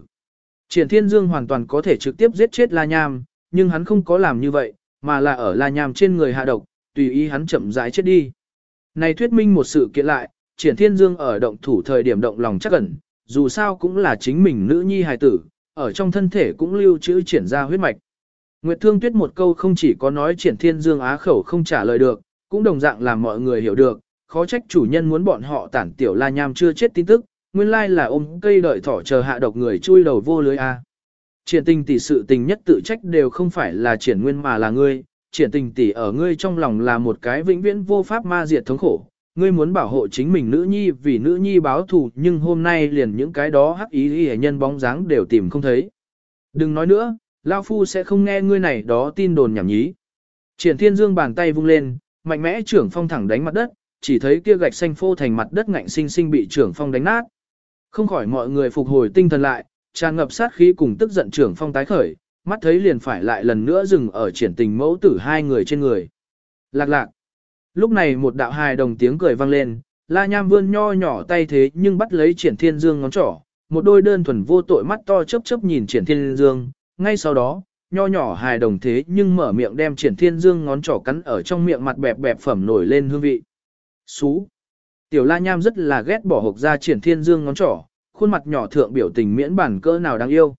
Triển thiên dương hoàn toàn có thể trực tiếp giết chết La Nham, nhưng hắn không có làm như vậy, mà là ở La Nham trên người hạ độc, tùy ý hắn chậm rãi chết đi. Này thuyết minh một sự kiện lại, triển thiên dương ở động thủ thời điểm động lòng chắc ẩn, dù sao cũng là chính mình nữ nhi hài tử, ở trong thân thể cũng lưu trữ triển ra huyết mạch. Nguyệt Thương Tuyết một câu không chỉ có nói triển thiên dương á khẩu không trả lời được, cũng đồng dạng làm mọi người hiểu được, khó trách chủ nhân muốn bọn họ tản tiểu la nham chưa chết tin tức, nguyên lai là ôm cây đợi thỏ chờ hạ độc người chui đầu vô lưới a. Triển tình tỷ sự tình nhất tự trách đều không phải là triển nguyên mà là ngươi, triển tình tỷ ở ngươi trong lòng là một cái vĩnh viễn vô pháp ma diệt thống khổ. Ngươi muốn bảo hộ chính mình nữ nhi vì nữ nhi báo thù nhưng hôm nay liền những cái đó hắc ý hệ nhân bóng dáng đều tìm không thấy. Đừng nói nữa, Lao Phu sẽ không nghe ngươi này đó tin đồn nhảm nhí. Triển Thiên Dương bàn tay vung lên, mạnh mẽ trưởng phong thẳng đánh mặt đất, chỉ thấy kia gạch xanh phô thành mặt đất ngạnh sinh sinh bị trưởng phong đánh nát. Không khỏi mọi người phục hồi tinh thần lại, tràn ngập sát khí cùng tức giận trưởng phong tái khởi, mắt thấy liền phải lại lần nữa dừng ở triển tình mẫu tử hai người trên người. Lạc lạc. Lúc này một đạo hài đồng tiếng cười vang lên, la nham vươn nho nhỏ tay thế nhưng bắt lấy triển thiên dương ngón trỏ, một đôi đơn thuần vô tội mắt to chớp chớp nhìn triển thiên dương, ngay sau đó, nho nhỏ hài đồng thế nhưng mở miệng đem triển thiên dương ngón trỏ cắn ở trong miệng mặt bẹp bẹp phẩm nổi lên hương vị. Xú. Tiểu la nham rất là ghét bỏ hộp ra triển thiên dương ngón trỏ, khuôn mặt nhỏ thượng biểu tình miễn bản cỡ nào đáng yêu.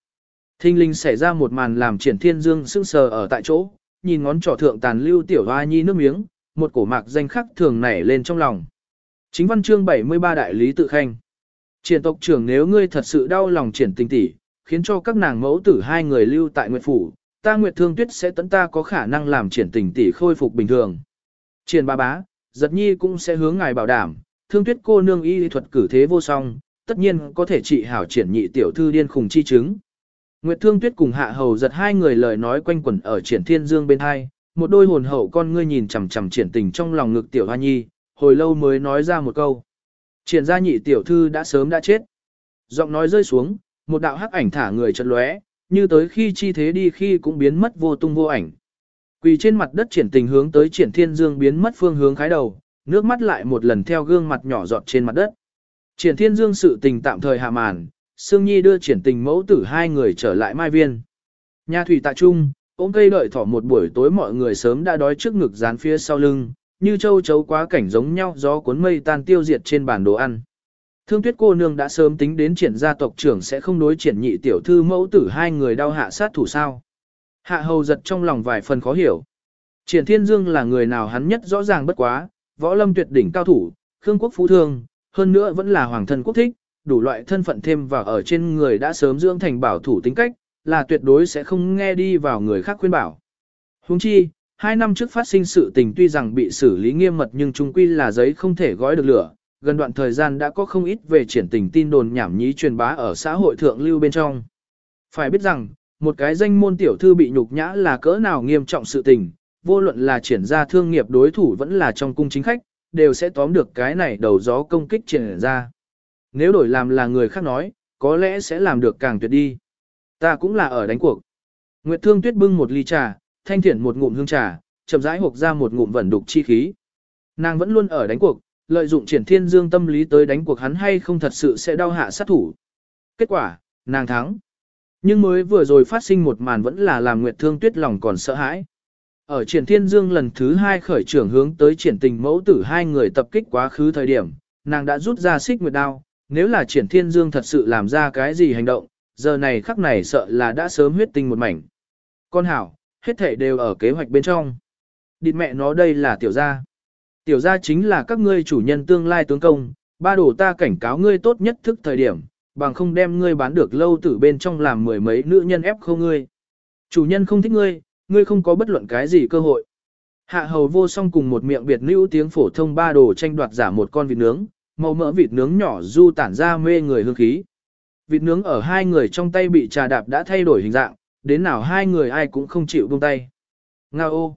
Thinh linh xảy ra một màn làm triển thiên dương sững sờ ở tại chỗ, nhìn ngón trỏ thượng tàn lưu tiểu hoa nhi nước miếng, một cổ mạc danh khắc thường nảy lên trong lòng. Chính văn chương 73 đại lý tự khanh. Triển tộc trưởng nếu ngươi thật sự đau lòng triển tình tỷ, khiến cho các nàng mẫu tử hai người lưu tại Nguyệt Phủ, ta Nguyệt Thương Tuyết sẽ tấn ta có khả năng làm triển tình tỷ khôi phục bình thường. Triển ba bá, giật nhi cũng sẽ hướng ngài bảo đảm, Thương Tuyết cô nương y thuật cử thế vô song, tất nhiên có thể trị hảo triển nhị tiểu thư điên khùng chi chứng. Nguyệt Thương Tuyết cùng Hạ Hầu giật hai người lời nói quanh quẩn ở triển thiên dương bên hai, một đôi hồn hậu con ngươi nhìn chằm chằm triển tình trong lòng ngực tiểu hoa nhi, hồi lâu mới nói ra một câu. Triển gia nhị tiểu thư đã sớm đã chết. Giọng nói rơi xuống, một đạo hắc ảnh thả người chật lóe, như tới khi chi thế đi khi cũng biến mất vô tung vô ảnh. Quỳ trên mặt đất triển tình hướng tới triển thiên dương biến mất phương hướng khái đầu, nước mắt lại một lần theo gương mặt nhỏ giọt trên mặt đất. Triển Thiên Dương sự tình tạm thời hạ màn, Sương Nhi đưa triển tình mẫu tử hai người trở lại Mai Viên. Nhà thủy tại trung, ôm cây đợi thỏ một buổi tối mọi người sớm đã đói trước ngực dán phía sau lưng, như châu chấu quá cảnh giống nhau gió cuốn mây tan tiêu diệt trên bàn đồ ăn. Thương tuyết cô nương đã sớm tính đến triển gia tộc trưởng sẽ không đối triển nhị tiểu thư mẫu tử hai người đau hạ sát thủ sao. Hạ hầu giật trong lòng vài phần khó hiểu. Triển thiên dương là người nào hắn nhất rõ ràng bất quá, võ lâm tuyệt đỉnh cao thủ, khương quốc phú thương, hơn nữa vẫn là hoàng thân quốc thích, đủ loại thân phận thêm vào ở trên người đã sớm dưỡng thành bảo thủ tính cách, là tuyệt đối sẽ không nghe đi vào người khác khuyên bảo. Huống chi, hai năm trước phát sinh sự tình tuy rằng bị xử lý nghiêm mật nhưng chung quy là giấy không thể gói được lửa, gần đoạn thời gian đã có không ít về triển tình tin đồn nhảm nhí truyền bá ở xã hội thượng lưu bên trong. Phải biết rằng, một cái danh môn tiểu thư bị nhục nhã là cỡ nào nghiêm trọng sự tình, vô luận là triển ra thương nghiệp đối thủ vẫn là trong cung chính khách, đều sẽ tóm được cái này đầu gió công kích triển ra. Nếu đổi làm là người khác nói, có lẽ sẽ làm được càng tuyệt đi. Ta cũng là ở đánh cuộc. Nguyệt Thương Tuyết bưng một ly trà, thanh thiển một ngụm hương trà, chậm rãi hộc ra một ngụm vẩn đục chi khí. Nàng vẫn luôn ở đánh cuộc, lợi dụng triển thiên dương tâm lý tới đánh cuộc hắn hay không thật sự sẽ đau hạ sát thủ. Kết quả, nàng thắng. Nhưng mới vừa rồi phát sinh một màn vẫn là làm Nguyệt Thương Tuyết lòng còn sợ hãi. Ở triển thiên dương lần thứ hai khởi trưởng hướng tới triển tình mẫu tử hai người tập kích quá khứ thời điểm, nàng đã rút ra xích nguyệt đao, nếu là triển thiên dương thật sự làm ra cái gì hành động, giờ này khắc này sợ là đã sớm huyết tinh một mảnh. Con hảo, hết thể đều ở kế hoạch bên trong. Địt mẹ nó đây là tiểu gia. Tiểu gia chính là các ngươi chủ nhân tương lai tướng công, ba đồ ta cảnh cáo ngươi tốt nhất thức thời điểm, bằng không đem ngươi bán được lâu tử bên trong làm mười mấy nữ nhân ép khô ngươi. Chủ nhân không thích ngươi, ngươi không có bất luận cái gì cơ hội. Hạ hầu vô song cùng một miệng biệt nữ tiếng phổ thông ba đồ tranh đoạt giả một con vịt nướng, màu mỡ vịt nướng nhỏ du tản ra mê người hương khí. Vịt nướng ở hai người trong tay bị trà đạp đã thay đổi hình dạng, đến nào hai người ai cũng không chịu buông tay. Nga ô!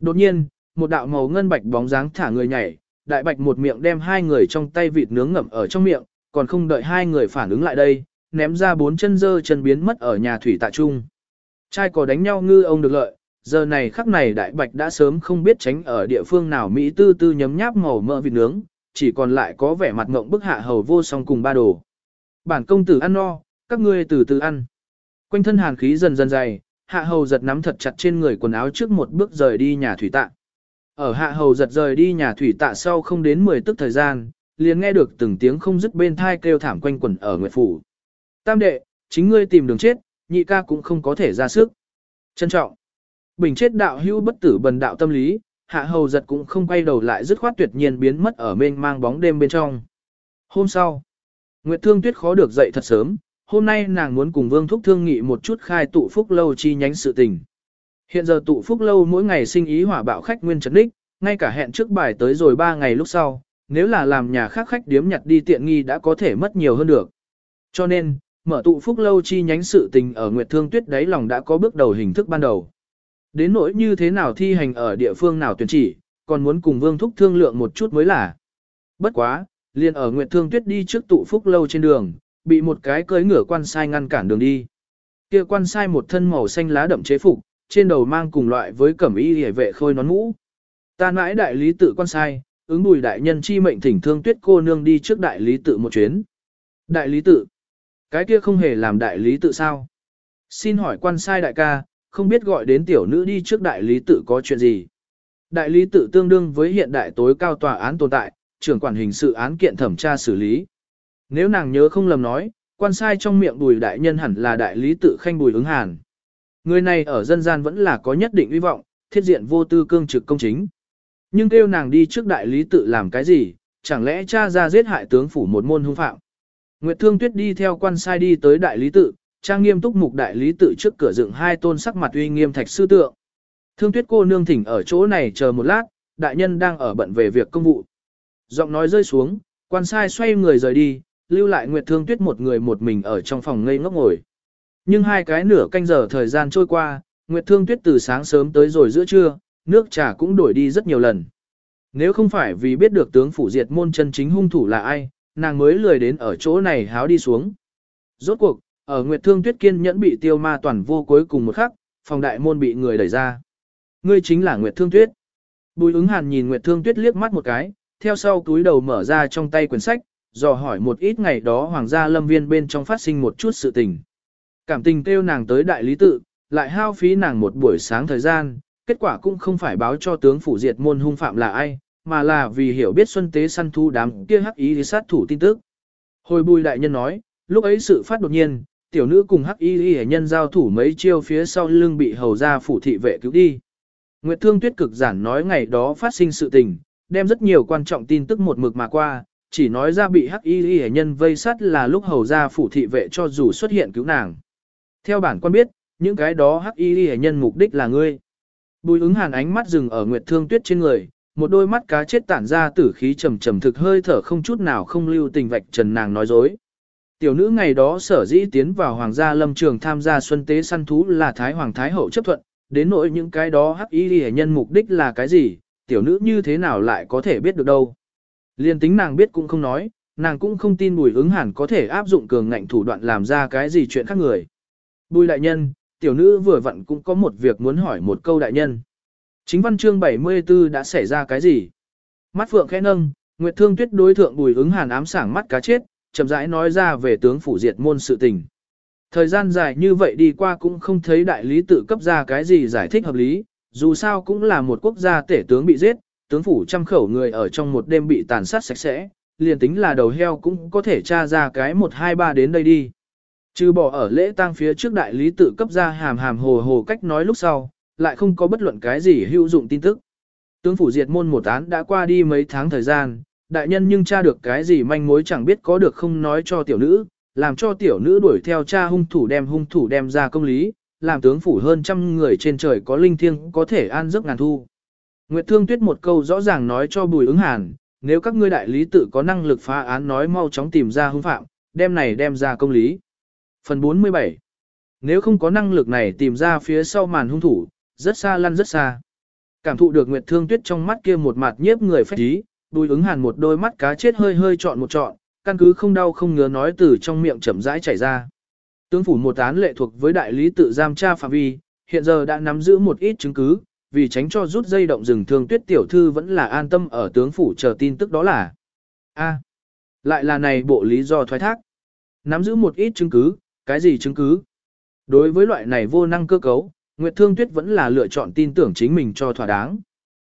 Đột nhiên, một đạo màu ngân bạch bóng dáng thả người nhảy, đại bạch một miệng đem hai người trong tay vịt nướng ngậm ở trong miệng, còn không đợi hai người phản ứng lại đây, ném ra bốn chân dơ chân biến mất ở nhà thủy tạ trung. Trai có đánh nhau ngư ông được lợi, giờ này khắc này đại bạch đã sớm không biết tránh ở địa phương nào Mỹ tư tư nhấm nháp màu mỡ vịt nướng, chỉ còn lại có vẻ mặt ngộng bức hạ hầu vô song cùng ba đồ. Bản công tử ăn no, các ngươi từ từ ăn. Quanh thân hàn khí dần dần dày, hạ hầu giật nắm thật chặt trên người quần áo trước một bước rời đi nhà thủy tạ. Ở hạ hầu giật rời đi nhà thủy tạ sau không đến 10 tức thời gian, liền nghe được từng tiếng không dứt bên thai kêu thảm quanh quần ở nguyệt phủ. Tam đệ, chính ngươi tìm đường chết, nhị ca cũng không có thể ra sức. Trân trọng. Bình chết đạo hữu bất tử bần đạo tâm lý, hạ hầu giật cũng không quay đầu lại dứt khoát tuyệt nhiên biến mất ở mênh mang bóng đêm bên trong. Hôm sau, Nguyệt Thương Tuyết khó được dậy thật sớm, hôm nay nàng muốn cùng Vương Thúc thương nghị một chút khai tụ phúc lâu chi nhánh sự tình. Hiện giờ tụ phúc lâu mỗi ngày sinh ý hỏa bạo khách nguyên trấn đích, ngay cả hẹn trước bài tới rồi 3 ngày lúc sau, nếu là làm nhà khác khách điếm nhặt đi tiện nghi đã có thể mất nhiều hơn được. Cho nên, mở tụ phúc lâu chi nhánh sự tình ở Nguyệt Thương Tuyết đáy lòng đã có bước đầu hình thức ban đầu. Đến nỗi như thế nào thi hành ở địa phương nào tuyển chỉ, còn muốn cùng Vương Thúc thương lượng một chút mới là. Bất quá, liền ở Nguyệt Thương Tuyết đi trước tụ phúc lâu trên đường, bị một cái cưỡi ngựa quan sai ngăn cản đường đi. Kia quan sai một thân màu xanh lá đậm chế phục, trên đầu mang cùng loại với cẩm y hề vệ khôi nón mũ. Ta mãi đại lý tự quan sai, ứng bùi đại nhân chi mệnh thỉnh thương tuyết cô nương đi trước đại lý tự một chuyến. Đại lý tự? Cái kia không hề làm đại lý tự sao? Xin hỏi quan sai đại ca, không biết gọi đến tiểu nữ đi trước đại lý tự có chuyện gì? Đại lý tự tương đương với hiện đại tối cao tòa án tồn tại, trưởng quản hình sự án kiện thẩm tra xử lý. Nếu nàng nhớ không lầm nói, quan sai trong miệng bùi đại nhân hẳn là đại lý tự khanh bùi ứng hàn. Người này ở dân gian vẫn là có nhất định uy vọng, thiết diện vô tư cương trực công chính. Nhưng kêu nàng đi trước đại lý tự làm cái gì, chẳng lẽ cha ra giết hại tướng phủ một môn hung phạm. Nguyệt Thương Tuyết đi theo quan sai đi tới đại lý tự, trang nghiêm túc mục đại lý tự trước cửa dựng hai tôn sắc mặt uy nghiêm thạch sư tượng. Thương Tuyết cô nương thỉnh ở chỗ này chờ một lát, đại nhân đang ở bận về việc công vụ. Giọng nói rơi xuống, quan sai xoay người rời đi, lưu lại Nguyệt Thương Tuyết một người một mình ở trong phòng ngây ngốc ngồi. Nhưng hai cái nửa canh giờ thời gian trôi qua, Nguyệt Thương Tuyết từ sáng sớm tới rồi giữa trưa, nước trà cũng đổi đi rất nhiều lần. Nếu không phải vì biết được tướng phủ diệt môn chân chính hung thủ là ai, nàng mới lười đến ở chỗ này háo đi xuống. Rốt cuộc, ở Nguyệt Thương Tuyết kiên nhẫn bị tiêu ma toàn vô cuối cùng một khắc, phòng đại môn bị người đẩy ra. Ngươi chính là Nguyệt Thương Tuyết. Bùi ứng hàn nhìn Nguyệt Thương Tuyết liếc mắt một cái, theo sau túi đầu mở ra trong tay quyển sách, dò hỏi một ít ngày đó hoàng gia lâm viên bên trong phát sinh một chút sự tình. Cảm tình kêu nàng tới đại lý tự, lại hao phí nàng một buổi sáng thời gian, kết quả cũng không phải báo cho tướng phủ diệt môn hung phạm là ai, mà là vì hiểu biết xuân tế săn thu đám kia hắc ý sát thủ tin tức. Hồi bùi đại nhân nói, lúc ấy sự phát đột nhiên, tiểu nữ cùng hắc y hệ nhân giao thủ mấy chiêu phía sau lưng bị hầu ra phủ thị vệ cứu đi. Nguyệt Thương Tuyết cực giản nói ngày đó phát sinh sự tình, đem rất nhiều quan trọng tin tức một mực mà qua, chỉ nói ra bị hắc y hệ nhân vây sát là lúc hầu ra phủ thị vệ cho dù xuất hiện cứu nàng. Theo bản quan biết, những cái đó hắc y hệ nhân mục đích là ngươi. Bùi ứng hàn ánh mắt dừng ở Nguyệt Thương Tuyết trên người, một đôi mắt cá chết tản ra tử khí trầm trầm thực hơi thở không chút nào không lưu tình vạch trần nàng nói dối. Tiểu nữ ngày đó sở dĩ tiến vào hoàng gia lâm trường tham gia xuân tế săn thú là Thái Hoàng Thái Hậu chấp thuận, đến nỗi những cái đó hắc y hệ nhân mục đích là cái gì, tiểu nữ như thế nào lại có thể biết được đâu. Liên tính nàng biết cũng không nói, nàng cũng không tin bùi ứng hẳn có thể áp dụng cường ngạnh thủ đoạn làm ra cái gì chuyện khác người. Bùi đại nhân, tiểu nữ vừa vặn cũng có một việc muốn hỏi một câu đại nhân. Chính văn chương 74 đã xảy ra cái gì? Mắt phượng khẽ nâng, Nguyệt Thương Tuyết đối thượng bùi ứng hàn ám sảng mắt cá chết, chậm rãi nói ra về tướng phủ diệt môn sự tình. Thời gian dài như vậy đi qua cũng không thấy đại lý tự cấp ra cái gì giải thích hợp lý, dù sao cũng là một quốc gia tể tướng bị giết, tướng phủ trăm khẩu người ở trong một đêm bị tàn sát sạch sẽ, liền tính là đầu heo cũng có thể tra ra cái 123 đến đây đi. Trừ bỏ ở lễ tang phía trước đại lý tự cấp ra hàm hàm hồ hồ cách nói lúc sau, lại không có bất luận cái gì hữu dụng tin tức. Tướng phủ diệt môn một án đã qua đi mấy tháng thời gian, đại nhân nhưng tra được cái gì manh mối chẳng biết có được không nói cho tiểu nữ, làm cho tiểu nữ đuổi theo cha hung thủ đem hung thủ đem ra công lý, làm tướng phủ hơn trăm người trên trời có linh thiêng có thể an giấc ngàn thu. Nguyệt Thương Tuyết một câu rõ ràng nói cho Bùi ứng hàn, nếu các ngươi đại lý tự có năng lực phá án nói mau chóng tìm ra hung phạm, đem này đem ra công lý. Phần 47 Nếu không có năng lực này tìm ra phía sau màn hung thủ, rất xa lăn rất xa. Cảm thụ được Nguyệt Thương Tuyết trong mắt kia một mặt nhiếp người phách ý, đôi ứng hàn một đôi mắt cá chết hơi hơi chọn một chọn, căn cứ không đau không ngứa nói từ trong miệng chậm rãi chảy ra. Tướng phủ một án lệ thuộc với đại lý tự giam tra phạm vi, hiện giờ đã nắm giữ một ít chứng cứ, vì tránh cho rút dây động rừng thương tuyết tiểu thư vẫn là an tâm ở tướng phủ chờ tin tức đó là a lại là này bộ lý do thoái thác. Nắm giữ một ít chứng cứ, cái gì chứng cứ? Đối với loại này vô năng cơ cấu, Nguyệt Thương Tuyết vẫn là lựa chọn tin tưởng chính mình cho thỏa đáng.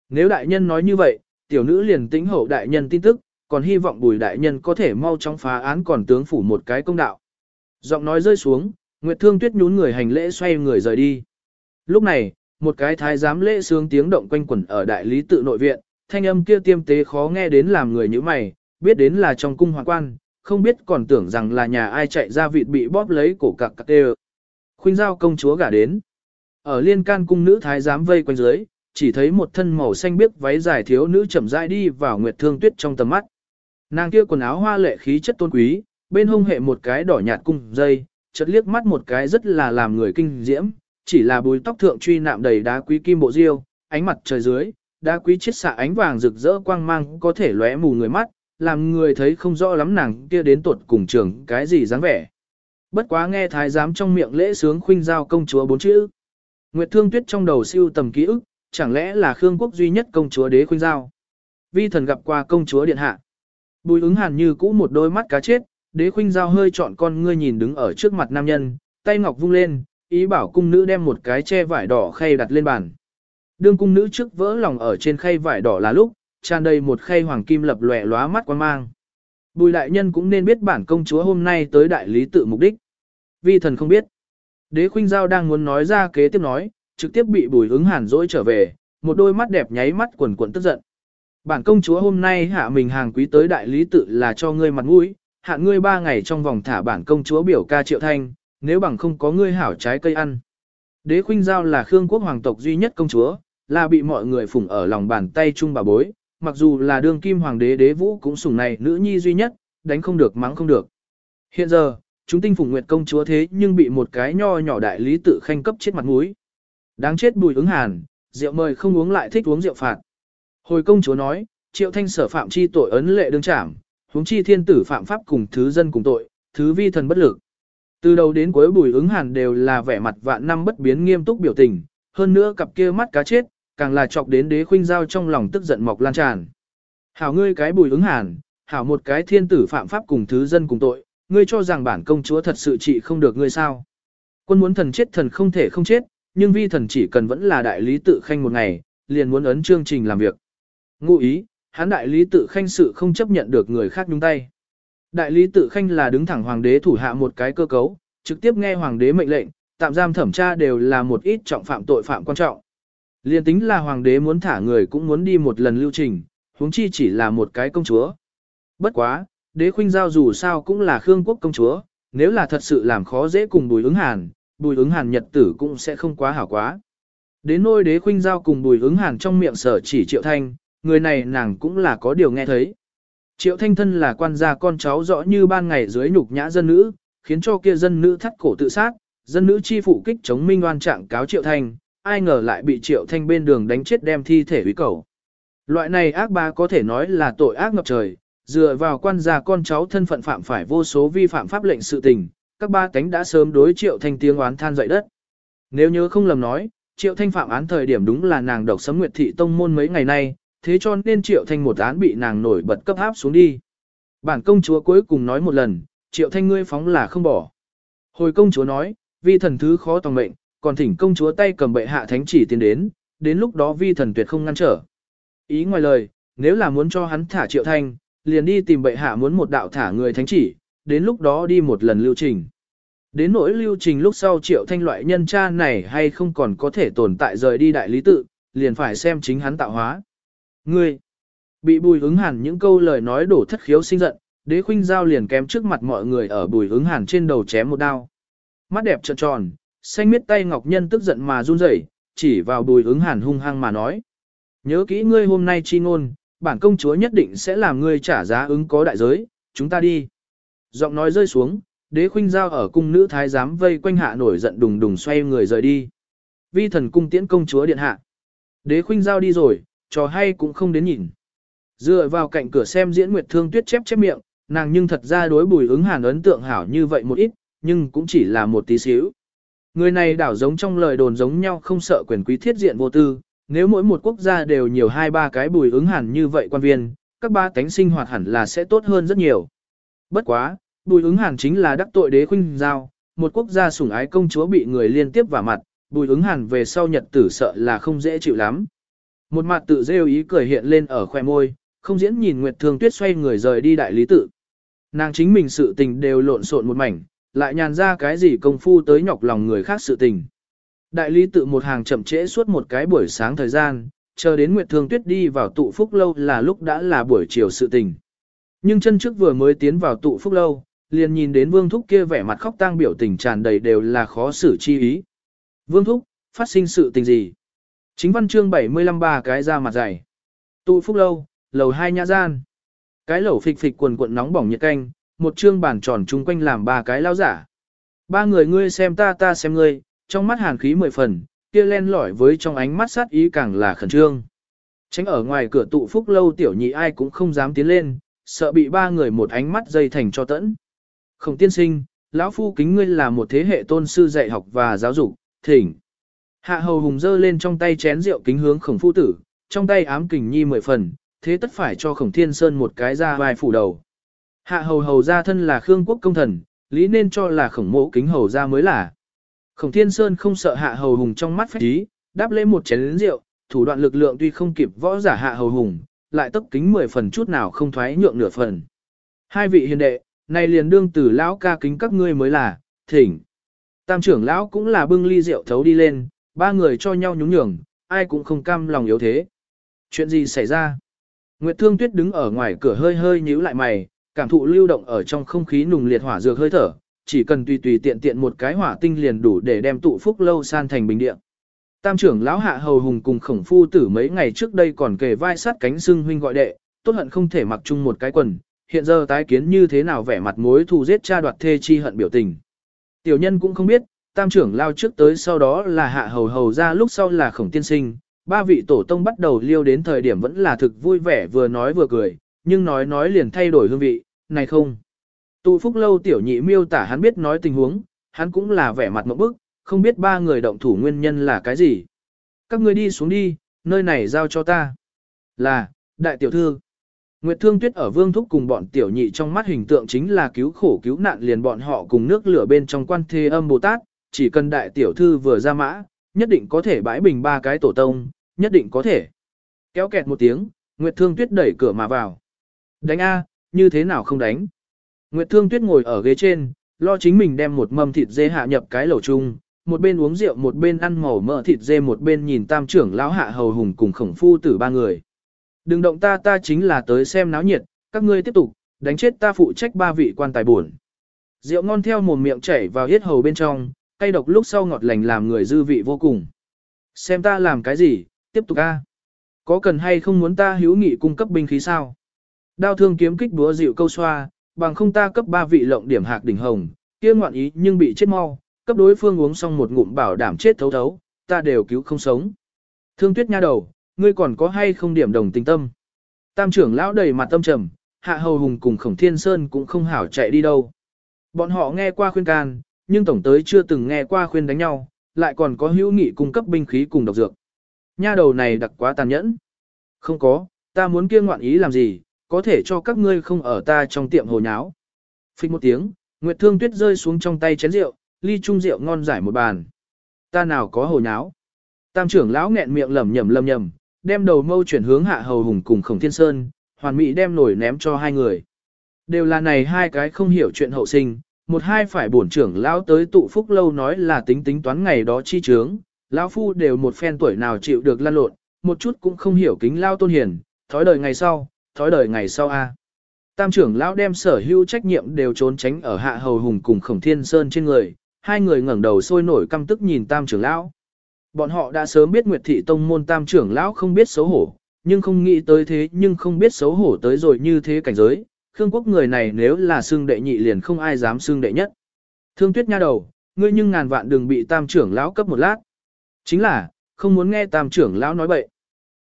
Nếu đại nhân nói như vậy, tiểu nữ liền tính hậu đại nhân tin tức, còn hy vọng bùi đại nhân có thể mau chóng phá án còn tướng phủ một cái công đạo. Giọng nói rơi xuống, Nguyệt Thương Tuyết nhún người hành lễ xoay người rời đi. Lúc này, một cái thái giám lễ sướng tiếng động quanh quẩn ở đại lý tự nội viện, thanh âm kia tiêm tế khó nghe đến làm người như mày, biết đến là trong cung hoàng quan, không biết còn tưởng rằng là nhà ai chạy ra vịt bị bóp lấy cổ cặc cặc tê Khuynh giao công chúa gả đến. Ở liên can cung nữ thái giám vây quanh dưới, chỉ thấy một thân màu xanh biếc váy dài thiếu nữ chậm rãi đi vào Nguyệt Thương Tuyết trong tầm mắt. Nàng kia quần áo hoa lệ khí chất tôn quý, bên hông hệ một cái đỏ nhạt cung dây, chợt liếc mắt một cái rất là làm người kinh diễm, chỉ là bùi tóc thượng truy nạm đầy đá quý kim bộ diêu, ánh mặt trời dưới, đá quý chiết xạ ánh vàng rực rỡ quang mang có thể lóe mù người mắt, làm người thấy không rõ lắm nàng kia đến tuột cùng trường cái gì dáng vẻ. Bất quá nghe thái giám trong miệng lễ sướng khuynh giao công chúa bốn chữ. Nguyệt Thương Tuyết trong đầu siêu tầm ký ức, chẳng lẽ là Khương quốc duy nhất công chúa đế khuynh giao. Vi thần gặp qua công chúa điện hạ. Bùi ứng hàn như cũ một đôi mắt cá chết, đế khuynh giao hơi chọn con ngươi nhìn đứng ở trước mặt nam nhân, tay ngọc vung lên, ý bảo cung nữ đem một cái che vải đỏ khay đặt lên bàn. Đương cung nữ trước vỡ lòng ở trên khay vải đỏ là lúc, tràn đầy một khay hoàng kim lập lòe lóa mắt quan mang. Bùi đại nhân cũng nên biết bản công chúa hôm nay tới đại lý tự mục đích. Vi thần không biết. Đế khuynh giao đang muốn nói ra kế tiếp nói, trực tiếp bị bùi ứng hàn dỗi trở về, một đôi mắt đẹp nháy mắt quần quần tức giận. Bản công chúa hôm nay hạ mình hàng quý tới đại lý tự là cho ngươi mặt mũi, hạ ngươi ba ngày trong vòng thả bản công chúa biểu ca triệu thanh, nếu bằng không có ngươi hảo trái cây ăn. Đế khuynh giao là Khương quốc hoàng tộc duy nhất công chúa, là bị mọi người phụng ở lòng bàn tay chung bà bối, mặc dù là đương kim hoàng đế đế vũ cũng sủng này nữ nhi duy nhất, đánh không được mắng không được. Hiện giờ, chúng tinh phụng nguyệt công chúa thế nhưng bị một cái nho nhỏ đại lý tự khanh cấp chết mặt mũi. Đáng chết bùi ứng hàn, rượu mời không uống lại thích uống rượu phạt. Hồi công chúa nói, triệu thanh sở phạm chi tội ấn lệ đương trảm, huống chi thiên tử phạm pháp cùng thứ dân cùng tội, thứ vi thần bất lực. Từ đầu đến cuối bùi ứng hàn đều là vẻ mặt vạn năm bất biến nghiêm túc biểu tình, hơn nữa cặp kia mắt cá chết, càng là chọc đến đế khuynh giao trong lòng tức giận mọc lan tràn. Hảo ngươi cái bùi ứng hàn, hảo một cái thiên tử phạm pháp cùng thứ dân cùng tội, ngươi cho rằng bản công chúa thật sự trị không được ngươi sao. Quân muốn thần chết thần không thể không chết, nhưng vi thần chỉ cần vẫn là đại lý tự khanh một ngày, liền muốn ấn chương trình làm việc. Ngụ ý, hắn đại lý tự khanh sự không chấp nhận được người khác nhúng tay. Đại lý tự khanh là đứng thẳng hoàng đế thủ hạ một cái cơ cấu, trực tiếp nghe hoàng đế mệnh lệnh, tạm giam thẩm tra đều là một ít trọng phạm tội phạm quan trọng. Liên tính là hoàng đế muốn thả người cũng muốn đi một lần lưu trình, huống chi chỉ là một cái công chúa. Bất quá, đế khuynh giao dù sao cũng là Khương quốc công chúa, nếu là thật sự làm khó dễ cùng bùi ứng hàn, bùi ứng hàn nhật tử cũng sẽ không quá hảo quá. Đến nôi đế khuynh giao cùng bùi ứng hàn trong miệng sở chỉ triệu thanh, người này nàng cũng là có điều nghe thấy. Triệu thanh thân là quan gia con cháu rõ như ban ngày dưới nhục nhã dân nữ, khiến cho kia dân nữ thắt cổ tự sát, dân nữ chi phụ kích chống minh oan trạng cáo triệu thanh, ai ngờ lại bị triệu thanh bên đường đánh chết đem thi thể hủy cầu. Loại này ác ba có thể nói là tội ác ngập trời, dựa vào quan gia con cháu thân phận phạm phải vô số vi phạm pháp lệnh sự tình, các ba cánh đã sớm đối triệu thanh tiếng oán than dậy đất. Nếu nhớ không lầm nói, triệu thanh phạm án thời điểm đúng là nàng độc sấm nguyệt thị tông môn mấy ngày nay, thế cho nên triệu thanh một án bị nàng nổi bật cấp áp xuống đi. Bản công chúa cuối cùng nói một lần, triệu thanh ngươi phóng là không bỏ. Hồi công chúa nói, vi thần thứ khó tòng mệnh, còn thỉnh công chúa tay cầm bệ hạ thánh chỉ tiến đến, đến lúc đó vi thần tuyệt không ngăn trở. Ý ngoài lời, nếu là muốn cho hắn thả triệu thanh, liền đi tìm bệ hạ muốn một đạo thả người thánh chỉ, đến lúc đó đi một lần lưu trình. Đến nỗi lưu trình lúc sau triệu thanh loại nhân cha này hay không còn có thể tồn tại rời đi đại lý tự, liền phải xem chính hắn tạo hóa. Ngươi, bị bùi ứng hàn những câu lời nói đổ thất khiếu sinh giận, đế khuynh giao liền kém trước mặt mọi người ở bùi ứng hàn trên đầu chém một đao. Mắt đẹp trợn tròn, xanh miết tay ngọc nhân tức giận mà run rẩy, chỉ vào bùi ứng hàn hung hăng mà nói. Nhớ kỹ ngươi hôm nay chi ngôn, bản công chúa nhất định sẽ làm ngươi trả giá ứng có đại giới, chúng ta đi. Giọng nói rơi xuống, đế khuynh giao ở cung nữ thái giám vây quanh hạ nổi giận đùng đùng xoay người rời đi. Vi thần cung tiễn công chúa điện hạ. Đế khuynh giao đi rồi, trò hay cũng không đến nhìn. Dựa vào cạnh cửa xem diễn Nguyệt Thương Tuyết chép chép miệng, nàng nhưng thật ra đối bùi ứng hàn ấn tượng hảo như vậy một ít, nhưng cũng chỉ là một tí xíu. Người này đảo giống trong lời đồn giống nhau không sợ quyền quý thiết diện vô tư, nếu mỗi một quốc gia đều nhiều hai ba cái bùi ứng hẳn như vậy quan viên, các ba tánh sinh hoạt hẳn là sẽ tốt hơn rất nhiều. Bất quá, bùi ứng hẳn chính là đắc tội đế khuynh giao, một quốc gia sủng ái công chúa bị người liên tiếp vả mặt, bùi ứng hẳn về sau nhật tử sợ là không dễ chịu lắm. Một mặt tự rêu ý cười hiện lên ở khoe môi, không diễn nhìn Nguyệt Thương Tuyết xoay người rời đi đại lý tự. Nàng chính mình sự tình đều lộn xộn một mảnh, lại nhàn ra cái gì công phu tới nhọc lòng người khác sự tình. Đại lý tự một hàng chậm trễ suốt một cái buổi sáng thời gian, chờ đến Nguyệt Thương Tuyết đi vào tụ phúc lâu là lúc đã là buổi chiều sự tình. Nhưng chân trước vừa mới tiến vào tụ phúc lâu, liền nhìn đến Vương Thúc kia vẻ mặt khóc tang biểu tình tràn đầy đều là khó xử chi ý. Vương Thúc, phát sinh sự tình gì? Chính văn chương 75 ba cái ra mặt dày. Tụ phúc lâu, lầu hai nhã gian. Cái lẩu phịch phịch quần cuộn nóng bỏng nhiệt canh, một chương bàn tròn chung quanh làm ba cái lao giả. Ba người ngươi xem ta ta xem ngươi, trong mắt hàn khí mười phần, kia len lỏi với trong ánh mắt sát ý càng là khẩn trương. Tránh ở ngoài cửa tụ phúc lâu tiểu nhị ai cũng không dám tiến lên, sợ bị ba người một ánh mắt dây thành cho tẫn. Không tiên sinh, lão phu kính ngươi là một thế hệ tôn sư dạy học và giáo dục, thỉnh. Hạ hầu hùng dơ lên trong tay chén rượu kính hướng khổng phu tử, trong tay ám kình nhi mười phần, thế tất phải cho khổng thiên sơn một cái ra vai phủ đầu. Hạ hầu hầu ra thân là Khương quốc công thần, lý nên cho là khổng mộ kính hầu ra mới là. Khổng thiên sơn không sợ hạ hầu hùng trong mắt phách ý, đáp lễ một chén rượu, thủ đoạn lực lượng tuy không kịp võ giả hạ hầu hùng, lại tấp kính mười phần chút nào không thoái nhượng nửa phần. Hai vị hiền đệ, này liền đương tử lão ca kính các ngươi mới là, thỉnh. Tam trưởng lão cũng là bưng ly rượu thấu đi lên, ba người cho nhau nhún nhường, ai cũng không cam lòng yếu thế. Chuyện gì xảy ra? Nguyệt Thương Tuyết đứng ở ngoài cửa hơi hơi nhíu lại mày, cảm thụ lưu động ở trong không khí nùng liệt hỏa dược hơi thở, chỉ cần tùy tùy tiện tiện một cái hỏa tinh liền đủ để đem tụ phúc lâu san thành bình địa. Tam trưởng lão hạ hầu hùng cùng khổng phu tử mấy ngày trước đây còn kề vai sát cánh xưng huynh gọi đệ, tốt hận không thể mặc chung một cái quần, hiện giờ tái kiến như thế nào vẻ mặt mối thù giết cha đoạt thê chi hận biểu tình. Tiểu nhân cũng không biết, tam trưởng lao trước tới sau đó là hạ hầu hầu ra lúc sau là khổng tiên sinh, ba vị tổ tông bắt đầu liêu đến thời điểm vẫn là thực vui vẻ vừa nói vừa cười, nhưng nói nói liền thay đổi hương vị, này không. Tụ phúc lâu tiểu nhị miêu tả hắn biết nói tình huống, hắn cũng là vẻ mặt một bức, không biết ba người động thủ nguyên nhân là cái gì. Các người đi xuống đi, nơi này giao cho ta. Là, đại tiểu thư. Nguyệt Thương Tuyết ở Vương Thúc cùng bọn tiểu nhị trong mắt hình tượng chính là cứu khổ cứu nạn liền bọn họ cùng nước lửa bên trong quan thê âm Bồ Tát, chỉ cần đại tiểu thư vừa ra mã, nhất định có thể bãi bình ba cái tổ tông, nhất định có thể. Kéo kẹt một tiếng, Nguyệt Thương Tuyết đẩy cửa mà vào. Đánh A, như thế nào không đánh? Nguyệt Thương Tuyết ngồi ở ghế trên, lo chính mình đem một mâm thịt dê hạ nhập cái lẩu chung, một bên uống rượu một bên ăn màu mỡ thịt dê một bên nhìn tam trưởng lão hạ hầu hùng cùng khổng phu tử ba người. Đừng động ta ta chính là tới xem náo nhiệt, các ngươi tiếp tục, đánh chết ta phụ trách ba vị quan tài buồn. Rượu ngon theo mồm miệng chảy vào hết hầu bên trong, cay độc lúc sau ngọt lành làm người dư vị vô cùng. Xem ta làm cái gì, tiếp tục a. Có cần hay không muốn ta hữu nghị cung cấp binh khí sao? Đao thương kiếm kích búa dịu câu xoa, bằng không ta cấp ba vị lộng điểm hạc đỉnh hồng, kia ngoạn ý nhưng bị chết mau, cấp đối phương uống xong một ngụm bảo đảm chết thấu thấu, ta đều cứu không sống. Thương tuyết nha đầu, ngươi còn có hay không điểm đồng tình tâm? Tam trưởng lão đầy mặt tâm trầm, hạ hầu hùng cùng khổng thiên sơn cũng không hảo chạy đi đâu. Bọn họ nghe qua khuyên can, nhưng tổng tới chưa từng nghe qua khuyên đánh nhau, lại còn có hữu nghị cung cấp binh khí cùng độc dược. Nha đầu này đặc quá tàn nhẫn. Không có, ta muốn kia ngoạn ý làm gì, có thể cho các ngươi không ở ta trong tiệm hồ nháo. Phích một tiếng, Nguyệt Thương Tuyết rơi xuống trong tay chén rượu, ly chung rượu ngon giải một bàn. Ta nào có hồ nháo. Tam trưởng lão nghẹn miệng lẩm nhẩm lẩm nhẩm, đem đầu mâu chuyển hướng hạ hầu hùng cùng khổng thiên sơn, hoàn mỹ đem nổi ném cho hai người. Đều là này hai cái không hiểu chuyện hậu sinh, một hai phải bổn trưởng lão tới tụ phúc lâu nói là tính tính toán ngày đó chi trướng, lão phu đều một phen tuổi nào chịu được lăn lộn, một chút cũng không hiểu kính lao tôn hiền, thói đời ngày sau, thói đời ngày sau a. Tam trưởng lão đem sở hữu trách nhiệm đều trốn tránh ở hạ hầu hùng cùng khổng thiên sơn trên người, hai người ngẩng đầu sôi nổi căm tức nhìn tam trưởng lão. Bọn họ đã sớm biết Nguyệt Thị Tông môn tam trưởng lão không biết xấu hổ, nhưng không nghĩ tới thế nhưng không biết xấu hổ tới rồi như thế cảnh giới. Khương quốc người này nếu là xương đệ nhị liền không ai dám xương đệ nhất. Thương tuyết nha đầu, ngươi nhưng ngàn vạn đừng bị tam trưởng lão cấp một lát. Chính là, không muốn nghe tam trưởng lão nói bậy.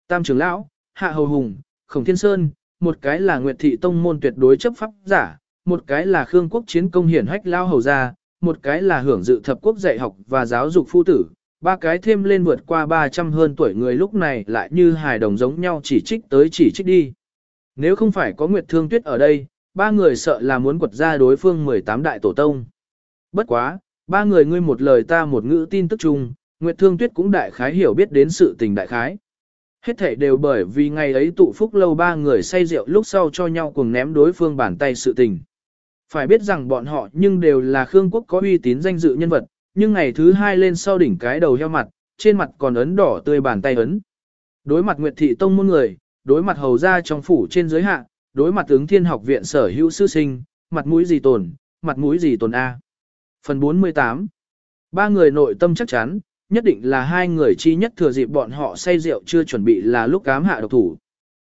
Tam trưởng lão, hạ hầu hùng, khổng thiên sơn, một cái là Nguyệt Thị Tông môn tuyệt đối chấp pháp giả, một cái là Khương quốc chiến công hiển hách lao hầu gia, một cái là hưởng dự thập quốc dạy học và giáo dục phu tử, ba cái thêm lên vượt qua 300 hơn tuổi người lúc này lại như hài đồng giống nhau chỉ trích tới chỉ trích đi. Nếu không phải có Nguyệt Thương Tuyết ở đây, ba người sợ là muốn quật ra đối phương 18 đại tổ tông. Bất quá, ba người ngươi một lời ta một ngữ tin tức chung, Nguyệt Thương Tuyết cũng đại khái hiểu biết đến sự tình đại khái. Hết thể đều bởi vì ngày ấy tụ phúc lâu ba người say rượu lúc sau cho nhau cùng ném đối phương bàn tay sự tình. Phải biết rằng bọn họ nhưng đều là Khương quốc có uy tín danh dự nhân vật, nhưng ngày thứ hai lên sau đỉnh cái đầu heo mặt, trên mặt còn ấn đỏ tươi bàn tay ấn. Đối mặt Nguyệt Thị Tông môn người, đối mặt hầu gia trong phủ trên giới hạ, đối mặt ứng thiên học viện sở hữu sư sinh, mặt mũi gì tồn, mặt mũi gì tồn A. Phần 48 Ba người nội tâm chắc chắn, nhất định là hai người chi nhất thừa dịp bọn họ say rượu chưa chuẩn bị là lúc cám hạ độc thủ.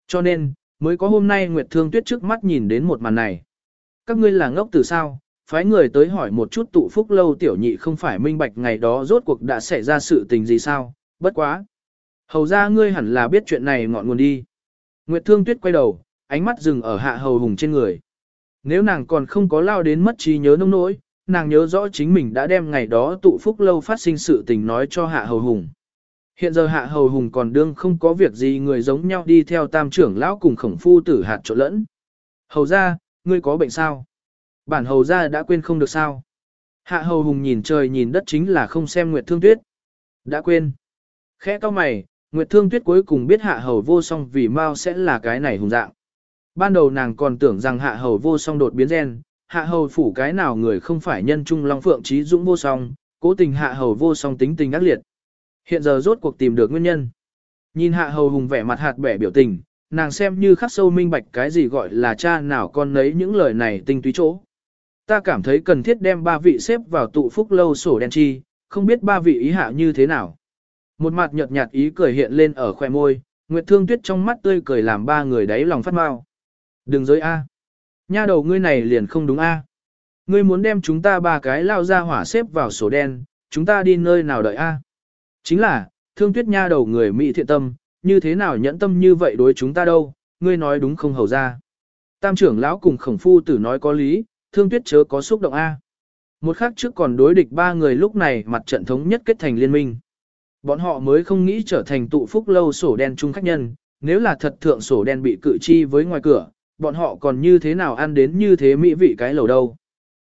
Cho nên, mới có hôm nay Nguyệt Thương Tuyết trước mắt nhìn đến một màn này. Các ngươi là ngốc từ sao, phái người tới hỏi một chút tụ phúc lâu tiểu nhị không phải minh bạch ngày đó rốt cuộc đã xảy ra sự tình gì sao, bất quá. Hầu ra ngươi hẳn là biết chuyện này ngọn nguồn đi. Nguyệt Thương Tuyết quay đầu, ánh mắt dừng ở hạ hầu hùng trên người. Nếu nàng còn không có lao đến mất trí nhớ nông nỗi, nàng nhớ rõ chính mình đã đem ngày đó tụ phúc lâu phát sinh sự tình nói cho hạ hầu hùng. Hiện giờ hạ hầu hùng còn đương không có việc gì người giống nhau đi theo tam trưởng lão cùng khổng phu tử hạt trộn lẫn. Hầu ra, ngươi có bệnh sao? Bản hầu ra đã quên không được sao. Hạ hầu hùng nhìn trời nhìn đất chính là không xem Nguyệt Thương Tuyết. Đã quên. Khẽ cao mày, Nguyệt Thương Tuyết cuối cùng biết hạ hầu vô song vì mau sẽ là cái này hùng dạng. Ban đầu nàng còn tưởng rằng hạ hầu vô song đột biến gen, hạ hầu phủ cái nào người không phải nhân trung long phượng trí dũng vô song, cố tình hạ hầu vô song tính tình ác liệt. Hiện giờ rốt cuộc tìm được nguyên nhân. Nhìn hạ hầu hùng vẻ mặt hạt bẻ biểu tình, nàng xem như khắc sâu minh bạch cái gì gọi là cha nào con nấy những lời này tinh túy chỗ. Ta cảm thấy cần thiết đem ba vị xếp vào tụ phúc lâu sổ đen chi, không biết ba vị ý hạ như thế nào. Một mặt nhợt nhạt ý cười hiện lên ở khoe môi, Nguyệt Thương Tuyết trong mắt tươi cười làm ba người đáy lòng phát mau. Đừng giới A. Nha đầu ngươi này liền không đúng A. Ngươi muốn đem chúng ta ba cái lao ra hỏa xếp vào sổ đen, chúng ta đi nơi nào đợi A. Chính là, Thương Tuyết nha đầu người Mỹ thiện tâm, như thế nào nhẫn tâm như vậy đối chúng ta đâu, ngươi nói đúng không hầu ra. Tam trưởng lão cùng khổng phu tử nói có lý, thương tuyết chớ có xúc động A. Một khắc trước còn đối địch ba người lúc này mặt trận thống nhất kết thành liên minh. Bọn họ mới không nghĩ trở thành tụ phúc lâu sổ đen chung khách nhân, nếu là thật thượng sổ đen bị cự chi với ngoài cửa, bọn họ còn như thế nào ăn đến như thế mỹ vị cái lẩu đâu.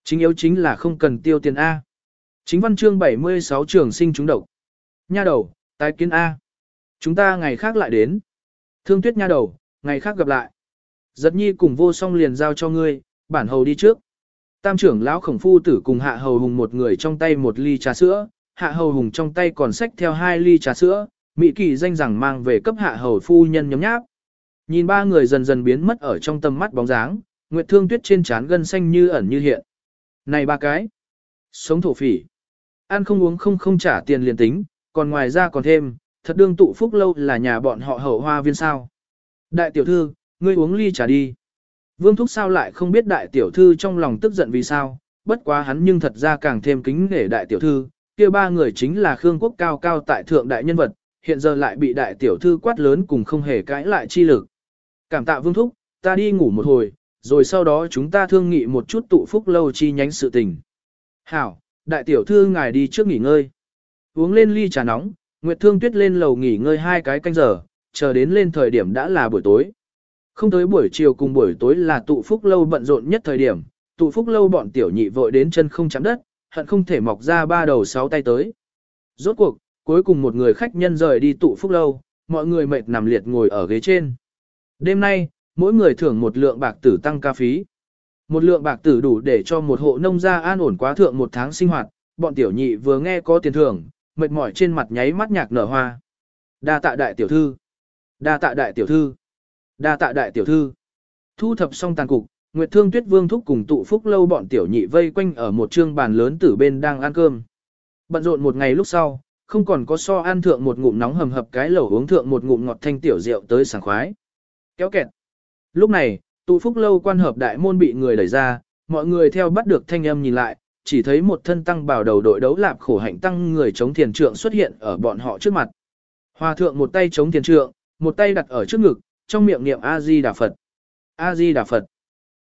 Chính yếu chính là không cần tiêu tiền A. Chính văn chương 76 trường sinh chúng độc. Nha đầu, tái kiến A. Chúng ta ngày khác lại đến. Thương tuyết nha đầu, ngày khác gặp lại. Giật nhi cùng vô song liền giao cho ngươi, bản hầu đi trước. Tam trưởng lão khổng phu tử cùng hạ hầu hùng một người trong tay một ly trà sữa, hạ hầu hùng trong tay còn xách theo hai ly trà sữa, mỹ kỳ danh rằng mang về cấp hạ hầu phu nhân nhóm nháp. Nhìn ba người dần dần biến mất ở trong tầm mắt bóng dáng, Nguyệt Thương Tuyết trên trán gân xanh như ẩn như hiện. Này ba cái, sống thổ phỉ, ăn không uống không không trả tiền liền tính, còn ngoài ra còn thêm, thật đương tụ phúc lâu là nhà bọn họ hậu hoa viên sao. Đại tiểu thư, ngươi uống ly trà đi. Vương Thúc sao lại không biết đại tiểu thư trong lòng tức giận vì sao, bất quá hắn nhưng thật ra càng thêm kính nể đại tiểu thư, kia ba người chính là Khương Quốc cao cao tại thượng đại nhân vật, hiện giờ lại bị đại tiểu thư quát lớn cùng không hề cãi lại chi lực. Cảm tạ Vương Thúc, ta đi ngủ một hồi, rồi sau đó chúng ta thương nghị một chút tụ phúc lâu chi nhánh sự tình. Hảo, đại tiểu thư ngài đi trước nghỉ ngơi. Uống lên ly trà nóng, Nguyệt Thương Tuyết lên lầu nghỉ ngơi hai cái canh giờ, chờ đến lên thời điểm đã là buổi tối. Không tới buổi chiều cùng buổi tối là tụ phúc lâu bận rộn nhất thời điểm, tụ phúc lâu bọn tiểu nhị vội đến chân không chạm đất, hận không thể mọc ra ba đầu sáu tay tới. Rốt cuộc, cuối cùng một người khách nhân rời đi tụ phúc lâu, mọi người mệt nằm liệt ngồi ở ghế trên. Đêm nay, mỗi người thưởng một lượng bạc tử tăng ca phí. Một lượng bạc tử đủ để cho một hộ nông gia an ổn quá thượng một tháng sinh hoạt, bọn tiểu nhị vừa nghe có tiền thưởng, mệt mỏi trên mặt nháy mắt nhạc nở hoa. Đa tạ đại tiểu thư. Đa tạ đại tiểu thư. Đa tạ đại tiểu thư. Thu thập xong tàn cục, Nguyệt Thương Tuyết Vương thúc cùng tụ phúc lâu bọn tiểu nhị vây quanh ở một trương bàn lớn tử bên đang ăn cơm. Bận rộn một ngày lúc sau, không còn có so ăn thượng một ngụm nóng hầm hập cái lẩu uống thượng một ngụm ngọt thanh tiểu rượu tới sảng khoái. Kéo kẹt. Lúc này, tụ phúc lâu quan hợp đại môn bị người đẩy ra, mọi người theo bắt được thanh âm nhìn lại, chỉ thấy một thân tăng bảo đầu đội đấu lạp khổ hạnh tăng người chống thiền trượng xuất hiện ở bọn họ trước mặt. Hòa thượng một tay chống thiền trượng, một tay đặt ở trước ngực, trong miệng niệm A-di Đà Phật. A-di Đà Phật.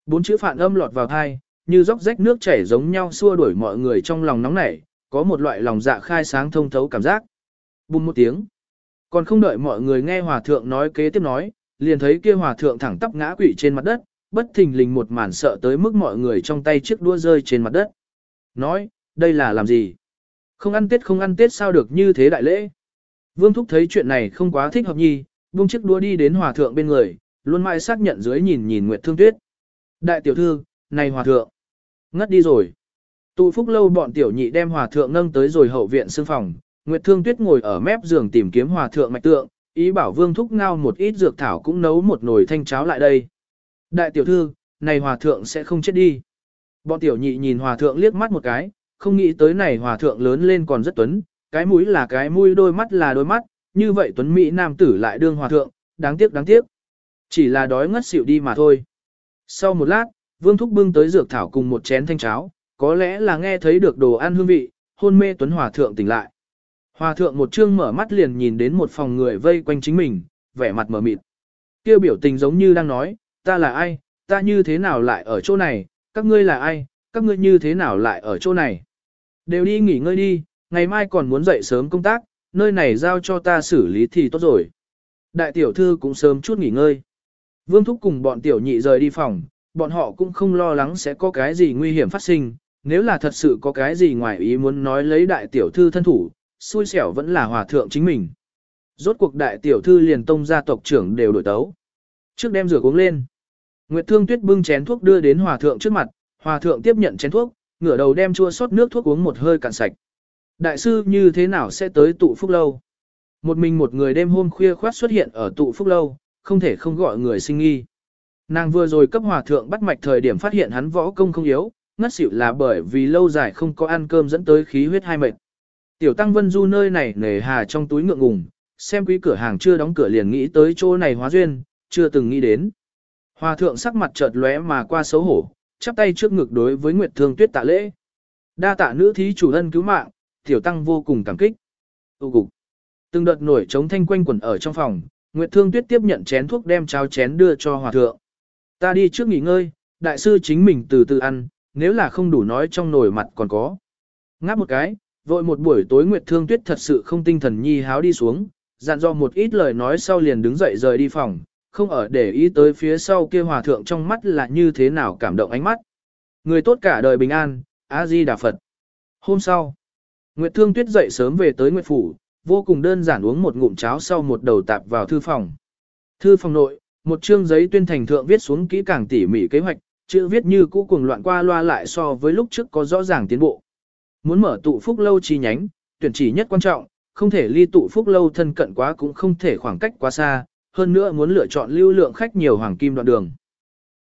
Bốn chữ phản âm lọt vào thai, như dốc rách nước chảy giống nhau xua đuổi mọi người trong lòng nóng nảy, có một loại lòng dạ khai sáng thông thấu cảm giác. Bùm một tiếng. Còn không đợi mọi người nghe hòa thượng nói kế tiếp nói, liền thấy kia hòa thượng thẳng tắp ngã quỵ trên mặt đất, bất thình lình một màn sợ tới mức mọi người trong tay chiếc đua rơi trên mặt đất. Nói, đây là làm gì? Không ăn tết không ăn tết sao được như thế đại lễ? Vương Thúc thấy chuyện này không quá thích hợp nhi, buông chiếc đua đi đến hòa thượng bên người, luôn mãi xác nhận dưới nhìn nhìn Nguyệt Thương Tuyết. Đại tiểu thư, này hòa thượng, ngất đi rồi. Tụ phúc lâu bọn tiểu nhị đem hòa thượng nâng tới rồi hậu viện sương phòng, Nguyệt Thương Tuyết ngồi ở mép giường tìm kiếm hòa thượng mạch tượng, ý bảo Vương Thúc ngao một ít dược thảo cũng nấu một nồi thanh cháo lại đây. Đại tiểu thư, này hòa thượng sẽ không chết đi. Bọn tiểu nhị nhìn hòa thượng liếc mắt một cái, không nghĩ tới này hòa thượng lớn lên còn rất tuấn, cái mũi là cái mũi đôi mắt là đôi mắt, như vậy tuấn Mỹ nam tử lại đương hòa thượng, đáng tiếc đáng tiếc. Chỉ là đói ngất xỉu đi mà thôi. Sau một lát, Vương Thúc bưng tới dược thảo cùng một chén thanh cháo, có lẽ là nghe thấy được đồ ăn hương vị, hôn mê tuấn hòa thượng tỉnh lại. Hòa thượng một chương mở mắt liền nhìn đến một phòng người vây quanh chính mình, vẻ mặt mở mịt. Kêu biểu tình giống như đang nói, ta là ai, ta như thế nào lại ở chỗ này, các ngươi là ai, các ngươi như thế nào lại ở chỗ này. Đều đi nghỉ ngơi đi, ngày mai còn muốn dậy sớm công tác, nơi này giao cho ta xử lý thì tốt rồi. Đại tiểu thư cũng sớm chút nghỉ ngơi. Vương Thúc cùng bọn tiểu nhị rời đi phòng, bọn họ cũng không lo lắng sẽ có cái gì nguy hiểm phát sinh, nếu là thật sự có cái gì ngoài ý muốn nói lấy đại tiểu thư thân thủ, xui xẻo vẫn là hòa thượng chính mình. Rốt cuộc đại tiểu thư liền tông gia tộc trưởng đều đổi tấu. Trước đem rửa uống lên. Nguyệt Thương Tuyết bưng chén thuốc đưa đến hòa thượng trước mặt, hòa thượng tiếp nhận chén thuốc, ngửa đầu đem chua sót nước thuốc uống một hơi cạn sạch. Đại sư như thế nào sẽ tới tụ phúc lâu? Một mình một người đêm hôm khuya khoát xuất hiện ở tụ phúc lâu, không thể không gọi người sinh nghi. Nàng vừa rồi cấp hòa thượng bắt mạch thời điểm phát hiện hắn võ công không yếu, ngất xỉu là bởi vì lâu dài không có ăn cơm dẫn tới khí huyết hai mệt. Tiểu Tăng Vân Du nơi này nề hà trong túi ngượng ngùng, xem quý cửa hàng chưa đóng cửa liền nghĩ tới chỗ này hóa duyên, chưa từng nghĩ đến. Hòa thượng sắc mặt chợt lóe mà qua xấu hổ, chắp tay trước ngực đối với Nguyệt Thương Tuyết tạ lễ. Đa tạ nữ thí chủ ân cứu mạng, tiểu tăng vô cùng cảm kích. Tu cục. Từng đợt nổi trống thanh quanh quẩn ở trong phòng, Nguyệt Thương Tuyết tiếp nhận chén thuốc đem cháo chén đưa cho hòa thượng. Ta đi trước nghỉ ngơi, đại sư chính mình từ từ ăn, nếu là không đủ nói trong nồi mặt còn có. Ngáp một cái, vội một buổi tối Nguyệt Thương Tuyết thật sự không tinh thần nhi háo đi xuống, dặn dò một ít lời nói sau liền đứng dậy rời đi phòng, không ở để ý tới phía sau kia hòa thượng trong mắt là như thế nào cảm động ánh mắt. Người tốt cả đời bình an, A-di Đà Phật. Hôm sau, Nguyệt Thương Tuyết dậy sớm về tới Nguyệt Phủ, vô cùng đơn giản uống một ngụm cháo sau một đầu tạp vào thư phòng. Thư phòng nội, một chương giấy tuyên thành thượng viết xuống kỹ càng tỉ mỉ kế hoạch, chữ viết như cũ cùng loạn qua loa lại so với lúc trước có rõ ràng tiến bộ. Muốn mở tụ phúc lâu chi nhánh, tuyển chỉ nhất quan trọng, không thể ly tụ phúc lâu thân cận quá cũng không thể khoảng cách quá xa, hơn nữa muốn lựa chọn lưu lượng khách nhiều hoàng kim đoạn đường.